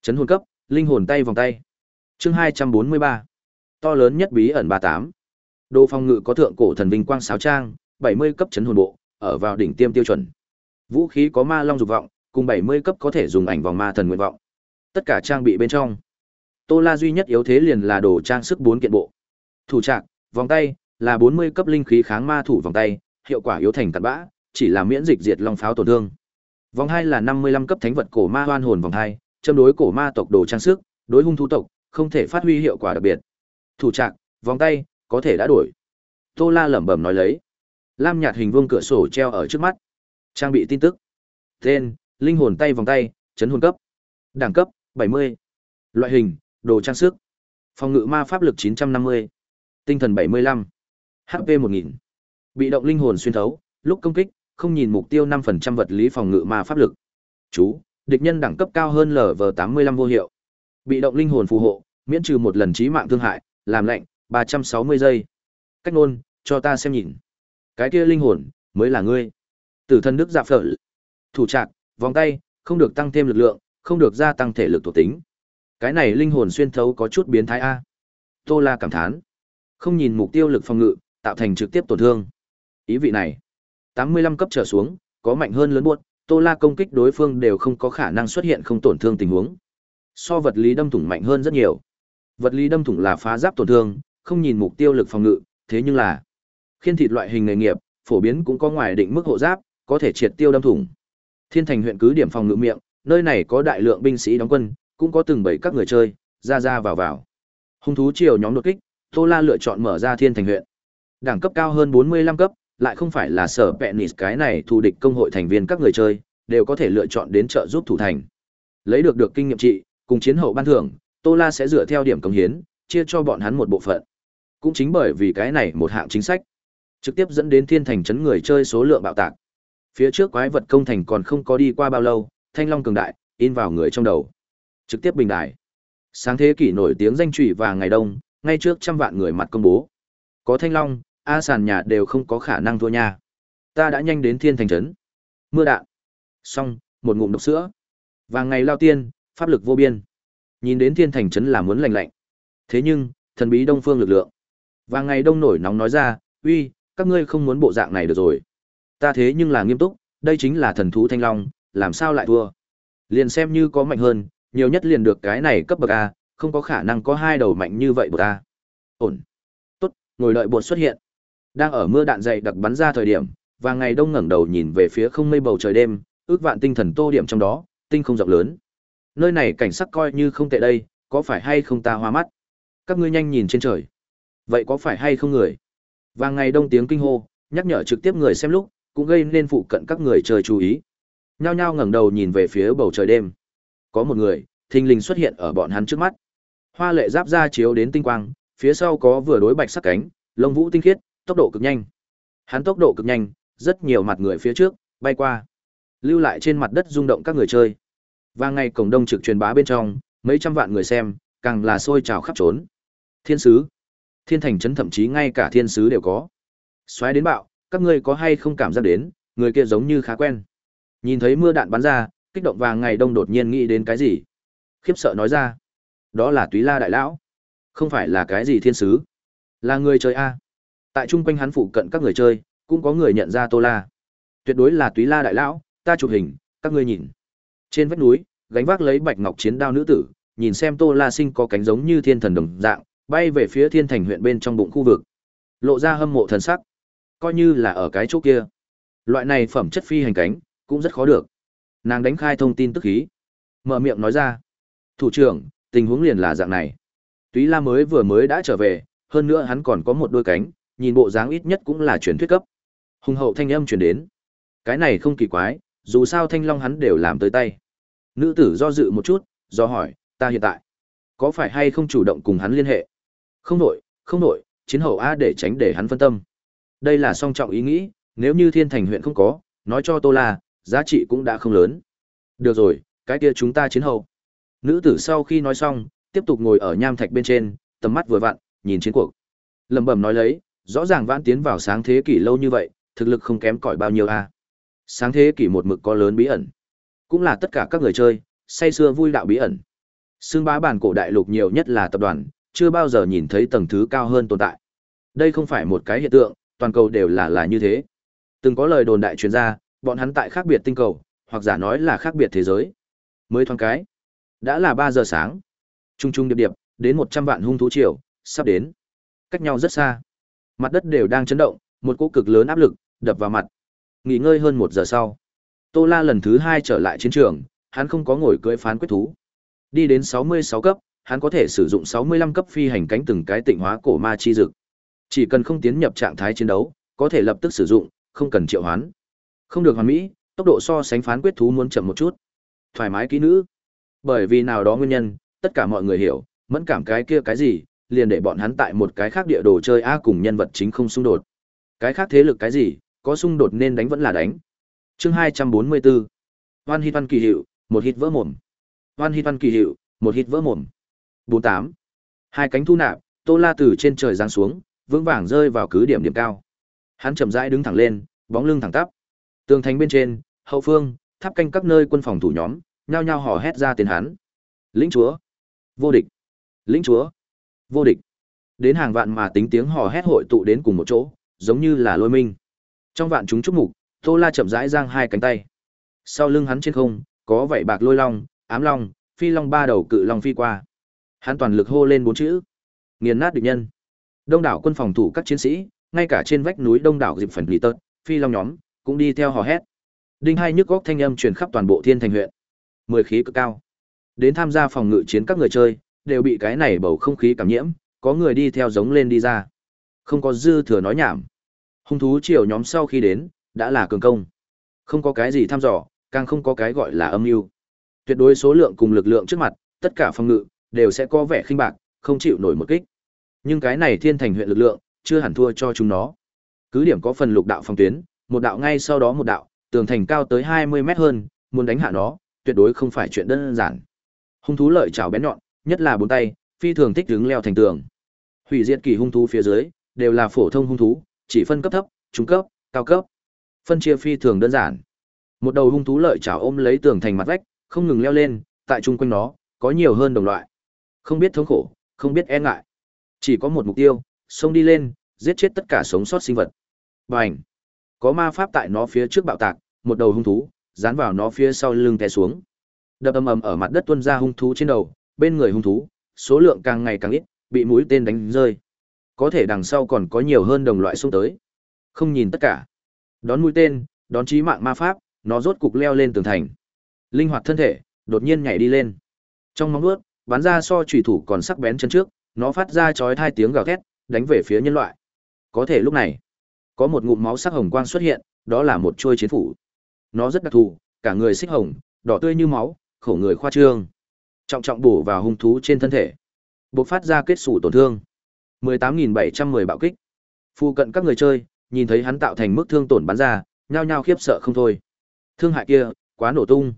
Chấn hồn cấp, linh hồn tay vòng tay. Chương 243. To lớn nhất bí ẩn 38. Đồ phòng ngự có thượng cổ thần vinh quang sáo trang, 70 cấp chấn hồn bộ, ở vào đỉnh tiêm tiêu chuẩn. Vũ khí có ma long dục vọng, cùng 70 cấp có thể dùng ảnh vòng ma thần nguyện vọng. Tất cả trang bị bên trong. Tô La duy nhất yếu thế liền là đồ trang sức 4 kiện bộ. Thủ trạc, vòng tay, là 40 cấp linh khí kháng ma thủ vòng tay, hiệu quả yếu thành cặn bã, chỉ là miễn dịch diệt long pháo tổn thương. Vòng 2 là 55 cấp thánh vật cổ ma hoan hồn vòng 2, châm đối cổ ma tộc đồ trang sức, đối hung thú tộc, không thể phát huy hiệu quả đặc biệt. Thủ trạc, vòng tay, có thể đã đổi. Tô La lẩm bẩm nói lấy. Lam nhạt hình vuông cửa sổ treo ở trước mắt. Trang bị tin tức. Tên, linh hồn tay vòng tay, chấn hồn cấp. Đẳng cấp, 70. Loại hình, đồ trang sức. Phòng ngự ma pháp lực 950. Tinh thần 75. HP 1000. Bị động linh hồn xuyên thấu, lúc công kích, không nhìn mục tiêu 5% vật lý phòng ngự ma pháp lực. Chú, địch nhân đẳng cấp cao hơn LV85 vô hiệu. Bị động linh hồn phù hộ, miễn trừ một lần chí mạng thương hại, làm lạnh 360 giây. Cách nôn, cho ta xem nhìn. Cái kia linh hồn, mới là ngươi. Tử thân đức dạ phở. Thủ trạc, vòng tay, không được tăng thêm lực lượng, không được gia tăng thể lực thuộc tính. Cái này linh hồn xuyên thấu có chút biến thái a. Tô La cảm thán. Không nhìn mục tiêu lực phòng ngự, tạo thành trực tiếp tổn thương. Ý vị này, 85 cấp trở xuống, có mạnh hơn lớn buốt, Tô La công kích đối phương đều không có khả năng xuất hiện không tổn thương tình huống. So vật lý đâm thủng mạnh hơn rất nhiều. Vật lý đâm thủng là phá giáp tổn thương, không nhìn mục tiêu lực phòng ngự, thế nhưng là khiên thịt loại hình nghề nghiệp, phổ biến cũng có ngoài định mức hộ giáp, có thể triệt tiêu đâm thủng. Thiên Thành huyện cứ điểm phòng ngự miệng, nơi này có đại lượng binh sĩ đóng quân, cũng có từng bảy các người chơi, ra ra vào vào. Hung thú chiều nhóm đột kích, Tô La lựa chọn mở ra Thiên Thành huyện. Đẳng cấp cao hơn 45 cấp, lại không phải là sở Penis cái này thù địch công hội thành viên các người chơi, đều có thể lựa chọn đến trợ giúp thủ thành. lấy được được kinh nghiệm trị, cùng chiến hậu ban thưởng, Tô La sẽ dựa theo điểm công hiến, chia cho bọn hắn một bộ phận. Cũng chính bởi vì cái này một hạng chính sách, trực tiếp dẫn đến thiên thành chấn người chơi số lượng bạo tạc. Phía trước quái vật công thành còn không có đi qua bao lâu, thanh long cường đại, in vào người trong đầu. Trực tiếp bình đại. Sáng thế kỷ nổi tiếng danh trụy và ngày đông, ngay trước trăm vạn người mặt công bố. Có thanh long, A sàn nhà đều không có khả năng thua nha. Ta đã nhanh đến thiên thành trấn. Mưa đạn. Xong, một ngụm độc sữa. Và ngày lao tiên, pháp lực vô biên. Nhìn đến thiên thành trấn là muốn lành lạnh. Thế nhưng, thần bí đông phương lực lượng. Và ngày đông nổi nóng nói ra, uy, các ngươi không muốn bộ dạng này được rồi. Ta thế nhưng là nghiêm túc, đây chính là thần thú thanh long, làm sao lại thua. Liền xem như có mạnh hơn, nhiều nhất liền được cái này cấp bậc A, không có khả năng có hai đầu mạnh như vậy bột A. Ổn. Tốt, ngồi đợi bột xuất hiện. Đang ở mưa đạn dày đặc bắn ra thời điểm, và ngày đông ngẩng đầu nhìn về phía không mây bầu trời đêm, ước vạn tinh thần tô điểm trong đó, tinh không rộng lớn. Nơi này cảnh sắc coi như không tệ đây, có phải hay không ta hoa mắt? Các ngươi nhanh nhìn trên trời. Vậy có phải hay không người? Và ngày đông tiếng kinh hô, nhắc nhở trực tiếp người xem lúc, cũng gây nên phụ cận các người chơi chú ý. Nhao nhao ngẩng đầu nhìn về phía bầu trời đêm. Có một người, thình lình xuất hiện ở bọn hắn trước mắt. Hoa lệ giáp ra chiếu đến tinh quang, phía sau có vừa đối bạch sắc cánh, lông vũ tinh khiết, tốc độ cực nhanh. Hắn tốc độ cực nhanh, rất nhiều mặt người phía trước, bay qua. Lưu lại trên mặt đất rung động các người chơi. Và ngày cổng đông trực truyền bá bên trong, mấy trăm vạn người xem, càng là sôi trào khắp trốn. Thiên sứ, thiên thành trấn thậm chí ngay cả thiên sứ đều có. Xoáy đến bạo, các ngươi có hay không cảm giác đến, người kia giống như khá quen. Nhìn thấy mưa đạn bắn ra, kích động vàng ngày đông đột nhiên nghĩ đến cái gì. Khiếp sợ nói ra. Đó là túy la đại lão. Không phải là cái gì thiên sứ. Là người chơi A. Tại chung quanh hắn phụ cận các người chơi, cũng có người nhận ra Tô La. Tuyệt đối là túy la đại lão, ta chụp hình, các ngươi nhìn. Trên vách núi, gánh vác lấy bạch ngọc chiến đao nữ tử, nhìn xem Tô La sinh có cánh giống như thiên thần đồng dạng, bay về phía thiên thành huyện bên trong bụng khu vực. Lộ ra hâm mộ thần sắc. Coi như là ở cái chỗ kia. Loại này phẩm chất phi hành cánh, cũng rất khó được. Nàng đánh khai thông tin tức khí. Mở miệng nói ra. Thủ trưởng, tình huống liền là dạng này. Túy La mới vừa mới đã trở về, hơn nữa hắn còn có một đôi cánh, nhìn bộ dáng ít nhất cũng là truyền thuyết cấp. Hùng hậu thanh âm truyền đến. Cái này không kỳ quái, dù sao thanh long hắn đều làm tới tay. Nữ tử do dự một chút, do hỏi, ta hiện tại có phải hay không chủ động cùng hắn liên hệ? Không nội, không nội, chiến hậu A để tránh để hắn phân tâm. Đây là song trọng ý nghĩ, nếu như thiên thành huyện không có, nói cho Tô La, giá trị cũng đã không lớn. Được rồi, cái kia chúng ta chiến hậu. Nữ tử sau khi nói xong, tiếp tục ngồi ở nham thạch bên trên, tầm mắt vừa vặn, nhìn chiến cuộc. Lẩm bẩm nói lấy, rõ ràng vãn tiến vào sáng thế kỷ lâu như vậy, thực lực không kém cỏi bao nhiêu a. Sáng thế kỷ một mực có lớn bí ẩn. Cũng là tất cả các người chơi, say xưa vui đạo bí ẩn. Xương bá bản cổ đại lục nhiều nhất là tập đoàn, chưa bao giờ nhìn thấy tầng thứ cao hơn tồn tại. Đây không phải một cái hiện tượng, toàn cầu đều là là như thế. Từng có lời đồn đại truyền ra, bọn hắn tại khác biệt tinh cầu, hoặc giả nói là khác biệt thế giới. Mới thoáng cái, đã là 3 giờ sáng. Trung trung điệp điệp, đến 100 vạn hung thú triều, sắp đến. Cách nhau rất xa. Mặt đất đều đang chấn động, một cú cực lớn áp lực đập vào mặt. Nghỉ ngơi hơn một giờ sau, Tô La lần thứ hai trở lại chiến trường, hắn không có ngồi cưỡi phán quyết thú. Đi đến 66 cấp, hắn có thể sử dụng 65 cấp phi hành cánh từng cái tịnh hóa cổ ma chi dực. Chỉ cần không tiến nhập trạng thái chiến đấu, có thể lập tức sử dụng, không cần triệu hoán. Không được hoàn mỹ, tốc độ so sánh phán quyết thú muốn chậm một chút. Thoải mái kỹ nữ. Bởi vì nào đó nguyên nhân, tất cả mọi người hiểu, mẫn cảm cái kia cái gì, liền để bọn hắn tại một cái khác địa đồ chơi A cùng nhân vật chính không xung đột. Cái khác thế lực cái gì, có xung đột nên đánh vẫn là đánh. Chương 244. Hoan hít văn kỳ hiệu, một hít vỡ mồm. Hoan hít văn kỳ hiệu, một hít vỡ mồm. 48. Hai cánh thu nạp, Tô La từ trên trời giáng xuống, vững vàng rơi vào cứ điểm điểm cao. Hắn chậm rãi đứng thẳng lên, bóng lưng thẳng tắp. Tường thành bên trên, hậu phương, tháp canh các nơi quân phòng thủ nhóm, nhao nhao hò hét ra tiền hắn. Lĩnh chúa, vô địch. Lĩnh chúa, vô địch. Đến hàng vạn mà tính tiếng hò hét hội tụ đến cùng một chỗ, giống như là lôi minh. Trong vạn chúng chúc mục, Tô La chậm rãi giang hai cánh tay. Sau lưng hắn trên không, có vảy bạc lôi long, ám long, phi long ba đầu cự long phi qua. Hắn toàn lực hô lên bốn chữ: nghiền nát địch nhân. Đông đảo quân phòng thủ các chiến sĩ, ngay cả trên vách núi đông đảo dịp phần lì tợt phi long nhóm, cũng đi theo hò hét. Đinh hai nhức góc thanh âm truyền khắp toàn bộ thiên thành huyện. Mười khí cực cao. Đến tham gia phòng ngự chiến các người chơi, đều bị cái này bầu không khí cảm nhiễm, có người đi theo giống lên đi ra. Không có dư thừa nói nhảm. Hung thú triều nhóm sau khi đến, đã là cường công. Không có cái gì thăm dò, càng không có cái gọi là âm mưu. Tuyệt đối số lượng cùng lực lượng trước mặt, tất cả phòng ngự đều sẽ có vẻ khinh bạc, không chịu nổi một kích. Nhưng cái này thiên thành huyện lực lượng, chưa hẳn thua cho chúng nó. Cứ điểm có phần lục đạo phòng tuyến, một đạo ngay sau đó một đạo, tường thành cao tới 20 mét hơn, muốn đánh hạ nó, tuyệt đối không phải chuyện đơn giản. Hung thú lợi chảo bén nhọn, nhất là bốn tay, phi thường thích đứng leo thành tường. Hủy diệt kỳ hung thú phía dưới đều là phổ thông hung thú, chỉ phân cấp thấp, trung cấp, cao cấp. Phân chia phi thường đơn giản. Một đầu hung thú lợi chảo ôm lấy tường thành mặt vách, không ngừng leo lên, tại trung quanh nó có nhiều hơn đồng loại. Không biết thống khổ, không biết e ngại. Chỉ có một mục tiêu, xông đi lên, giết chết tất cả sống sót sinh vật. Bành! Có ma pháp tại nó phía trước bạo tạc, một đầu hung thú, dán vào nó phía sau lưng té xuống. Đập ầm ầm ở mặt đất tuôn ra hung thú trên đầu, bên người hung thú, số lượng càng ngày càng ít, bị mũi tên đánh rơi. Có thể đằng sau còn có nhiều hơn đồng loại xung tới. Không nhìn tất cả. Đón mũi tên, đón chí mạng ma pháp, nó rốt cục leo lên tường thành. Linh hoạt thân thể, đột nhiên nhảy đi lên. Trong móng vuốt, bắn ra so chủy thủ còn sắc bén chân trước, nó phát ra chói tai tiếng gào thét, đánh về phía nhân loại. Có thể lúc này, có một ngụm máu sắc hồng quang xuất hiện, đó là một chuôi chiến phủ. Nó rất đặc thù, cả người xích hồng, đỏ tươi như máu, khổ người khoa trương. Trọng trọng bổ vào hung thú trên thân thể. Bộc phát ra kết sủ tổn thương. 18710 bạo kích. Phu cận các người chơi, nhìn thấy hắn tạo thành mức thương tổn bắn ra, nhao nhao khiếp sợ không thôi. Thương hại kia, quá nổ tung.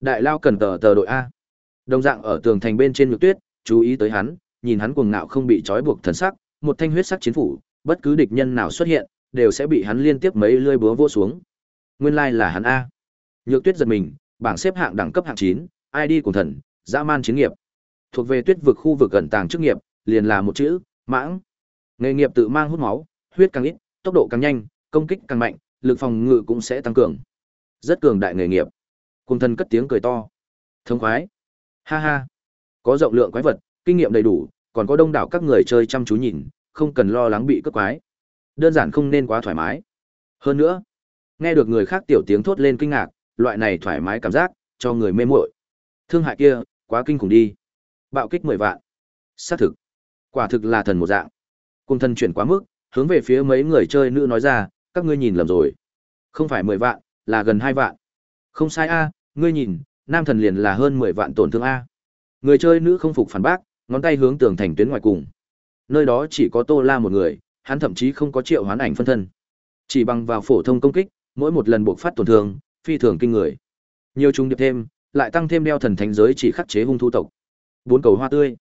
Đại lao cần tờ tờ đội A. Đồng dạng ở tường thành bên trên nhược tuyết, chú ý tới hắn, nhìn hắn cuồng ngạo không bị trói buộc thần sắc, một thanh huyết sắc chiến phủ, bất cứ địch nhân nào xuất hiện, đều sẽ bị hắn liên tiếp mấy lưỡi búa vỗ xuống. Nguyên lai like là hắn a. Nhược Tuyết giật mình, bảng xếp hạng đẳng cấp hạng 9, ID cùng thần, dã man chiến nghiệp. Thuộc về Tuyết vực khu vực gần tàng chức nghiệp, liền là một chữ, mãng. Nghề nghiệp tự mang hút máu, huyết càng ít, tốc độ càng nhanh, công kích càng mạnh, lực phòng ngự cũng sẽ tăng cường. Rất cường đại nghề nghiệp. Cùng thần cất tiếng cười to. Thông khoái. Ha ha. Có rộng lượng quái vật, kinh nghiệm đầy đủ, còn có đông đảo các người chơi chăm chú nhìn, không cần lo lắng bị cướp quái. Đơn giản không nên quá thoải mái. Hơn nữa, nghe được người khác tiểu tiếng thốt lên kinh ngạc, loại này thoải mái cảm giác, cho người mê muội. Thương hại kia, quá kinh khủng đi. Bạo kích mười vạn. Xác thực. Quả thực là thần một dạng. Cung thân chuyển quá mức, hướng về phía mấy người chơi nữ nói ra, các ngươi nhìn lầm rồi. Không phải mười vạn, là gần hai vạn. Không sai a, ngươi nhìn, nam thần liền là hơn mười vạn tổn thương a. Người chơi nữ không phục phản bác, ngón tay hướng tường thành tuyến ngoài cùng. Nơi đó chỉ có Tô La một người, hắn thậm chí không có triệu hoán ảnh phân thân. Chỉ bằng vào phổ thông công kích, mỗi một lần buộc phát tổn thương, phi thường kinh người. Nhiều trùng điệp thêm, lại tăng thêm đeo thần thánh giới chỉ khắc chế hung thu tộc. Bốn cầu hoa tươi.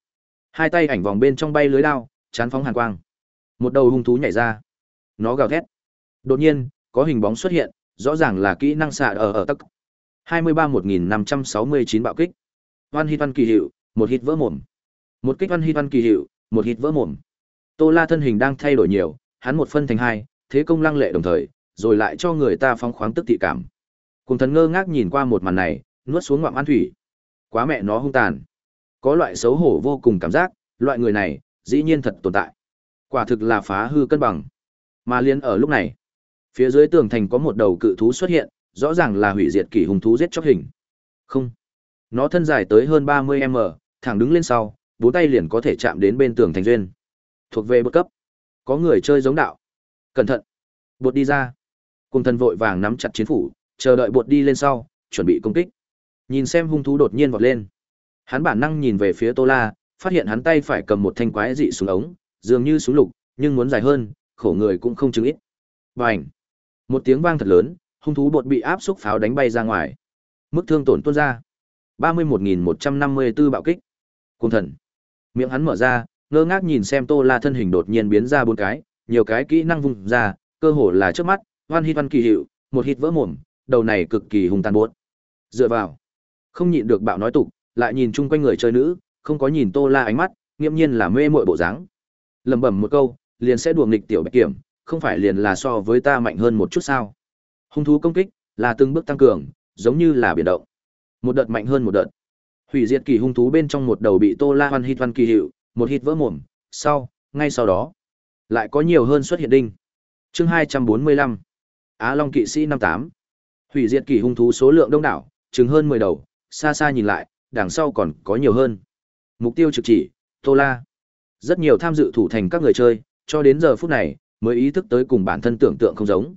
Hai tay ảnh vòng bên trong bay lưới đao, chán phóng hàn quang. Một đầu hung thú nhảy ra. Nó gào thét. Đột nhiên, có hình bóng xuất hiện, rõ ràng là kỹ năng xạ ở ở tắc. 23-1569 bạo kích. Hoan hit văn kỳ hiệu, một hit vỡ mồm. Một kích văn hit văn kỳ hiệu, một hit vỡ mồm. Tô La thân hình đang thay đổi nhiều, hắn một phân thành hai, thế công lăng lệ đồng thời, rồi lại cho người ta phóng khoáng tức thị cảm. Cùng thần ngơ ngác nhìn qua một màn này, nuốt xuống ngụm ăn thủy. Quá mẹ nó hung tàn. Có loại xấu hổ vô cùng cảm giác, loại người này, dĩ nhiên thật tồn tại. Quả thực là phá hư cân bằng. Mà liên ở lúc này, phía dưới tường thành có một đầu cự thú xuất hiện, rõ ràng là hủy diệt kỷ hung thú giết chóc hình. Không. Nó thân dài tới hơn 30m, thẳng đứng lên sau, bốn tay liền có thể chạm đến bên tường thành duyên. Thuộc về bất cấp. Có người chơi giống đạo. Cẩn thận. Bột đi ra. Cùng thần vội vàng nắm chặt chiến phủ, chờ đợi bột đi lên sau, chuẩn bị công kích. Nhìn xem hung thú đột nhiên vọt lên. Hắn bản năng nhìn về phía Tô La, phát hiện hắn tay phải cầm một thanh quái dị súng ống, dường như súng lục, nhưng muốn dài hơn, khổ người cũng không chứng ít. Bành! Một tiếng vang thật lớn, hung thú bột bị áp xúc pháo đánh bay ra ngoài. Mức thương tổn tuôn ra. 31.154 bạo kích. Cung thần. Miệng hắn mở ra, ngơ ngác nhìn xem Tô La thân hình đột nhiên biến ra bốn cái, nhiều cái kỹ năng vùng ra, cơ hồ là trước mắt, Hoan hít Văn kỳ hiệu, một hit vỡ mồm, đầu này cực kỳ hung tàn buốt. Dựa vào, không nhịn được bạo nói tục, lại nhìn chung quanh người chơi nữ, không có nhìn Tô La ánh mắt, nghiêm nhiên là mê muội bộ dáng. Lẩm bẩm một câu, liền sẽ đùa nghịch tiểu Bạch Kiểm, không phải liền là so với ta mạnh hơn một chút sao? Hung thú công kích là từng bước tăng cường, giống như là biển động. Một đợt mạnh hơn một đợt. Hủy diệt kỳ hung thú bên trong một đầu bị Tô La Hoan hít Văn kỳ hiệu, một hít vỡ mồm, sau, ngay sau đó, lại có nhiều hơn xuất hiện đinh. Chương 245. Á Long kỵ sĩ 58. Hủy diệt kỳ hung thú số lượng đông đảo, chừng hơn 10 đầu, xa xa nhìn lại, đằng sau còn có nhiều hơn. Mục tiêu trực chỉ, Tô La. Rất nhiều tham dự thủ thành các người chơi, cho đến giờ phút này, mới ý thức tới cùng bản thân tưởng tượng không giống.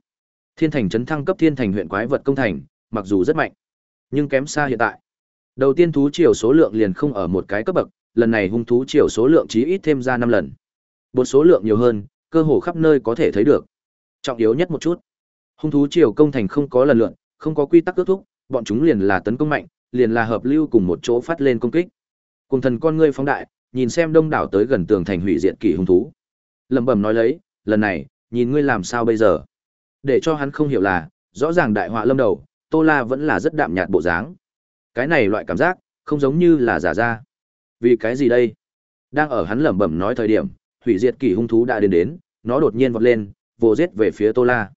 Thiên thành trấn thăng cấp thiên thành huyện quái vật công thành, mặc dù rất mạnh, nhưng kém xa hiện tại. Đầu tiên thú triều số lượng liền không ở một cái cấp bậc, lần này hung thú triều số lượng chí ít thêm ra 5 lần. bốn số lượng nhiều hơn, cơ hồ khắp nơi có thể thấy được. Trọng yếu nhất một chút, hung thú triều công thành không có lần lượt, không có quy tắc kết thúc, bọn chúng liền là tấn công mạnh, liền là hợp lưu cùng một chỗ phát lên công kích. Cùng thần con ngươi phóng đại, nhìn xem đông đảo tới gần tường thành hủy diệt kỳ hung thú. Lẩm bẩm nói lấy, lần này, nhìn ngươi làm sao bây giờ? Để cho hắn không hiểu là, rõ ràng đại họa lâm đầu, Tô La vẫn là rất đạm nhạt bộ dáng. Cái này loại cảm giác, không giống như là giả ra. Vì cái gì đây? Đang ở hắn lẩm bẩm nói thời điểm, hủy diệt kỳ hung thú đã đến đến, nó đột nhiên vọt lên, vồ giết về phía Tô La.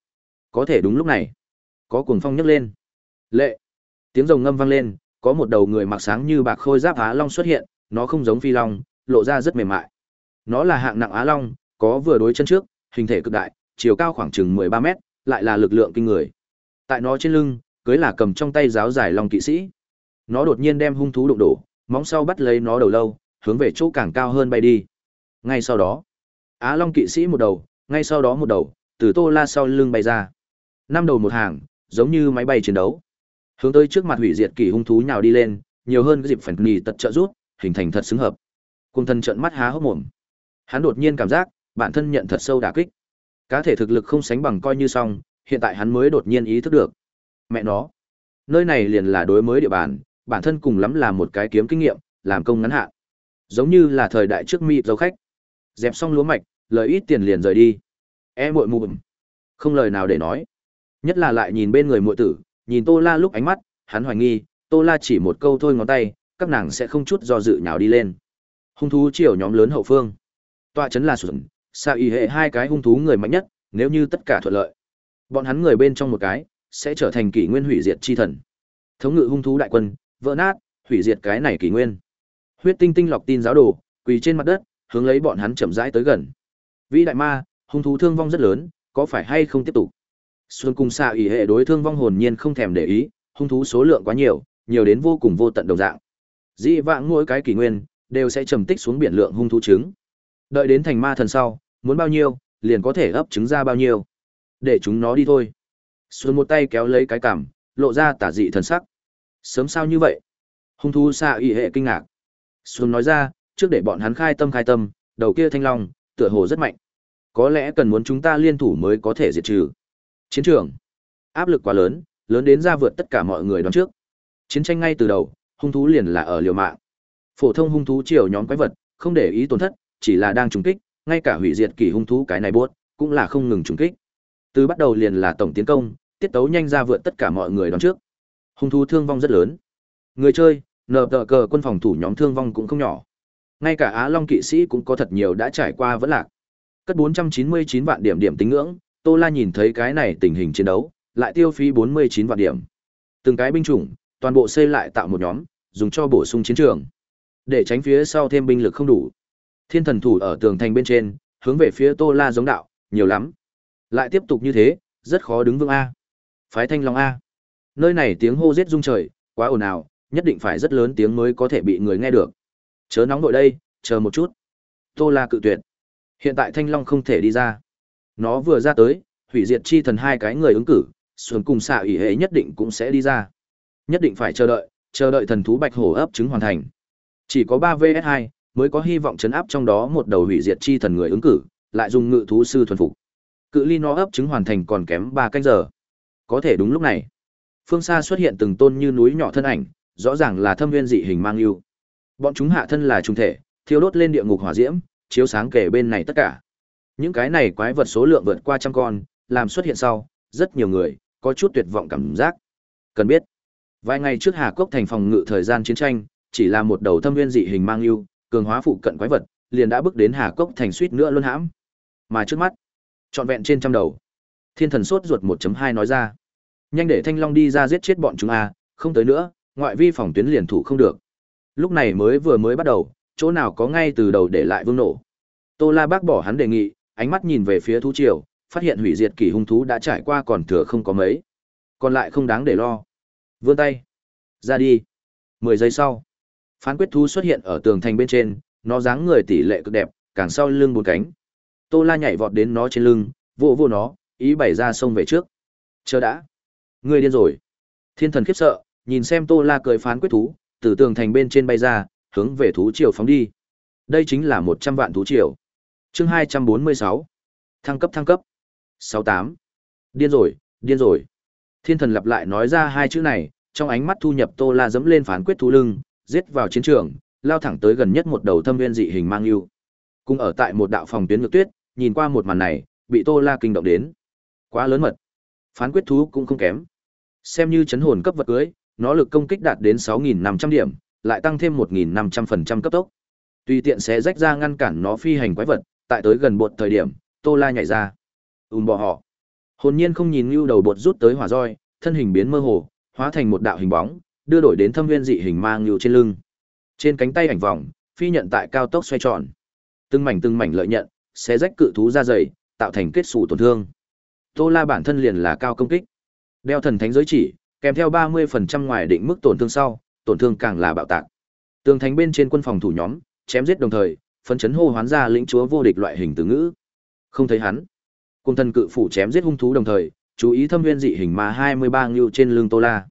Có thể đúng lúc này, có cuồng phong nhấc lên. Lệ. Tiếng rồng ngâm vang lên, có một đầu người mặc sáng như bạc khôi giáp á long xuất hiện, nó không giống phi long, lộ ra rất mềm mại. Nó là hạng nặng á long, có vừa đối chân trước, hình thể cực đại, chiều cao khoảng chừng 13 mét, lại là lực lượng kinh người. Tại nó trên lưng, cưới là cầm trong tay giáo dài long kỵ sĩ. Nó đột nhiên đem hung thú đụng đổ, móng sau bắt lấy nó đầu lâu, hướng về chỗ càng cao hơn bay đi. Ngay sau đó, Á Long kỵ sĩ một đầu, ngay sau đó một đầu, từ Tô La sau lưng bay ra. Năm đầu một hàng, giống như máy bay chiến đấu. Hướng tới trước mặt hủy diệt kỳ hung thú nhào đi lên, nhiều hơn cái dịp phần nhì tật trợ rút, hình thành thật xứng hợp. Cung thân trợn mắt há hốc mồm. Hắn đột nhiên cảm giác, bản thân nhận thật sâu đả kích. Cá thể thực lực không sánh bằng coi như xong, hiện tại hắn mới đột nhiên ý thức được. Mẹ nó, nơi này liền là đối mới địa bàn, bản thân cùng lắm là một cái kiếm kinh nghiệm, làm công ngắn hạn. Giống như là thời đại trước mị dấu khách. Dẹp xong lúa mạch, lời ít tiền liền rời đi. E muội mụm. Không lời nào để nói. Nhất là lại nhìn bên người muội tử, nhìn Tô La lúc ánh mắt, hắn hoài nghi, Tô La chỉ một câu thôi ngón tay, các nàng sẽ không chút do dự nhào đi lên. Hung thú chiều nhóm lớn hậu phương. Tọa chấn là sụn, xa y hệ hai cái hung thú người mạnh nhất, nếu như tất cả thuận lợi. Bọn hắn người bên trong một cái, sẽ trở thành kỷ nguyên hủy diệt chi thần. Thống ngự hung thú đại quân, vỡ nát, hủy diệt cái này kỷ nguyên. Huyết tinh tinh lọc tin giáo đồ, quỳ trên mặt đất, hướng lấy bọn hắn chậm rãi tới gần. Vĩ đại ma, hung thú thương vong rất lớn, có phải hay không tiếp tục? Xuân cung xa ủy hệ đối thương vong hồn nhiên không thèm để ý, hung thú số lượng quá nhiều, nhiều đến vô cùng vô tận đồng dạng. Dĩ vãng mỗi cái kỷ nguyên đều sẽ trầm tích xuống biển lượng hung thú trứng. Đợi đến thành ma thần sau, muốn bao nhiêu, liền có thể ấp trứng ra bao nhiêu. Để chúng nó đi thôi. Xuân một tay kéo lấy cái cằm, lộ ra tả dị thần sắc. Sớm sao như vậy? Hung thú xạ y hệ kinh ngạc. Xuân nói ra, trước để bọn hắn khai tâm khai tâm, đầu kia thanh long, tựa hồ rất mạnh. Có lẽ cần muốn chúng ta liên thủ mới có thể diệt trừ. Chiến trường. Áp lực quá lớn, lớn đến ra vượt tất cả mọi người đoán trước. Chiến tranh ngay từ đầu, hung thú liền là ở liều mạng. Phổ thông hung thú chiều nhóm quái vật, không để ý tổn thất, chỉ là đang trùng kích, ngay cả hủy diệt kỳ hung thú cái này buốt, cũng là không ngừng trùng kích. Từ bắt đầu liền là tổng tiến công, tiết tấu nhanh ra vượt tất cả mọi người đón trước. Hung thú thương vong rất lớn. Người chơi, nợ tờ cờ quân phòng thủ nhóm thương vong cũng không nhỏ. Ngay cả Á Long kỵ sĩ cũng có thật nhiều đã trải qua vẫn lạc. Cất 499 vạn điểm điểm tính ngưỡng, Tô La nhìn thấy cái này tình hình chiến đấu, lại tiêu phí 49 vạn điểm. Từng cái binh chủng, toàn bộ xây lại tạo một nhóm, dùng cho bổ sung chiến trường. Để tránh phía sau thêm binh lực không đủ. Thiên thần thủ ở tường thành bên trên, hướng về phía Tô La giống đạo, nhiều lắm. Lại tiếp tục như thế, rất khó đứng vững a. Phái Thanh Long a. Nơi này tiếng hô giết rung trời, quá ồn ào, nhất định phải rất lớn tiếng mới có thể bị người nghe được. Chớ nóng nội đây, chờ một chút. Tô La cự tuyệt. Hiện tại Thanh Long không thể đi ra. Nó vừa ra tới, hủy diệt chi thần hai cái người ứng cử, xuân cùng xạ ủy hệ nhất định cũng sẽ đi ra. Nhất định phải chờ đợi, chờ đợi thần thú bạch hổ ấp trứng hoàn thành. Chỉ có 3 vs 2 mới có hy vọng chấn áp trong đó một đầu hủy diệt chi thần người ứng cử, lại dùng ngự thú sư thuần phục. Cự ly nó ấp trứng hoàn thành còn kém 3 canh giờ. Có thể đúng lúc này, phương xa xuất hiện từng tôn như núi nhỏ thân ảnh, rõ ràng là thâm viên dị hình mang yêu. Bọn chúng hạ thân là trung thể, thiêu đốt lên địa ngục hỏa diễm, chiếu sáng kể bên này tất cả. Những cái này quái vật số lượng vượt qua trăm con, làm xuất hiện sau, rất nhiều người có chút tuyệt vọng cảm giác. Cần biết, vài ngày trước Hà Cốc thành phòng ngự thời gian chiến tranh, chỉ là một đầu thâm viên dị hình mang yêu cường hóa phụ cận quái vật, liền đã bước đến Hà Cốc thành suýt nữa luôn hãm. Mà trước mắt, trọn vẹn trên trăm đầu. Thiên thần sốt ruột 1.2 nói ra, nhanh để Thanh Long đi ra giết chết bọn chúng a, không tới nữa, ngoại vi phòng tuyến liền thủ không được. Lúc này mới vừa mới bắt đầu, chỗ nào có ngay từ đầu để lại vương nổ. Tô La bác bỏ hắn đề nghị, ánh mắt nhìn về phía thú triều, phát hiện hủy diệt kỳ hung thú đã trải qua còn thừa không có mấy. Còn lại không đáng để lo. Vươn tay. Ra đi. Mười giây sau. Phán quyết thú xuất hiện ở tường thành bên trên, nó dáng người tỷ lệ cực đẹp, càng sau lưng bốn cánh. Tô La nhảy vọt đến nó trên lưng, vỗ vỗ nó, ý bày ra sông về trước. Chờ đã. Ngươi điên rồi. Thiên thần khiếp sợ, nhìn xem Tô La cười phán quyết thú, từ tường thành bên trên bay ra, hướng về thú triều phóng đi. Đây chính là 100 vạn thú triều. Chương 246. Thăng cấp thăng cấp. 68. Điên rồi, điên rồi. Thiên thần lặp lại nói ra hai chữ này, trong ánh mắt thu nhập Tô La dẫm lên phán quyết thú lưng, giết vào chiến trường, lao thẳng tới gần nhất một đầu thâm viên dị hình mang yêu. Cùng ở tại một đạo phòng tuyến ngược tuyết, nhìn qua một màn này, bị Tô La kinh động đến. Quá lớn mật. Phán quyết thú cũng không kém. Xem như chấn hồn cấp vật cưới, nó lực công kích đạt đến 6.500 điểm, lại tăng thêm 1.500% cấp tốc. Tùy tiện sẽ rách ra ngăn cản nó phi hành quái vật, tại tới gần bột thời điểm, Tô La nhảy ra. Ùm bỏ họ. Hồn nhiên không nhìn như đầu bột rút tới hỏa roi, thân hình biến mơ hồ, hóa thành một đạo hình bóng, đưa đổi đến thâm viên dị hình mang như trên lưng. Trên cánh tay ảnh vòng, phi nhận tại cao tốc xoay tròn. Từng mảnh từng mảnh lợi nhận, xé rách cự thú ra dày, tạo thành kết sủ tổn thương. Tô La bản thân liền là cao công kích. Đeo thần thánh giới chỉ, kèm theo 30% ngoài định mức tổn thương sau, tổn thương càng là bạo tạc. Tường thành bên trên quân phòng thủ nhóm, chém giết đồng thời, phấn chấn hô hoán ra lĩnh chúa vô địch loại hình từ ngữ. Không thấy hắn. Cung thần cự phủ chém giết hung thú đồng thời, chú ý thâm nguyên dị hình mà 23 ngưu trên lưng Tô La.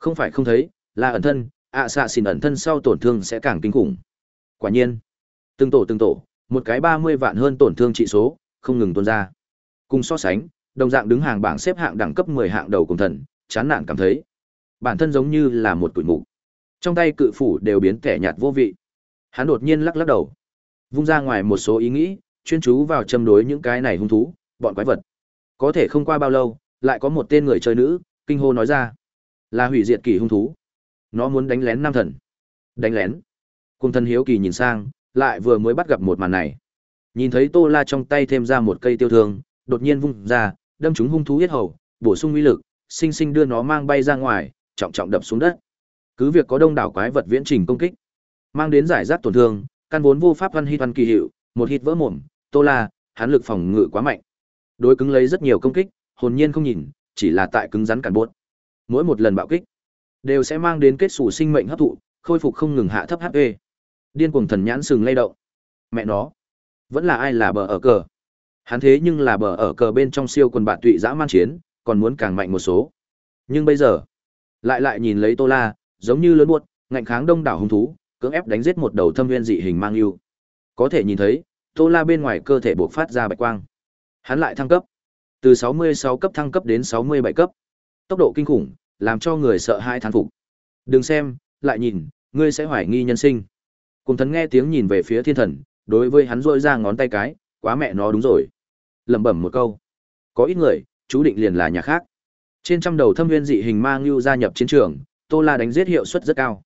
Không phải không thấy, là ẩn thân, ạ xạ xin ẩn thân sau tổn thương sẽ càng kinh khủng. Quả nhiên, từng tổ từng tổ, một cái 30 vạn hơn tổn thương trị số, không ngừng tuôn ra. Cùng so sánh, đồng dạng đứng hàng bảng xếp hạng đẳng cấp 10 hạng đầu cùng thần, chán nản cảm thấy. Bản thân giống như là một tuổi mục. Trong tay cự phủ đều biến kẻ nhạt vô vị. Hắn đột nhiên lắc lắc đầu, vung ra ngoài một số ý nghĩ, chuyên chú vào châm đối những cái này hung thú, bọn quái vật. Có thể không qua bao lâu, lại có một tên người chơi nữ, kinh hô nói ra, là hủy diệt kỳ hung thú. Nó muốn đánh lén nam thần. Đánh lén. Cung Thần hiếu kỳ nhìn sang, lại vừa mới bắt gặp một màn này. Nhìn thấy Tô La trong tay thêm ra một cây tiêu thương, đột nhiên vung ra, đâm trúng hung thú huyết hầu, bổ sung uy lực, sinh sinh đưa nó mang bay ra ngoài, trọng trọng đập xuống đất. Cứ việc có đông đảo quái vật viễn trình công kích, mang đến giải rác tổn thương, căn vốn vô pháp văn hít văn kỳ hiệu, một hít vỡ mồm, Tô La, hắn lực phòng ngự quá mạnh. Đối cứng lấy rất nhiều công kích, hồn nhiên không nhìn, chỉ là tại cứng rắn cản buốt. Mỗi một lần bạo kích, đều sẽ mang đến kết xù sinh mệnh hấp thụ, khôi phục không ngừng hạ thấp HP. Điên cuồng thần nhãn sừng lay động. Mẹ nó, vẫn là ai là bờ ở cờ. Hắn thế nhưng là bờ ở cờ bên trong siêu quần bạn tụy dã man chiến, còn muốn càng mạnh một số. Nhưng bây giờ, lại lại nhìn lấy Tô La, giống như lớn buốt, ngạnh kháng đông đảo hung thú, cưỡng ép đánh giết một đầu thâm viên dị hình mang yêu. Có thể nhìn thấy, Tô La bên ngoài cơ thể bộc phát ra bạch quang. Hắn lại thăng cấp, từ 66 cấp thăng cấp đến 67 cấp. Tốc độ kinh khủng, làm cho người sợ hãi thán phục. Đừng xem, lại nhìn, ngươi sẽ hoài nghi nhân sinh. Cùng thần nghe tiếng nhìn về phía thiên thần, đối với hắn rôi ra ngón tay cái, quá mẹ nó đúng rồi. lẩm bẩm một câu. Có ít người, chú định liền là nhà khác. Trên trăm đầu thâm nguyên dị hình ma ngưu gia nhập chiến trường, Tô La đánh giết hiệu suất rất cao.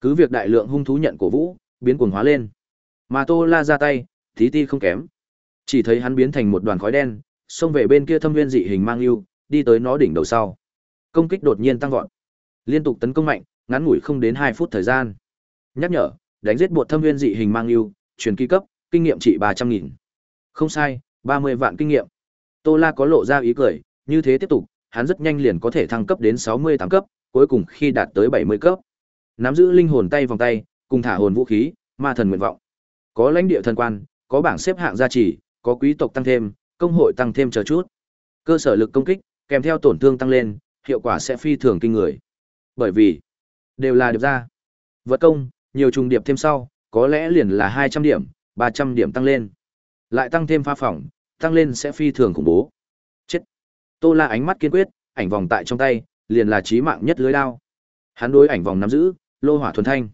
Cứ việc đại lượng hung thú nhận cổ vũ, biến cuồng hóa lên. Mà Tô La ra tay, tí ti không kém. Chỉ thấy hắn biến thành một đoàn khói đen, xông về bên kia thâm nguyên dị hình mang lưu, đi tới nó đỉnh đầu sau. Công kích đột nhiên tăng vọt. Liên tục tấn công mạnh, ngắn ngủi không đến hai phút thời gian. Nhắc nhở, đánh giết bột thâm nguyên dị hình mang yêu, truyền ký cấp, kinh nghiệm trị 300 nghìn. Không sai, 30 vạn kinh nghiệm. Tô La có lộ ra ý cười, như thế tiếp tục, hắn rất nhanh liền có thể thăng cấp đến 68 cấp, cuối cùng khi đạt tới 70 cấp. Nắm giữ linh hồn tay vòng tay, cùng thả hồn vũ khí, ma thần nguyện vọng. Có lãnh địa thần quan, có bảng xếp hạng gia trì, có quý tộc tăng thêm, công hội tăng thêm chờ chút. Cơ sở lực công kích, kèm theo tổn thương tăng lên, hiệu quả sẽ phi thường kinh người. Bởi vì, đều là điệp ra. Vật công, nhiều trùng điệp thêm sau, có lẽ liền là 200 điểm, 300 điểm tăng lên. Lại tăng thêm pha phỏng, tăng lên sẽ phi thường khủng bố. Chết. Tô La ánh mắt kiên quyết, ảnh vòng tại trong tay, liền là chí mạng nhất lưới đao. Hắn đối ảnh vòng nắm giữ, lô hỏa thuần thanh.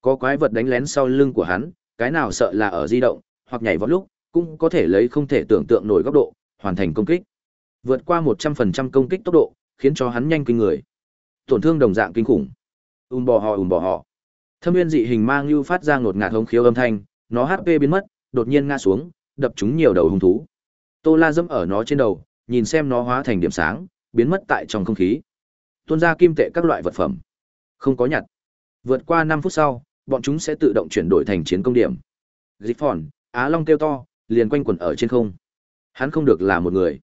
Có quái vật đánh lén sau lưng của hắn, cái nào sợ là ở di động, hoặc nhảy vào lúc, cũng có thể lấy không thể tưởng tượng nổi góc độ, hoàn thành công kích. Vượt qua 100% công kích tốc độ, khiến cho hắn nhanh kinh người. Tổn thương đồng dạng kinh khủng. ùm bò họ ùm bò họ. Thâm nguyên dị hình mang lưu phát ra ngột ngạt hống khiếu âm thanh, nó HP biến mất, đột nhiên ngã xuống, đập trúng nhiều đầu hung thú. Tô La dẫm ở nó trên đầu, nhìn xem nó hóa thành điểm sáng, biến mất tại trong không khí. Tuôn ra kim tệ các loại vật phẩm. Không có nhặt. Vượt qua 5 phút sau, bọn chúng sẽ tự động chuyển đổi thành chiến công điểm. Dịch phòn, Á Long kêu to, liền quanh quẩn ở trên không. Hắn không được là một người.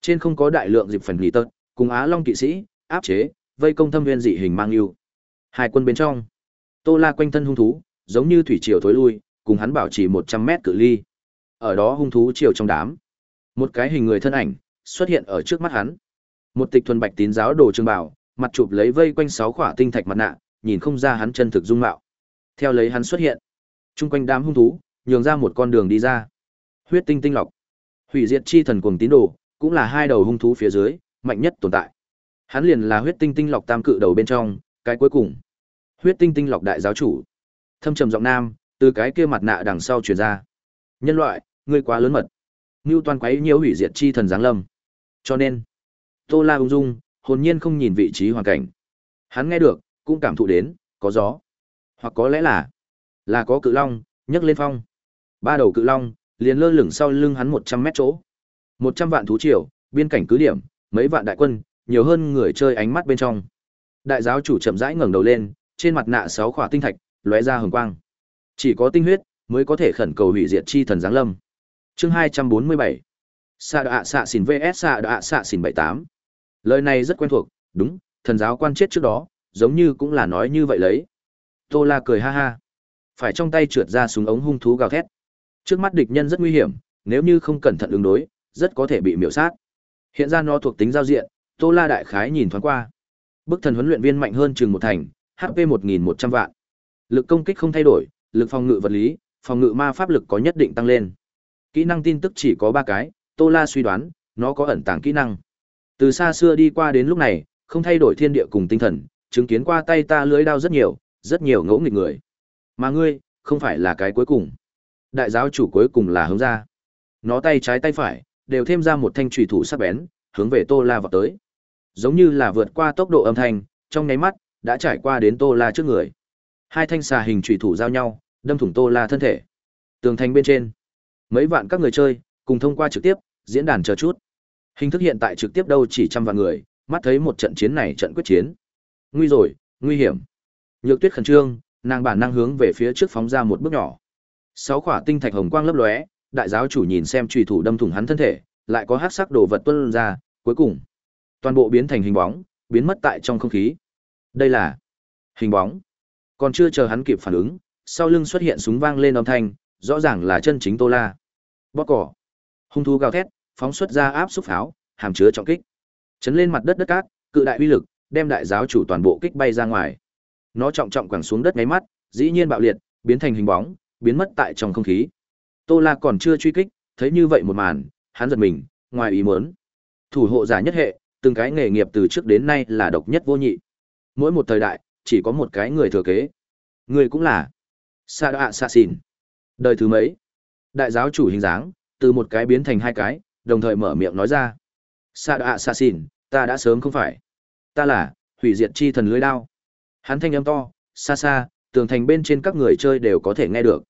Trên không có đại lượng dịp phần nghỉ tật, cùng Á Long kỵ sĩ, áp chế, vây công thâm viên dị hình mang yêu. Hai quân bên trong, Tô La quanh thân hung thú, giống như thủy triều thối lui, cùng hắn bảo trì 100 mét cự ly. Ở đó hung thú triều trong đám, một cái hình người thân ảnh xuất hiện ở trước mắt hắn. Một tịch thuần bạch tín giáo đồ trường bảo, mặt chụp lấy vây quanh sáu khỏa tinh thạch mặt nạ, nhìn không ra hắn chân thực dung mạo. Theo lấy hắn xuất hiện, chung quanh đám hung thú, nhường ra một con đường đi ra. Huyết tinh tinh lọc, hủy diệt chi thần cuồng tín đồ, cũng là hai đầu hung thú phía dưới, mạnh nhất tồn tại. Hắn liền là huyết tinh tinh lọc tam cự đầu bên trong, cái cuối cùng. Huyết tinh tinh lọc đại giáo chủ. Thâm trầm giọng nam, từ cái kia mặt nạ đằng sau truyền ra. Nhân loại, ngươi quá lớn mật. Ngưu toàn quấy nhiễu hủy diệt chi thần giáng lâm. Cho nên, Tô La ung dung, hồn nhiên không nhìn vị trí hoàn cảnh. Hắn nghe được, cũng cảm thụ đến, có gió. Hoặc có lẽ là, là có cự long, nhấc lên phong. Ba đầu cự long, liền lơ lửng sau lưng hắn một trăm mét chỗ. một trăm vạn thú triều, biên cảnh cứ điểm, mấy vạn đại quân, nhiều hơn người chơi ánh mắt bên trong. Đại giáo chủ chậm rãi ngẩng đầu lên, trên mặt nạ sáu khỏa tinh thạch, lóe ra hừng quang. Chỉ có tinh huyết mới có thể khẩn cầu hủy diệt chi thần giáng lâm. Chương hai trăm bốn mươi bảy Sa đạ xạ xỉn VS Sa đạ xạ xỉn tám Lời này rất quen thuộc, đúng, thần giáo quan chết trước đó, giống như cũng là nói như vậy lấy. Tô La cười ha ha. Phải trong tay trượt ra súng ống hung thú gào thét. Trước mắt địch nhân rất nguy hiểm, nếu như không cẩn thận ứng đối, rất có thể bị miểu sát. Hiện ra nó thuộc tính giao diện, Tô La đại khái nhìn thoáng qua. Bức thần huấn luyện viên mạnh hơn chừng một thành, HP 1100 vạn. Lực công kích không thay đổi, lực phòng ngự vật lý, phòng ngự ma pháp lực có nhất định tăng lên. Kỹ năng tin tức chỉ có 3 cái, Tô La suy đoán, nó có ẩn tàng kỹ năng. Từ xa xưa đi qua đến lúc này, không thay đổi thiên địa cùng tinh thần, chứng kiến qua tay ta lưới đao rất nhiều, rất nhiều ngỗ nghịch người. Mà ngươi, không phải là cái cuối cùng. Đại giáo chủ cuối cùng là hướng ra. Nó tay trái tay phải, đều thêm ra một thanh trùy thủ sắc bén, hướng về Tô La vọt tới. Giống như là vượt qua tốc độ âm thanh, trong nháy mắt, đã trải qua đến Tô La trước người. Hai thanh xà hình trùy thủ giao nhau, đâm thủng Tô La thân thể. Tường thành bên trên, mấy vạn các người chơi, cùng thông qua trực tiếp, diễn đàn chờ chút. Hình thức hiện tại trực tiếp đâu chỉ trăm vạn người, mắt thấy một trận chiến này trận quyết chiến. Nguy rồi, nguy hiểm. Nhược Tuyết khẩn trương, nàng bản năng hướng về phía trước phóng ra một bước nhỏ. Sáu quả tinh thạch hồng quang lấp lóe, đại giáo chủ nhìn xem trùy thủ đâm thủng hắn thân thể, lại có hắc sắc đồ vật tuôn ra, cuối cùng toàn bộ biến thành hình bóng, biến mất tại trong không khí. Đây là hình bóng. Còn chưa chờ hắn kịp phản ứng, sau lưng xuất hiện súng vang lên âm thanh, rõ ràng là chân chính Tô La. Bóp cỏ. Hung thú gào thét, phóng xuất ra áp xúc pháo, hàm chứa trọng kích. Chấn lên mặt đất đất cát, cự đại uy lực, đem đại giáo chủ toàn bộ kích bay ra ngoài. Nó trọng trọng quẳng xuống đất ngáy mắt, dĩ nhiên bạo liệt, biến thành hình bóng, biến mất tại trong không khí. Tô La còn chưa truy kích, thấy như vậy một màn, hắn giật mình, ngoài ý muốn. Thủ hộ giả nhất hệ, từng cái nghề nghiệp từ trước đến nay là độc nhất vô nhị. Mỗi một thời đại, chỉ có một cái người thừa kế. Người cũng là Sa Đạ Sa Xỉn. Đời thứ mấy? Đại giáo chủ hình dáng, từ một cái biến thành hai cái, đồng thời mở miệng nói ra. Sa Đạ Sa Xỉn, ta đã sớm không phải. Ta là hủy diệt chi thần lưới đao. Hắn thanh âm to, xa xa, tường thành bên trên các người chơi đều có thể nghe được.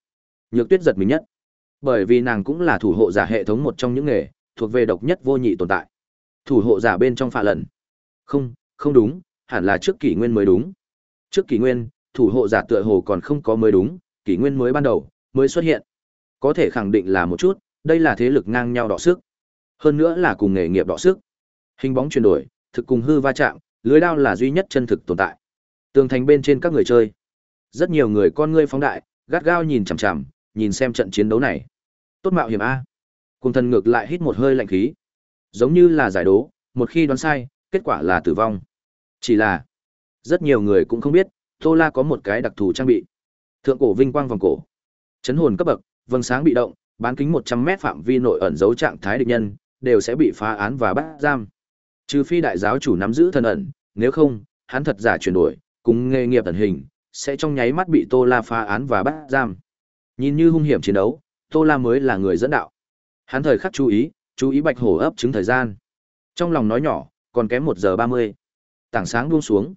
Nhược Tuyết giật mình nhất, bởi vì nàng cũng là thủ hộ giả hệ thống một trong những nghề, thuộc về độc nhất vô nhị tồn tại. Thủ hộ giả bên trong phạ lần. Không, không đúng, hẳn là trước kỷ nguyên mới đúng. Trước kỷ nguyên, thủ hộ giả tựa hồ còn không có mới đúng, kỷ nguyên mới ban đầu, mới xuất hiện. Có thể khẳng định là một chút, đây là thế lực ngang nhau đọ sức. Hơn nữa là cùng nghề nghiệp đọ sức. Hình bóng chuyển đổi, thực cùng hư va chạm, lưới đao là duy nhất chân thực tồn tại. Tường thành bên trên các người chơi. Rất nhiều người con ngươi phóng đại, gắt gao nhìn chằm chằm, nhìn xem trận chiến đấu này. Tốt mạo hiểm a. Cùng thần ngược lại hít một hơi lạnh khí. Giống như là giải đố, một khi đoán sai, kết quả là tử vong. Chỉ là, rất nhiều người cũng không biết, Tô La có một cái đặc thù trang bị. Thượng cổ vinh quang vòng cổ. Chấn hồn cấp bậc, vầng sáng bị động, bán kính 100 mét phạm vi nội ẩn dấu trạng thái địch nhân, đều sẽ bị phá án và bắt giam. Trừ phi đại giáo chủ nắm giữ thần ẩn, nếu không, hắn thật giả chuyển đổi, cùng nghề nghiệp ẩn hình, sẽ trong nháy mắt bị Tô La phá án và bắt giam. Nhìn như hung hiểm chiến đấu, Tô La mới là người dẫn đạo. Hắn thời khắc chú ý, chú ý bạch hổ ấp trứng thời gian. Trong lòng nói nhỏ, còn kém một giờ ba mươi. Tảng sáng buông xuống.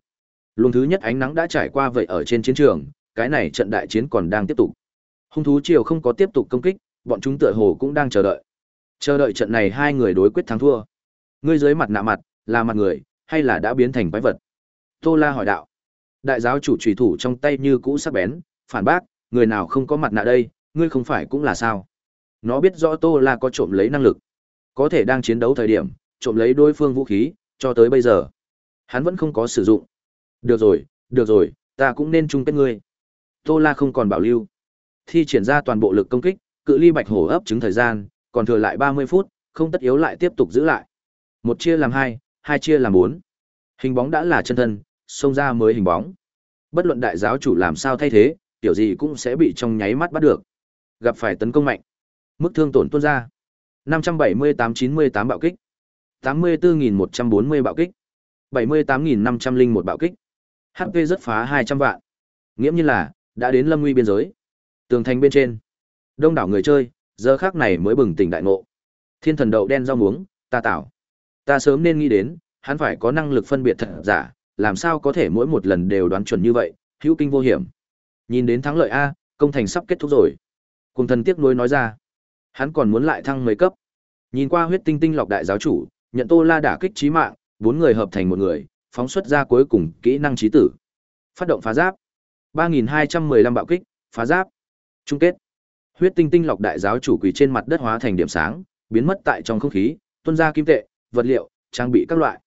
Luồng thứ nhất ánh nắng đã trải qua vậy ở trên chiến trường, cái này trận đại chiến còn đang tiếp tục. Hung thú triều không có tiếp tục công kích, bọn chúng tựa hồ cũng đang chờ đợi. Chờ đợi trận này hai người đối quyết thắng thua. Ngươi dưới mặt nạ mặt, là mặt người, hay là đã biến thành quái vật? Tô La hỏi đạo. Đại giáo chủ trùy thủ trong tay như cũ sắc bén, phản bác, người nào không có mặt nạ đây, ngươi không phải cũng là sao? Nó biết rõ Tô La có trộm lấy năng lực, có thể đang chiến đấu thời điểm, trộm lấy đối phương vũ khí, cho tới bây giờ. Hắn vẫn không có sử dụng. Được rồi, được rồi, ta cũng nên chung kết ngươi. Tô La không còn bảo lưu. Thi triển ra toàn bộ lực công kích, cự ly bạch hổ ấp trứng thời gian, còn thừa lại 30 phút, không tất yếu lại tiếp tục giữ lại. Một chia làm hai, hai chia làm bốn. Hình bóng đã là chân thân, xông ra mới hình bóng. Bất luận đại giáo chủ làm sao thay thế, kiểu gì cũng sẽ bị trong nháy mắt bắt được. Gặp phải tấn công mạnh. Mức thương tổn tuôn ra. 578-98 bạo kích. 84.140 bạo kích. 78.501 bạo kích. HP rất phá 200 vạn. Nghiễm như là, đã đến lâm nguy biên giới. Tường thành bên trên. Đông đảo người chơi, giờ khác này mới bừng tỉnh đại ngộ. Thiên thần đậu đen rau muống, ta tạo. Ta sớm nên nghĩ đến, hắn phải có năng lực phân biệt thật giả, làm sao có thể mỗi một lần đều đoán chuẩn như vậy, hữu kinh vô hiểm. Nhìn đến thắng lợi A, công thành sắp kết thúc rồi. Cùng thần tiếc nuối nói ra. Hắn còn muốn lại thăng mấy cấp. Nhìn qua huyết tinh tinh lọc đại giáo chủ, nhận Tô La đả kích chí mạng, bốn người hợp thành một người, phóng xuất ra cuối cùng kỹ năng trí tử. Phát động phá giáp. 3215 bạo kích, phá giáp. Chung kết. Huyết tinh tinh lọc đại giáo chủ quỳ trên mặt đất hóa thành điểm sáng, biến mất tại trong không khí, tuôn ra kim tệ, vật liệu, trang bị các loại.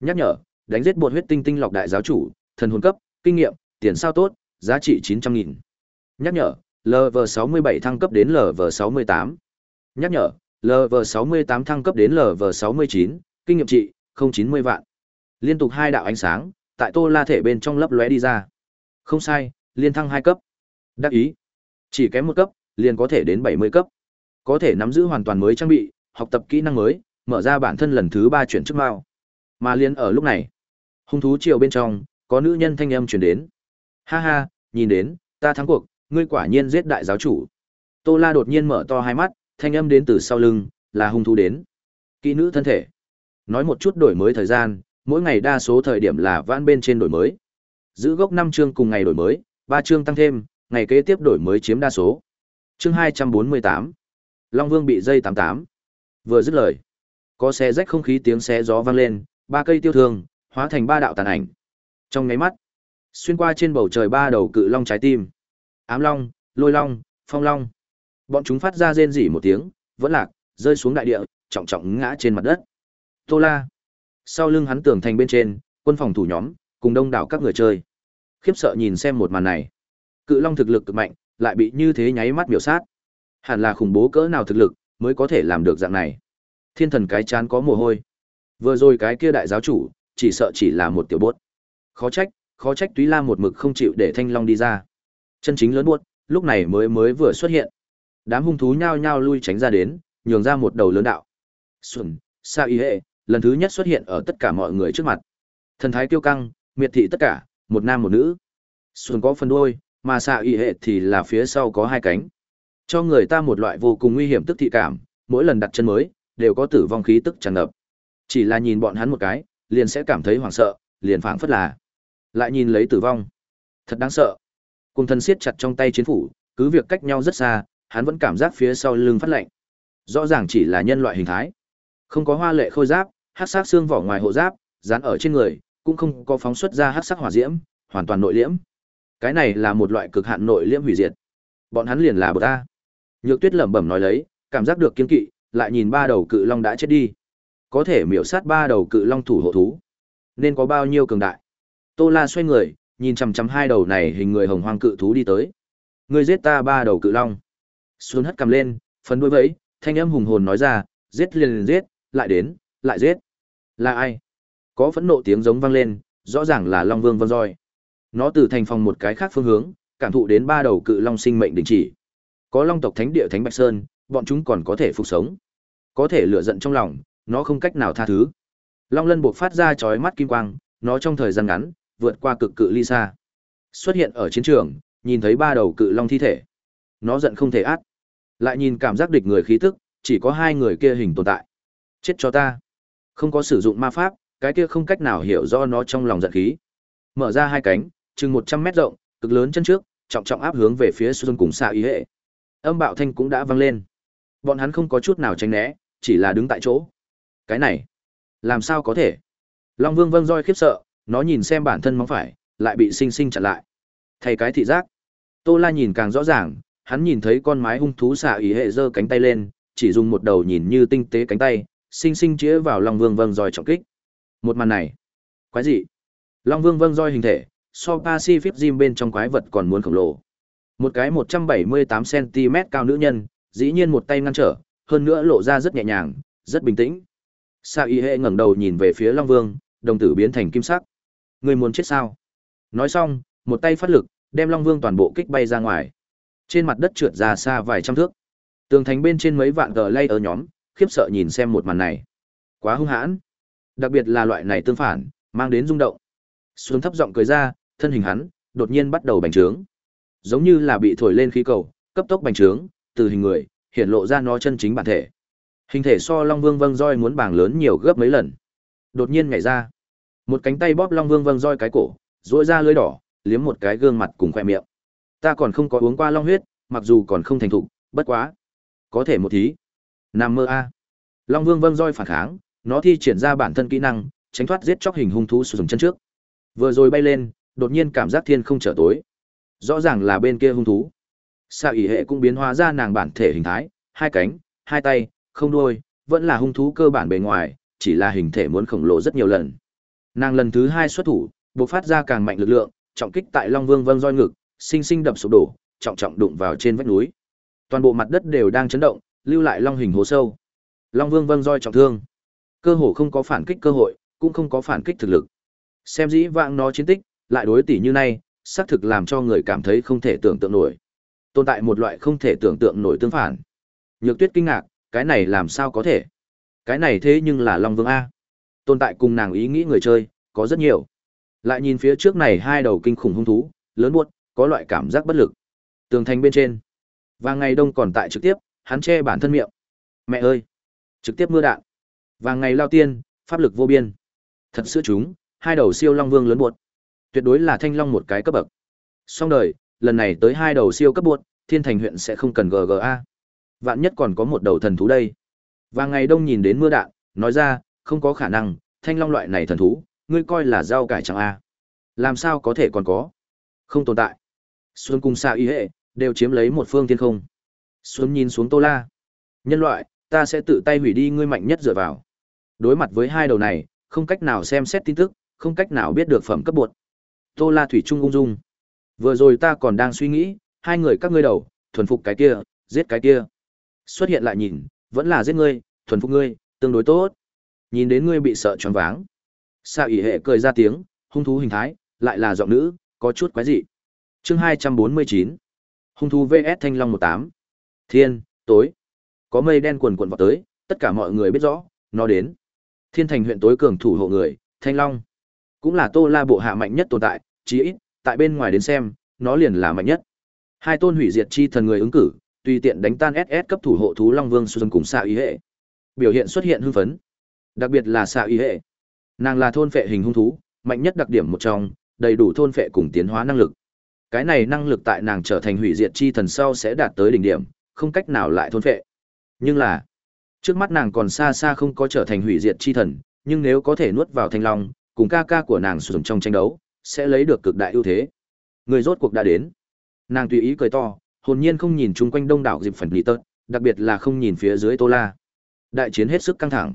Nhắc nhở, đánh giết bột huyết tinh tinh lọc đại giáo chủ, thần hồn cấp, kinh nghiệm, tiền sao tốt, giá trị 900.000. Nhắc nhở, LV67 thăng cấp đến LV68. Nhắc nhở, LV68 thăng cấp đến LV69, kinh nghiệm trị, 090 vạn. Liên tục hai đạo ánh sáng, tại Tô La thể bên trong lấp lóe đi ra. Không sai, liên thăng hai cấp. Đắc ý. Chỉ kém một cấp, liền có thể đến 70 cấp. Có thể nắm giữ hoàn toàn mới trang bị, học tập kỹ năng mới, mở ra bản thân lần thứ ba chuyển chức mao. Mà liên ở lúc này, hung thú triều bên trong, có nữ nhân thanh âm truyền đến. Ha ha, nhìn đến, ta thắng cuộc, ngươi quả nhiên giết đại giáo chủ. Tô La đột nhiên mở to hai mắt, thanh âm đến từ sau lưng, là hung thú đến. Kỹ nữ thân thể. Nói một chút đổi mới thời gian, mỗi ngày đa số thời điểm là vãn bên trên đổi mới. Giữ gốc năm chương cùng ngày đổi mới, ba chương tăng thêm, ngày kế tiếp đổi mới chiếm đa số. Chương hai trăm bốn mươi tám Long Vương bị dây tám tám Vừa dứt lời, có xe rách không khí tiếng xe gió vang lên, ba cây tiêu thương, hóa thành ba đạo tàn ảnh. Trong ngáy mắt, xuyên qua trên bầu trời ba đầu cự long trái tim. Ám long, lôi long, phong long. Bọn chúng phát ra rên rỉ một tiếng, vẫn lạc, rơi xuống đại địa, trọng trọng ngã trên mặt đất. Tô La. Sau lưng hắn tường thành bên trên, quân phòng thủ nhóm, cùng đông đảo các người chơi. Khiếp sợ nhìn xem một màn này. Cự long thực lực cực mạnh, lại bị như thế nháy mắt biểu sát. Hẳn là khủng bố cỡ nào thực lực, mới có thể làm được dạng này. Thiên thần cái chán có mồ hôi. Vừa rồi cái kia đại giáo chủ, chỉ sợ chỉ là một tiểu bốt. Khó trách, khó trách Túy La một mực không chịu để Thanh Long đi ra. Chân chính lớn buốt, lúc này mới mới vừa xuất hiện. Đám hung thú nhao nhao lui tránh ra đến, nhường ra một đầu lớn đạo. Xuân, Sa Y Hệ, lần thứ nhất xuất hiện ở tất cả mọi người trước mặt. Thần thái kiêu căng, miệt thị tất cả, một nam một nữ. Xuân có phần đôi mà Sa Y Hệ thì là phía sau có hai cánh. Cho người ta một loại vô cùng nguy hiểm tức thị cảm, mỗi lần đặt chân mới, đều có tử vong khí tức tràn ngập. Chỉ là nhìn bọn hắn một cái, liền sẽ cảm thấy hoảng sợ, liền phảng phất là lại nhìn lấy tử vong. Thật đáng sợ. Cùng thần siết chặt trong tay chiến phủ, cứ việc cách nhau rất xa, hắn vẫn cảm giác phía sau lưng phát lạnh. Rõ ràng chỉ là nhân loại hình thái. Không có hoa lệ khôi giáp, hắc sắc xương vỏ ngoài hộ giáp, dán ở trên người, cũng không có phóng xuất ra hắc sắc hỏa diễm, hoàn toàn nội liễm. Cái này là một loại cực hạn nội liễm hủy diệt. Bọn hắn liền là bờ ta Nhược Tuyết lẩm bẩm nói lấy, cảm giác được kiên kỵ, lại nhìn ba đầu cự long đã chết đi. Có thể miểu sát ba đầu cự long thủ hộ thú, nên có bao nhiêu cường đại. Tô La xoay người, nhìn chằm chằm hai đầu này hình người hồng hoang cự thú đi tới. Ngươi giết ta ba đầu cự long. Xuân hất cầm lên, phấn đuôi vẫy, thanh âm hùng hồn nói ra, giết liền liền giết, lại đến, lại giết. Là ai? Có phẫn nộ tiếng giống vang lên, rõ ràng là Long Vương Vân Roi. Nó từ thành phòng một cái khác phương hướng, cảm thụ đến ba đầu cự long sinh mệnh đình chỉ. Có Long tộc Thánh địa Thánh Bạch Sơn, bọn chúng còn có thể phục sống. Có thể lửa giận trong lòng, nó không cách nào tha thứ. Long Lân buộc phát ra chói mắt kim quang, nó trong thời gian ngắn, vượt qua cực cự ly xa. Xuất hiện ở chiến trường, nhìn thấy ba đầu cự long thi thể. Nó giận không thể át. Lại nhìn cảm giác địch người khí tức, chỉ có hai người kia hình tồn tại. Chết cho ta. Không có sử dụng ma pháp, cái kia không cách nào hiểu do nó trong lòng giận khí. Mở ra hai cánh, chừng một trăm mét rộng, cực lớn chân trước, trọng trọng áp hướng về phía Xuân cùng xa ý hệ. Âm bạo thanh cũng đã vang lên. Bọn hắn không có chút nào tránh né, chỉ là đứng tại chỗ. Cái này, làm sao có thể? Long Vương vâng roi khiếp sợ, nó nhìn xem bản thân móng phải, lại bị sinh sinh chặn lại. Thay cái thị giác, Tô La nhìn càng rõ ràng, hắn nhìn thấy con mái hung thú xạ ý hệ giơ cánh tay lên, chỉ dùng một đầu nhìn như tinh tế cánh tay, sinh sinh chĩa vào Long Vương vâng roi trọng kích. Một màn này, quái gì? Long Vương vâng roi hình thể, so Pacific Gym bên trong quái vật còn muốn khổng lồ. Một cái 178 cm cao nữ nhân, dĩ nhiên một tay ngăn trở, hơn nữa lộ ra rất nhẹ nhàng, rất bình tĩnh. xạ Y Hệ ngẩng đầu nhìn về phía Long Vương, đồng tử biến thành kim sắc. Người muốn chết sao? Nói xong, một tay phát lực, đem Long Vương toàn bộ kích bay ra ngoài. Trên mặt đất trượt ra xa vài trăm thước. Tường thành bên trên mấy vạn gờ lay ở nhóm, khiếp sợ nhìn xem một màn này. Quá hung hãn. Đặc biệt là loại này tương phản, mang đến rung động. Xuống thấp giọng cười ra, thân hình hắn đột nhiên bắt đầu bành trướng. Giống như là bị thổi lên khí cầu, cấp tốc bành trướng, từ hình người, hiện lộ ra nó chân chính bản thể. Hình thể so Long Vương Vâng roi muốn bảng lớn nhiều gấp mấy lần. Đột nhiên nhảy ra, một cánh tay bóp Long Vương Vâng roi cái cổ, dỗi ra lưới đỏ, liếm một cái gương mặt cùng khoe miệng. Ta còn không có uống qua long huyết, mặc dù còn không thành thục, bất quá, có thể một thí. Nam mơ a. Long Vương Vâng roi phản kháng, nó thi triển ra bản thân kỹ năng, tránh thoát giết chóc hình hung thú sử dụng chân trước. Vừa rồi bay lên, đột nhiên cảm giác thiên không trở tối. Rõ ràng là bên kia hung thú. Sa ỉ hệ cũng biến hóa ra nàng bản thể hình thái, hai cánh, hai tay, không đuôi, vẫn là hung thú cơ bản bề ngoài, chỉ là hình thể muốn khổng lồ rất nhiều lần. Nàng lần thứ hai xuất thủ, bộc phát ra càng mạnh lực lượng, trọng kích tại Long Vương vâng roi ngực, sinh sinh đập sụp đổ, trọng trọng đụng vào trên vách núi. Toàn bộ mặt đất đều đang chấn động, lưu lại long hình hố sâu. Long Vương vâng roi trọng thương, cơ hồ không có phản kích cơ hội, cũng không có phản kích thực lực. Xem dĩ vãng nó chiến tích, lại đối tỷ như này, xác thực làm cho người cảm thấy không thể tưởng tượng nổi. Tồn tại một loại không thể tưởng tượng nổi tương phản. Nhược Tuyết kinh ngạc, cái này làm sao có thể? Cái này thế nhưng là Long Vương a. Tồn tại cùng nàng ý nghĩ người chơi, có rất nhiều. Lại nhìn phía trước này hai đầu kinh khủng hung thú, lớn buốt, có loại cảm giác bất lực. Tường thành bên trên. Và ngày đông còn tại trực tiếp, hắn che bản thân miệng. Mẹ ơi! Trực tiếp mưa đạn. Và ngày lao tiên, pháp lực vô biên. Thật sự chúng, hai đầu siêu long vương lớn buột. Tuyệt đối là thanh long một cái cấp bậc. song đời, lần này tới hai đầu siêu cấp buột, thiên thành huyện sẽ không cần GGA. Vạn nhất còn có một đầu thần thú đây. Và ngày đông nhìn đến mưa đạn, nói ra, không có khả năng, thanh long loại này thần thú, ngươi coi là rau cải chẳng a làm sao có thể còn có? Không tồn tại. Xuân cung xa y hệ đều chiếm lấy một phương thiên không. Xuân nhìn xuống tô la. Nhân loại ta sẽ tự tay hủy đi ngươi mạnh nhất dựa vào. Đối mặt với hai đầu này không cách nào xem xét tin tức không cách nào biết được phẩm cấp bột. Tô la thủy trung ung dung. Vừa rồi ta còn đang suy nghĩ hai người các ngươi đầu thuần phục cái kia giết cái kia. Xuất hiện lại nhìn vẫn là giết ngươi thuần phục ngươi tương đối tốt nhìn đến ngươi bị sợ choáng váng Sa ỉ hệ cười ra tiếng, hung thú hình thái, lại là giọng nữ, có chút quái dị. Chương 249. Hung thú VS Thanh Long 18. Thiên, tối. Có mây đen quần quần vào tới, tất cả mọi người biết rõ, nó đến. Thiên thành huyện tối cường thủ hộ người, Thanh Long. Cũng là Tô La bộ hạ mạnh nhất tồn tại, chí ít, tại bên ngoài đến xem, nó liền là mạnh nhất. Hai tôn hủy diệt chi thần người ứng cử, tùy tiện đánh tan SS cấp thủ hộ thú Long Vương Xuân cùng Sa ý hệ. Biểu hiện xuất hiện hưng phấn. Đặc biệt là xạ y hệ. Nàng là thôn phệ hình hung thú, mạnh nhất đặc điểm một trong, đầy đủ thôn phệ cùng tiến hóa năng lực. Cái này năng lực tại nàng trở thành hủy diệt chi thần sau sẽ đạt tới đỉnh điểm, không cách nào lại thôn phệ. Nhưng là, trước mắt nàng còn xa xa không có trở thành hủy diệt chi thần, nhưng nếu có thể nuốt vào thanh long, cùng ca ca của nàng sử dụng trong tranh đấu, sẽ lấy được cực đại ưu thế. Người rốt cuộc đã đến. Nàng tùy ý cười to, hồn nhiên không nhìn chung quanh đông đảo dịp phần lý tớt, đặc biệt là không nhìn phía dưới Tô La. Đại chiến hết sức căng thẳng.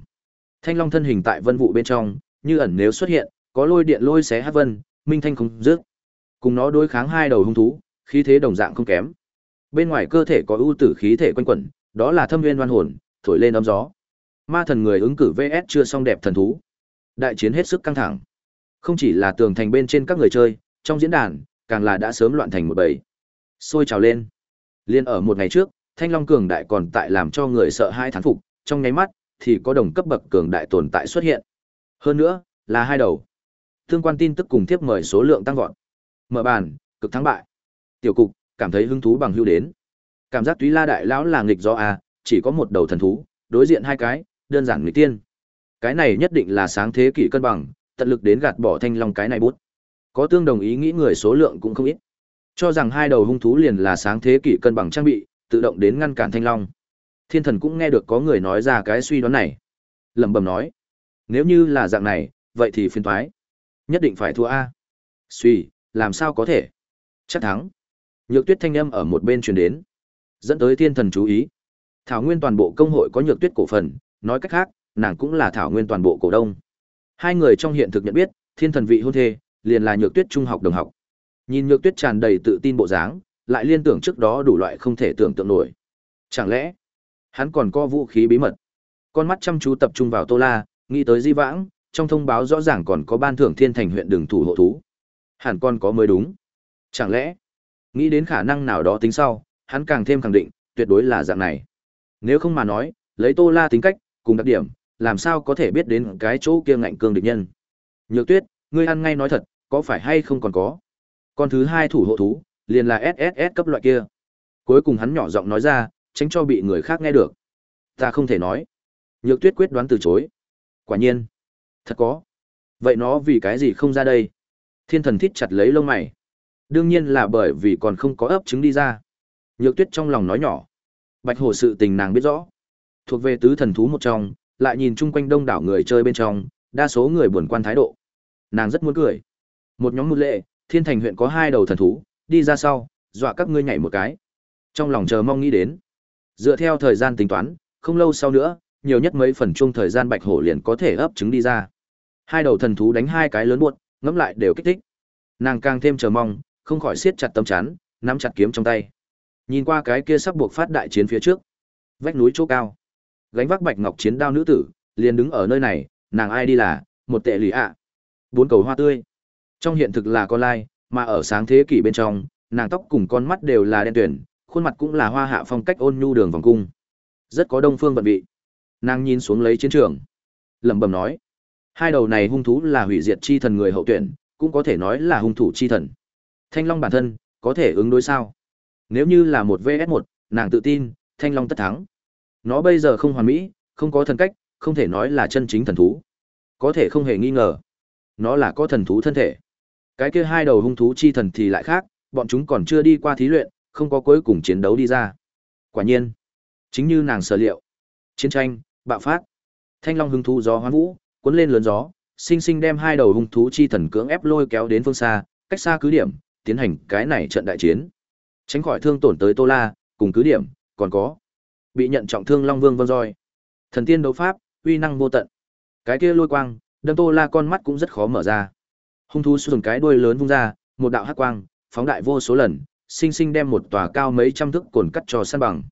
Thanh long thân hình tại vân vụ bên trong, như ẩn nếu xuất hiện, có lôi điện lôi xé hắc vân, minh thanh không dứt. Cùng nó đối kháng hai đầu hung thú, khí thế đồng dạng không kém. Bên ngoài cơ thể có ưu tử khí thể quanh quẩn, đó là thâm viên oan hồn, thổi lên ấm gió. Ma thần người ứng cử VS chưa xong đẹp thần thú. Đại chiến hết sức căng thẳng. Không chỉ là tường thành bên trên các người chơi, trong diễn đàn, càng là đã sớm loạn thành một bầy. Sôi trào lên. Liên ở một ngày trước, Thanh Long cường đại còn tại làm cho người sợ hai thán phục, trong nháy mắt thì có đồng cấp bậc cường đại tồn tại xuất hiện. Hơn nữa, là hai đầu. Tương quan tin tức cùng tiếp mời số lượng tăng vọt. Mở bàn, cực thắng bại. Tiểu cục, cảm thấy hứng thú bằng hưu đến. Cảm giác Túy La đại lão là nghịch do a, chỉ có một đầu thần thú, đối diện hai cái, đơn giản nghịch tiên. Cái này nhất định là sáng thế kỷ cân bằng, tận lực đến gạt bỏ thanh long cái này bút. Có tương đồng ý nghĩ người số lượng cũng không ít. Cho rằng hai đầu hung thú liền là sáng thế kỷ cân bằng trang bị, tự động đến ngăn cản thanh long. Thiên thần cũng nghe được có người nói ra cái suy đoán này. Lẩm bẩm nói, nếu như là dạng này, vậy thì phiền thoái Nhất định phải thua A. Suy, làm sao có thể? Chắc thắng. Nhược tuyết thanh âm ở một bên truyền đến. Dẫn tới thiên thần chú ý. Thảo nguyên toàn bộ công hội có nhược tuyết cổ phần, nói cách khác, nàng cũng là thảo nguyên toàn bộ cổ đông. Hai người trong hiện thực nhận biết, thiên thần vị hôn thê, liền là nhược tuyết trung học đồng học. Nhìn nhược tuyết tràn đầy tự tin bộ dáng, lại liên tưởng trước đó đủ loại không thể tưởng tượng nổi. Chẳng lẽ, hắn còn có vũ khí bí mật? Con mắt chăm chú tập trung vào Tô La, Nghĩ tới Di Vãng, trong thông báo rõ ràng còn có ban thưởng Thiên Thành huyện đường thủ hộ thú. Hẳn con có mới đúng. Chẳng lẽ, nghĩ đến khả năng nào đó tính sau, hắn càng thêm khẳng định, tuyệt đối là dạng này. Nếu không mà nói, lấy Tô La tính cách, cùng đặc điểm, làm sao có thể biết đến cái chỗ kia ngạnh cương địch nhân. Nhược Tuyết, ngươi ăn ngay nói thật, có phải hay không còn có? Con thứ hai thủ hộ thú, liền là SSS cấp loại kia. Cuối cùng hắn nhỏ giọng nói ra, tránh cho bị người khác nghe được. Ta không thể nói. Nhược Tuyết quyết đoán từ chối. Quả nhiên, thật có. Vậy nó vì cái gì không ra đây? Thiên thần thít chặt lấy lông mày. Đương nhiên là bởi vì còn không có ấp trứng đi ra. Nhược Tuyết trong lòng nói nhỏ. Bạch Hổ sự tình nàng biết rõ. Thuộc về tứ thần thú một trong, lại nhìn chung quanh đông đảo người chơi bên trong, đa số người buồn quan thái độ. Nàng rất muốn cười. Một nhóm một lệ, thiên thành huyện có hai đầu thần thú, đi ra sau, dọa các ngươi nhảy một cái. Trong lòng chờ mong nghĩ đến. Dựa theo thời gian tính toán, không lâu sau nữa, nhiều nhất mấy phần chung thời gian bạch hổ liền có thể ấp trứng đi ra. Hai đầu thần thú đánh hai cái lớn buột, ngẫm lại đều kích thích. Nàng càng thêm chờ mong, không khỏi siết chặt tâm chán, nắm chặt kiếm trong tay. Nhìn qua cái kia sắp buộc phát đại chiến phía trước, vách núi chỗ cao, gánh vác bạch ngọc chiến đao nữ tử, liền đứng ở nơi này, nàng ai đi là, một tệ lì ạ. Bốn cầu hoa tươi. Trong hiện thực là con lai, mà ở sáng thế kỷ bên trong, nàng tóc cùng con mắt đều là đen tuyển, khuôn mặt cũng là hoa hạ phong cách ôn nhu đường vòng cung. Rất có đông phương vận vị. Nàng nhìn xuống lấy chiến trường, lẩm bẩm nói: Hai đầu này hung thú là hủy diệt chi thần người hậu tuyển, cũng có thể nói là hung thủ chi thần. Thanh Long bản thân, có thể ứng đối sao? Nếu như là một vs một, nàng tự tin, Thanh Long tất thắng. Nó bây giờ không hoàn mỹ, không có thần cách, không thể nói là chân chính thần thú. Có thể không hề nghi ngờ. Nó là có thần thú thân thể. Cái kia hai đầu hung thú chi thần thì lại khác, bọn chúng còn chưa đi qua thí luyện, không có cuối cùng chiến đấu đi ra. Quả nhiên, chính như nàng sở liệu. Chiến tranh, bạo phát. Thanh Long hung thú gió hoán vũ, cuốn lên lớn gió, sinh sinh đem hai đầu hung thú chi thần cưỡng ép lôi kéo đến phương xa, cách xa cứ điểm, tiến hành cái này trận đại chiến. Tránh khỏi thương tổn tới Tô La, cùng cứ điểm, còn có bị nhận trọng thương Long Vương Vân Roi. Thần tiên đấu pháp, uy năng vô tận. Cái kia lôi quang, đâm Tô La con mắt cũng rất khó mở ra. Hung thú dùng cái đuôi lớn vung ra, một đạo hắc quang, phóng đại vô số lần, sinh sinh đem một tòa cao mấy trăm thước cồn cắt cho san bằng.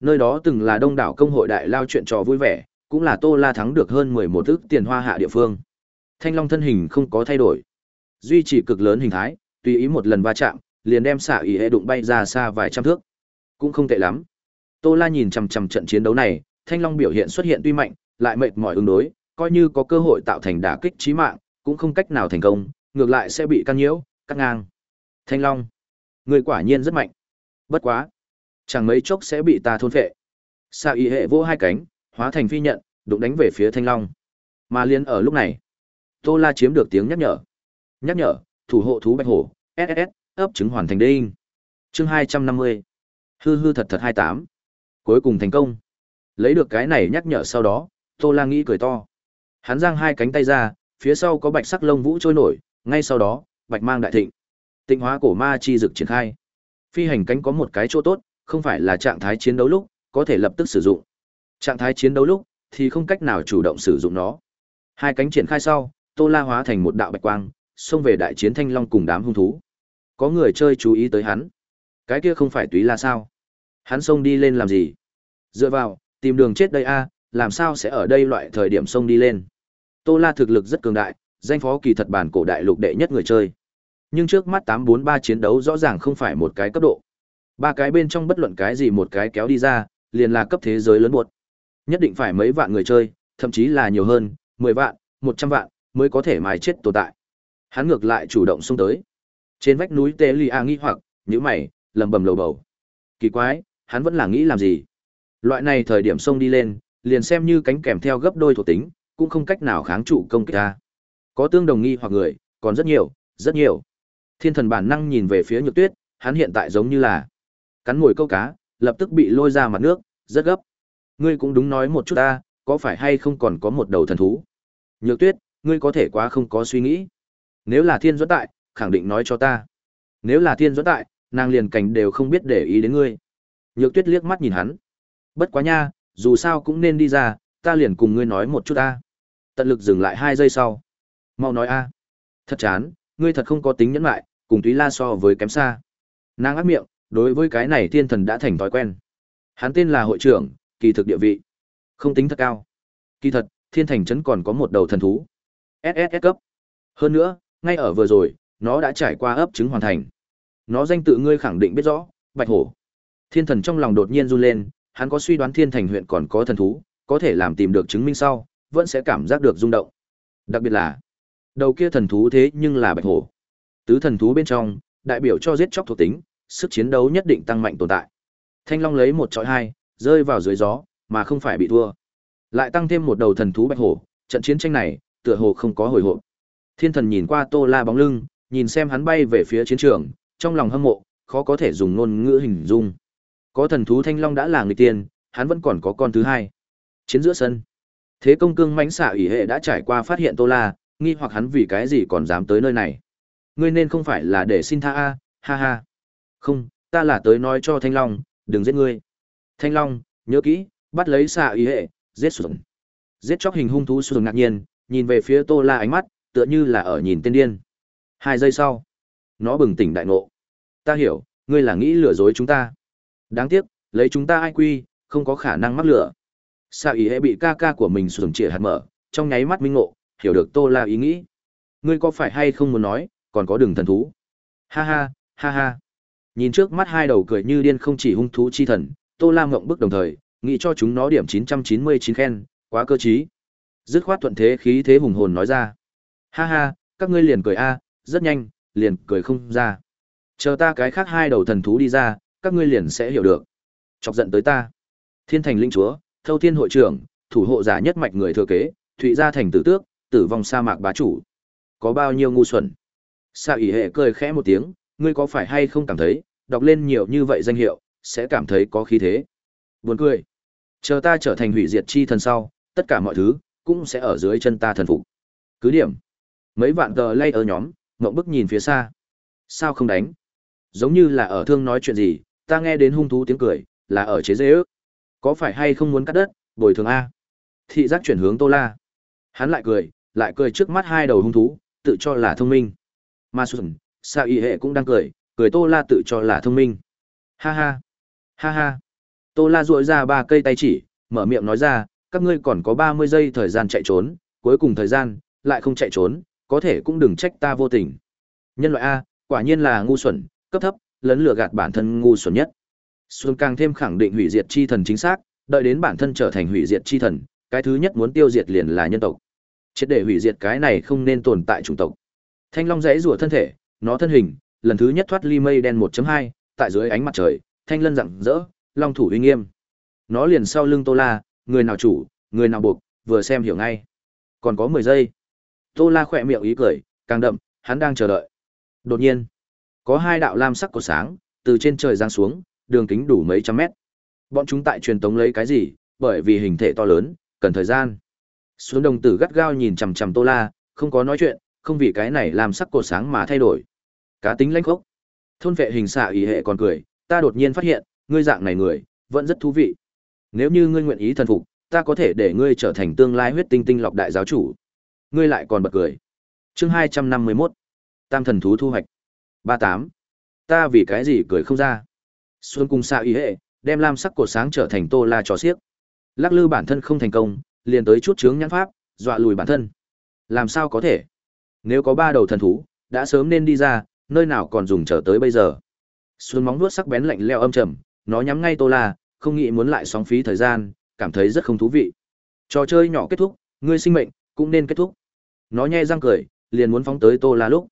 Nơi đó từng là đông đảo công hội đại lao chuyện trò vui vẻ, cũng là Tô La thắng được hơn 11 ức tiền hoa hạ địa phương. Thanh Long thân hình không có thay đổi, duy trì cực lớn hình thái, tùy ý một lần va chạm, liền đem xạ ý hệ đụng bay ra xa vài trăm thước. Cũng không tệ lắm. Tô La nhìn chằm chằm trận chiến đấu này, Thanh Long biểu hiện xuất hiện tuy mạnh, lại mệt mỏi ứng đối, coi như có cơ hội tạo thành đả kích chí mạng, cũng không cách nào thành công, ngược lại sẽ bị căn nhiễu, cắt ngang. Thanh Long, người quả nhiên rất mạnh. Bất quá, chẳng mấy chốc sẽ bị ta thôn phệ. Sa y hệ vỗ hai cánh, hóa thành phi nhận, đụng đánh về phía Thanh Long. Mà liên ở lúc này, Tô La chiếm được tiếng nhắc nhở. Nhắc nhở, thủ hộ thú bạch hổ, SSS, ấp trứng hoàn thành đinh. Chương 250. Hư hư thật thật 28. Cuối cùng thành công. Lấy được cái này nhắc nhở sau đó, Tô La nghĩ cười to. Hắn giang hai cánh tay ra, phía sau có bạch sắc lông vũ trôi nổi, ngay sau đó, bạch mang đại thịnh. Tịnh hóa cổ ma chi dực triển khai. Phi hành cánh có một cái chỗ tốt, không phải là trạng thái chiến đấu lúc, có thể lập tức sử dụng. Trạng thái chiến đấu lúc thì không cách nào chủ động sử dụng nó. Hai cánh triển khai sau, Tô La hóa thành một đạo bạch quang, xông về đại chiến thanh long cùng đám hung thú. Có người chơi chú ý tới hắn. Cái kia không phải túy la sao? Hắn xông đi lên làm gì? Dựa vào, tìm đường chết đây a, làm sao sẽ ở đây loại thời điểm xông đi lên? Tô La thực lực rất cường đại, danh phó kỳ thật bản cổ đại lục đệ nhất người chơi. Nhưng trước mắt 843 chiến đấu rõ ràng không phải một cái cấp độ. Ba cái bên trong bất luận cái gì một cái kéo đi ra, liền là cấp thế giới lớn buột Nhất định phải mấy vạn người chơi, thậm chí là nhiều hơn, 10 vạn, 100 vạn, mới có thể mài chết tồn tại. Hắn ngược lại chủ động xung tới. Trên vách núi Tê Lì A nghi hoặc, nhíu mày, lầm bầm lầu bầu. Kỳ quái, hắn vẫn là nghĩ làm gì? Loại này thời điểm xông đi lên, liền xem như cánh kèm theo gấp đôi thuộc tính, cũng không cách nào kháng trụ công kích ta. Có tương đồng nghi hoặc người, còn rất nhiều, rất nhiều. Thiên thần bản năng nhìn về phía Nhược Tuyết, hắn hiện tại giống như là cắn mồi câu cá, lập tức bị lôi ra mặt nước, rất gấp. Ngươi cũng đúng nói một chút ta, có phải hay không còn có một đầu thần thú? Nhược Tuyết, ngươi có thể quá không có suy nghĩ. Nếu là Thiên Duẫn tại, khẳng định nói cho ta. Nếu là Thiên Duẫn tại, nàng liền cảnh đều không biết để ý đến ngươi. Nhược Tuyết liếc mắt nhìn hắn. Bất quá nha, dù sao cũng nên đi ra, ta liền cùng ngươi nói một chút ta. Tận lực dừng lại hai giây sau. Mau nói a. Thật chán, ngươi thật không có tính nhẫn lại, cùng Túy La so với kém xa. Nàng ác miệng, đối với cái này thiên thần đã thành thói quen. Hắn tên là hội trưởng, kỳ thực địa vị không tính thật cao. Kỳ thật, thiên thành trấn còn có một đầu thần thú. Ss cấp. Hơn nữa, ngay ở vừa rồi, nó đã trải qua ấp trứng hoàn thành. nó danh tự ngươi khẳng định biết rõ, Bạch Hổ. Thiên thần trong lòng đột nhiên run lên, hắn có suy đoán Thiên Thành huyện còn có thần thú, có thể làm tìm được chứng minh sau, vẫn sẽ cảm giác được rung động. Đặc biệt là, đầu kia thần thú thế nhưng là Bạch Hổ. Tứ thần thú bên trong, đại biểu cho giết chóc thuộc tính, sức chiến đấu nhất định tăng mạnh tồn tại. Thanh Long lấy một chọi hai, rơi vào dưới gió, mà không phải bị thua. Lại tăng thêm một đầu thần thú Bạch Hổ, trận chiến tranh này, tựa hồ không có hồi hộp. Thiên thần nhìn qua Tô La bóng lưng, nhìn xem hắn bay về phía chiến trường, trong lòng hâm mộ, khó có thể dùng ngôn ngữ hình dung. Có thần thú thanh long đã là người tiên, hắn vẫn còn có con thứ hai. Chiến giữa sân. Thế công cương mãnh xạ ủy hệ đã trải qua phát hiện Tô La, nghi hoặc hắn vì cái gì còn dám tới nơi này. Ngươi nên không phải là để xin tha a, ha ha. Không, ta là tới nói cho Thanh Long, đừng giết ngươi. Thanh Long, nhớ kỹ, bắt lấy xạ ý hệ, giết sủng, Giết chóc hình hung thú sủng ngạc nhiên, nhìn về phía Tô La ánh mắt, tựa như là ở nhìn tên điên. Hai giây sau, nó bừng tỉnh đại ngộ. Ta hiểu, ngươi là nghĩ lừa dối chúng ta. Đáng tiếc, lấy chúng ta ai quy, không có khả năng mắc lửa. Sa ý hệ bị ca ca của mình sủng trịa hạt mở, trong nháy mắt minh ngộ, hiểu được Tô La ý nghĩ. Ngươi có phải hay không muốn nói, còn có đường thần thú? Ha ha, ha ha. Nhìn trước mắt hai đầu cười như điên không chỉ hung thú chi thần, Tô La ngậm bức đồng thời, nghĩ cho chúng nó điểm 999 khen, quá cơ trí. Dứt khoát thuận thế khí thế hùng hồn nói ra. Ha ha, các ngươi liền cười a, rất nhanh, liền cười không ra. Chờ ta cái khác hai đầu thần thú đi ra, các ngươi liền sẽ hiểu được. Chọc giận tới ta. Thiên thành linh chúa, thâu thiên hội trưởng, thủ hộ giả nhất mạch người thừa kế, thụy gia thành tử tước, tử vong sa mạc bá chủ. Có bao nhiêu ngu xuẩn. Sa ỉ hệ cười khẽ một tiếng, ngươi có phải hay không cảm thấy, đọc lên nhiều như vậy danh hiệu, sẽ cảm thấy có khí thế. Buồn cười. Chờ ta trở thành hủy diệt chi thần sau, tất cả mọi thứ, cũng sẽ ở dưới chân ta thần phục. Cứ điểm. Mấy vạn tờ lay ở nhóm, ngậm bức nhìn phía xa. Sao không đánh? Giống như là ở thương nói chuyện gì, ta nghe đến hung thú tiếng cười, là ở chế dễ ước. Có phải hay không muốn cắt đất, bồi thường A? Thị giác chuyển hướng Tô La. Hắn lại cười, lại cười trước mắt hai đầu hung thú, tự cho là thông minh. Ma Xuân, Sa Y Hệ cũng đang cười, cười Tô La tự cho là thông minh. Ha ha, ha ha. Tô La duỗi ra ba cây tay chỉ, mở miệng nói ra, các ngươi còn có 30 giây thời gian chạy trốn, cuối cùng thời gian, lại không chạy trốn, có thể cũng đừng trách ta vô tình. Nhân loại A, quả nhiên là ngu xuẩn, cấp thấp, lấn lừa gạt bản thân ngu xuẩn nhất. Xuân càng thêm khẳng định hủy diệt chi thần chính xác, đợi đến bản thân trở thành hủy diệt chi thần, cái thứ nhất muốn tiêu diệt liền là nhân tộc triệt để hủy diệt cái này không nên tồn tại chủng tộc. Thanh long rẽ rủa thân thể, nó thân hình, lần thứ nhất thoát ly mây đen 1.2, tại dưới ánh mặt trời, thanh lân rạng rỡ, long thủ uy nghiêm. Nó liền sau lưng Tô La, người nào chủ, người nào buộc, vừa xem hiểu ngay. Còn có 10 giây. Tô La khỏe miệng ý cười, càng đậm, hắn đang chờ đợi. Đột nhiên, có hai đạo lam sắc của sáng, từ trên trời giáng xuống, đường kính đủ mấy trăm mét. Bọn chúng tại truyền tống lấy cái gì, bởi vì hình thể to lớn, cần thời gian. Xuống đồng tử gắt gao nhìn chằm chằm Tô La, không có nói chuyện, không vì cái này làm sắc cột sáng mà thay đổi. Cá tính lãnh khốc. Thôn vệ hình xạ ý hệ còn cười, ta đột nhiên phát hiện, ngươi dạng này người, vẫn rất thú vị. Nếu như ngươi nguyện ý thần phục, ta có thể để ngươi trở thành tương lai huyết tinh tinh lọc đại giáo chủ. Ngươi lại còn bật cười. Chương hai trăm năm mươi 251. Tam thần thú thu hoạch. ba tám Ta vì cái gì cười không ra? Xuân cùng xạ ý hệ, đem lam sắc cột sáng trở thành tô la trò xiếc. Lắc lư bản thân không thành công, liền tới chút chướng nhãn pháp, dọa lùi bản thân. Làm sao có thể? Nếu có ba đầu thần thú, đã sớm nên đi ra, nơi nào còn dùng chờ tới bây giờ. Xuân móng vuốt sắc bén lạnh lẽo âm trầm, nó nhắm ngay Tô La, không nghĩ muốn lại sóng phí thời gian, cảm thấy rất không thú vị. Trò chơi nhỏ kết thúc, ngươi sinh mệnh cũng nên kết thúc. Nó nhe răng cười, liền muốn phóng tới Tô La lúc.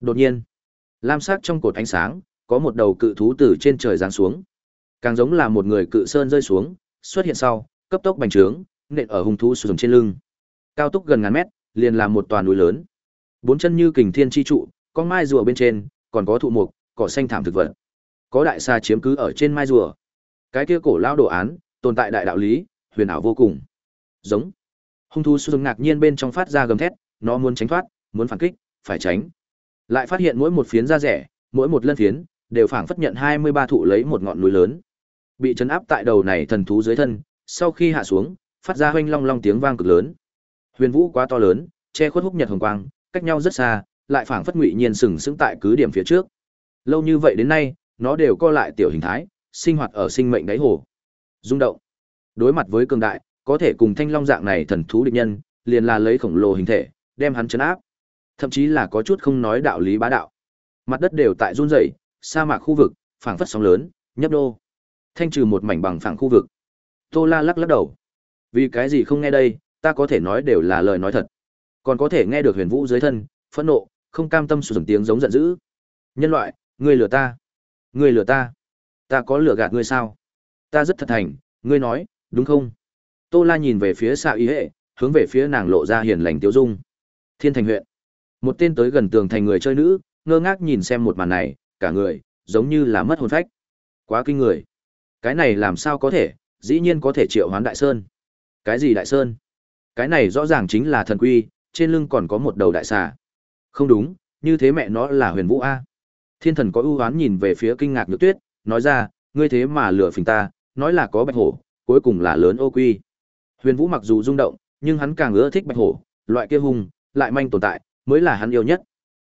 Đột nhiên, lam sắc trong cột ánh sáng, có một đầu cự thú từ trên trời giáng xuống. Càng giống là một người cự sơn rơi xuống, xuất hiện sau, cấp tốc bành trướng, nện ở hung thú sườn trên lưng. Cao tốc gần ngàn mét, liền là một tòa núi lớn. Bốn chân như kình thiên chi trụ, có mai rùa bên trên, còn có thụ mục, cỏ xanh thảm thực vật. Có đại xa chiếm cứ ở trên mai rùa. Cái kia cổ lao đồ án, tồn tại đại đạo lý, huyền ảo vô cùng. Giống. Hung thú sườn ngạc nhiên bên trong phát ra gầm thét, nó muốn tránh thoát, muốn phản kích, phải tránh. Lại phát hiện mỗi một phiến da rẻ, mỗi một lân phiến, đều phảng phất nhận 23 thụ lấy một ngọn núi lớn. Bị chấn áp tại đầu này thần thú dưới thân, sau khi hạ xuống, phát ra hoanh long long tiếng vang cực lớn. Huyền vũ quá to lớn, che khuất húc nhật hồng quang, cách nhau rất xa, lại phảng phất ngụy nhiên sừng sững tại cứ điểm phía trước. Lâu như vậy đến nay, nó đều co lại tiểu hình thái, sinh hoạt ở sinh mệnh đáy hồ. Rung động. Đối mặt với cường đại, có thể cùng thanh long dạng này thần thú địch nhân, liền là lấy khổng lồ hình thể, đem hắn chấn áp. Thậm chí là có chút không nói đạo lý bá đạo. Mặt đất đều tại run rẩy, sa mạc khu vực, phảng phất sóng lớn, nhấp đô. Thanh trừ một mảnh bằng phẳng khu vực. Tô La lắc lắc đầu. Vì cái gì không nghe đây, ta có thể nói đều là lời nói thật. Còn có thể nghe được Huyền Vũ dưới thân, phẫn nộ, không cam tâm sử dụng tiếng giống giận dữ. Nhân loại, ngươi lừa ta. Ngươi lừa ta. Ta có lừa gạt ngươi sao? Ta rất thật thành, ngươi nói, đúng không? Tô La nhìn về phía xạ y hệ, hướng về phía nàng lộ ra hiền lành tiêu dung. Thiên Thành huyện. Một tên tới gần tường thành người chơi nữ, ngơ ngác nhìn xem một màn này, cả người giống như là mất hồn phách. Quá kinh người. Cái này làm sao có thể, dĩ nhiên có thể triệu hoán đại sơn. Cái gì đại sơn? Cái này rõ ràng chính là thần quy, trên lưng còn có một đầu đại xà. Không đúng, như thế mẹ nó là Huyền Vũ a. Thiên thần có ưu ám nhìn về phía kinh ngạc Nhược Tuyết, nói ra, ngươi thế mà lừa phình ta, nói là có bạch hổ, cuối cùng là lớn ô quy. Huyền Vũ mặc dù rung động, nhưng hắn càng ưa thích bạch hổ, loại kia hung, lại manh tồn tại, mới là hắn yêu nhất.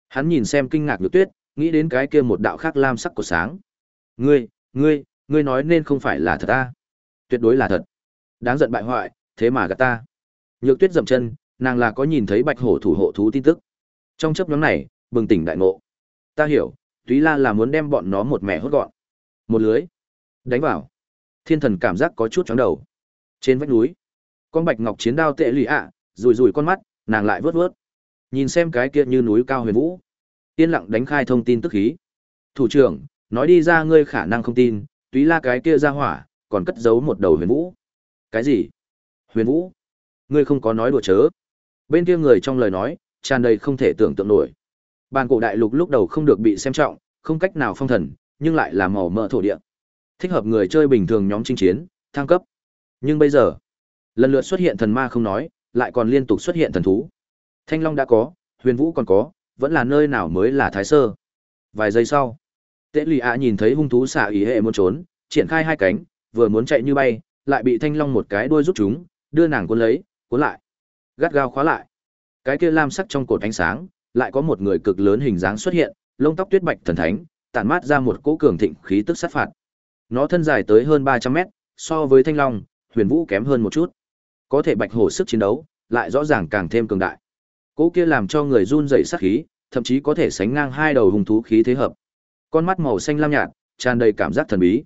Hắn nhìn xem kinh ngạc Nhược Tuyết, nghĩ đến cái kia một đạo khác lam sắc của sáng. Ngươi, ngươi, ngươi nói nên không phải là thật ta. Tuyệt đối là thật. Đáng giận bại hoại, thế mà gạt ta. Nhược Tuyết dậm chân, nàng là có nhìn thấy bạch hổ thủ hộ thú tin tức. Trong chấp nhóm này, bừng tỉnh đại ngộ. Ta hiểu, Túy La là muốn đem bọn nó một mẻ hốt gọn. Một lưới. Đánh vào. Thiên thần cảm giác có chút chóng đầu. Trên vách núi, con bạch ngọc chiến đao tệ lì ạ, rùi rùi con mắt, nàng lại vớt vớt. Nhìn xem cái kia như núi cao huyền vũ. Yên lặng đánh khai thông tin tức khí. Thủ trưởng, nói đi ra ngươi khả năng không tin, túy la cái kia ra hỏa, còn cất giấu một đầu huyền vũ. Cái gì? Huyền vũ? Ngươi không có nói đùa chớ. Bên kia người trong lời nói, tràn đầy không thể tưởng tượng nổi. Bàn cổ đại lục lúc đầu không được bị xem trọng, không cách nào phong thần, nhưng lại là màu mỡ thổ địa. Thích hợp người chơi bình thường nhóm chinh chiến, thăng cấp. Nhưng bây giờ, lần lượt xuất hiện thần ma không nói, lại còn liên tục xuất hiện thần thú. Thanh Long đã có, Huyền Vũ còn có, vẫn là nơi nào mới là Thái Sơ. Vài giây sau, Tễ Lì ạ nhìn thấy hung thú xạ ý hệ muốn trốn, triển khai hai cánh, vừa muốn chạy như bay, lại bị Thanh Long một cái đuôi rút chúng, đưa nàng cuốn lấy, cuốn lại, gắt gao khóa lại. Cái kia lam sắc trong cột ánh sáng, lại có một người cực lớn hình dáng xuất hiện, lông tóc tuyết bạch thần thánh, tản mát ra một cỗ cường thịnh khí tức sát phạt. Nó thân dài tới hơn 300 mét, so với Thanh Long, Huyền Vũ kém hơn một chút. Có thể bạch hổ sức chiến đấu, lại rõ ràng càng thêm cường đại. Cỗ kia làm cho người run rẩy sát khí, thậm chí có thể sánh ngang hai đầu hung thú khí thế hợp. Con mắt màu xanh lam nhạt, tràn đầy cảm giác thần bí.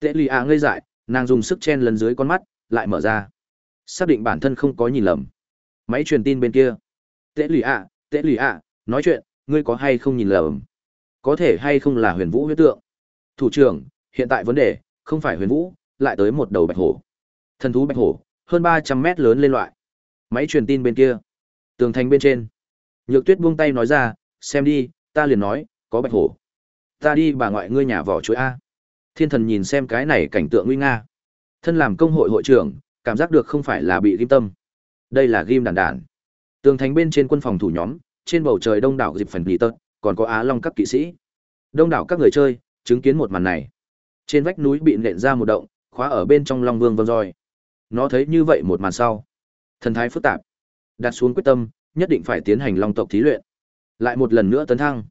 Tệ Lì A ngây dại, nàng dùng sức chen lần dưới con mắt, lại mở ra. Xác định bản thân không có nhìn lầm. Máy truyền tin bên kia. Tệ Lì ạ, Tệ Lì ạ, nói chuyện, ngươi có hay không nhìn lầm? Có thể hay không là Huyền Vũ huyết tượng? Thủ trưởng, hiện tại vấn đề không phải Huyền Vũ, lại tới một đầu bạch hổ. Thần thú bạch hổ, hơn 300 mét lớn lên loại. Máy truyền tin bên kia, tường thành bên trên. Nhược Tuyết buông tay nói ra, xem đi, ta liền nói, có bạch hổ. Ta đi bà ngoại ngươi nhà vỏ chuối a. Thiên thần nhìn xem cái này cảnh tượng nguy nga. Thân làm công hội hội trưởng, cảm giác được không phải là bị ghim tâm. Đây là ghim đàn đàn. Tường thành bên trên quân phòng thủ nhóm, trên bầu trời đông đảo dịp phần nghỉ tật, còn có Á Long các kỵ sĩ. Đông đảo các người chơi, chứng kiến một màn này. Trên vách núi bị nện ra một động, khóa ở bên trong Long Vương vâng roi. Nó thấy như vậy một màn sau. Thần thái phức tạp. Đặt xuống quyết tâm, nhất định phải tiến hành Long tộc thí luyện. Lại một lần nữa tấn thăng.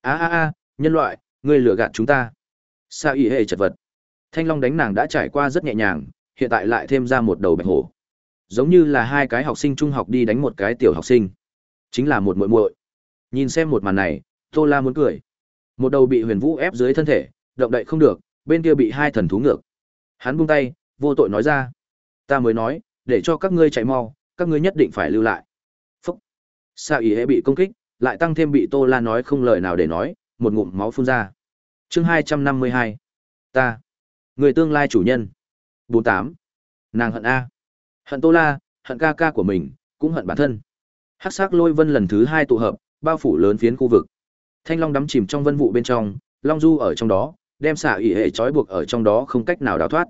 A a a, nhân loại, ngươi lừa gạt chúng ta. Sa y hệ chật vật. Thanh Long đánh nàng đã trải qua rất nhẹ nhàng, hiện tại lại thêm ra một đầu bạch hổ. Giống như là hai cái học sinh trung học đi đánh một cái tiểu học sinh. Chính là một muội muội. Nhìn xem một màn này, Tô La muốn cười. Một đầu bị Huyền Vũ ép dưới thân thể, động đậy không được, bên kia bị hai thần thú ngược. Hắn buông tay, vô tội nói ra: "Ta mới nói, để cho các ngươi chạy mau, các ngươi nhất định phải lưu lại." Phúc. Sa ý Hễ bị công kích, lại tăng thêm bị Tô La nói không lời nào để nói, một ngụm máu phun ra. Chương hai trăm năm mươi hai Ta, người tương lai chủ nhân bốn tám Nàng hận a. Hận Tô La, hận ca ca của mình, cũng hận bản thân. Hắc sắc lôi vân lần thứ hai tụ hợp, bao phủ lớn phiến khu vực. Thanh long đắm chìm trong vân vụ bên trong, long du ở trong đó, đem xạ ỉ hệ trói buộc ở trong đó không cách nào đào thoát.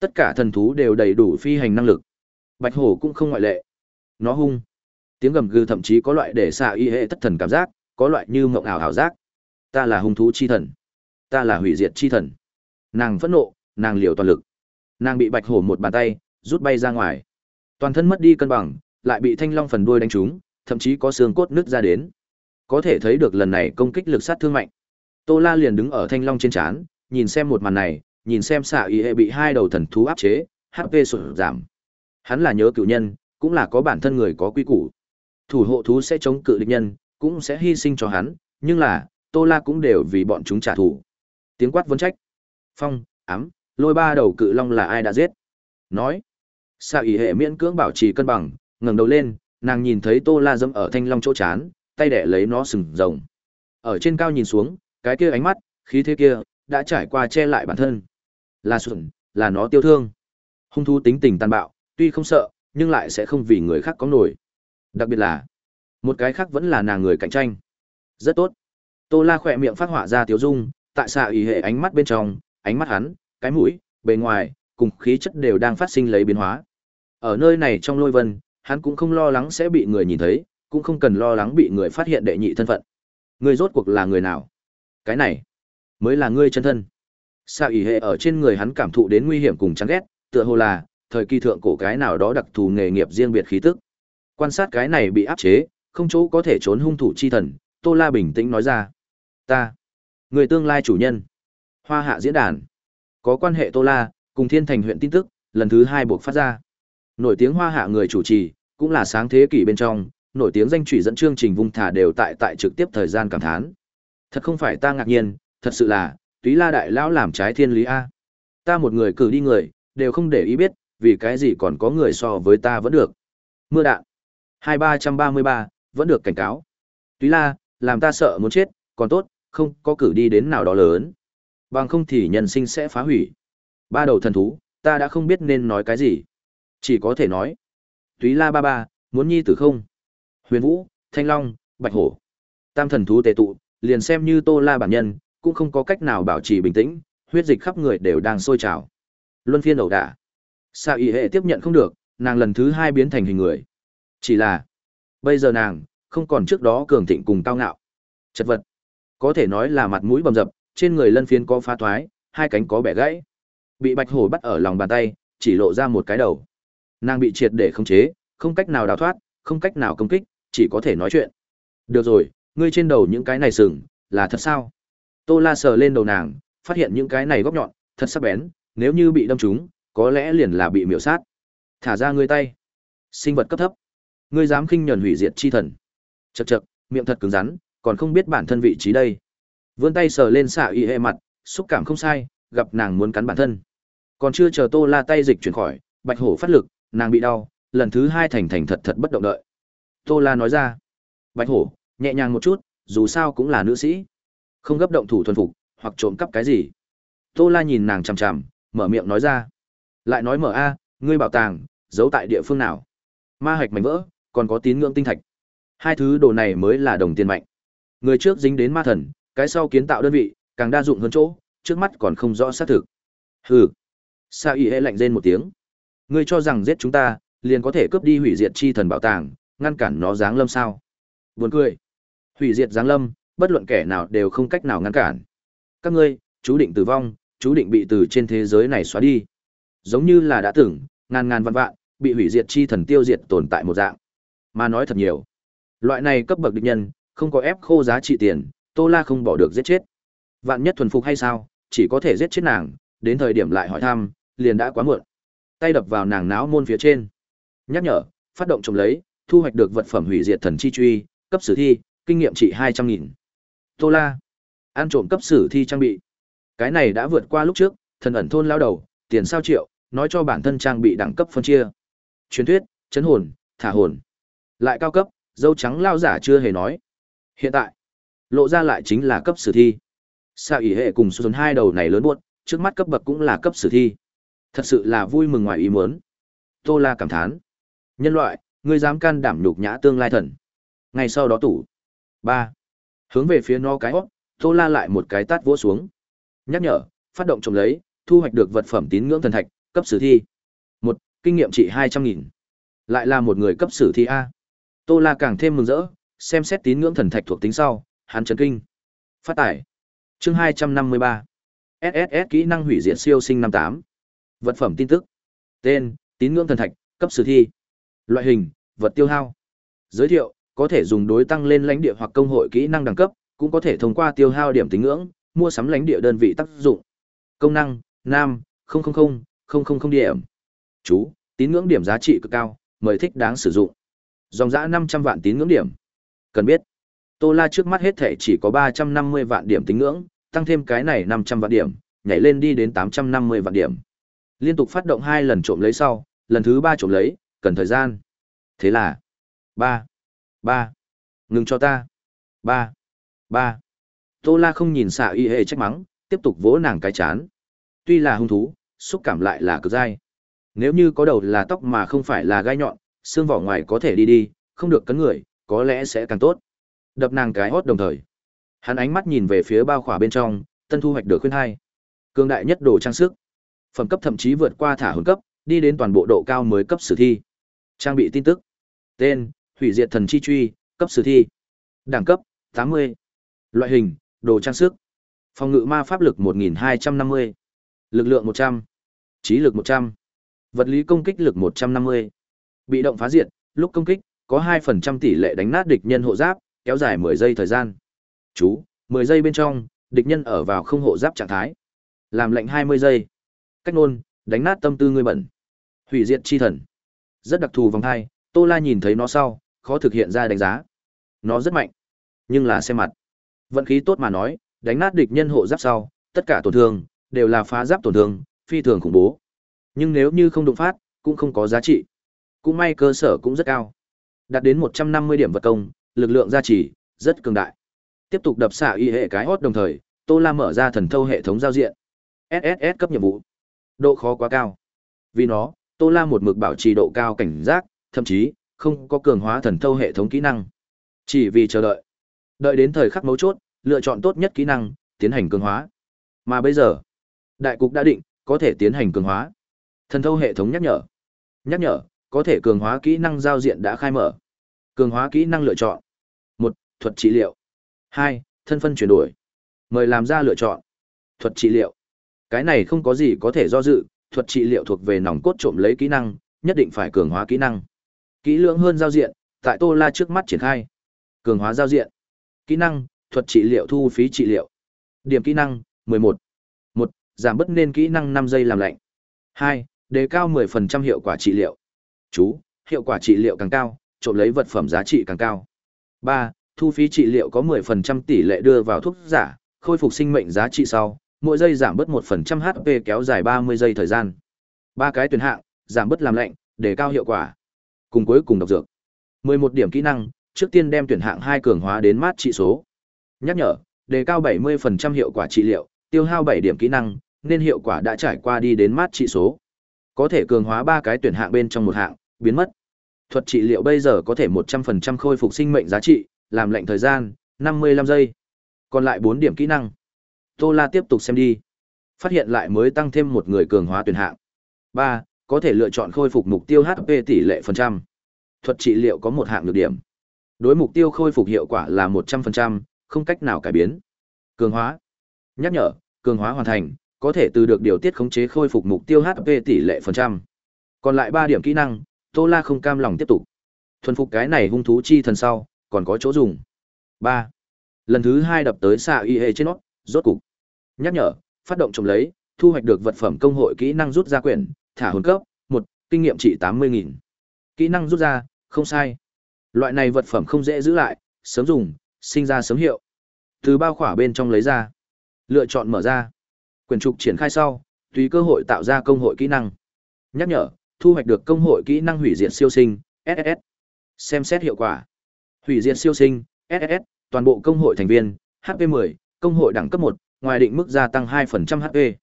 Tất cả thần thú đều đầy đủ phi hành năng lực. Bạch hổ cũng không ngoại lệ. Nó hung. Tiếng gầm gừ thậm chí có loại để xạ y hệ thất thần cảm giác, có loại như mộng ảo ảo giác. Ta là hung thú chi thần. Ta là hủy diệt chi thần. Nàng phẫn nộ, nàng liều toàn lực. Nàng bị bạch hổ một bàn tay rút bay ra ngoài. Toàn thân mất đi cân bằng, lại bị thanh long phần đuôi đánh trúng, thậm chí có xương cốt nứt ra đến. Có thể thấy được lần này công kích lực sát thương mạnh. Tô La liền đứng ở thanh long trên trán, nhìn xem một màn này, nhìn xem xạ y hệ bị hai đầu thần thú áp chế, HP sụt giảm. Hắn là nhớ cựu nhân, cũng là có bản thân người có quy củ. Thủ hộ thú sẽ chống cự địch nhân, cũng sẽ hy sinh cho hắn, nhưng là, Tô La cũng đều vì bọn chúng trả thù, Tiếng quát vấn trách. Phong, ám, lôi ba đầu cự long là ai đã giết? Nói. Sa ỉ hệ miễn cưỡng bảo trì cân bằng, ngẩng đầu lên, nàng nhìn thấy Tô La dẫm ở thanh long chỗ chán, tay đẻ lấy nó sừng rồng. Ở trên cao nhìn xuống, cái kia ánh mắt, khí thế kia, đã trải qua che lại bản thân. Là sụn, là nó tiêu thương. Hung thú tính tình tàn bạo, tuy không sợ, nhưng lại sẽ không vì người khác có nổi. Đặc biệt là, một cái khác vẫn là nàng người cạnh tranh. Rất tốt. Tô La khỏe miệng phát họa ra tiếu dung, tại xạ ỉ hệ ánh mắt bên trong, ánh mắt hắn, cái mũi, bề ngoài, cùng khí chất đều đang phát sinh lấy biến hóa. Ở nơi này trong lôi vân, hắn cũng không lo lắng sẽ bị người nhìn thấy, cũng không cần lo lắng bị người phát hiện đệ nhị thân phận. Người rốt cuộc là người nào? Cái này, mới là ngươi chân thân. Sa ý hệ ở trên người hắn cảm thụ đến nguy hiểm cùng chán ghét, tựa hồ là thời kỳ thượng cổ cái nào đó đặc thù nghề nghiệp riêng biệt khí tức. Quan sát cái này bị áp chế, không chỗ có thể trốn hung thủ chi thần, Tô La bình tĩnh nói ra: "Ta, người tương lai chủ nhân." Hoa Hạ diễn đàn. Có quan hệ Tô La cùng Thiên Thành huyện tin tức, lần thứ hai buộc phát ra. Nổi tiếng Hoa Hạ người chủ trì, cũng là sáng thế kỷ bên trong, nổi tiếng danh chủy dẫn chương trình vung thả đều tại tại trực tiếp thời gian cảm thán. Thật không phải ta ngạc nhiên, thật sự là, túy la đại lão làm trái thiên lý A. Ta một người cử đi người, đều không để ý biết, vì cái gì còn có người so với ta vẫn được. Mưa đạn. hai ba trăm ba mươi ba vẫn được cảnh cáo. Túy la, làm ta sợ muốn chết, còn tốt, không có cử đi đến nào đó lớn. Bằng không thì nhân sinh sẽ phá hủy. Ba đầu thần thú, ta đã không biết nên nói cái gì. Chỉ có thể nói. Túy la ba ba, muốn nhi tử không? Huyền vũ, thanh long, bạch hổ. Tam thần thú tề tụ, liền xem như tô la bản nhân, cũng không có cách nào bảo trì bình tĩnh, huyết dịch khắp người đều đang sôi trào. Luân phiên ẩu đả. Sa y hệ tiếp nhận không được, nàng lần thứ hai biến thành hình người. Chỉ là, bây giờ nàng, không còn trước đó cường thịnh cùng cao ngạo. Chật vật. Có thể nói là mặt mũi bầm dập, trên người lân phiến có phá thoái, hai cánh có bẻ gãy. Bị bạch hổ bắt ở lòng bàn tay, chỉ lộ ra một cái đầu. Nàng bị triệt để khống chế, không cách nào đào thoát, không cách nào công kích, chỉ có thể nói chuyện. Được rồi, ngươi trên đầu những cái này sừng, là thật sao? Tô La sờ lên đầu nàng, phát hiện những cái này góc nhọn, thật sắc bén, nếu như bị đâm trúng, có lẽ liền là bị miểu sát. Thả ra ngươi tay. Sinh vật cấp thấp. Ngươi dám khinh nhẫn hủy diệt chi thần. Chậc chậc, miệng thật cứng rắn, còn không biết bản thân vị trí đây. Vươn tay sờ lên xạ y hệ mặt, xúc cảm không sai, gặp nàng muốn cắn bản thân. Còn chưa chờ Tô La tay dịch chuyển khỏi, Bạch Hổ phát lực, nàng bị đau, lần thứ hai thành thành thật thật bất động đợi. Tô La nói ra. Bạch Hổ, nhẹ nhàng một chút, dù sao cũng là nữ sĩ. Không gấp động thủ thuần phục, hoặc trộm cắp cái gì. Tô La nhìn nàng chằm chằm, mở miệng nói ra. Lại nói mở a, ngươi bảo tàng, giấu tại địa phương nào? Ma hạch mảnh vỡ, còn có tín ngưỡng tinh thạch. Hai thứ đồ này mới là đồng tiền mạnh. Người trước dính đến ma thần, cái sau kiến tạo đơn vị, càng đa dụng hơn chỗ, trước mắt còn không rõ xác thực. Hừ. Sa Y hệ lạnh rên một tiếng. Ngươi cho rằng giết chúng ta, liền có thể cướp đi hủy diệt chi thần bảo tàng, ngăn cản nó giáng lâm sao? Buồn cười. Hủy diệt giáng lâm, bất luận kẻ nào đều không cách nào ngăn cản. Các ngươi, chú định tử vong, chú định bị từ trên thế giới này xóa đi. Giống như là đã tưởng ngàn ngàn vạn vạn, bị hủy diệt chi thần tiêu diệt tồn tại một dạng. Mà nói thật nhiều. Loại này cấp bậc địch nhân, không có ép khô giá trị tiền, Tô La không bỏ được giết chết. Vạn nhất thuần phục hay sao, chỉ có thể giết chết nàng, đến thời điểm lại hỏi thăm, liền đã quá muộn. Tay đập vào nàng náo môn phía trên. Nhắc nhở, phát động trồng lấy, thu hoạch được vật phẩm hủy diệt thần chi truy, cấp sử thi, kinh nghiệm trị hai trăm nghìn Tô La, ăn trộm cấp sử thi trang bị. Cái này đã vượt qua lúc trước, thần ẩn thôn lao đầu, tiền sao triệu, nói cho bản thân trang bị đẳng cấp phân chia. Truyền thuyết, chấn hồn, thả hồn. Lại cao cấp, dâu trắng lao giả chưa hề nói. Hiện tại, lộ ra lại chính là cấp sử thi. sao ỷ hệ cùng xuân hai đầu này lớn buốt, trước mắt cấp bậc cũng là cấp sử thi. Thật sự là vui mừng ngoài ý muốn. Tô La cảm thán. Nhân loại, ngươi dám can đảm nhục nhã tương lai thần. Ngay sau đó tủ. ba Hướng về phía no cái hót, Tô La lại một cái tát vỗ xuống. Nhắc nhở, phát động trồng lấy, thu hoạch được vật phẩm tín ngưỡng thần thạch, cấp sử thi. một Kinh nghiệm trị hai trăm nghìn Lại là một người cấp sử thi A. Tô La càng thêm mừng rỡ, xem xét tín ngưỡng thần thạch thuộc tính sau, hắn chấn kinh. Phát tải. Chương hai trăm năm mươi ba SSS kỹ năng hủy diệt siêu sinh năm tám Vật phẩm tin tức. Tên: Tín ngưỡng thần thạch, cấp sử thi. Loại hình: Vật tiêu hao. Giới thiệu: Có thể dùng đối tăng lên lãnh địa hoặc công hội kỹ năng đẳng cấp, cũng có thể thông qua tiêu hao điểm tín ngưỡng, mua sắm lãnh địa đơn vị tác dụng. Công năng: Nam 000 000 điểm. Chú: Tín ngưỡng điểm giá trị cực cao, mời thích đáng sử dụng. Dòng dã 500 vạn tín ngưỡng điểm. Cần biết, Tô La trước mắt hết thể chỉ có 350 vạn điểm tính ngưỡng, tăng thêm cái này 500 vạn điểm, nhảy lên đi đến 850 vạn điểm. Liên tục phát động hai lần trộm lấy sau, lần thứ ba trộm lấy, cần thời gian. Thế là, ba, ba, ngừng cho ta, ba, ba. Tô La không nhìn xạ y hệ trách mắng, tiếp tục vỗ nàng cái chán. Tuy là hung thú, xúc cảm lại là cực dai. Nếu như có đầu là tóc mà không phải là gai nhọn, xương vỏ ngoài có thể đi đi, không được cấn người, có lẽ sẽ càng tốt. Đập nàng cái hót đồng thời. Hắn ánh mắt nhìn về phía bao khỏa bên trong, tân thu hoạch được khuyên hai. Cương đại nhất đồ trang sức. Phẩm cấp thậm chí vượt qua thả hồn cấp, đi đến toàn bộ độ cao mới cấp sử thi. Trang bị tin tức. Tên: Hủy diệt thần chi truy, cấp sử thi. Đẳng cấp: 80. Loại hình: Đồ trang sức. Phòng ngự ma pháp lực 1250. Lực lượng 100. Trí lực 100. Vật lý công kích lực 150. Bị động phá diệt, lúc công kích, có 2% tỷ lệ đánh nát địch nhân hộ giáp, kéo dài 10 giây thời gian. Chú, 10 giây bên trong, địch nhân ở vào không hộ giáp trạng thái. Làm lệnh 20 giây. Cách nôn, đánh nát tâm tư người bẩn. Hủy diệt chi thần. Rất đặc thù vòng hai, Tô La nhìn thấy nó sau, khó thực hiện ra đánh giá. Nó rất mạnh, nhưng là xem mặt. Vận khí tốt mà nói, đánh nát địch nhân hộ giáp sau, tất cả tổn thương đều là phá giáp tổn thương, phi thường khủng bố. Nhưng nếu như không đụng phát, cũng không có giá trị. Cũng may cơ sở cũng rất cao. Đạt đến 150 điểm vật công, lực lượng gia trì rất cường đại. Tiếp tục đập xạ y hệ cái hốt đồng thời, Tô La mở ra thần thâu hệ thống giao diện. SSS cấp nhiệm vụ. Độ khó quá cao. Vì nó, Tô La một mực bảo trì độ cao cảnh giác, thậm chí không có cường hóa thần thâu hệ thống kỹ năng. Chỉ vì chờ đợi. Đợi đến thời khắc mấu chốt, lựa chọn tốt nhất kỹ năng, tiến hành cường hóa. Mà bây giờ, đại cục đã định, có thể tiến hành cường hóa. Thần thâu hệ thống nhắc nhở. Nhắc nhở, có thể cường hóa kỹ năng giao diện đã khai mở. Cường hóa kỹ năng lựa chọn. một Thuật trị liệu. hai Thân phân chuyển đổi. Mời làm ra lựa chọn. Thuật trị liệu. Cái này không có gì có thể do dự, thuật trị liệu thuộc về nòng cốt trộm lấy kỹ năng, nhất định phải cường hóa kỹ năng. Kỹ lưỡng hơn giao diện, tại Tô La trước mắt triển khai. Cường hóa giao diện. Kỹ năng, thuật trị liệu thu phí trị liệu. Điểm kỹ năng, 11. 1. Giảm bớt nên kỹ năng 5 giây làm lạnh. hai Đề cao 10% hiệu quả trị liệu. Chú, hiệu quả trị liệu càng cao, trộm lấy vật phẩm giá trị càng cao. 3. Thu phí trị liệu có 10% tỷ lệ đưa vào thuốc giả, khôi phục sinh mệnh giá trị sau, mỗi giây giảm bớt 1% HP kéo dài 30 giây thời gian. Ba cái tuyển hạng, giảm bớt làm lạnh, để cao hiệu quả. Cùng cuối cùng độc dược. 11 điểm kỹ năng, trước tiên đem tuyển hạng 2 cường hóa đến mát trị số. Nhắc nhở, đề cao 70% hiệu quả trị liệu, tiêu hao 7 điểm kỹ năng, nên hiệu quả đã trải qua đi đến mát trị số. Có thể cường hóa ba cái tuyển hạng bên trong một hạng, biến mất. Thuật trị liệu bây giờ có thể 100% khôi phục sinh mệnh giá trị, làm lệnh thời gian 55 giây. Còn lại 4 điểm kỹ năng. Tô La tiếp tục xem đi. Phát hiện lại mới tăng thêm một người cường hóa tuyển hạng. 3. Có thể lựa chọn khôi phục mục tiêu HP tỷ lệ phần trăm. Thuật trị liệu có một hạng lược điểm. Đối mục tiêu khôi phục hiệu quả là 100%, không cách nào cải biến. Cường hóa. Nhắc nhở, cường hóa hoàn thành, có thể từ được điều tiết khống chế khôi phục mục tiêu HP tỷ lệ phần trăm. Còn lại 3 điểm kỹ năng, Tô La không cam lòng tiếp tục. Thuần phục cái này hung thú chi thần sau, còn có chỗ dùng. Ba, Lần thứ hai đập tới xạ y hệ trên nó, rốt cục. Nhắc nhở, phát động trồng lấy, thu hoạch được vật phẩm công hội kỹ năng rút ra quyển, thả hồn cấp, một, kinh nghiệm trị 80.000. Kỹ năng rút ra, không sai. Loại này vật phẩm không dễ giữ lại, sớm dùng, sinh ra sớm hiệu. Từ bao khỏa bên trong lấy ra. Lựa chọn mở ra. quyển trục triển khai sau, tùy cơ hội tạo ra công hội kỹ năng. Nhắc nhở, thu hoạch được công hội kỹ năng hủy diệt siêu sinh, SSS. Xem xét hiệu quả. Hủy diệt siêu sinh, SSS, toàn bộ công hội thành viên, HP 10, công hội đẳng cấp 1, ngoài định mức gia tăng 2% HP.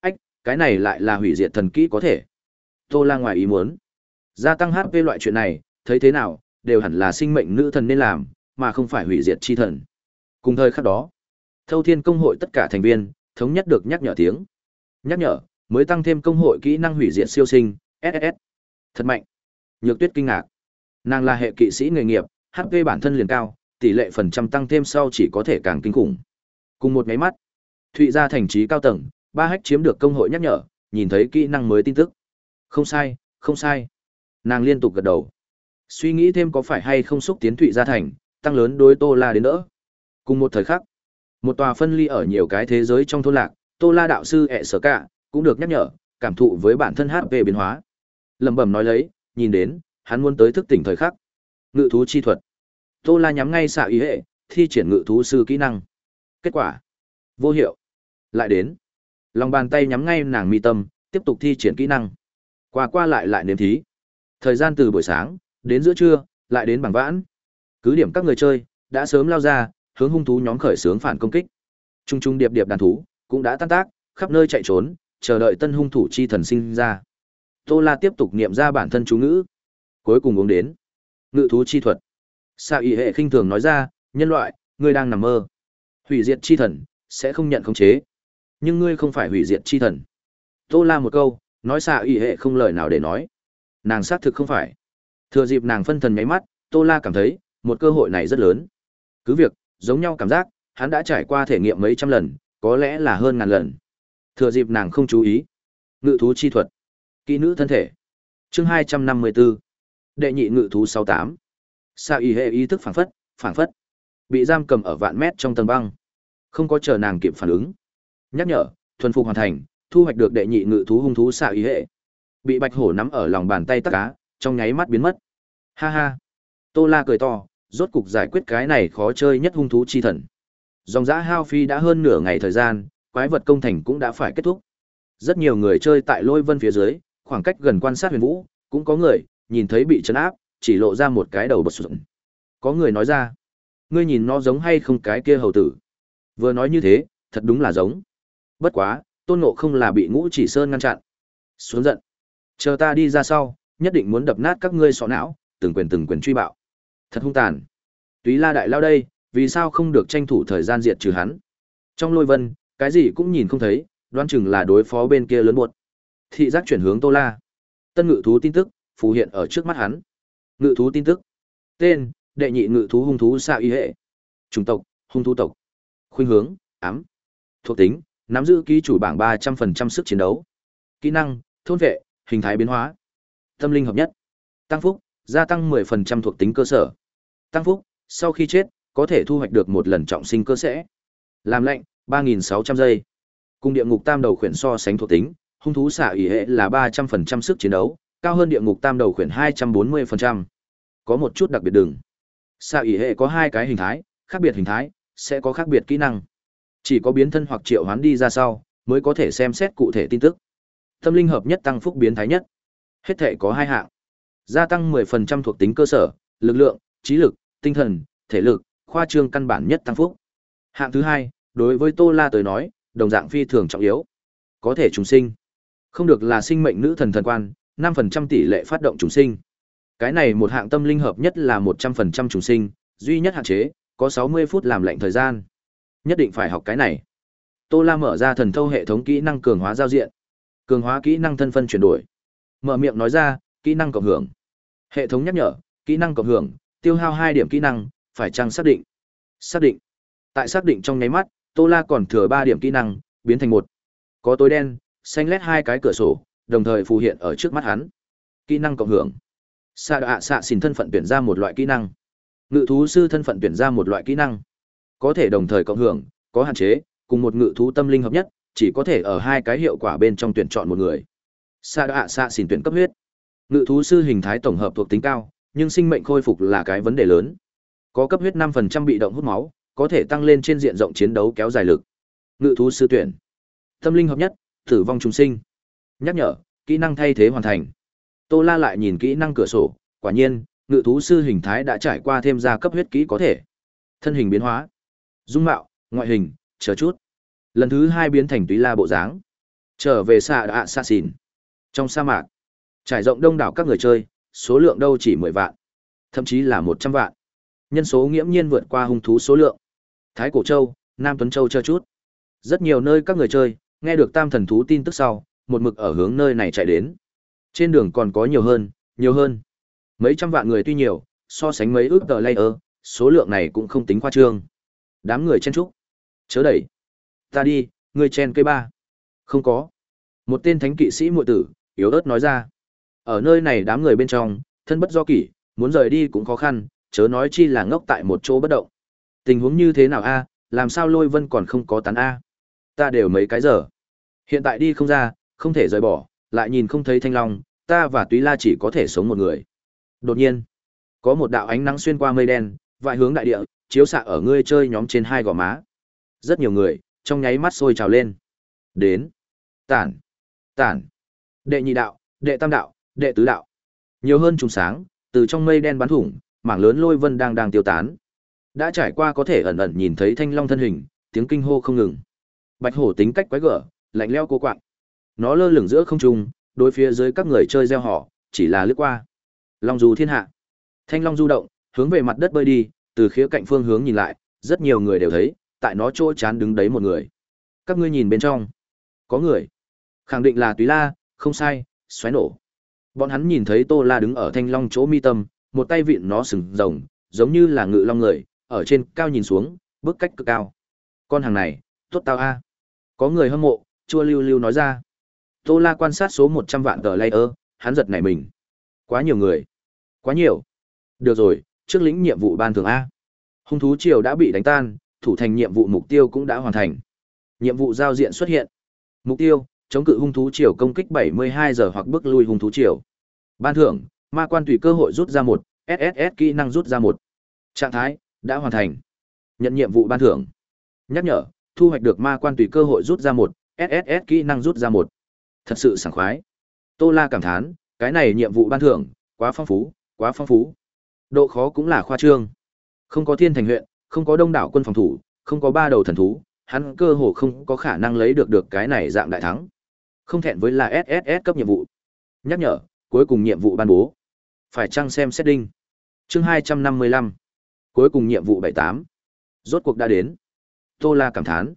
Ách, cái này lại là hủy diệt thần kỹ có thể. Tô La ngoài ý muốn. Gia tăng HP loại chuyện này, thấy thế nào, đều hẳn là sinh mệnh nữ thần nên làm, mà không phải hủy diệt chi thần. Cùng thời khắc đó, Thâu Thiên công hội tất cả thành viên thống nhất được nhắc nhở tiếng. Nhắc nhở, mới tăng thêm công hội kỹ năng hủy diệt siêu sinh, ss Thật mạnh. Nhược Tuyết kinh ngạc. Nàng là hệ kỵ sĩ nghề nghiệp, HP bản thân liền cao, tỷ lệ phần trăm tăng thêm sau chỉ có thể càng kinh khủng. Cùng một máy mắt, Thụy gia thành trí cao tầng, ba hách chiếm được công hội nhắc nhở, nhìn thấy kỹ năng mới tin tức. Không sai, không sai. Nàng liên tục gật đầu. Suy nghĩ thêm có phải hay không xúc tiến Thụy gia thành, tăng lớn đối Tô La đến đỡ. Cùng một thời khắc, một tòa phân ly ở nhiều cái thế giới trong thôn lạc, Tô La đạo sư ẹ sở cả, cũng được nhắc nhở, cảm thụ với bản thân HP biến hóa. Lẩm bẩm nói lấy, nhìn đến, hắn muốn tới thức tỉnh thời khắc. Ngự thú chi thuật. Tô La nhắm ngay xạ ý hệ, thi triển ngự thú sư kỹ năng. Kết quả, Vô hiệu. Lại đến. Lòng bàn tay nhắm ngay nàng mi tâm, tiếp tục thi triển kỹ năng. Qua qua lại lại nếm thí. Thời gian từ buổi sáng đến giữa trưa, lại đến bằng vãn. Cứ điểm các người chơi đã sớm lao ra, hướng hung thú nhóm khởi xướng phản công kích. Trung trung điệp điệp đàn thú cũng đã tan tác, khắp nơi chạy trốn, chờ đợi tân hung thủ chi thần sinh ra. Tô La tiếp tục niệm ra bản thân chú ngữ. Cuối cùng uống đến. Ngự thú chi thuật. Sa y hệ khinh thường nói ra, nhân loại, ngươi đang nằm mơ. Hủy diệt chi thần sẽ không nhận khống chế. Nhưng ngươi không phải hủy diệt chi thần. Tô La một câu, nói Sa y hệ không lời nào để nói. Nàng xác thực không phải. Thừa dịp nàng phân thần nháy mắt, Tô La cảm thấy, một cơ hội này rất lớn. Cứ việc, giống nhau cảm giác, hắn đã trải qua thể nghiệm mấy trăm lần, có lẽ là hơn ngàn lần. Thừa dịp nàng không chú ý. Ngự thú chi thuật. Kỹ nữ thân thể. Chương hai trăm năm mươi 254. Đệ nhị ngự thú sáu tám. Sa y hệ ý thức phảng phất, phảng phất. Bị giam cầm ở vạn mét trong tầng băng. Không có chờ nàng kịp phản ứng. Nhắc nhở, thuần phục hoàn thành, thu hoạch được đệ nhị ngự thú hung thú xạ ý hệ. Bị bạch hổ nắm ở lòng bàn tay tắc cá, trong nháy mắt biến mất. Ha ha. Tô La cười to, rốt cục giải quyết cái này khó chơi nhất hung thú chi thần. Dòng giã hao phi đã hơn nửa ngày thời gian, quái vật công thành cũng đã phải kết thúc. Rất nhiều người chơi tại lôi vân phía dưới, khoảng cách gần quan sát huyền vũ, cũng có người, nhìn thấy bị chấn áp, chỉ lộ ra một cái đầu bật sụn. Có người nói ra, ngươi nhìn nó giống hay không cái kia hầu tử. Vừa nói như thế, thật đúng là giống. Bất quá, tôn ngộ không là bị ngũ chỉ sơn ngăn chặn. Xuống giận. Chờ ta đi ra sau, nhất định muốn đập nát các ngươi sọ não, từng quyền từng quyền truy bạo. Thật hung tàn. Túy la đại lao đây, vì sao không được tranh thủ thời gian diệt trừ hắn? Trong lôi vân, cái gì cũng nhìn không thấy, đoán chừng là đối phó bên kia lớn buột. Thị giác chuyển hướng Tô La. Tân ngự thú tin tức phù hiện ở trước mắt hắn. Ngự thú tin tức. Tên: Đệ nhị ngự thú hung thú xạ y hệ. Chủng tộc: Hung thú tộc. Khuynh hướng: Ám. Thuộc tính: Nắm giữ ký chủ bảng ba trăm phần trăm sức chiến đấu. Kỹ năng: Thôn vệ, hình thái biến hóa. Tâm linh hợp nhất. Tăng phúc, gia tăng mười phần trăm thuộc tính cơ sở. Tăng phúc, sau khi chết, có thể thu hoạch được một lần trọng sinh cơ sẽ. Làm lệnh, 3.600 giây. Cùng địa ngục tam đầu khuyển so sánh thuộc tính, hung thú xạ ủy hệ là 300% sức chiến đấu, cao hơn địa ngục tam đầu khuyển 240%. Có một chút đặc biệt đừng. Xạ ủy hệ có hai cái hình thái, khác biệt hình thái, sẽ có khác biệt kỹ năng. Chỉ có biến thân hoặc triệu hoán đi ra sau, mới có thể xem xét cụ thể tin tức. Tâm linh hợp nhất tăng phúc biến thái nhất. Hết thể có hai hạng. Gia tăng 10% thuộc tính cơ sở, lực lượng, trí lực, tinh thần, thể lực, khoa trương căn bản nhất tăng phúc. Hạng thứ hai, đối với Tô La tới nói, đồng dạng phi thường trọng yếu. Có thể trùng sinh. Không được là sinh mệnh nữ thần thần quan, 5% tỷ lệ phát động trùng sinh. Cái này một hạng tâm linh hợp nhất là 100% trùng sinh, duy nhất hạn chế, có 60 phút làm lệnh thời gian. Nhất định phải học cái này. Tô La mở ra thần thâu hệ thống kỹ năng cường hóa giao diện. Cường hóa kỹ năng thân phân chuyển đổi. Mở miệng nói ra, kỹ năng cộng hưởng. Hệ thống nhắc nhở, kỹ năng cộng hưởng, tiêu hao 2 điểm kỹ năng, phải chăng xác định? Xác định. Tại xác định trong nháy mắt, Tô La còn thừa 3 điểm kỹ năng, biến thành một. Có tối đen, xanh lét hai cái cửa sổ, đồng thời phù hiện ở trước mắt hắn. Kỹ năng cộng hưởng. xạ đạ xạ xin thân phận tuyển ra một loại kỹ năng. Ngự thú sư thân phận tuyển ra một loại kỹ năng. Có thể đồng thời cộng hưởng, có hạn chế, cùng một ngự thú tâm linh hợp nhất, chỉ có thể ở hai cái hiệu quả bên trong tuyển chọn một người. Xạ đạ xạ xin tuyển cấp huyết. Ngự thú sư hình thái tổng hợp thuộc tính cao, nhưng sinh mệnh khôi phục là cái vấn đề lớn. Có cấp huyết năm phần trăm bị động hút máu, có thể tăng lên trên diện rộng chiến đấu kéo dài lực. Ngự thú sư tuyển. Tâm linh hợp nhất, tử vong trùng sinh. Nhắc nhở, kỹ năng thay thế hoàn thành. Tô La lại nhìn kỹ năng cửa sổ, quả nhiên, ngự thú sư hình thái đã trải qua thêm ra cấp huyết kỹ có thể. Thân hình biến hóa, dung mạo, ngoại hình, chờ chút. Lần thứ hai biến thành túy la bộ dáng. Trở về xạ đạ xạ xỉn. Trong sa mạc, trải rộng đông đảo các người chơi, số lượng đâu chỉ 10 vạn, thậm chí là 100 vạn. Nhân số nghiễm nhiên vượt qua hung thú số lượng. Thái Cổ Châu, Nam Tuấn Châu chờ chút. Rất nhiều nơi các người chơi, nghe được tam thần thú tin tức sau, một mực ở hướng nơi này chạy đến. Trên đường còn có nhiều hơn, nhiều hơn. Mấy trăm vạn người tuy nhiều, so sánh mấy ước tờ layer, số lượng này cũng không tính khoa trương. Đám người chen trúc. Chớ đẩy. Ta đi, người chen cây ba. Không có. Một tên thánh kỵ sĩ muội tử, yếu ớt nói ra. Ở nơi này đám người bên trong, thân bất do kỷ, muốn rời đi cũng khó khăn, chớ nói chi là ngốc tại một chỗ bất động. Tình huống như thế nào a, làm sao Lôi Vân còn không có tán a? Ta đều mấy cái giờ. Hiện tại đi không ra, không thể rời bỏ, lại nhìn không thấy Thanh Long, ta và Túy La chỉ có thể sống một người. Đột nhiên, có một đạo ánh nắng xuyên qua mây đen, vại hướng đại địa, chiếu xạ ở ngươi chơi nhóm trên hai gò má. Rất nhiều người trong nháy mắt sôi trào lên. Đến. Tản. Tản. Đệ nhị đạo, đệ tam đạo, đệ tứ đạo. Nhiều hơn trùng sáng, từ trong mây đen bắn thủng, mảng lớn lôi vân đang đang tiêu tán. Đã trải qua có thể ẩn ẩn nhìn thấy thanh long thân hình, tiếng kinh hô không ngừng. Bạch hổ tính cách quái gở, lạnh lẽo cô quạng. Nó lơ lửng giữa không trung, đối phía dưới các người chơi gieo họ, chỉ là lướt qua. Long du thiên hạ. Thanh long du động, hướng về mặt đất bơi đi, từ khía cạnh phương hướng nhìn lại, rất nhiều người đều thấy, tại nó chỗ chán đứng đấy một người. Các ngươi nhìn bên trong, có người. Khẳng định là Túy La, không sai, xoáy nổ. Bọn hắn nhìn thấy Tô La đứng ở thanh long chỗ mi tâm, một tay vịn nó sừng rồng, giống như là ngự long người, ở trên cao nhìn xuống, bước cách cực cao. Con hàng này, tốt tao a. Có người hâm mộ, chua lưu lưu nói ra. Tô La quan sát số 100 vạn tờ layer, hắn giật nảy mình. Quá nhiều người. Quá nhiều. Được rồi, trước lĩnh nhiệm vụ ban thường A. Hung thú triều đã bị đánh tan, thủ thành nhiệm vụ mục tiêu cũng đã hoàn thành. Nhiệm vụ giao diện xuất hiện. Mục tiêu, chống cự hung thú triều công kích 72 giờ hoặc bước lui hung thú triều. Ban thưởng, ma quan tùy cơ hội rút ra một, SSS kỹ năng rút ra một. Trạng thái, đã hoàn thành. Nhận nhiệm vụ ban thưởng. Nhắc nhở, thu hoạch được ma quan tùy cơ hội rút ra một, SSS kỹ năng rút ra một. Thật sự sảng khoái. Tô La cảm thán, cái này nhiệm vụ ban thưởng, quá phong phú, quá phong phú. Độ khó cũng là khoa trương. Không có thiên thành huyện, không có đông đảo quân phòng thủ, không có ba đầu thần thú, hắn cơ hồ không có khả năng lấy được được cái này dạng đại thắng. Không thẹn với là SSS cấp nhiệm vụ. Nhắc nhở, cuối cùng nhiệm vụ ban bố. Phải chăng xem setting. Chương 255. Cuối cùng nhiệm vụ 78. Rốt cuộc đã đến. Tô La cảm thán.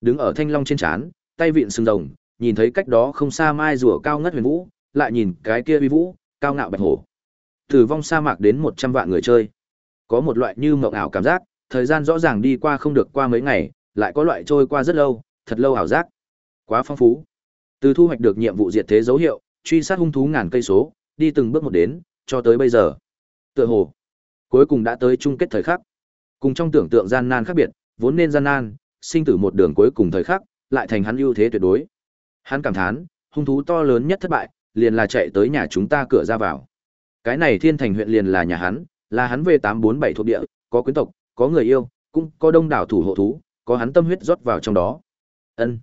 Đứng ở thanh long trên chán, tay vịn sừng rồng, nhìn thấy cách đó không xa mai rùa cao ngất huyền vũ, lại nhìn cái kia uy vũ, cao ngạo bạch hổ. Tử vong sa mạc đến 100 vạn người chơi. Có một loại như mộng ảo cảm giác, thời gian rõ ràng đi qua không được qua mấy ngày, lại có loại trôi qua rất lâu, thật lâu ảo giác. Quá phong phú. Từ thu hoạch được nhiệm vụ diệt thế dấu hiệu, truy sát hung thú ngàn cây số, đi từng bước một đến, cho tới bây giờ. Tựa hồ, cuối cùng đã tới chung kết thời khắc. Cùng trong tưởng tượng gian nan khác biệt, vốn nên gian nan, sinh tử một đường cuối cùng thời khắc, lại thành hắn ưu thế tuyệt đối. Hắn cảm thán, hung thú to lớn nhất thất bại, liền là chạy tới nhà chúng ta cửa ra vào. Cái này thiên thành huyện liền là nhà hắn, là hắn về 847 thuộc địa, có quyến tộc, có người yêu, cũng có đông đảo thủ hộ thú, có hắn tâm huyết rót vào trong đó. Ân.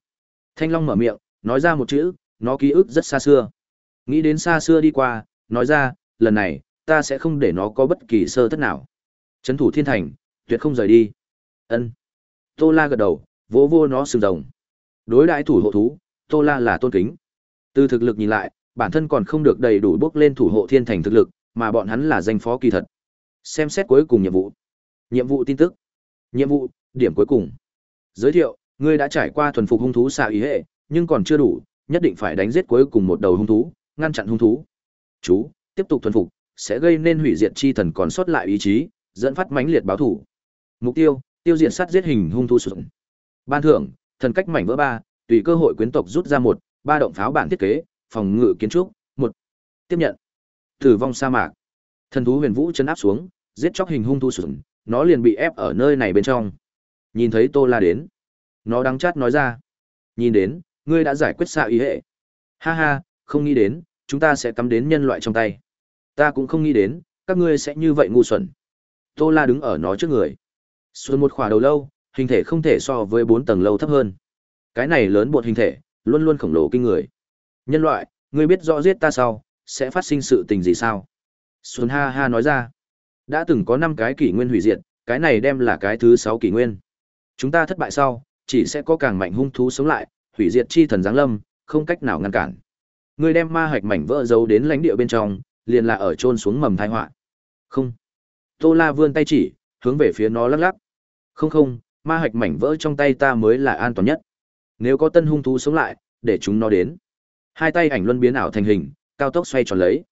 Thanh Long mở miệng, nói ra một chữ, nó ký ức rất xa xưa. Nghĩ đến xa xưa đi qua, nói ra, lần này, ta sẽ không để nó có bất kỳ sơ thất nào. Trấn thủ thiên thành, tuyệt không rời đi. Ân. Tô La gật đầu, vỗ vô nó sừng rồng. Đối đãi thủ hộ thú, Tô La là tôn kính. Từ thực lực nhìn lại, bản thân còn không được đầy đủ bước lên thủ hộ thiên thành thực lực, mà bọn hắn là danh phó kỳ thật. Xem xét cuối cùng nhiệm vụ. Nhiệm vụ tin tức. Nhiệm vụ, điểm cuối cùng. Giới thiệu, ngươi đã trải qua thuần phục hung thú xạ ý hệ, nhưng còn chưa đủ, nhất định phải đánh giết cuối cùng một đầu hung thú, ngăn chặn hung thú. Chú, tiếp tục thuần phục, sẽ gây nên hủy diệt chi thần còn sót lại ý chí, dẫn phát mãnh liệt báo thủ. Mục tiêu, tiêu diệt sát giết hình hung thu sụn. Ban thưởng, thần cách mảnh vỡ ba, tùy cơ hội quyến tộc rút ra một, ba động pháo bản thiết kế, phòng ngự kiến trúc, một. Tiếp nhận. Tử vong sa mạc. Thần thú huyền vũ chân áp xuống, giết chóc hình hung thu sụn nó liền bị ép ở nơi này bên trong. Nhìn thấy Tô La đến, nó đắng chát nói ra. Nhìn đến, ngươi đã giải quyết xạ ý hệ. Ha ha, không nghĩ đến, chúng ta sẽ cắm đến nhân loại trong tay. Ta cũng không nghĩ đến, các ngươi sẽ như vậy ngu xuẩn. Tô La đứng ở nó trước người. Xuân một khỏa đầu lâu, hình thể không thể so với bốn tầng lâu thấp hơn. Cái này lớn bột hình thể, luôn luôn khổng lồ kinh người. Nhân loại, ngươi biết rõ giết ta sau, sẽ phát sinh sự tình gì sao? Xuân ha ha nói ra. Đã từng có năm cái kỷ nguyên hủy diệt, cái này đem là cái thứ sáu kỷ nguyên. Chúng ta thất bại sau, chỉ sẽ có càng mạnh hung thú sống lại, hủy diệt chi thần giáng lâm, không cách nào ngăn cản. Ngươi đem ma hạch mảnh vỡ giấu đến lãnh địa bên trong, liền là ở trôn xuống mầm tai họa. Không. Tô La vươn tay chỉ, hướng về phía nó lắc lắc. Không không, ma hạch mảnh vỡ trong tay ta mới là an toàn nhất. Nếu có tân hung thú sống lại, để chúng nó đến. Hai tay ảnh luân biến ảo thành hình, cao tốc xoay tròn lấy.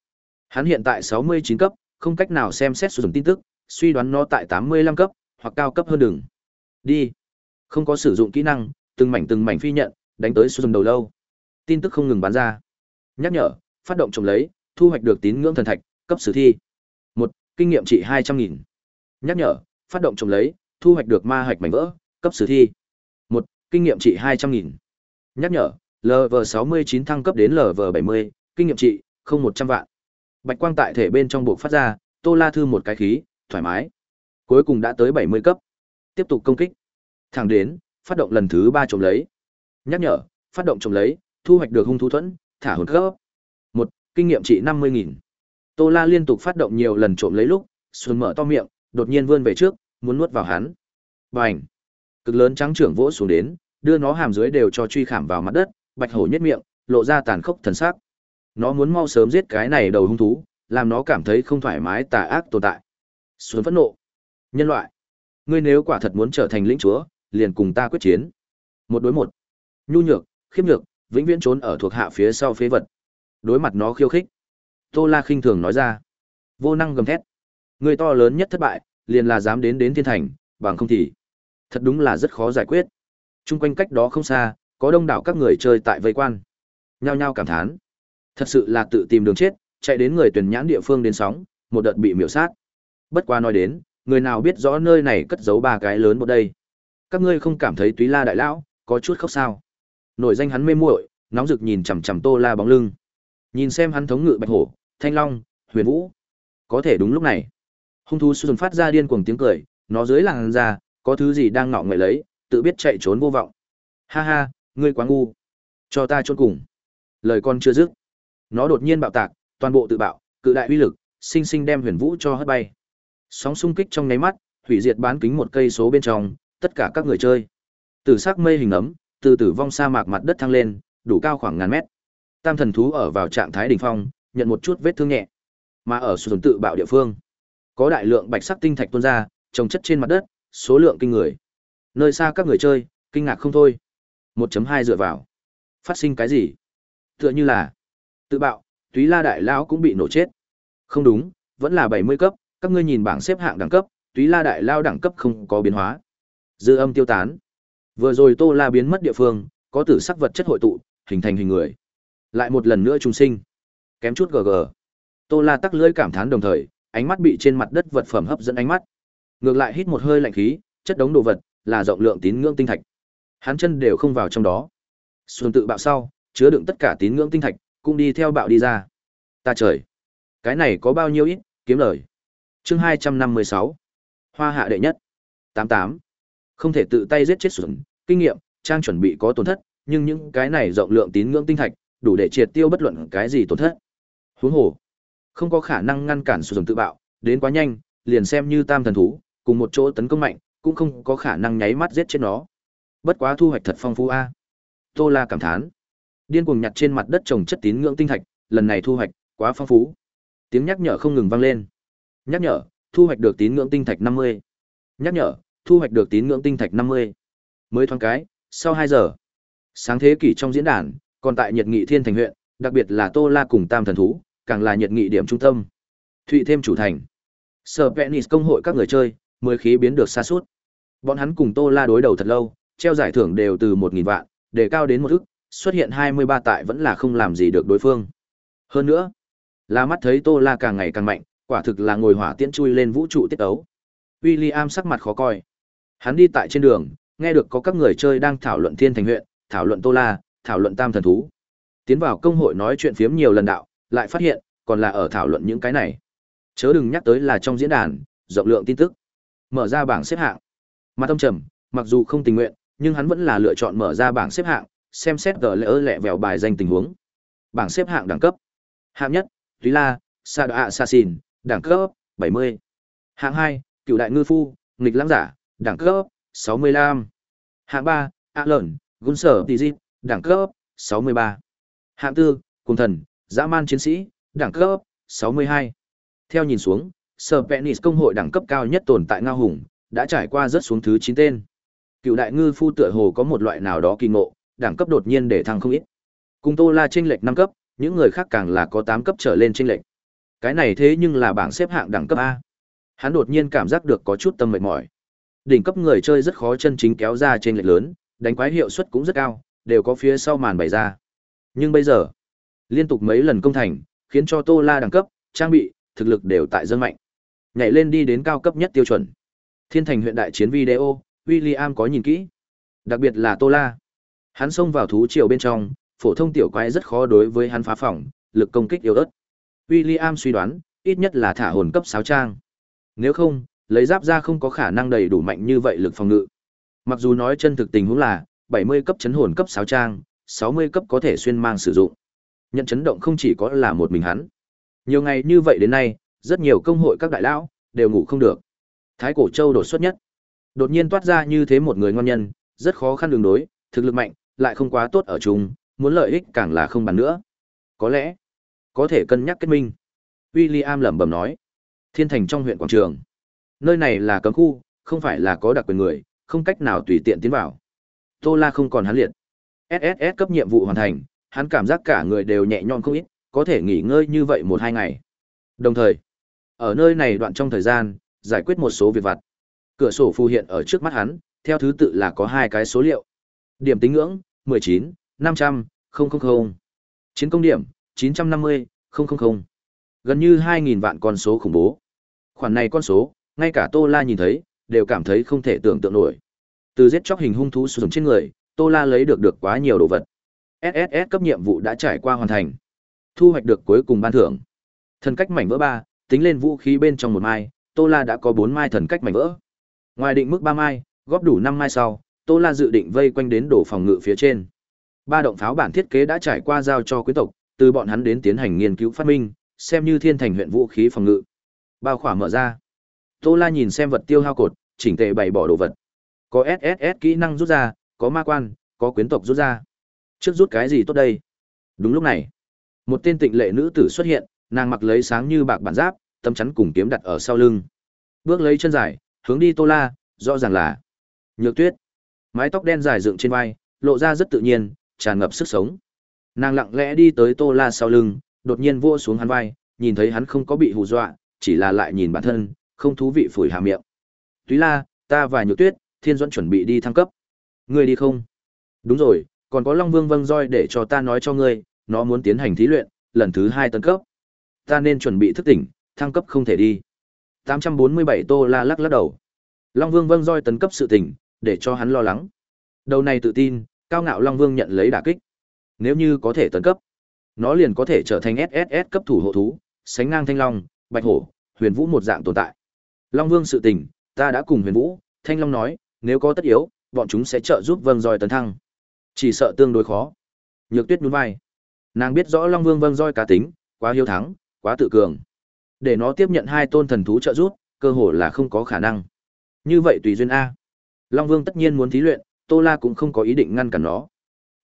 Hắn hiện tại 69 cấp, không cách nào xem xét sử dụng tin tức, suy đoán nó tại 85 cấp, hoặc cao cấp hơn đường. Đi. Không có sử dụng kỹ năng, từng mảnh từng mảnh phi nhận, đánh tới sử dụng đầu lâu. Tin tức không ngừng bán ra. Nhắc nhở, phát động trồng lấy, thu hoạch được tín ngưỡng thần thạch, cấp sử thi. một Kinh nghiệm trị 200.000. Nhắc nhở, phát động trồng lấy, thu hoạch được ma hạch mảnh vỡ, cấp sử thi. một Kinh nghiệm trị 200.000. Nhắc nhở, LV69 thăng cấp đến LV70, kinh nghiệm trị, không 100 vạn. Bạch quang tại thể bên trong buộc phát ra, Tô La thư một cái khí, thoải mái. Cuối cùng đã tới 70 cấp. Tiếp tục công kích. Thẳng đến, phát động lần thứ ba trộm lấy. Nhắc nhở, phát động trộm lấy, thu hoạch được hung thú thuẫn, thả hồn cấp. một Kinh nghiệm trị năm mươi nghìn Tô La liên tục phát động nhiều lần trộm lấy lúc, Xuân mở to miệng, đột nhiên vươn về trước, muốn nuốt vào hắn. Bành! Cực lớn trắng trưởng vỗ xuống đến, đưa nó hàm dưới đều cho truy khảm vào mặt đất, bạch hổ nhất miệng, lộ ra tàn khốc thần sắc. Nó muốn mau sớm giết cái này đầu hung thú, làm nó cảm thấy không thoải mái tà ác tồn tại. Xuân phẫn nộ. Nhân loại, ngươi nếu quả thật muốn trở thành lĩnh chúa, liền cùng ta quyết chiến. Một đối một. Nhu nhược, khiếp nhược, vĩnh viễn trốn ở thuộc hạ phía sau phế vật. Đối mặt nó khiêu khích. Tô La khinh thường nói ra. Vô năng gầm thét. Người to lớn nhất thất bại, liền là dám đến đến thiên thành, bằng không thì. Thật đúng là rất khó giải quyết. Trung quanh cách đó không xa, có đông đảo các người chơi tại vây quan. Nhao nhao cảm thán. Thật sự là tự tìm đường chết, chạy đến người tuyển nhãn địa phương đến sóng, một đợt bị miểu sát. Bất qua nói đến, người nào biết rõ nơi này cất giấu ba cái lớn một đây. Các ngươi không cảm thấy Túy La đại lão có chút khóc sao? Nổi danh hắn mê muội, nóng rực nhìn chằm chằm Tô La bóng lưng. Nhìn xem hắn thống ngự bạch hổ, thanh long, huyền vũ. Có thể đúng lúc này, hung thú sùn phát ra điên cuồng tiếng cười, nó dưới làn da có thứ gì đang ngọ ngậy lấy, tự biết chạy trốn vô vọng. Ha ha, ngươi quá ngu. Cho ta trốn cùng. Lời con chưa dứt, nó đột nhiên bạo tạc, toàn bộ tự bạo, cự đại uy lực, sinh sinh đem Huyền Vũ cho hất bay. Sóng xung kích trong nháy mắt, hủy diệt bán kính một cây số bên trong, tất cả các người chơi. Từ sắc mây hình ấm, từ tử vong sa mạc mặt đất thăng lên, đủ cao khoảng ngàn mét. Tam thần thú ở vào trạng thái đỉnh phong, nhận một chút vết thương nhẹ. Mà ở xuân tự bạo địa phương, có đại lượng bạch sắc tinh thạch tuôn ra, trồng chất trên mặt đất, số lượng kinh người. Nơi xa các người chơi, kinh ngạc không thôi. 1.2 dựa vào. Phát sinh cái gì? Tựa như là tự bạo, Túy La đại lão cũng bị nổ chết. Không đúng, vẫn là 70 cấp, các ngươi nhìn bảng xếp hạng đẳng cấp, Túy La đại lao đẳng cấp không có biến hóa. Dư âm tiêu tán. Vừa rồi Tô La biến mất địa phương, có tử sắc vật chất hội tụ, hình thành hình người. Lại một lần nữa trùng sinh. Kém chút gg. Tô La tắc lưỡi cảm thán đồng thời, ánh mắt bị trên mặt đất vật phẩm hấp dẫn ánh mắt. Ngược lại hít một hơi lạnh khí, chất đống đồ vật, là rộng lượng tín ngưỡng tinh thạch. Hắn chân đều không vào trong đó. Xuân tự bạo sau, chứa đựng tất cả tín ngưỡng tinh thạch, cũng đi theo bạo đi ra. Ta trời, cái này có bao nhiêu ít, kiếm lời. Chương hai trăm năm mươi sáu Hoa hạ đệ nhất. tám tám Không thể tự tay giết chết Xuân, kinh nghiệm, trang chuẩn bị có tổn thất, nhưng những cái này rộng lượng tín ngưỡng tinh thạch, đủ để triệt tiêu bất luận cái gì tổn thất. Huống hồ, không có khả năng ngăn cản sử dụng tự bạo, đến quá nhanh, liền xem như tam thần thú, cùng một chỗ tấn công mạnh, cũng không có khả năng nháy mắt giết chết nó. Bất quá thu hoạch thật phong phú a. Tô La cảm thán. Điên cuồng nhặt trên mặt đất trồng chất tín ngưỡng tinh thạch, lần này thu hoạch quá phong phú. Tiếng nhắc nhở không ngừng vang lên. Nhắc nhở, thu hoạch được tín ngưỡng tinh thạch 50. Nhắc nhở, thu hoạch được tín ngưỡng tinh thạch 50. Mới thoáng cái, sau 2 giờ. Sáng thế kỷ trong diễn đàn, còn tại Nhật Nghị Thiên Thành huyện, đặc biệt là Tô La cùng Tam thần thú, càng là nhiệt Nghị điểm trung tâm. Thụy thêm chủ thành. Sở Penis công hội các người chơi, mười khí biến được xa suốt. Bọn hắn cùng Tô La đối đầu thật lâu, treo giải thưởng đều từ 1000 vạn, để cao đến một ức, xuất hiện 23 tại vẫn là không làm gì được đối phương. Hơn nữa, là mắt thấy Tô La càng ngày càng mạnh, quả thực là ngồi hỏa tiễn chui lên vũ trụ tiết ấu. William sắc mặt khó coi. Hắn đi tại trên đường, nghe được có các người chơi đang thảo luận Thiên Thành huyện, thảo luận Tô La, thảo luận Tam thần thú. Tiến vào công hội nói chuyện phiếm nhiều lần đạo, lại phát hiện, còn là ở thảo luận những cái này. Chớ đừng nhắc tới là trong diễn đàn, rộng lượng tin tức. Mở ra bảng xếp hạng. Mặt tâm trầm, mặc dù không tình nguyện, nhưng hắn vẫn là lựa chọn mở ra bảng xếp hạng, xem xét gỡ lỡ lẹ vẹo bài danh tình huống. Bảng xếp hạng đẳng cấp. Hạng nhất, Túy La, Sa Đạ xin đẳng cấp 70. Hạng hai, Cựu đại ngư phu, nghịch lãng giả, đẳng cấp 65. Hạng ba, A Lợn, Gun Sở Tizit, đẳng cấp 63. Hạng tư, Cùng thần, Dã man chiến sĩ, đẳng cấp 62. Theo nhìn xuống, Sở Penis công hội đẳng cấp cao nhất tồn tại Ngao Hùng, đã trải qua rất xuống thứ 9 tên. Cựu đại ngư phu tựa hồ có một loại nào đó kỳ ngộ, đẳng cấp đột nhiên để thăng không ít. Cùng Tô La chênh lệch 5 cấp, những người khác càng là có 8 cấp trở lên chênh lệch. Cái này thế nhưng là bảng xếp hạng đẳng cấp A. Hắn đột nhiên cảm giác được có chút tâm mệt mỏi. Đỉnh cấp người chơi rất khó chân chính kéo ra chênh lệch lớn, đánh quái hiệu suất cũng rất cao, đều có phía sau màn bày ra. Nhưng bây giờ, liên tục mấy lần công thành, khiến cho Tô La đẳng cấp, trang bị, thực lực đều tại dân mạnh. Nhảy lên đi đến cao cấp nhất tiêu chuẩn. Thiên thành huyện đại chiến video, William có nhìn kỹ. Đặc biệt là Tô La. Hắn xông vào thú triều bên trong, phổ thông tiểu quái rất khó đối với hắn phá phỏng, lực công kích yếu ớt. William suy đoán, ít nhất là thả hồn cấp sáu trang. Nếu không, lấy giáp ra không có khả năng đầy đủ mạnh như vậy lực phòng ngự. Mặc dù nói chân thực tình huống là 70 cấp chấn hồn cấp sáu trang, 60 cấp có thể xuyên mang sử dụng. Nhận chấn động không chỉ có là một mình hắn. Nhiều ngày như vậy đến nay, rất nhiều công hội các đại lão đều ngủ không được. Thái cổ châu đột xuất nhất. Đột nhiên toát ra như thế một người ngon nhân, rất khó khăn đường đối, thực lực mạnh, lại không quá tốt ở chung, muốn lợi ích càng là không bàn nữa. Có lẽ, có thể cân nhắc kết minh. William lẩm bẩm nói. Thiên thành trong huyện quảng trường. Nơi này là cấm khu, không phải là có đặc quyền người, không cách nào tùy tiện tiến vào. Tô La không còn hắn liệt. SSS cấp nhiệm vụ hoàn thành, hắn cảm giác cả người đều nhẹ nhõm không ít, có thể nghỉ ngơi như vậy một hai ngày. Đồng thời, ở nơi này đoạn trong thời gian, giải quyết một số việc vặt. Cửa sổ phù hiện ở trước mắt hắn, theo thứ tự là có hai cái số liệu. Điểm tính ngưỡng, 19, 500, 000. Chiến công điểm, 950, 000. Gần như 2.000 vạn con số khủng bố. Khoản này con số, ngay cả Tô La nhìn thấy, đều cảm thấy không thể tưởng tượng nổi. Từ giết chóc hình hung thú sử dụng trên người, Tô La lấy được được quá nhiều đồ vật. SSS cấp nhiệm vụ đã trải qua hoàn thành. Thu hoạch được cuối cùng ban thưởng. Thần cách mảnh vỡ 3, tính lên vũ khí bên trong một mai, Tô La đã có 4 mai thần cách mảnh vỡ. Ngoài định mức 3 mai, góp đủ 5 mai sau, Tô La dự định vây quanh đến đổ phòng ngự phía trên. Ba động pháo bản thiết kế đã trải qua giao cho quý tộc, từ bọn hắn đến tiến hành nghiên cứu phát minh, xem như thiên thành huyện vũ khí phòng ngự. Bao khỏa mở ra. Tô La nhìn xem vật tiêu hao cột, chỉnh tề bày bỏ đồ vật. Có SSS kỹ năng rút ra, có ma quan, có quyến tộc rút ra. Trước rút cái gì tốt đây? Đúng lúc này, một tên tịnh lệ nữ tử xuất hiện, nàng mặc lấy sáng như bạc bản giáp, tấm chắn cùng kiếm đặt ở sau lưng. Bước lấy chân dài, hướng đi Tô La, rõ ràng là Nhược Tuyết. Mái tóc đen dài dựng trên vai, lộ ra rất tự nhiên, tràn ngập sức sống. Nàng lặng lẽ đi tới Tô La sau lưng, đột nhiên vua xuống hắn vai, nhìn thấy hắn không có bị hù dọa, chỉ là lại nhìn bản thân, không thú vị phủi hà miệng. Túy La, ta và Nhược Tuyết, Thiên Duẫn chuẩn bị đi thăng cấp. Ngươi đi không? Đúng rồi, còn có Long Vương Vâng roi để cho ta nói cho ngươi, nó muốn tiến hành thí luyện, lần thứ hai tấn cấp. Ta nên chuẩn bị thức tỉnh, thăng cấp không thể đi. 847 Tô La lắc lắc đầu. Long Vương Vâng roi tấn cấp sự tỉnh, để cho hắn lo lắng. Đầu này tự tin, cao ngạo Long Vương nhận lấy đả kích. Nếu như có thể tấn cấp, nó liền có thể trở thành SSS cấp thủ hộ thú, sánh ngang Thanh Long, Bạch Hổ, Huyền Vũ một dạng tồn tại. Long Vương sự tình, ta đã cùng Huyền Vũ, Thanh Long nói, nếu có tất yếu, bọn chúng sẽ trợ giúp Vâng Roi tấn thăng. Chỉ sợ tương đối khó. Nhược Tuyết nhún vai. Nàng biết rõ Long Vương Vâng Roi cá tính, quá hiếu thắng, quá tự cường. Để nó tiếp nhận hai tôn thần thú trợ giúp, cơ hội là không có khả năng. Như vậy tùy duyên a. Long Vương tất nhiên muốn thí luyện, Tô La cũng không có ý định ngăn cản nó.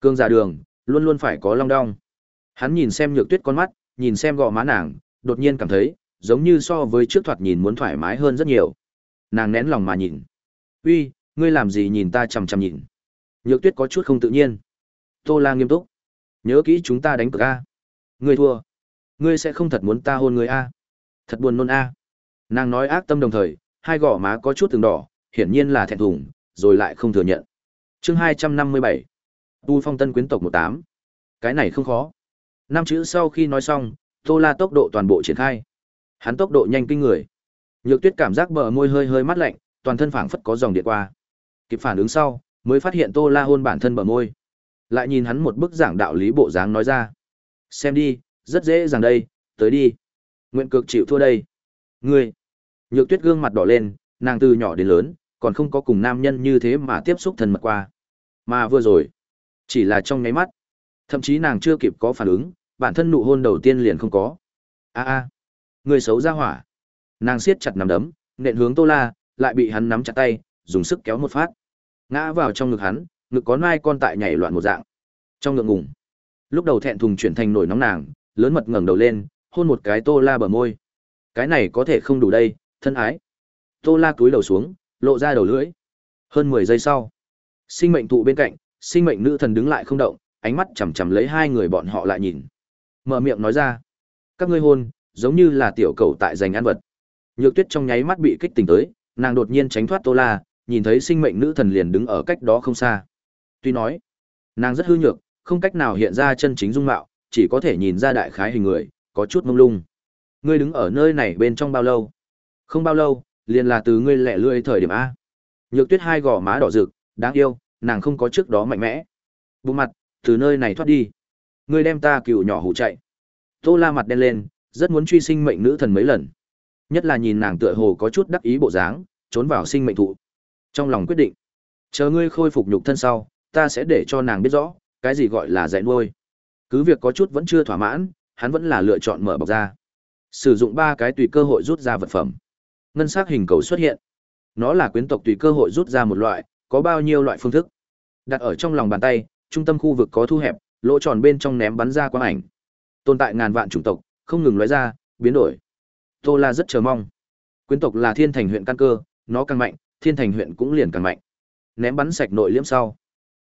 Cương giả đường, luôn luôn phải có long đong. Hắn nhìn xem Nhược Tuyết con mắt, nhìn xem gò má nàng, đột nhiên cảm thấy, giống như so với trước thoạt nhìn muốn thoải mái hơn rất nhiều. Nàng nén lòng mà nhìn. "Uy, ngươi làm gì nhìn ta chằm chằm nhìn?" Nhược Tuyết có chút không tự nhiên. Tô La nghiêm túc. "Nhớ kỹ chúng ta đánh cược a. Ngươi thua, ngươi sẽ không thật muốn ta hôn ngươi a." Thật buồn nôn a. Nàng nói ác tâm đồng thời, hai gò má có chút từng đỏ, hiển nhiên là thẹn thùng, rồi lại không thừa nhận. Chương 257. Tu Phong Tân quyến tộc 18. Cái này không khó. Năm chữ sau khi nói xong, Tô La tốc độ toàn bộ triển khai. Hắn tốc độ nhanh kinh người. Nhược Tuyết cảm giác bờ môi hơi hơi mát lạnh, toàn thân phảng phất có dòng điện qua. Kịp phản ứng sau, mới phát hiện Tô La hôn bản thân bờ môi. Lại nhìn hắn một bức giảng đạo lý bộ dáng nói ra. Xem đi, rất dễ dàng đây, tới đi. Nguyện cực chịu thua đây. Ngươi. Nhược Tuyết gương mặt đỏ lên, nàng từ nhỏ đến lớn, còn không có cùng nam nhân như thế mà tiếp xúc thân mật qua. Mà vừa rồi, chỉ là trong nháy mắt, thậm chí nàng chưa kịp có phản ứng, bản thân nụ hôn đầu tiên liền không có. A a, người xấu ra hỏa. Nàng siết chặt nắm đấm, nện hướng Tô La, lại bị hắn nắm chặt tay, dùng sức kéo một phát. Ngã vào trong ngực hắn, ngực có nai con tại nhảy loạn một dạng. Trong ngượng ngùng. Lúc đầu thẹn thùng chuyển thành nổi nóng nàng, lớn mật ngẩng đầu lên, hôn một cái Tô La bờ môi. Cái này có thể không đủ đây, thân ái. Tô La cúi đầu xuống, lộ ra đầu lưỡi. Hơn 10 giây sau, sinh mệnh thụ bên cạnh, sinh mệnh nữ thần đứng lại không động, ánh mắt chằm chằm lấy hai người bọn họ lại nhìn. Mở miệng nói ra, các ngươi hôn, giống như là tiểu cầu tại giành ăn vật. Nhược Tuyết trong nháy mắt bị kích tỉnh tới, nàng đột nhiên tránh thoát Tô La, nhìn thấy sinh mệnh nữ thần liền đứng ở cách đó không xa. Tuy nói, nàng rất hư nhược, không cách nào hiện ra chân chính dung mạo, chỉ có thể nhìn ra đại khái hình người, có chút mông lung. Ngươi đứng ở nơi này bên trong bao lâu? Không bao lâu, liền là từ ngươi lẻ lươi thời điểm a. Nhược Tuyết hai gò má đỏ rực, đáng yêu, nàng không có trước đó mạnh mẽ. Bụng mặt, từ nơi này thoát đi. Ngươi đem ta cựu nhỏ hủ chạy. Tô La mặt đen lên, rất muốn truy sinh mệnh nữ thần mấy lần. Nhất là nhìn nàng tựa hồ có chút đắc ý bộ dáng, trốn vào sinh mệnh thụ. Trong lòng quyết định, Chờ ngươi khôi phục nhục thân sau, ta sẽ để cho nàng biết rõ, cái gì gọi là dạy nuôi. Cứ việc có chút vẫn chưa thỏa mãn, hắn vẫn là lựa chọn mở bọc ra. Sử dụng ba cái tùy cơ hội rút ra vật phẩm. Ngân sắc hình cầu xuất hiện. Nó là quyến tộc tùy cơ hội rút ra một loại, có bao nhiêu loại phương thức. Đặt ở trong lòng bàn tay, trung tâm khu vực có thu hẹp, lỗ tròn bên trong ném bắn ra quang ảnh. Tồn tại ngàn vạn chủng tộc, không ngừng lóe ra, biến đổi. Tô La rất chờ mong. Quyến tộc là thiên thành huyện căn cơ, nó càng mạnh, thiên thành huyện cũng liền càng mạnh. Ném bắn sạch nội liễm sau.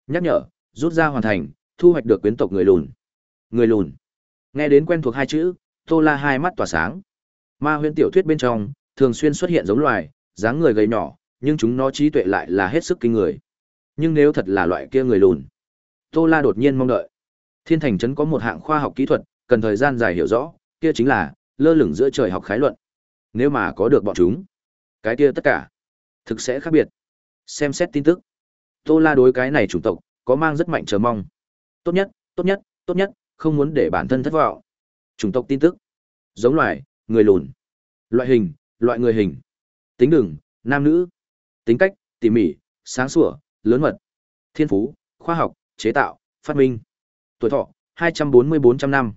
Nhắc nhở, rút ra hoàn thành, thu hoạch được quyến tộc người lùn. Người lùn. Nghe đến quen thuộc hai chữ, Tô La hai mắt tỏa sáng. Ma huyễn tiểu thuyết bên trong, thường xuyên xuất hiện giống loài, dáng người gầy nhỏ, nhưng chúng nó trí tuệ lại là hết sức kinh người. Nhưng nếu thật là loại kia người lùn, Tô La đột nhiên mong đợi. Thiên Thành trấn có một hạng khoa học kỹ thuật, cần thời gian dài hiểu rõ, kia chính là lơ lửng giữa trời học khái luận. Nếu mà có được bọn chúng, cái kia tất cả thực sẽ khác biệt. Xem xét tin tức. Tô La đối cái này chủng tộc có mang rất mạnh chờ mong. Tốt nhất, tốt nhất, tốt nhất, không muốn để bản thân thất vọng. Chủng tộc tin tức. Giống loài, người lùn. Loại hình, loại người hình. Tính đường, nam nữ. Tính cách, tỉ mỉ, sáng sủa, lớn mật. Thiên phú, khoa học, chế tạo, phát minh. Tuổi thọ, 240-400 năm.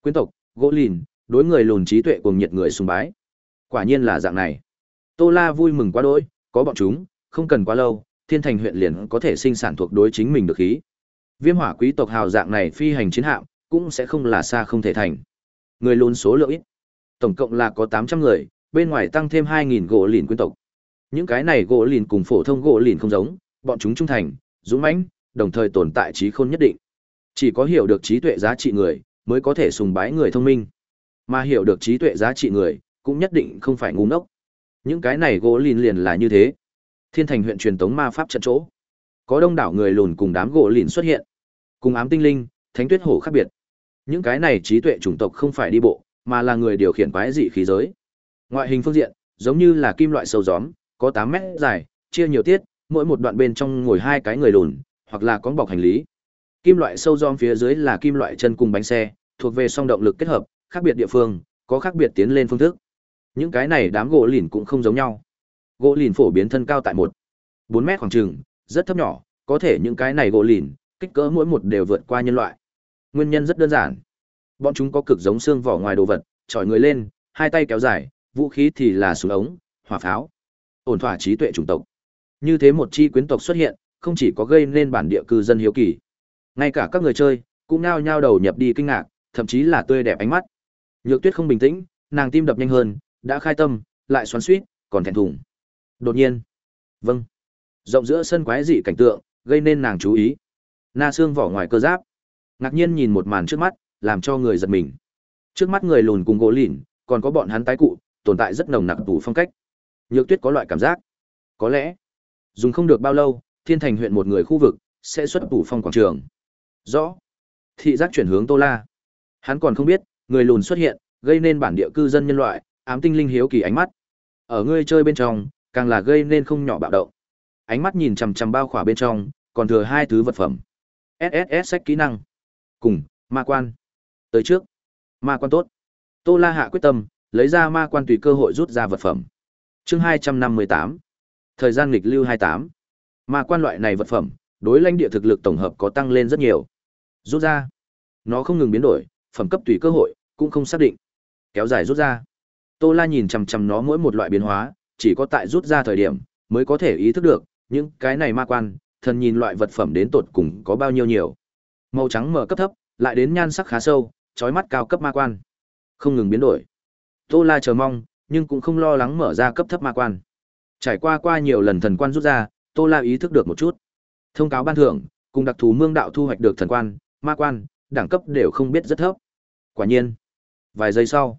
Quyến tộc, gỗ lìn, đối người lùn trí tuệ cùng nhiệt người sùng bái. Quả nhiên là dạng này. Tô La vui mừng quá đỗi, có bọn chúng, không cần quá lâu, thiên thành huyện liền có thể sinh sản thuộc đối chính mình được khí. Viêm hỏa quý tộc hào dạng này phi hành chiến hạm, cũng sẽ không là xa không thể thành. Người luôn số lượng ít. Tổng cộng là có 800 người, bên ngoài tăng thêm 2.000 gỗ lìn quyến tộc. Những cái này gỗ lìn cùng phổ thông gỗ lìn không giống, bọn chúng trung thành, dũng mãnh, đồng thời tồn tại trí khôn nhất định. Chỉ có hiểu được trí tuệ giá trị người, mới có thể sùng bái người thông minh. Mà hiểu được trí tuệ giá trị người, cũng nhất định không phải ngu ngốc. Những cái này gỗ lìn liền là như thế. Thiên thành huyện truyền tống ma pháp trận chỗ. Có đông đảo người lùn cùng đám gỗ lìn xuất hiện. Cùng ám tinh linh, thánh tuyết hổ khác biệt. Những cái này trí tuệ chủng tộc không phải đi bộ, mà là người điều khiển quái dị khí giới. Ngoại hình phương diện, giống như là kim loại sâu gióm, có tám mét dài, chia nhiều tiết, mỗi một đoạn bên trong ngồi hai cái người lùn, hoặc là có bọc hành lý. Kim loại sâu gióm phía dưới là kim loại chân cùng bánh xe, thuộc về song động lực kết hợp, khác biệt địa phương, có khác biệt tiến lên phương thức. Những cái này đám gỗ lìn cũng không giống nhau. Gỗ lìn phổ biến thân cao tại một bốn mét khoảng trừng rất thấp nhỏ, có thể những cái này gỗ lìn, kích cỡ mỗi một đều vượt qua nhân loại. Nguyên nhân rất đơn giản. Bọn chúng có cực giống xương vỏ ngoài đồ vật, trỏi người lên, hai tay kéo dài, vũ khí thì là súng ống, hỏa pháo. Ổn thỏa trí tuệ chủng tộc. Như thế một chi quyến tộc xuất hiện, không chỉ có gây nên bản địa cư dân hiếu kỳ, ngay cả các người chơi cũng nao nhao đầu nhập đi kinh ngạc, thậm chí là tươi đẹp ánh mắt. Nhược Tuyết không bình tĩnh, nàng tim đập nhanh hơn, đã khai tâm, lại xoắn xuýt, còn thẹn thùng. Đột nhiên, vâng, rộng giữa sân quái dị cảnh tượng, gây nên nàng chú ý. Na xương vỏ ngoài cơ giáp, ngạc nhiên nhìn một màn trước mắt, làm cho người giật mình. Trước mắt người lùn cùng gỗ lìn, còn có bọn hắn tái cụ, tồn tại rất nồng nặc tủ phong cách. Nhược Tuyết có loại cảm giác, có lẽ dùng không được bao lâu, Thiên Thành huyện một người khu vực sẽ xuất tủ phong quảng trường. Rõ. Thị giác chuyển hướng Tô La. Hắn còn không biết, người lùn xuất hiện, gây nên bản địa cư dân nhân loại, ám tinh linh hiếu kỳ ánh mắt. Ở ngươi chơi bên trong, càng là gây nên không nhỏ bạo động. Ánh mắt nhìn chằm chằm bao khỏa bên trong, còn thừa hai thứ vật phẩm. SSS sách kỹ năng. Cùng, ma quan. Tới trước. Ma quan tốt. Tô La hạ quyết tâm, lấy ra ma quan tùy cơ hội rút ra vật phẩm. Chương 258. Thời gian nghịch lưu 28. Ma quan loại này vật phẩm, đối lãnh địa thực lực tổng hợp có tăng lên rất nhiều. Rút ra. Nó không ngừng biến đổi, phẩm cấp tùy cơ hội, cũng không xác định. Kéo dài rút ra. Tô La nhìn chằm chằm nó mỗi một loại biến hóa, chỉ có tại rút ra thời điểm mới có thể ý thức được, những cái này ma quan, thần nhìn loại vật phẩm đến tột cùng có bao nhiêu nhiều. Màu trắng mở cấp thấp, lại đến nhan sắc khá sâu, chói mắt cao cấp ma quan. Không ngừng biến đổi. Tô La chờ mong, nhưng cũng không lo lắng mở ra cấp thấp ma quan. Trải qua qua nhiều lần thần quan rút ra, Tô La ý thức được một chút. Thông cáo ban thưởng, cùng đặc thù mương đạo thu hoạch được thần quan, ma quan, đẳng cấp đều không biết rất thấp. Quả nhiên, vài giây sau,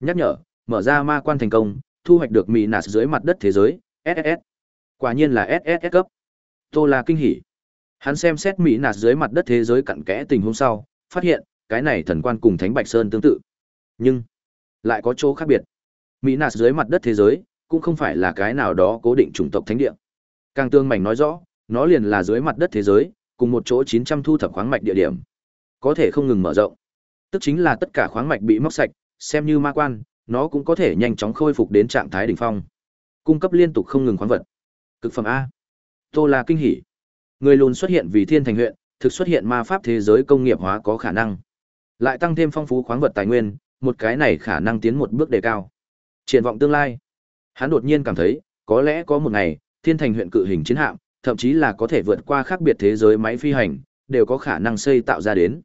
nhắc nhở, mở ra ma quan thành công, thu hoạch được mỹ nạt dưới mặt đất thế giới, SSS. Quả nhiên là SSS cấp. Tô La kinh hỉ. Hắn xem xét mỹ nạt dưới mặt đất thế giới cặn kẽ tình huống sau, phát hiện, cái này thần quan cùng Thánh Bạch Sơn tương tự. Nhưng, lại có chỗ khác biệt. Mỹ nạt dưới mặt đất thế giới, cũng không phải là cái nào đó cố định chủng tộc thánh địa. Càng tương mảnh nói rõ, nó liền là dưới mặt đất thế giới, cùng một chỗ 900 thu thập khoáng mạch địa điểm. Có thể không ngừng mở rộng. Tức chính là tất cả khoáng mạch bị móc sạch, xem như ma quan, nó cũng có thể nhanh chóng khôi phục đến trạng thái đỉnh phong. Cung cấp liên tục không ngừng khoáng vật. Cực phẩm A. Tô La kinh hỉ. Người lùn xuất hiện vì thiên thành huyện, thực xuất hiện ma pháp thế giới công nghiệp hóa có khả năng. Lại tăng thêm phong phú khoáng vật tài nguyên, một cái này khả năng tiến một bước đề cao. Triển vọng tương lai. Hắn đột nhiên cảm thấy, có lẽ có một ngày, thiên thành huyện cự hình chiến hạm, thậm chí là có thể vượt qua khác biệt thế giới máy phi hành, đều có khả năng xây tạo ra đến.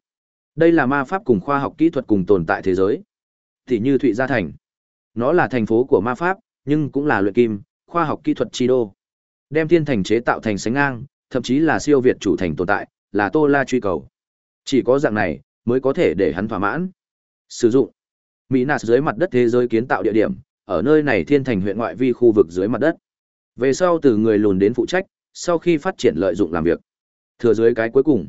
Đây là ma pháp cùng khoa học kỹ thuật cùng tồn tại thế giới. Thì như Thụy Gia Thành. Nó là thành phố của ma pháp, nhưng cũng là luyện kim, khoa học kỹ thuật chi đô. Đem thiên thành chế tạo thành sánh ngang, thậm chí là siêu việt chủ thành tồn tại, là Tô La truy cầu. Chỉ có dạng này mới có thể để hắn thỏa mãn. Sử dụng Mỹ Nạt dưới mặt đất thế giới kiến tạo địa điểm, ở nơi này thiên thành huyện ngoại vi khu vực dưới mặt đất. Về sau từ người lùn đến phụ trách, sau khi phát triển lợi dụng làm việc. Thừa dưới cái cuối cùng,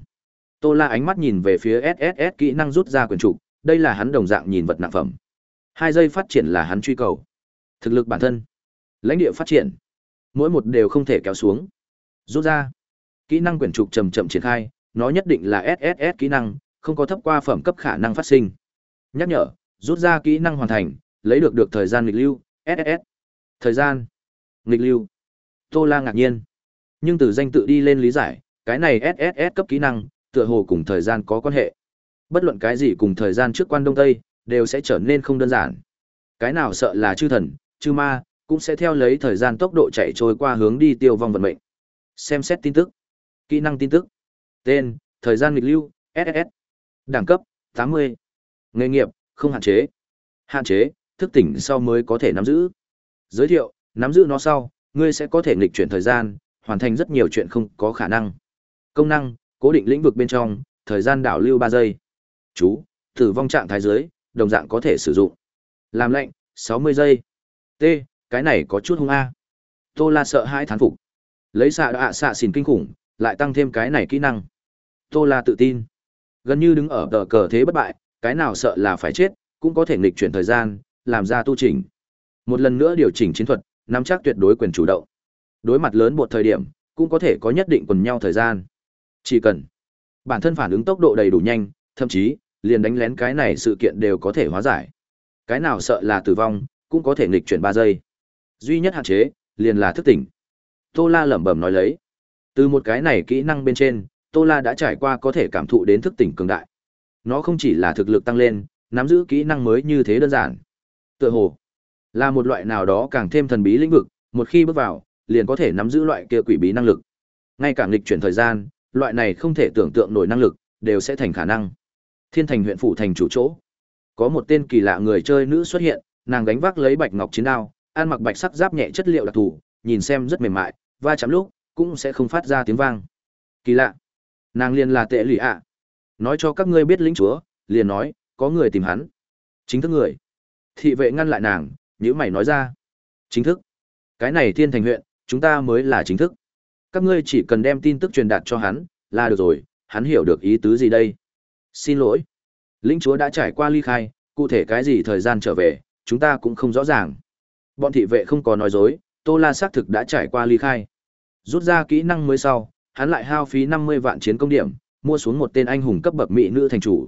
Tô La ánh mắt nhìn về phía SSS kỹ năng rút ra quyền trục, đây là hắn đồng dạng nhìn vật nặng phẩm. Hai giây phát triển là hắn truy cầu. Thực lực bản thân, lãnh địa phát triển, mỗi một đều không thể kéo xuống. Rút ra. Kỹ năng quyển trục chậm chậm triển khai, nó nhất định là SSS kỹ năng, không có thấp qua phẩm cấp khả năng phát sinh. Nhắc nhở, rút ra kỹ năng hoàn thành, lấy được được thời gian nghịch lưu, SSS. Thời gian. Nghịch lưu. Tô La ngạc nhiên. Nhưng từ danh tự đi lên lý giải, cái này SSS cấp kỹ năng, tựa hồ cùng thời gian có quan hệ. Bất luận cái gì cùng thời gian trước quan đông tây, đều sẽ trở nên không đơn giản. Cái nào sợ là chư thần, chư ma, cũng sẽ theo lấy thời gian tốc độ chạy trôi qua hướng đi tiêu vong vận mệnh. Xem xét tin tức. Kỹ năng tin tức. Tên, thời gian nghịch lưu, SSS. Đẳng cấp, 80. Nghề nghiệp, không hạn chế. Hạn chế, thức tỉnh sau mới có thể nắm giữ. Giới thiệu, nắm giữ nó sau, ngươi sẽ có thể nghịch chuyển thời gian, hoàn thành rất nhiều chuyện không có khả năng. Công năng, cố định lĩnh vực bên trong, thời gian đảo lưu 3 giây. Chú, tử vong trạng thái dưới, đồng dạng có thể sử dụng. Làm lệnh, 60 giây. T, cái này có chút hung a. Tô La sợ hãi thán phục. Lấy xạ đạ xạ xỉn kinh khủng, lại tăng thêm cái này kỹ năng. Tô La tự tin. Gần như đứng ở tờ cờ thế bất bại, cái nào sợ là phải chết, cũng có thể nghịch chuyển thời gian, làm ra tu chỉnh. Một lần nữa điều chỉnh chiến thuật, nắm chắc tuyệt đối quyền chủ động. Đối mặt lớn một thời điểm, cũng có thể có nhất định quần nhau thời gian. Chỉ cần bản thân phản ứng tốc độ đầy đủ nhanh, thậm chí liền đánh lén cái này sự kiện đều có thể hóa giải. Cái nào sợ là tử vong, cũng có thể nghịch chuyển 3 giây. Duy nhất hạn chế, liền là thức tỉnh. Tô La lẩm bẩm nói lấy. Từ một cái này kỹ năng bên trên, Tô La đã trải qua có thể cảm thụ đến thức tỉnh cường đại. Nó không chỉ là thực lực tăng lên, nắm giữ kỹ năng mới như thế đơn giản. Tựa hồ là một loại nào đó càng thêm thần bí lĩnh vực, một khi bước vào, liền có thể nắm giữ loại kia quỷ bí năng lực. Ngay cả nghịch chuyển thời gian, loại này không thể tưởng tượng nổi năng lực, đều sẽ thành khả năng. Thiên Thành huyện phủ thành chủ chỗ, có một tên kỳ lạ người chơi nữ xuất hiện, nàng gánh vác lấy bạch ngọc chiến đao, ăn mặc bạch sắc giáp nhẹ chất liệu đặc thù, nhìn xem rất mềm mại, va chạm lúc cũng sẽ không phát ra tiếng vang. Kỳ lạ. Nàng liền là tệ lụy ạ. Nói cho các ngươi biết lĩnh chúa, liền nói, có người tìm hắn. Chính thức người. Thị vệ ngăn lại nàng, nhữ mày nói ra. Chính thức. Cái này thiên thành huyện, chúng ta mới là chính thức. Các ngươi chỉ cần đem tin tức truyền đạt cho hắn, là được rồi, hắn hiểu được ý tứ gì đây. Xin lỗi. Lĩnh chúa đã trải qua ly khai, cụ thể cái gì thời gian trở về, chúng ta cũng không rõ ràng. Bọn thị vệ không có nói dối, Tô La xác thực đã trải qua ly khai. Rút ra kỹ năng mới sau, hắn lại hao phí 50 vạn chiến công điểm, mua xuống một tên anh hùng cấp bậc mỹ nữ thành chủ.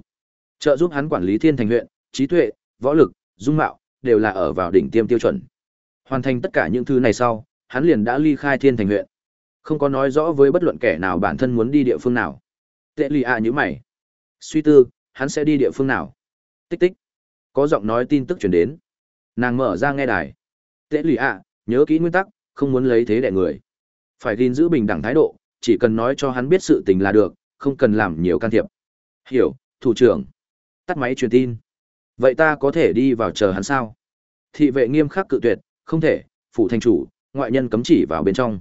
Trợ giúp hắn quản lý thiên thành huyện, trí tuệ, võ lực, dung mạo, đều là ở vào đỉnh tiêm tiêu chuẩn. Hoàn thành tất cả những thứ này sau, hắn liền đã ly khai thiên thành huyện. Không có nói rõ với bất luận kẻ nào bản thân muốn đi địa phương nào. Tệ lì ạ như mày. Suy tư, hắn sẽ đi địa phương nào? Tích tích. Có giọng nói tin tức chuyển đến. Nàng mở ra nghe đài. Tệ lì ạ, nhớ kỹ nguyên tắc, không muốn lấy thế đẻ người. Phải gìn giữ bình đẳng thái độ, chỉ cần nói cho hắn biết sự tình là được, không cần làm nhiều can thiệp. Hiểu, thủ trưởng. Tắt máy truyền tin. Vậy ta có thể đi vào chờ hắn sao? Thị vệ nghiêm khắc cự tuyệt, không thể, phủ thành chủ, ngoại nhân cấm chỉ vào bên trong.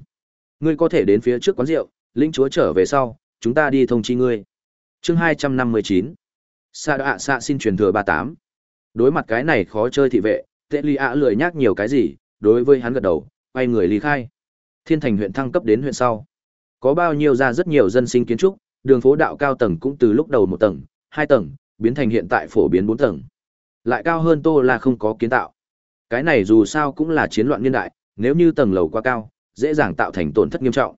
Ngươi có thể đến phía trước quán rượu, linh chúa trở về sau, chúng ta đi thông chi ngươi. Chương hai trăm năm mươi chín Sa đạ xạ xin truyền thừa ba tám Đối mặt cái này khó chơi thị vệ, Tệ lì ạ lười nhắc nhiều cái gì, đối với hắn gật đầu, quay người ly khai. Thiên thành huyện thăng cấp đến huyện sau. Có bao nhiêu ra rất nhiều dân sinh kiến trúc, đường phố đạo cao tầng cũng từ lúc đầu một tầng, hai tầng, biến thành hiện tại phổ biến bốn tầng. Lại cao hơn Tô là không có kiến tạo. Cái này dù sao cũng là chiến loạn niên đại, nếu như tầng lầu quá cao, dễ dàng tạo thành tổn thất nghiêm trọng.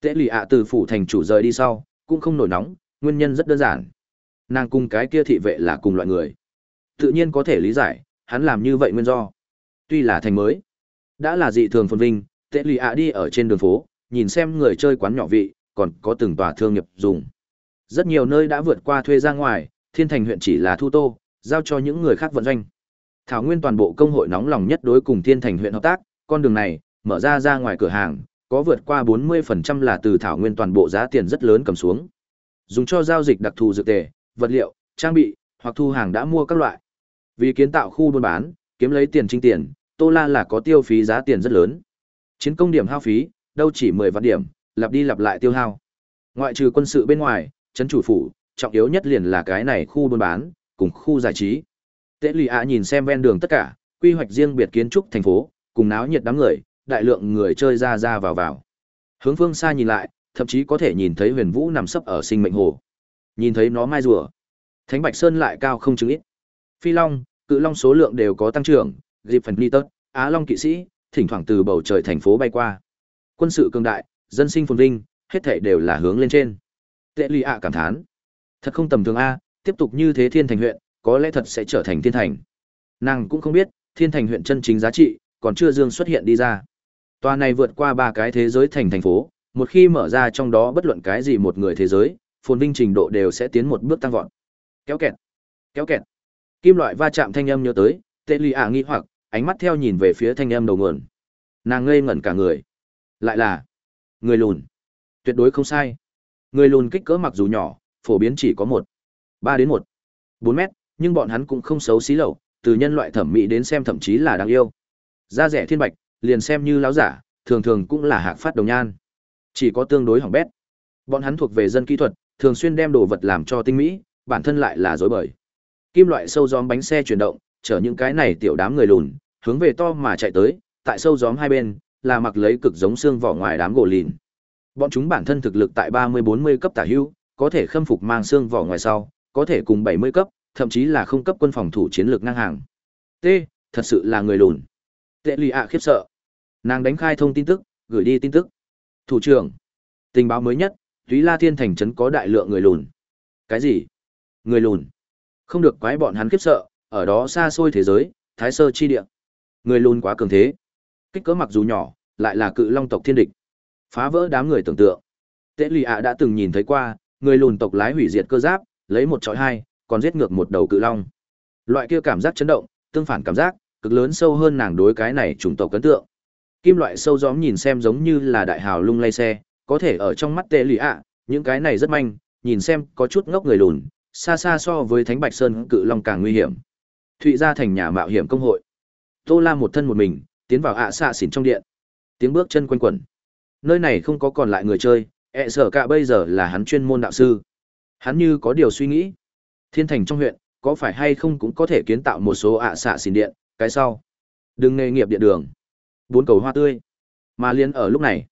tệ lì ạ từ phủ thành chủ rời đi sau, cũng không nổi nóng, nguyên nhân rất đơn giản. Nàng cùng cái kia thị vệ là cùng loại người. Tự nhiên có thể lý giải, hắn làm như vậy nguyên do. Tuy là thành mới, đã là dị thường phồn vinh, tệ lì ạ đi ở trên đường phố, nhìn xem người chơi quán nhỏ vị, còn có từng tòa thương nghiệp dùng. Rất nhiều nơi đã vượt qua thuê ra ngoài, Thiên Thành huyện chỉ là thu tô, giao cho những người khác vận doanh. Thảo Nguyên toàn bộ công hội nóng lòng nhất đối cùng Thiên Thành huyện hợp tác, con đường này mở ra ra ngoài cửa hàng, có vượt qua 40% là từ Thảo Nguyên toàn bộ giá tiền rất lớn cầm xuống. Dùng cho giao dịch đặc thù dược tề, vật liệu, trang bị, hoặc thu hàng đã mua các loại. Vì kiến tạo khu buôn bán, kiếm lấy tiền trinh tiền, Tô La là có tiêu phí giá tiền rất lớn. Chiến công điểm hao phí, đâu chỉ 10 vạn điểm, lặp đi lặp lại tiêu hao. Ngoại trừ quân sự bên ngoài, trấn chủ phủ, trọng yếu nhất liền là cái này khu buôn bán, cùng khu giải trí. Tế Lì ạ nhìn xem ven đường tất cả, quy hoạch riêng biệt kiến trúc thành phố, cùng náo nhiệt đám người, đại lượng người chơi ra ra vào vào. Hướng phương xa nhìn lại, thậm chí có thể nhìn thấy Huyền Vũ nằm sấp ở sinh mệnh hồ. Nhìn thấy nó mai rùa. Thánh Bạch Sơn lại cao không chứng ít. Phi Long, Cự Long số lượng đều có tăng trưởng, dịp phần tớt, Á Long kỵ sĩ, thỉnh thoảng từ bầu trời thành phố bay qua. Quân sự cường đại, dân sinh phồn vinh, hết thảy đều là hướng lên trên. Tệ lụy ạ cảm thán. Thật không tầm thường a, tiếp tục như thế Thiên Thành huyện, có lẽ thật sẽ trở thành thiên thành. Nàng cũng không biết, Thiên Thành huyện chân chính giá trị, còn chưa dương xuất hiện đi ra. Tòa này vượt qua ba cái thế giới thành thành phố, một khi mở ra trong đó bất luận cái gì một người thế giới, phồn vinh trình độ đều sẽ tiến một bước tăng vọt. Kéo kẹt, kéo kẹt. Kim loại va chạm thanh âm nhớ tới, Tệ Lì ạ nghi hoặc, ánh mắt theo nhìn về phía thanh âm đầu nguồn. Nàng ngây ngẩn cả người. Lại là người lùn. Tuyệt đối không sai. Người lùn kích cỡ mặc dù nhỏ, phổ biến chỉ có một ba đến một bốn mét, nhưng bọn hắn cũng không xấu xí lậu, từ nhân loại thẩm mỹ đến xem thậm chí là đáng yêu. Da rẻ thiên bạch, liền xem như láo giả, thường thường cũng là hạc phát đồng nhan. Chỉ có tương đối hỏng bét. Bọn hắn thuộc về dân kỹ thuật, thường xuyên đem đồ vật làm cho tinh mỹ, bản thân lại là dối bời. Kim loại sâu gióm bánh xe chuyển động, chở những cái này tiểu đám người lùn, hướng về to mà chạy tới, tại sâu gióm hai bên, là mặc lấy cực giống xương vỏ ngoài đám gỗ lìn. Bọn chúng bản thân thực lực tại 30-40 cấp tả hưu, có thể khâm phục mang xương vỏ ngoài sau, có thể cùng 70 cấp, thậm chí là không cấp quân phòng thủ chiến lược ngang hàng. T, thật sự là người lùn. Tệ lì ạ khiếp sợ. Nàng đánh khai thông tin tức, gửi đi tin tức. Thủ trưởng, tình báo mới nhất, Túy La Thiên thành trấn có đại lượng người lùn. Cái gì? Người lùn? Không được quái bọn hắn khiếp sợ, ở đó xa xôi thế giới, thái sơ chi địa. Người lùn quá cường thế. Kích cỡ mặc dù nhỏ, lại là cự long tộc thiên địch. Phá vỡ đám người tưởng tượng. Tế lì ạ đã từng nhìn thấy qua, người lùn tộc lái hủy diệt cơ giáp, lấy một trọi hai, còn giết ngược một đầu cự long. Loại kia cảm giác chấn động, tương phản cảm giác, cực lớn sâu hơn nàng đối cái này chủng tộc ấn tượng. Kim loại sâu gióm nhìn xem giống như là đại hào lung lay xe, có thể ở trong mắt tệ lì ạ, những cái này rất manh, nhìn xem có chút ngốc người lùn, xa xa so với Thánh Bạch Sơn cự long càng nguy hiểm. Thụy ra thành nhà mạo hiểm công hội. Tô La một thân một mình, tiến vào ạ xạ xỉn trong điện. Tiếng bước chân quanh quẩn. Nơi này không có còn lại người chơi, ẹ sở cả bây giờ là hắn chuyên môn đạo sư. Hắn như có điều suy nghĩ. Thiên thành trong huyện, có phải hay không cũng có thể kiến tạo một số ạ xạ xỉn điện, cái sau. Đừng nghề nghiệp điện đường. Bốn cầu hoa tươi. Mà liền ở lúc này,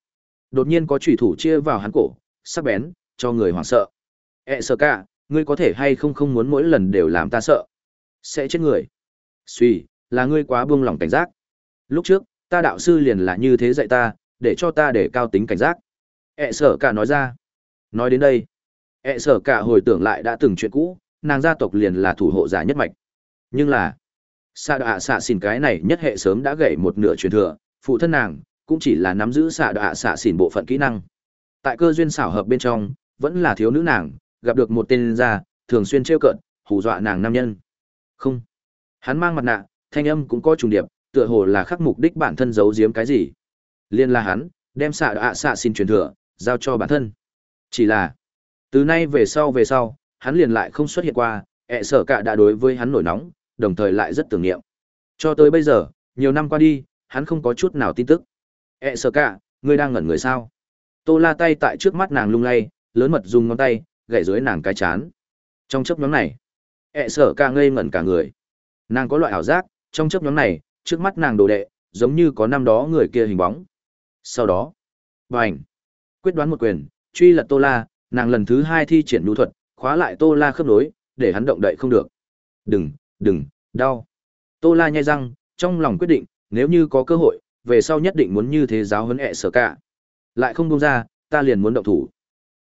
đột nhiên có chủy thủ chia vào hắn cổ, sắc bén, cho người hoảng sợ. ẹ sợ cả, ngươi có thể hay không không muốn mỗi lần đều làm ta sợ. Sẽ chết người. Suy, là ngươi quá buông lỏng cảnh giác. Lúc trước, ta đạo sư liền là như thế dạy ta, để cho ta để cao tính cảnh giác. ẹ sợ cả nói ra. Nói đến đây, ẹ sợ cả hồi tưởng lại đã từng chuyện cũ, nàng gia tộc liền là thủ hộ giả nhất mạch. Nhưng là, xạ đạ xạ xin cái này nhất hệ sớm đã gãy một nửa truyền thừa, phụ thân nàng, cũng chỉ là nắm giữ xạ đọa xạ xỉn bộ phận kỹ năng. Tại cơ duyên xảo hợp bên trong, vẫn là thiếu nữ nàng, gặp được một tên gia, thường xuyên trêu cợt, hù dọa nàng nam nhân. Không. Hắn mang mặt nạ, thanh âm cũng có trùng điệp, tựa hồ là khắc mục đích bản thân giấu giếm cái gì. Liên là hắn, đem xạ đọa xạ xỉn truyền thừa, giao cho bản thân. Chỉ là, từ nay về sau về sau, hắn liền lại không xuất hiện qua, ẹ sở cả đã đối với hắn nổi nóng, đồng thời lại rất tưởng niệm. Cho tới bây giờ, nhiều năm qua đi, hắn không có chút nào tin tức. E sở cả, ngươi đang ngẩn người sao? Tô la tay tại trước mắt nàng lung lay, lớn mật dùng ngón tay, gậy dưới nàng cái chán. Trong chấp nhóm này, E sở cả ngây ngẩn cả người. Nàng có loại ảo giác, trong chấp nhóm này, trước mắt nàng đồ đệ, giống như có năm đó người kia hình bóng. Sau đó, bành, quyết đoán một quyền, truy lật Tô La, nàng lần thứ hai thi triển nhu thuật, khóa lại Tô La khớp nối, để hắn động đậy không được. Đừng, đừng, đau. Tô La nhai răng, trong lòng quyết định, nếu như có cơ hội, về sau nhất định muốn như thế giáo huấn ẹ sở cả. Lại không buông ra, ta liền muốn động thủ.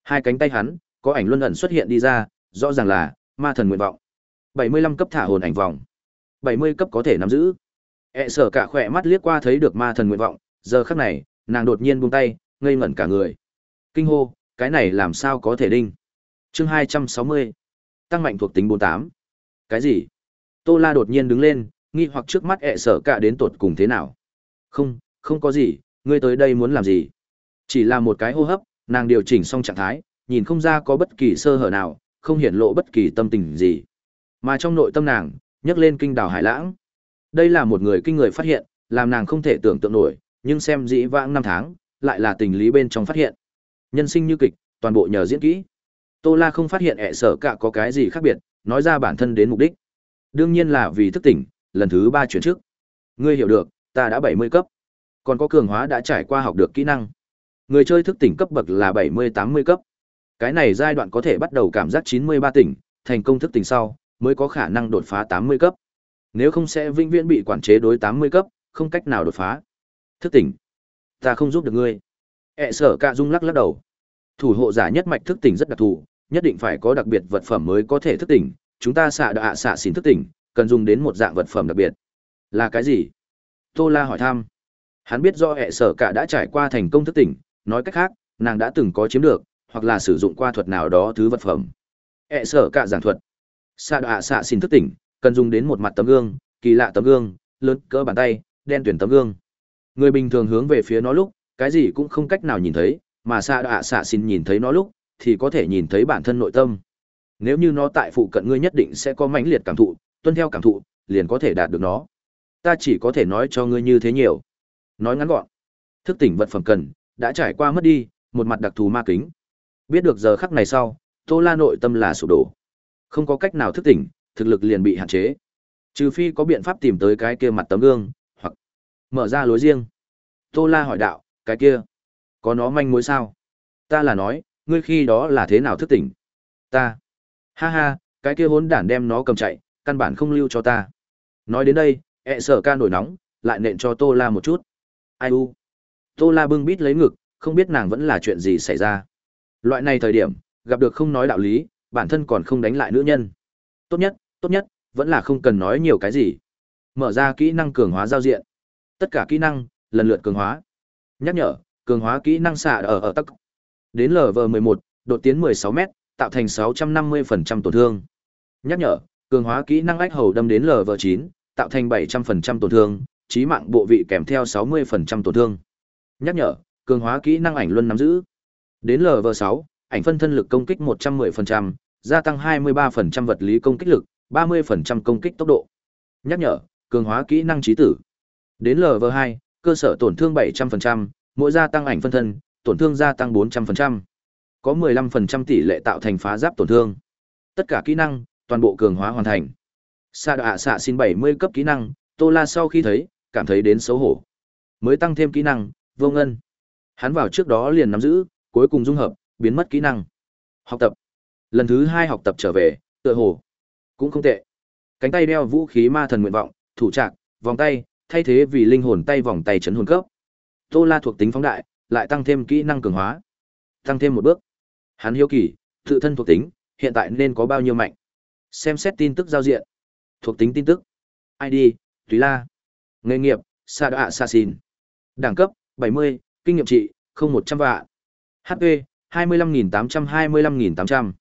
Hai cánh tay hắn, có ảnh luân ẩn xuất hiện đi ra, rõ ràng là ma thần nguyện vọng. 75 cấp thả hồn ảnh vòng. 70 cấp có thể nắm giữ. ẹ sở cả khỏe mắt liếc qua thấy được ma thần nguyện vọng, giờ khắc này, nàng đột nhiên buông tay, ngây ngẩn cả người. Kinh hô, cái này làm sao có thể đinh? Chương 260. Tăng mạnh thuộc tính 48. Cái gì? Tô La đột nhiên đứng lên, nghi hoặc trước mắt ẹ sợ cả đến tột cùng thế nào. Không, không có gì, ngươi tới đây muốn làm gì? Chỉ là một cái hô hấp, nàng điều chỉnh xong trạng thái, nhìn không ra có bất kỳ sơ hở nào, không hiển lộ bất kỳ tâm tình gì. Mà trong nội tâm nàng, nhấc lên kinh đảo hải lãng. Đây là một người kinh người phát hiện, làm nàng không thể tưởng tượng nổi, nhưng xem dĩ vãng năm tháng, lại là tình lý bên trong phát hiện. Nhân sinh như kịch, toàn bộ nhờ diễn kỹ. Tô La không phát hiện ẹ sở cả có cái gì khác biệt, nói ra bản thân đến mục đích. Đương nhiên là vì thức tỉnh, lần thứ ba chuyển trước. Ngươi hiểu được, ta đã 70 cấp. Còn có cường hóa đã trải qua học được kỹ năng. Người chơi thức tỉnh cấp bậc là 70-80 cấp. Cái này giai đoạn có thể bắt đầu cảm giác 93 tỉnh, thành công thức tỉnh sau, mới có khả năng đột phá 80 cấp. Nếu không sẽ vĩnh viễn bị quản chế đối 80 cấp, không cách nào đột phá. Thức tỉnh. Ta không giúp được ngươi. ẹ sở cạ dung lắc lắc đầu. Thủ hộ giả nhất mạch thức tỉnh rất đặc thù, nhất định phải có đặc biệt vật phẩm mới có thể thức tỉnh. Chúng ta xạ đạ xạ xin thức tỉnh, cần dùng đến một dạng vật phẩm đặc biệt. Là cái gì? Tô La hỏi thăm. Hắn biết do hệ sở cả đã trải qua thành công thức tỉnh, nói cách khác, nàng đã từng có chiếm được, hoặc là sử dụng qua thuật nào đó thứ vật phẩm. hệ sở cả giảng thuật. Xạ đạ xạ xin thức tỉnh, cần dùng đến một mặt tấm gương, kỳ lạ tấm gương, lớn cỡ bàn tay, đen tuyển tấm gương. Người bình thường hướng về phía nó lúc, cái gì cũng không cách nào nhìn thấy, mà xạ đạ xạ xin nhìn thấy nó lúc, thì có thể nhìn thấy bản thân nội tâm. Nếu như nó tại phụ cận ngươi nhất định sẽ có mãnh liệt cảm thụ, tuân theo cảm thụ, liền có thể đạt được nó. Ta chỉ có thể nói cho ngươi như thế nhiều. Nói ngắn gọn, thức tỉnh vật phẩm cần, đã trải qua mất đi, một mặt đặc thù ma kính. Biết được giờ khắc này sau, Tô La nội tâm là sụp đổ. Không có cách nào thức tỉnh, thực lực liền bị hạn chế. Trừ phi có biện pháp tìm tới cái kia mặt tấm gương, hoặc mở ra lối riêng. Tô La hỏi đạo, cái kia, có nó manh mối sao? Ta là nói, ngươi khi đó là thế nào thức tỉnh? Ta. Ha ha, cái kia hỗn đản đem nó cầm chạy, căn bản không lưu cho ta. Nói đến đây, ẹ sở ca nổi nóng, lại nện cho Tô La một chút. Ai u. Tô La bưng bít lấy ngực, không biết nàng vẫn là chuyện gì xảy ra. Loại này thời điểm, gặp được không nói đạo lý, bản thân còn không đánh lại nữ nhân. Tốt nhất, tốt nhất, vẫn là không cần nói nhiều cái gì. Mở ra kỹ năng cường hóa giao diện. Tất cả kỹ năng, lần lượt cường hóa. Nhắc nhở, cường hóa kỹ năng xạ ở ở tắc. Đến LV11, đột tiến 16m, tạo thành 650% tổn thương. Nhắc nhở, cường hóa kỹ năng ách hầu đâm đến LV9, tạo thành 700% tổn thương, trí mạng bộ vị kèm theo 60% tổn thương. Nhắc nhở, cường hóa kỹ năng ảnh luân nắm giữ. Đến LV6, ảnh phân thân lực công kích 110%, gia tăng 23% vật lý công kích lực, 30% công kích tốc độ. Nhắc nhở, cường hóa kỹ năng trí tử. Đến LV2, cơ sở tổn thương 700%, mỗi gia tăng ảnh phân thân, tổn thương gia tăng 400%. Có 15% tỷ lệ tạo thành phá giáp tổn thương. Tất cả kỹ năng, toàn bộ cường hóa hoàn thành. Sa đạ xạ xin 70 cấp kỹ năng, Tô La sau khi thấy, cảm thấy đến xấu hổ. Mới tăng thêm kỹ năng, vô ngân. Hắn vào trước đó liền nắm giữ, cuối cùng dung hợp, biến mất kỹ năng. Học tập. Lần thứ hai học tập trở về, tựa hồ. Cũng không tệ. Cánh tay đeo vũ khí ma thần nguyện vọng, thủ trạc, vòng tay, thay thế vì linh hồn tay vòng tay chấn hồn cấp. Tô La thuộc tính phóng đại, lại tăng thêm kỹ năng cường hóa. Tăng thêm một bước. Hắn hiếu kỳ, tự thân thuộc tính, hiện tại nên có bao nhiêu mạnh. Xem xét tin tức giao diện. Thuộc tính tin tức. ID, Tùy La. Nghề nghiệp, Sa Đạ Sa Xin. Đẳng cấp, 70, kinh nghiệm trị, không 100 vạn. HP, 25 800 25 800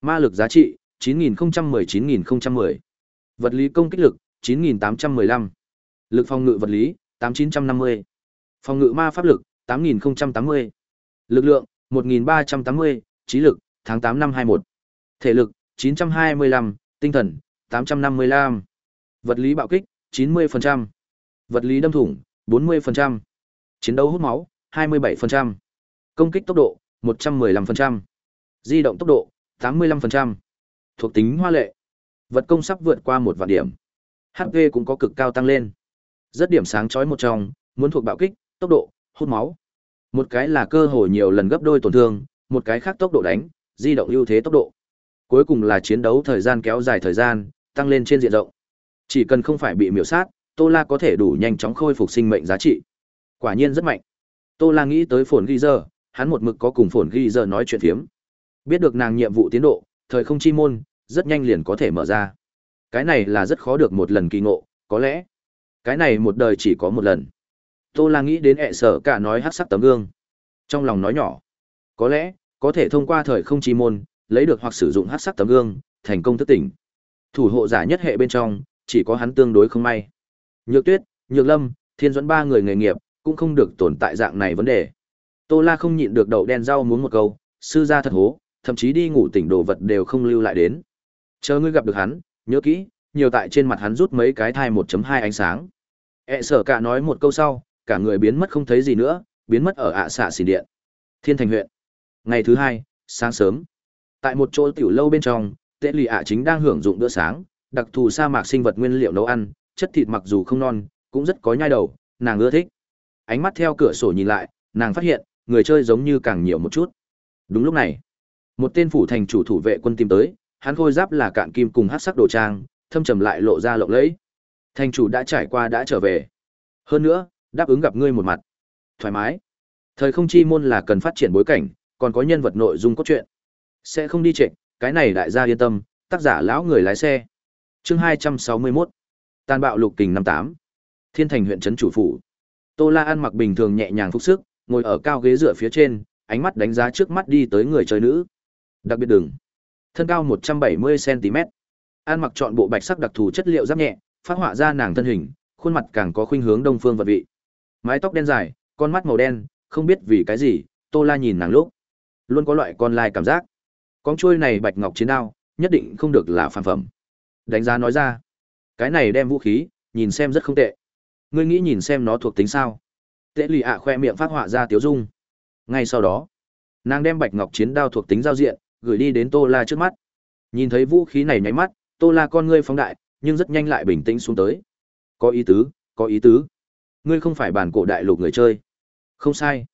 Ma lực giá trị, 9 010 9 010 Vật lý công kích lực, 9 815 Lực phòng ngự vật lý, 8 950 Phòng ngự ma pháp lực, 8 080 Lực lượng, 1 380 trí lực, tháng 8 năm 21. Thể lực, 925, tinh thần, 855. Vật lý bạo kích, 90%. Vật lý đâm thủng, 40%. Chiến đấu hút máu, 27%. Công kích tốc độ, 115%. Di động tốc độ, 85%. Thuộc tính hoa lệ. Vật công sắp vượt qua một vạn điểm. HP cũng có cực cao tăng lên. Rất điểm sáng chói một trong, muốn thuộc bạo kích, tốc độ, hút máu. Một cái là cơ hội nhiều lần gấp đôi tổn thương, một cái khác tốc độ đánh, di động ưu thế tốc độ. Cuối cùng là chiến đấu thời gian kéo dài thời gian, tăng lên trên diện rộng. Chỉ cần không phải bị miểu sát, Tô La có thể đủ nhanh chóng khôi phục sinh mệnh giá trị. Quả nhiên rất mạnh. Tô La nghĩ tới phồn ghi giờ, hắn một mực có cùng phồn ghi giờ nói chuyện phiếm. Biết được nàng nhiệm vụ tiến độ, thời không chi môn, rất nhanh liền có thể mở ra. Cái này là rất khó được một lần kỳ ngộ, có lẽ. Cái này một đời chỉ có một lần. Tô La nghĩ đến ẹ sở cả nói hắc sắc tấm gương. Trong lòng nói nhỏ, có lẽ, có thể thông qua thời không chi môn, lấy được hoặc sử dụng hát sắc tấm gương, thành công thức tỉnh. Thủ hộ giả nhất hệ bên trong, chỉ có hắn tương đối không may. Nhược Tuyết, Nhược Lâm, Thiên Duẫn ba người nghề nghiệp, cũng không được tồn tại dạng này vấn đề. Tô La không nhịn được đậu đen rau muốn một câu, sư gia thật hố, thậm chí đi ngủ tỉnh đồ vật đều không lưu lại đến. Chờ ngươi gặp được hắn, nhớ kỹ, nhiều tại trên mặt hắn rút mấy cái thai 1.2 ánh sáng. E sở cả nói một câu sau, cả người biến mất không thấy gì nữa, biến mất ở ạ xạ xỉ điện. Thiên Thành huyện. Ngày thứ hai, sáng sớm. Tại một chỗ tiểu lâu bên trong, tệ Lì ạ chính đang hưởng dụng bữa sáng, đặc thù sa mạc sinh vật nguyên liệu nấu ăn, chất thịt mặc dù không non, cũng rất có nhai đầu, nàng ưa thích. Ánh mắt theo cửa sổ nhìn lại, nàng phát hiện, người chơi giống như càng nhiều một chút. Đúng lúc này, một tên phủ thành chủ thủ vệ quân tìm tới, hắn khôi giáp là cạn kim cùng hát sắc đồ trang, thâm trầm lại lộ ra lộng lẫy. Thành chủ đã trải qua đã trở về. Hơn nữa, đáp ứng gặp ngươi một mặt. Thoải mái. Thời không chi môn là cần phát triển bối cảnh, còn có nhân vật nội dung cốt truyện. Sẽ không đi trệ, cái này đại gia yên tâm, tác giả lão người lái xe. Chương 261. Tàn bạo lục kình 58. Thiên thành huyện trấn chủ phủ. Tô La ăn mặc bình thường nhẹ nhàng phúc sức, ngồi ở cao ghế dựa phía trên, ánh mắt đánh giá trước mắt đi tới người chơi nữ. Đặc biệt đừng. Thân cao 170 cm. Ăn mặc chọn bộ bạch sắc đặc thù chất liệu giáp nhẹ, phát họa ra nàng thân hình, khuôn mặt càng có khuynh hướng đông phương vật vị. Mái tóc đen dài, con mắt màu đen, không biết vì cái gì, Tô La nhìn nàng lúc, luôn có loại con lai cảm giác. Con chuôi này bạch ngọc chiến đao, nhất định không được là phàm phẩm. Đánh giá nói ra, cái này đem vũ khí, nhìn xem rất không tệ. Ngươi nghĩ nhìn xem nó thuộc tính sao? Tệ lì ạ khoe miệng phát họa ra tiếu dung. Ngay sau đó, nàng đem bạch ngọc chiến đao thuộc tính giao diện, gửi đi đến Tô La trước mắt. Nhìn thấy vũ khí này nháy mắt, Tô La con ngươi phóng đại, nhưng rất nhanh lại bình tĩnh xuống tới. Có ý tứ, có ý tứ. Ngươi không phải bản cổ đại lục người chơi. Không sai.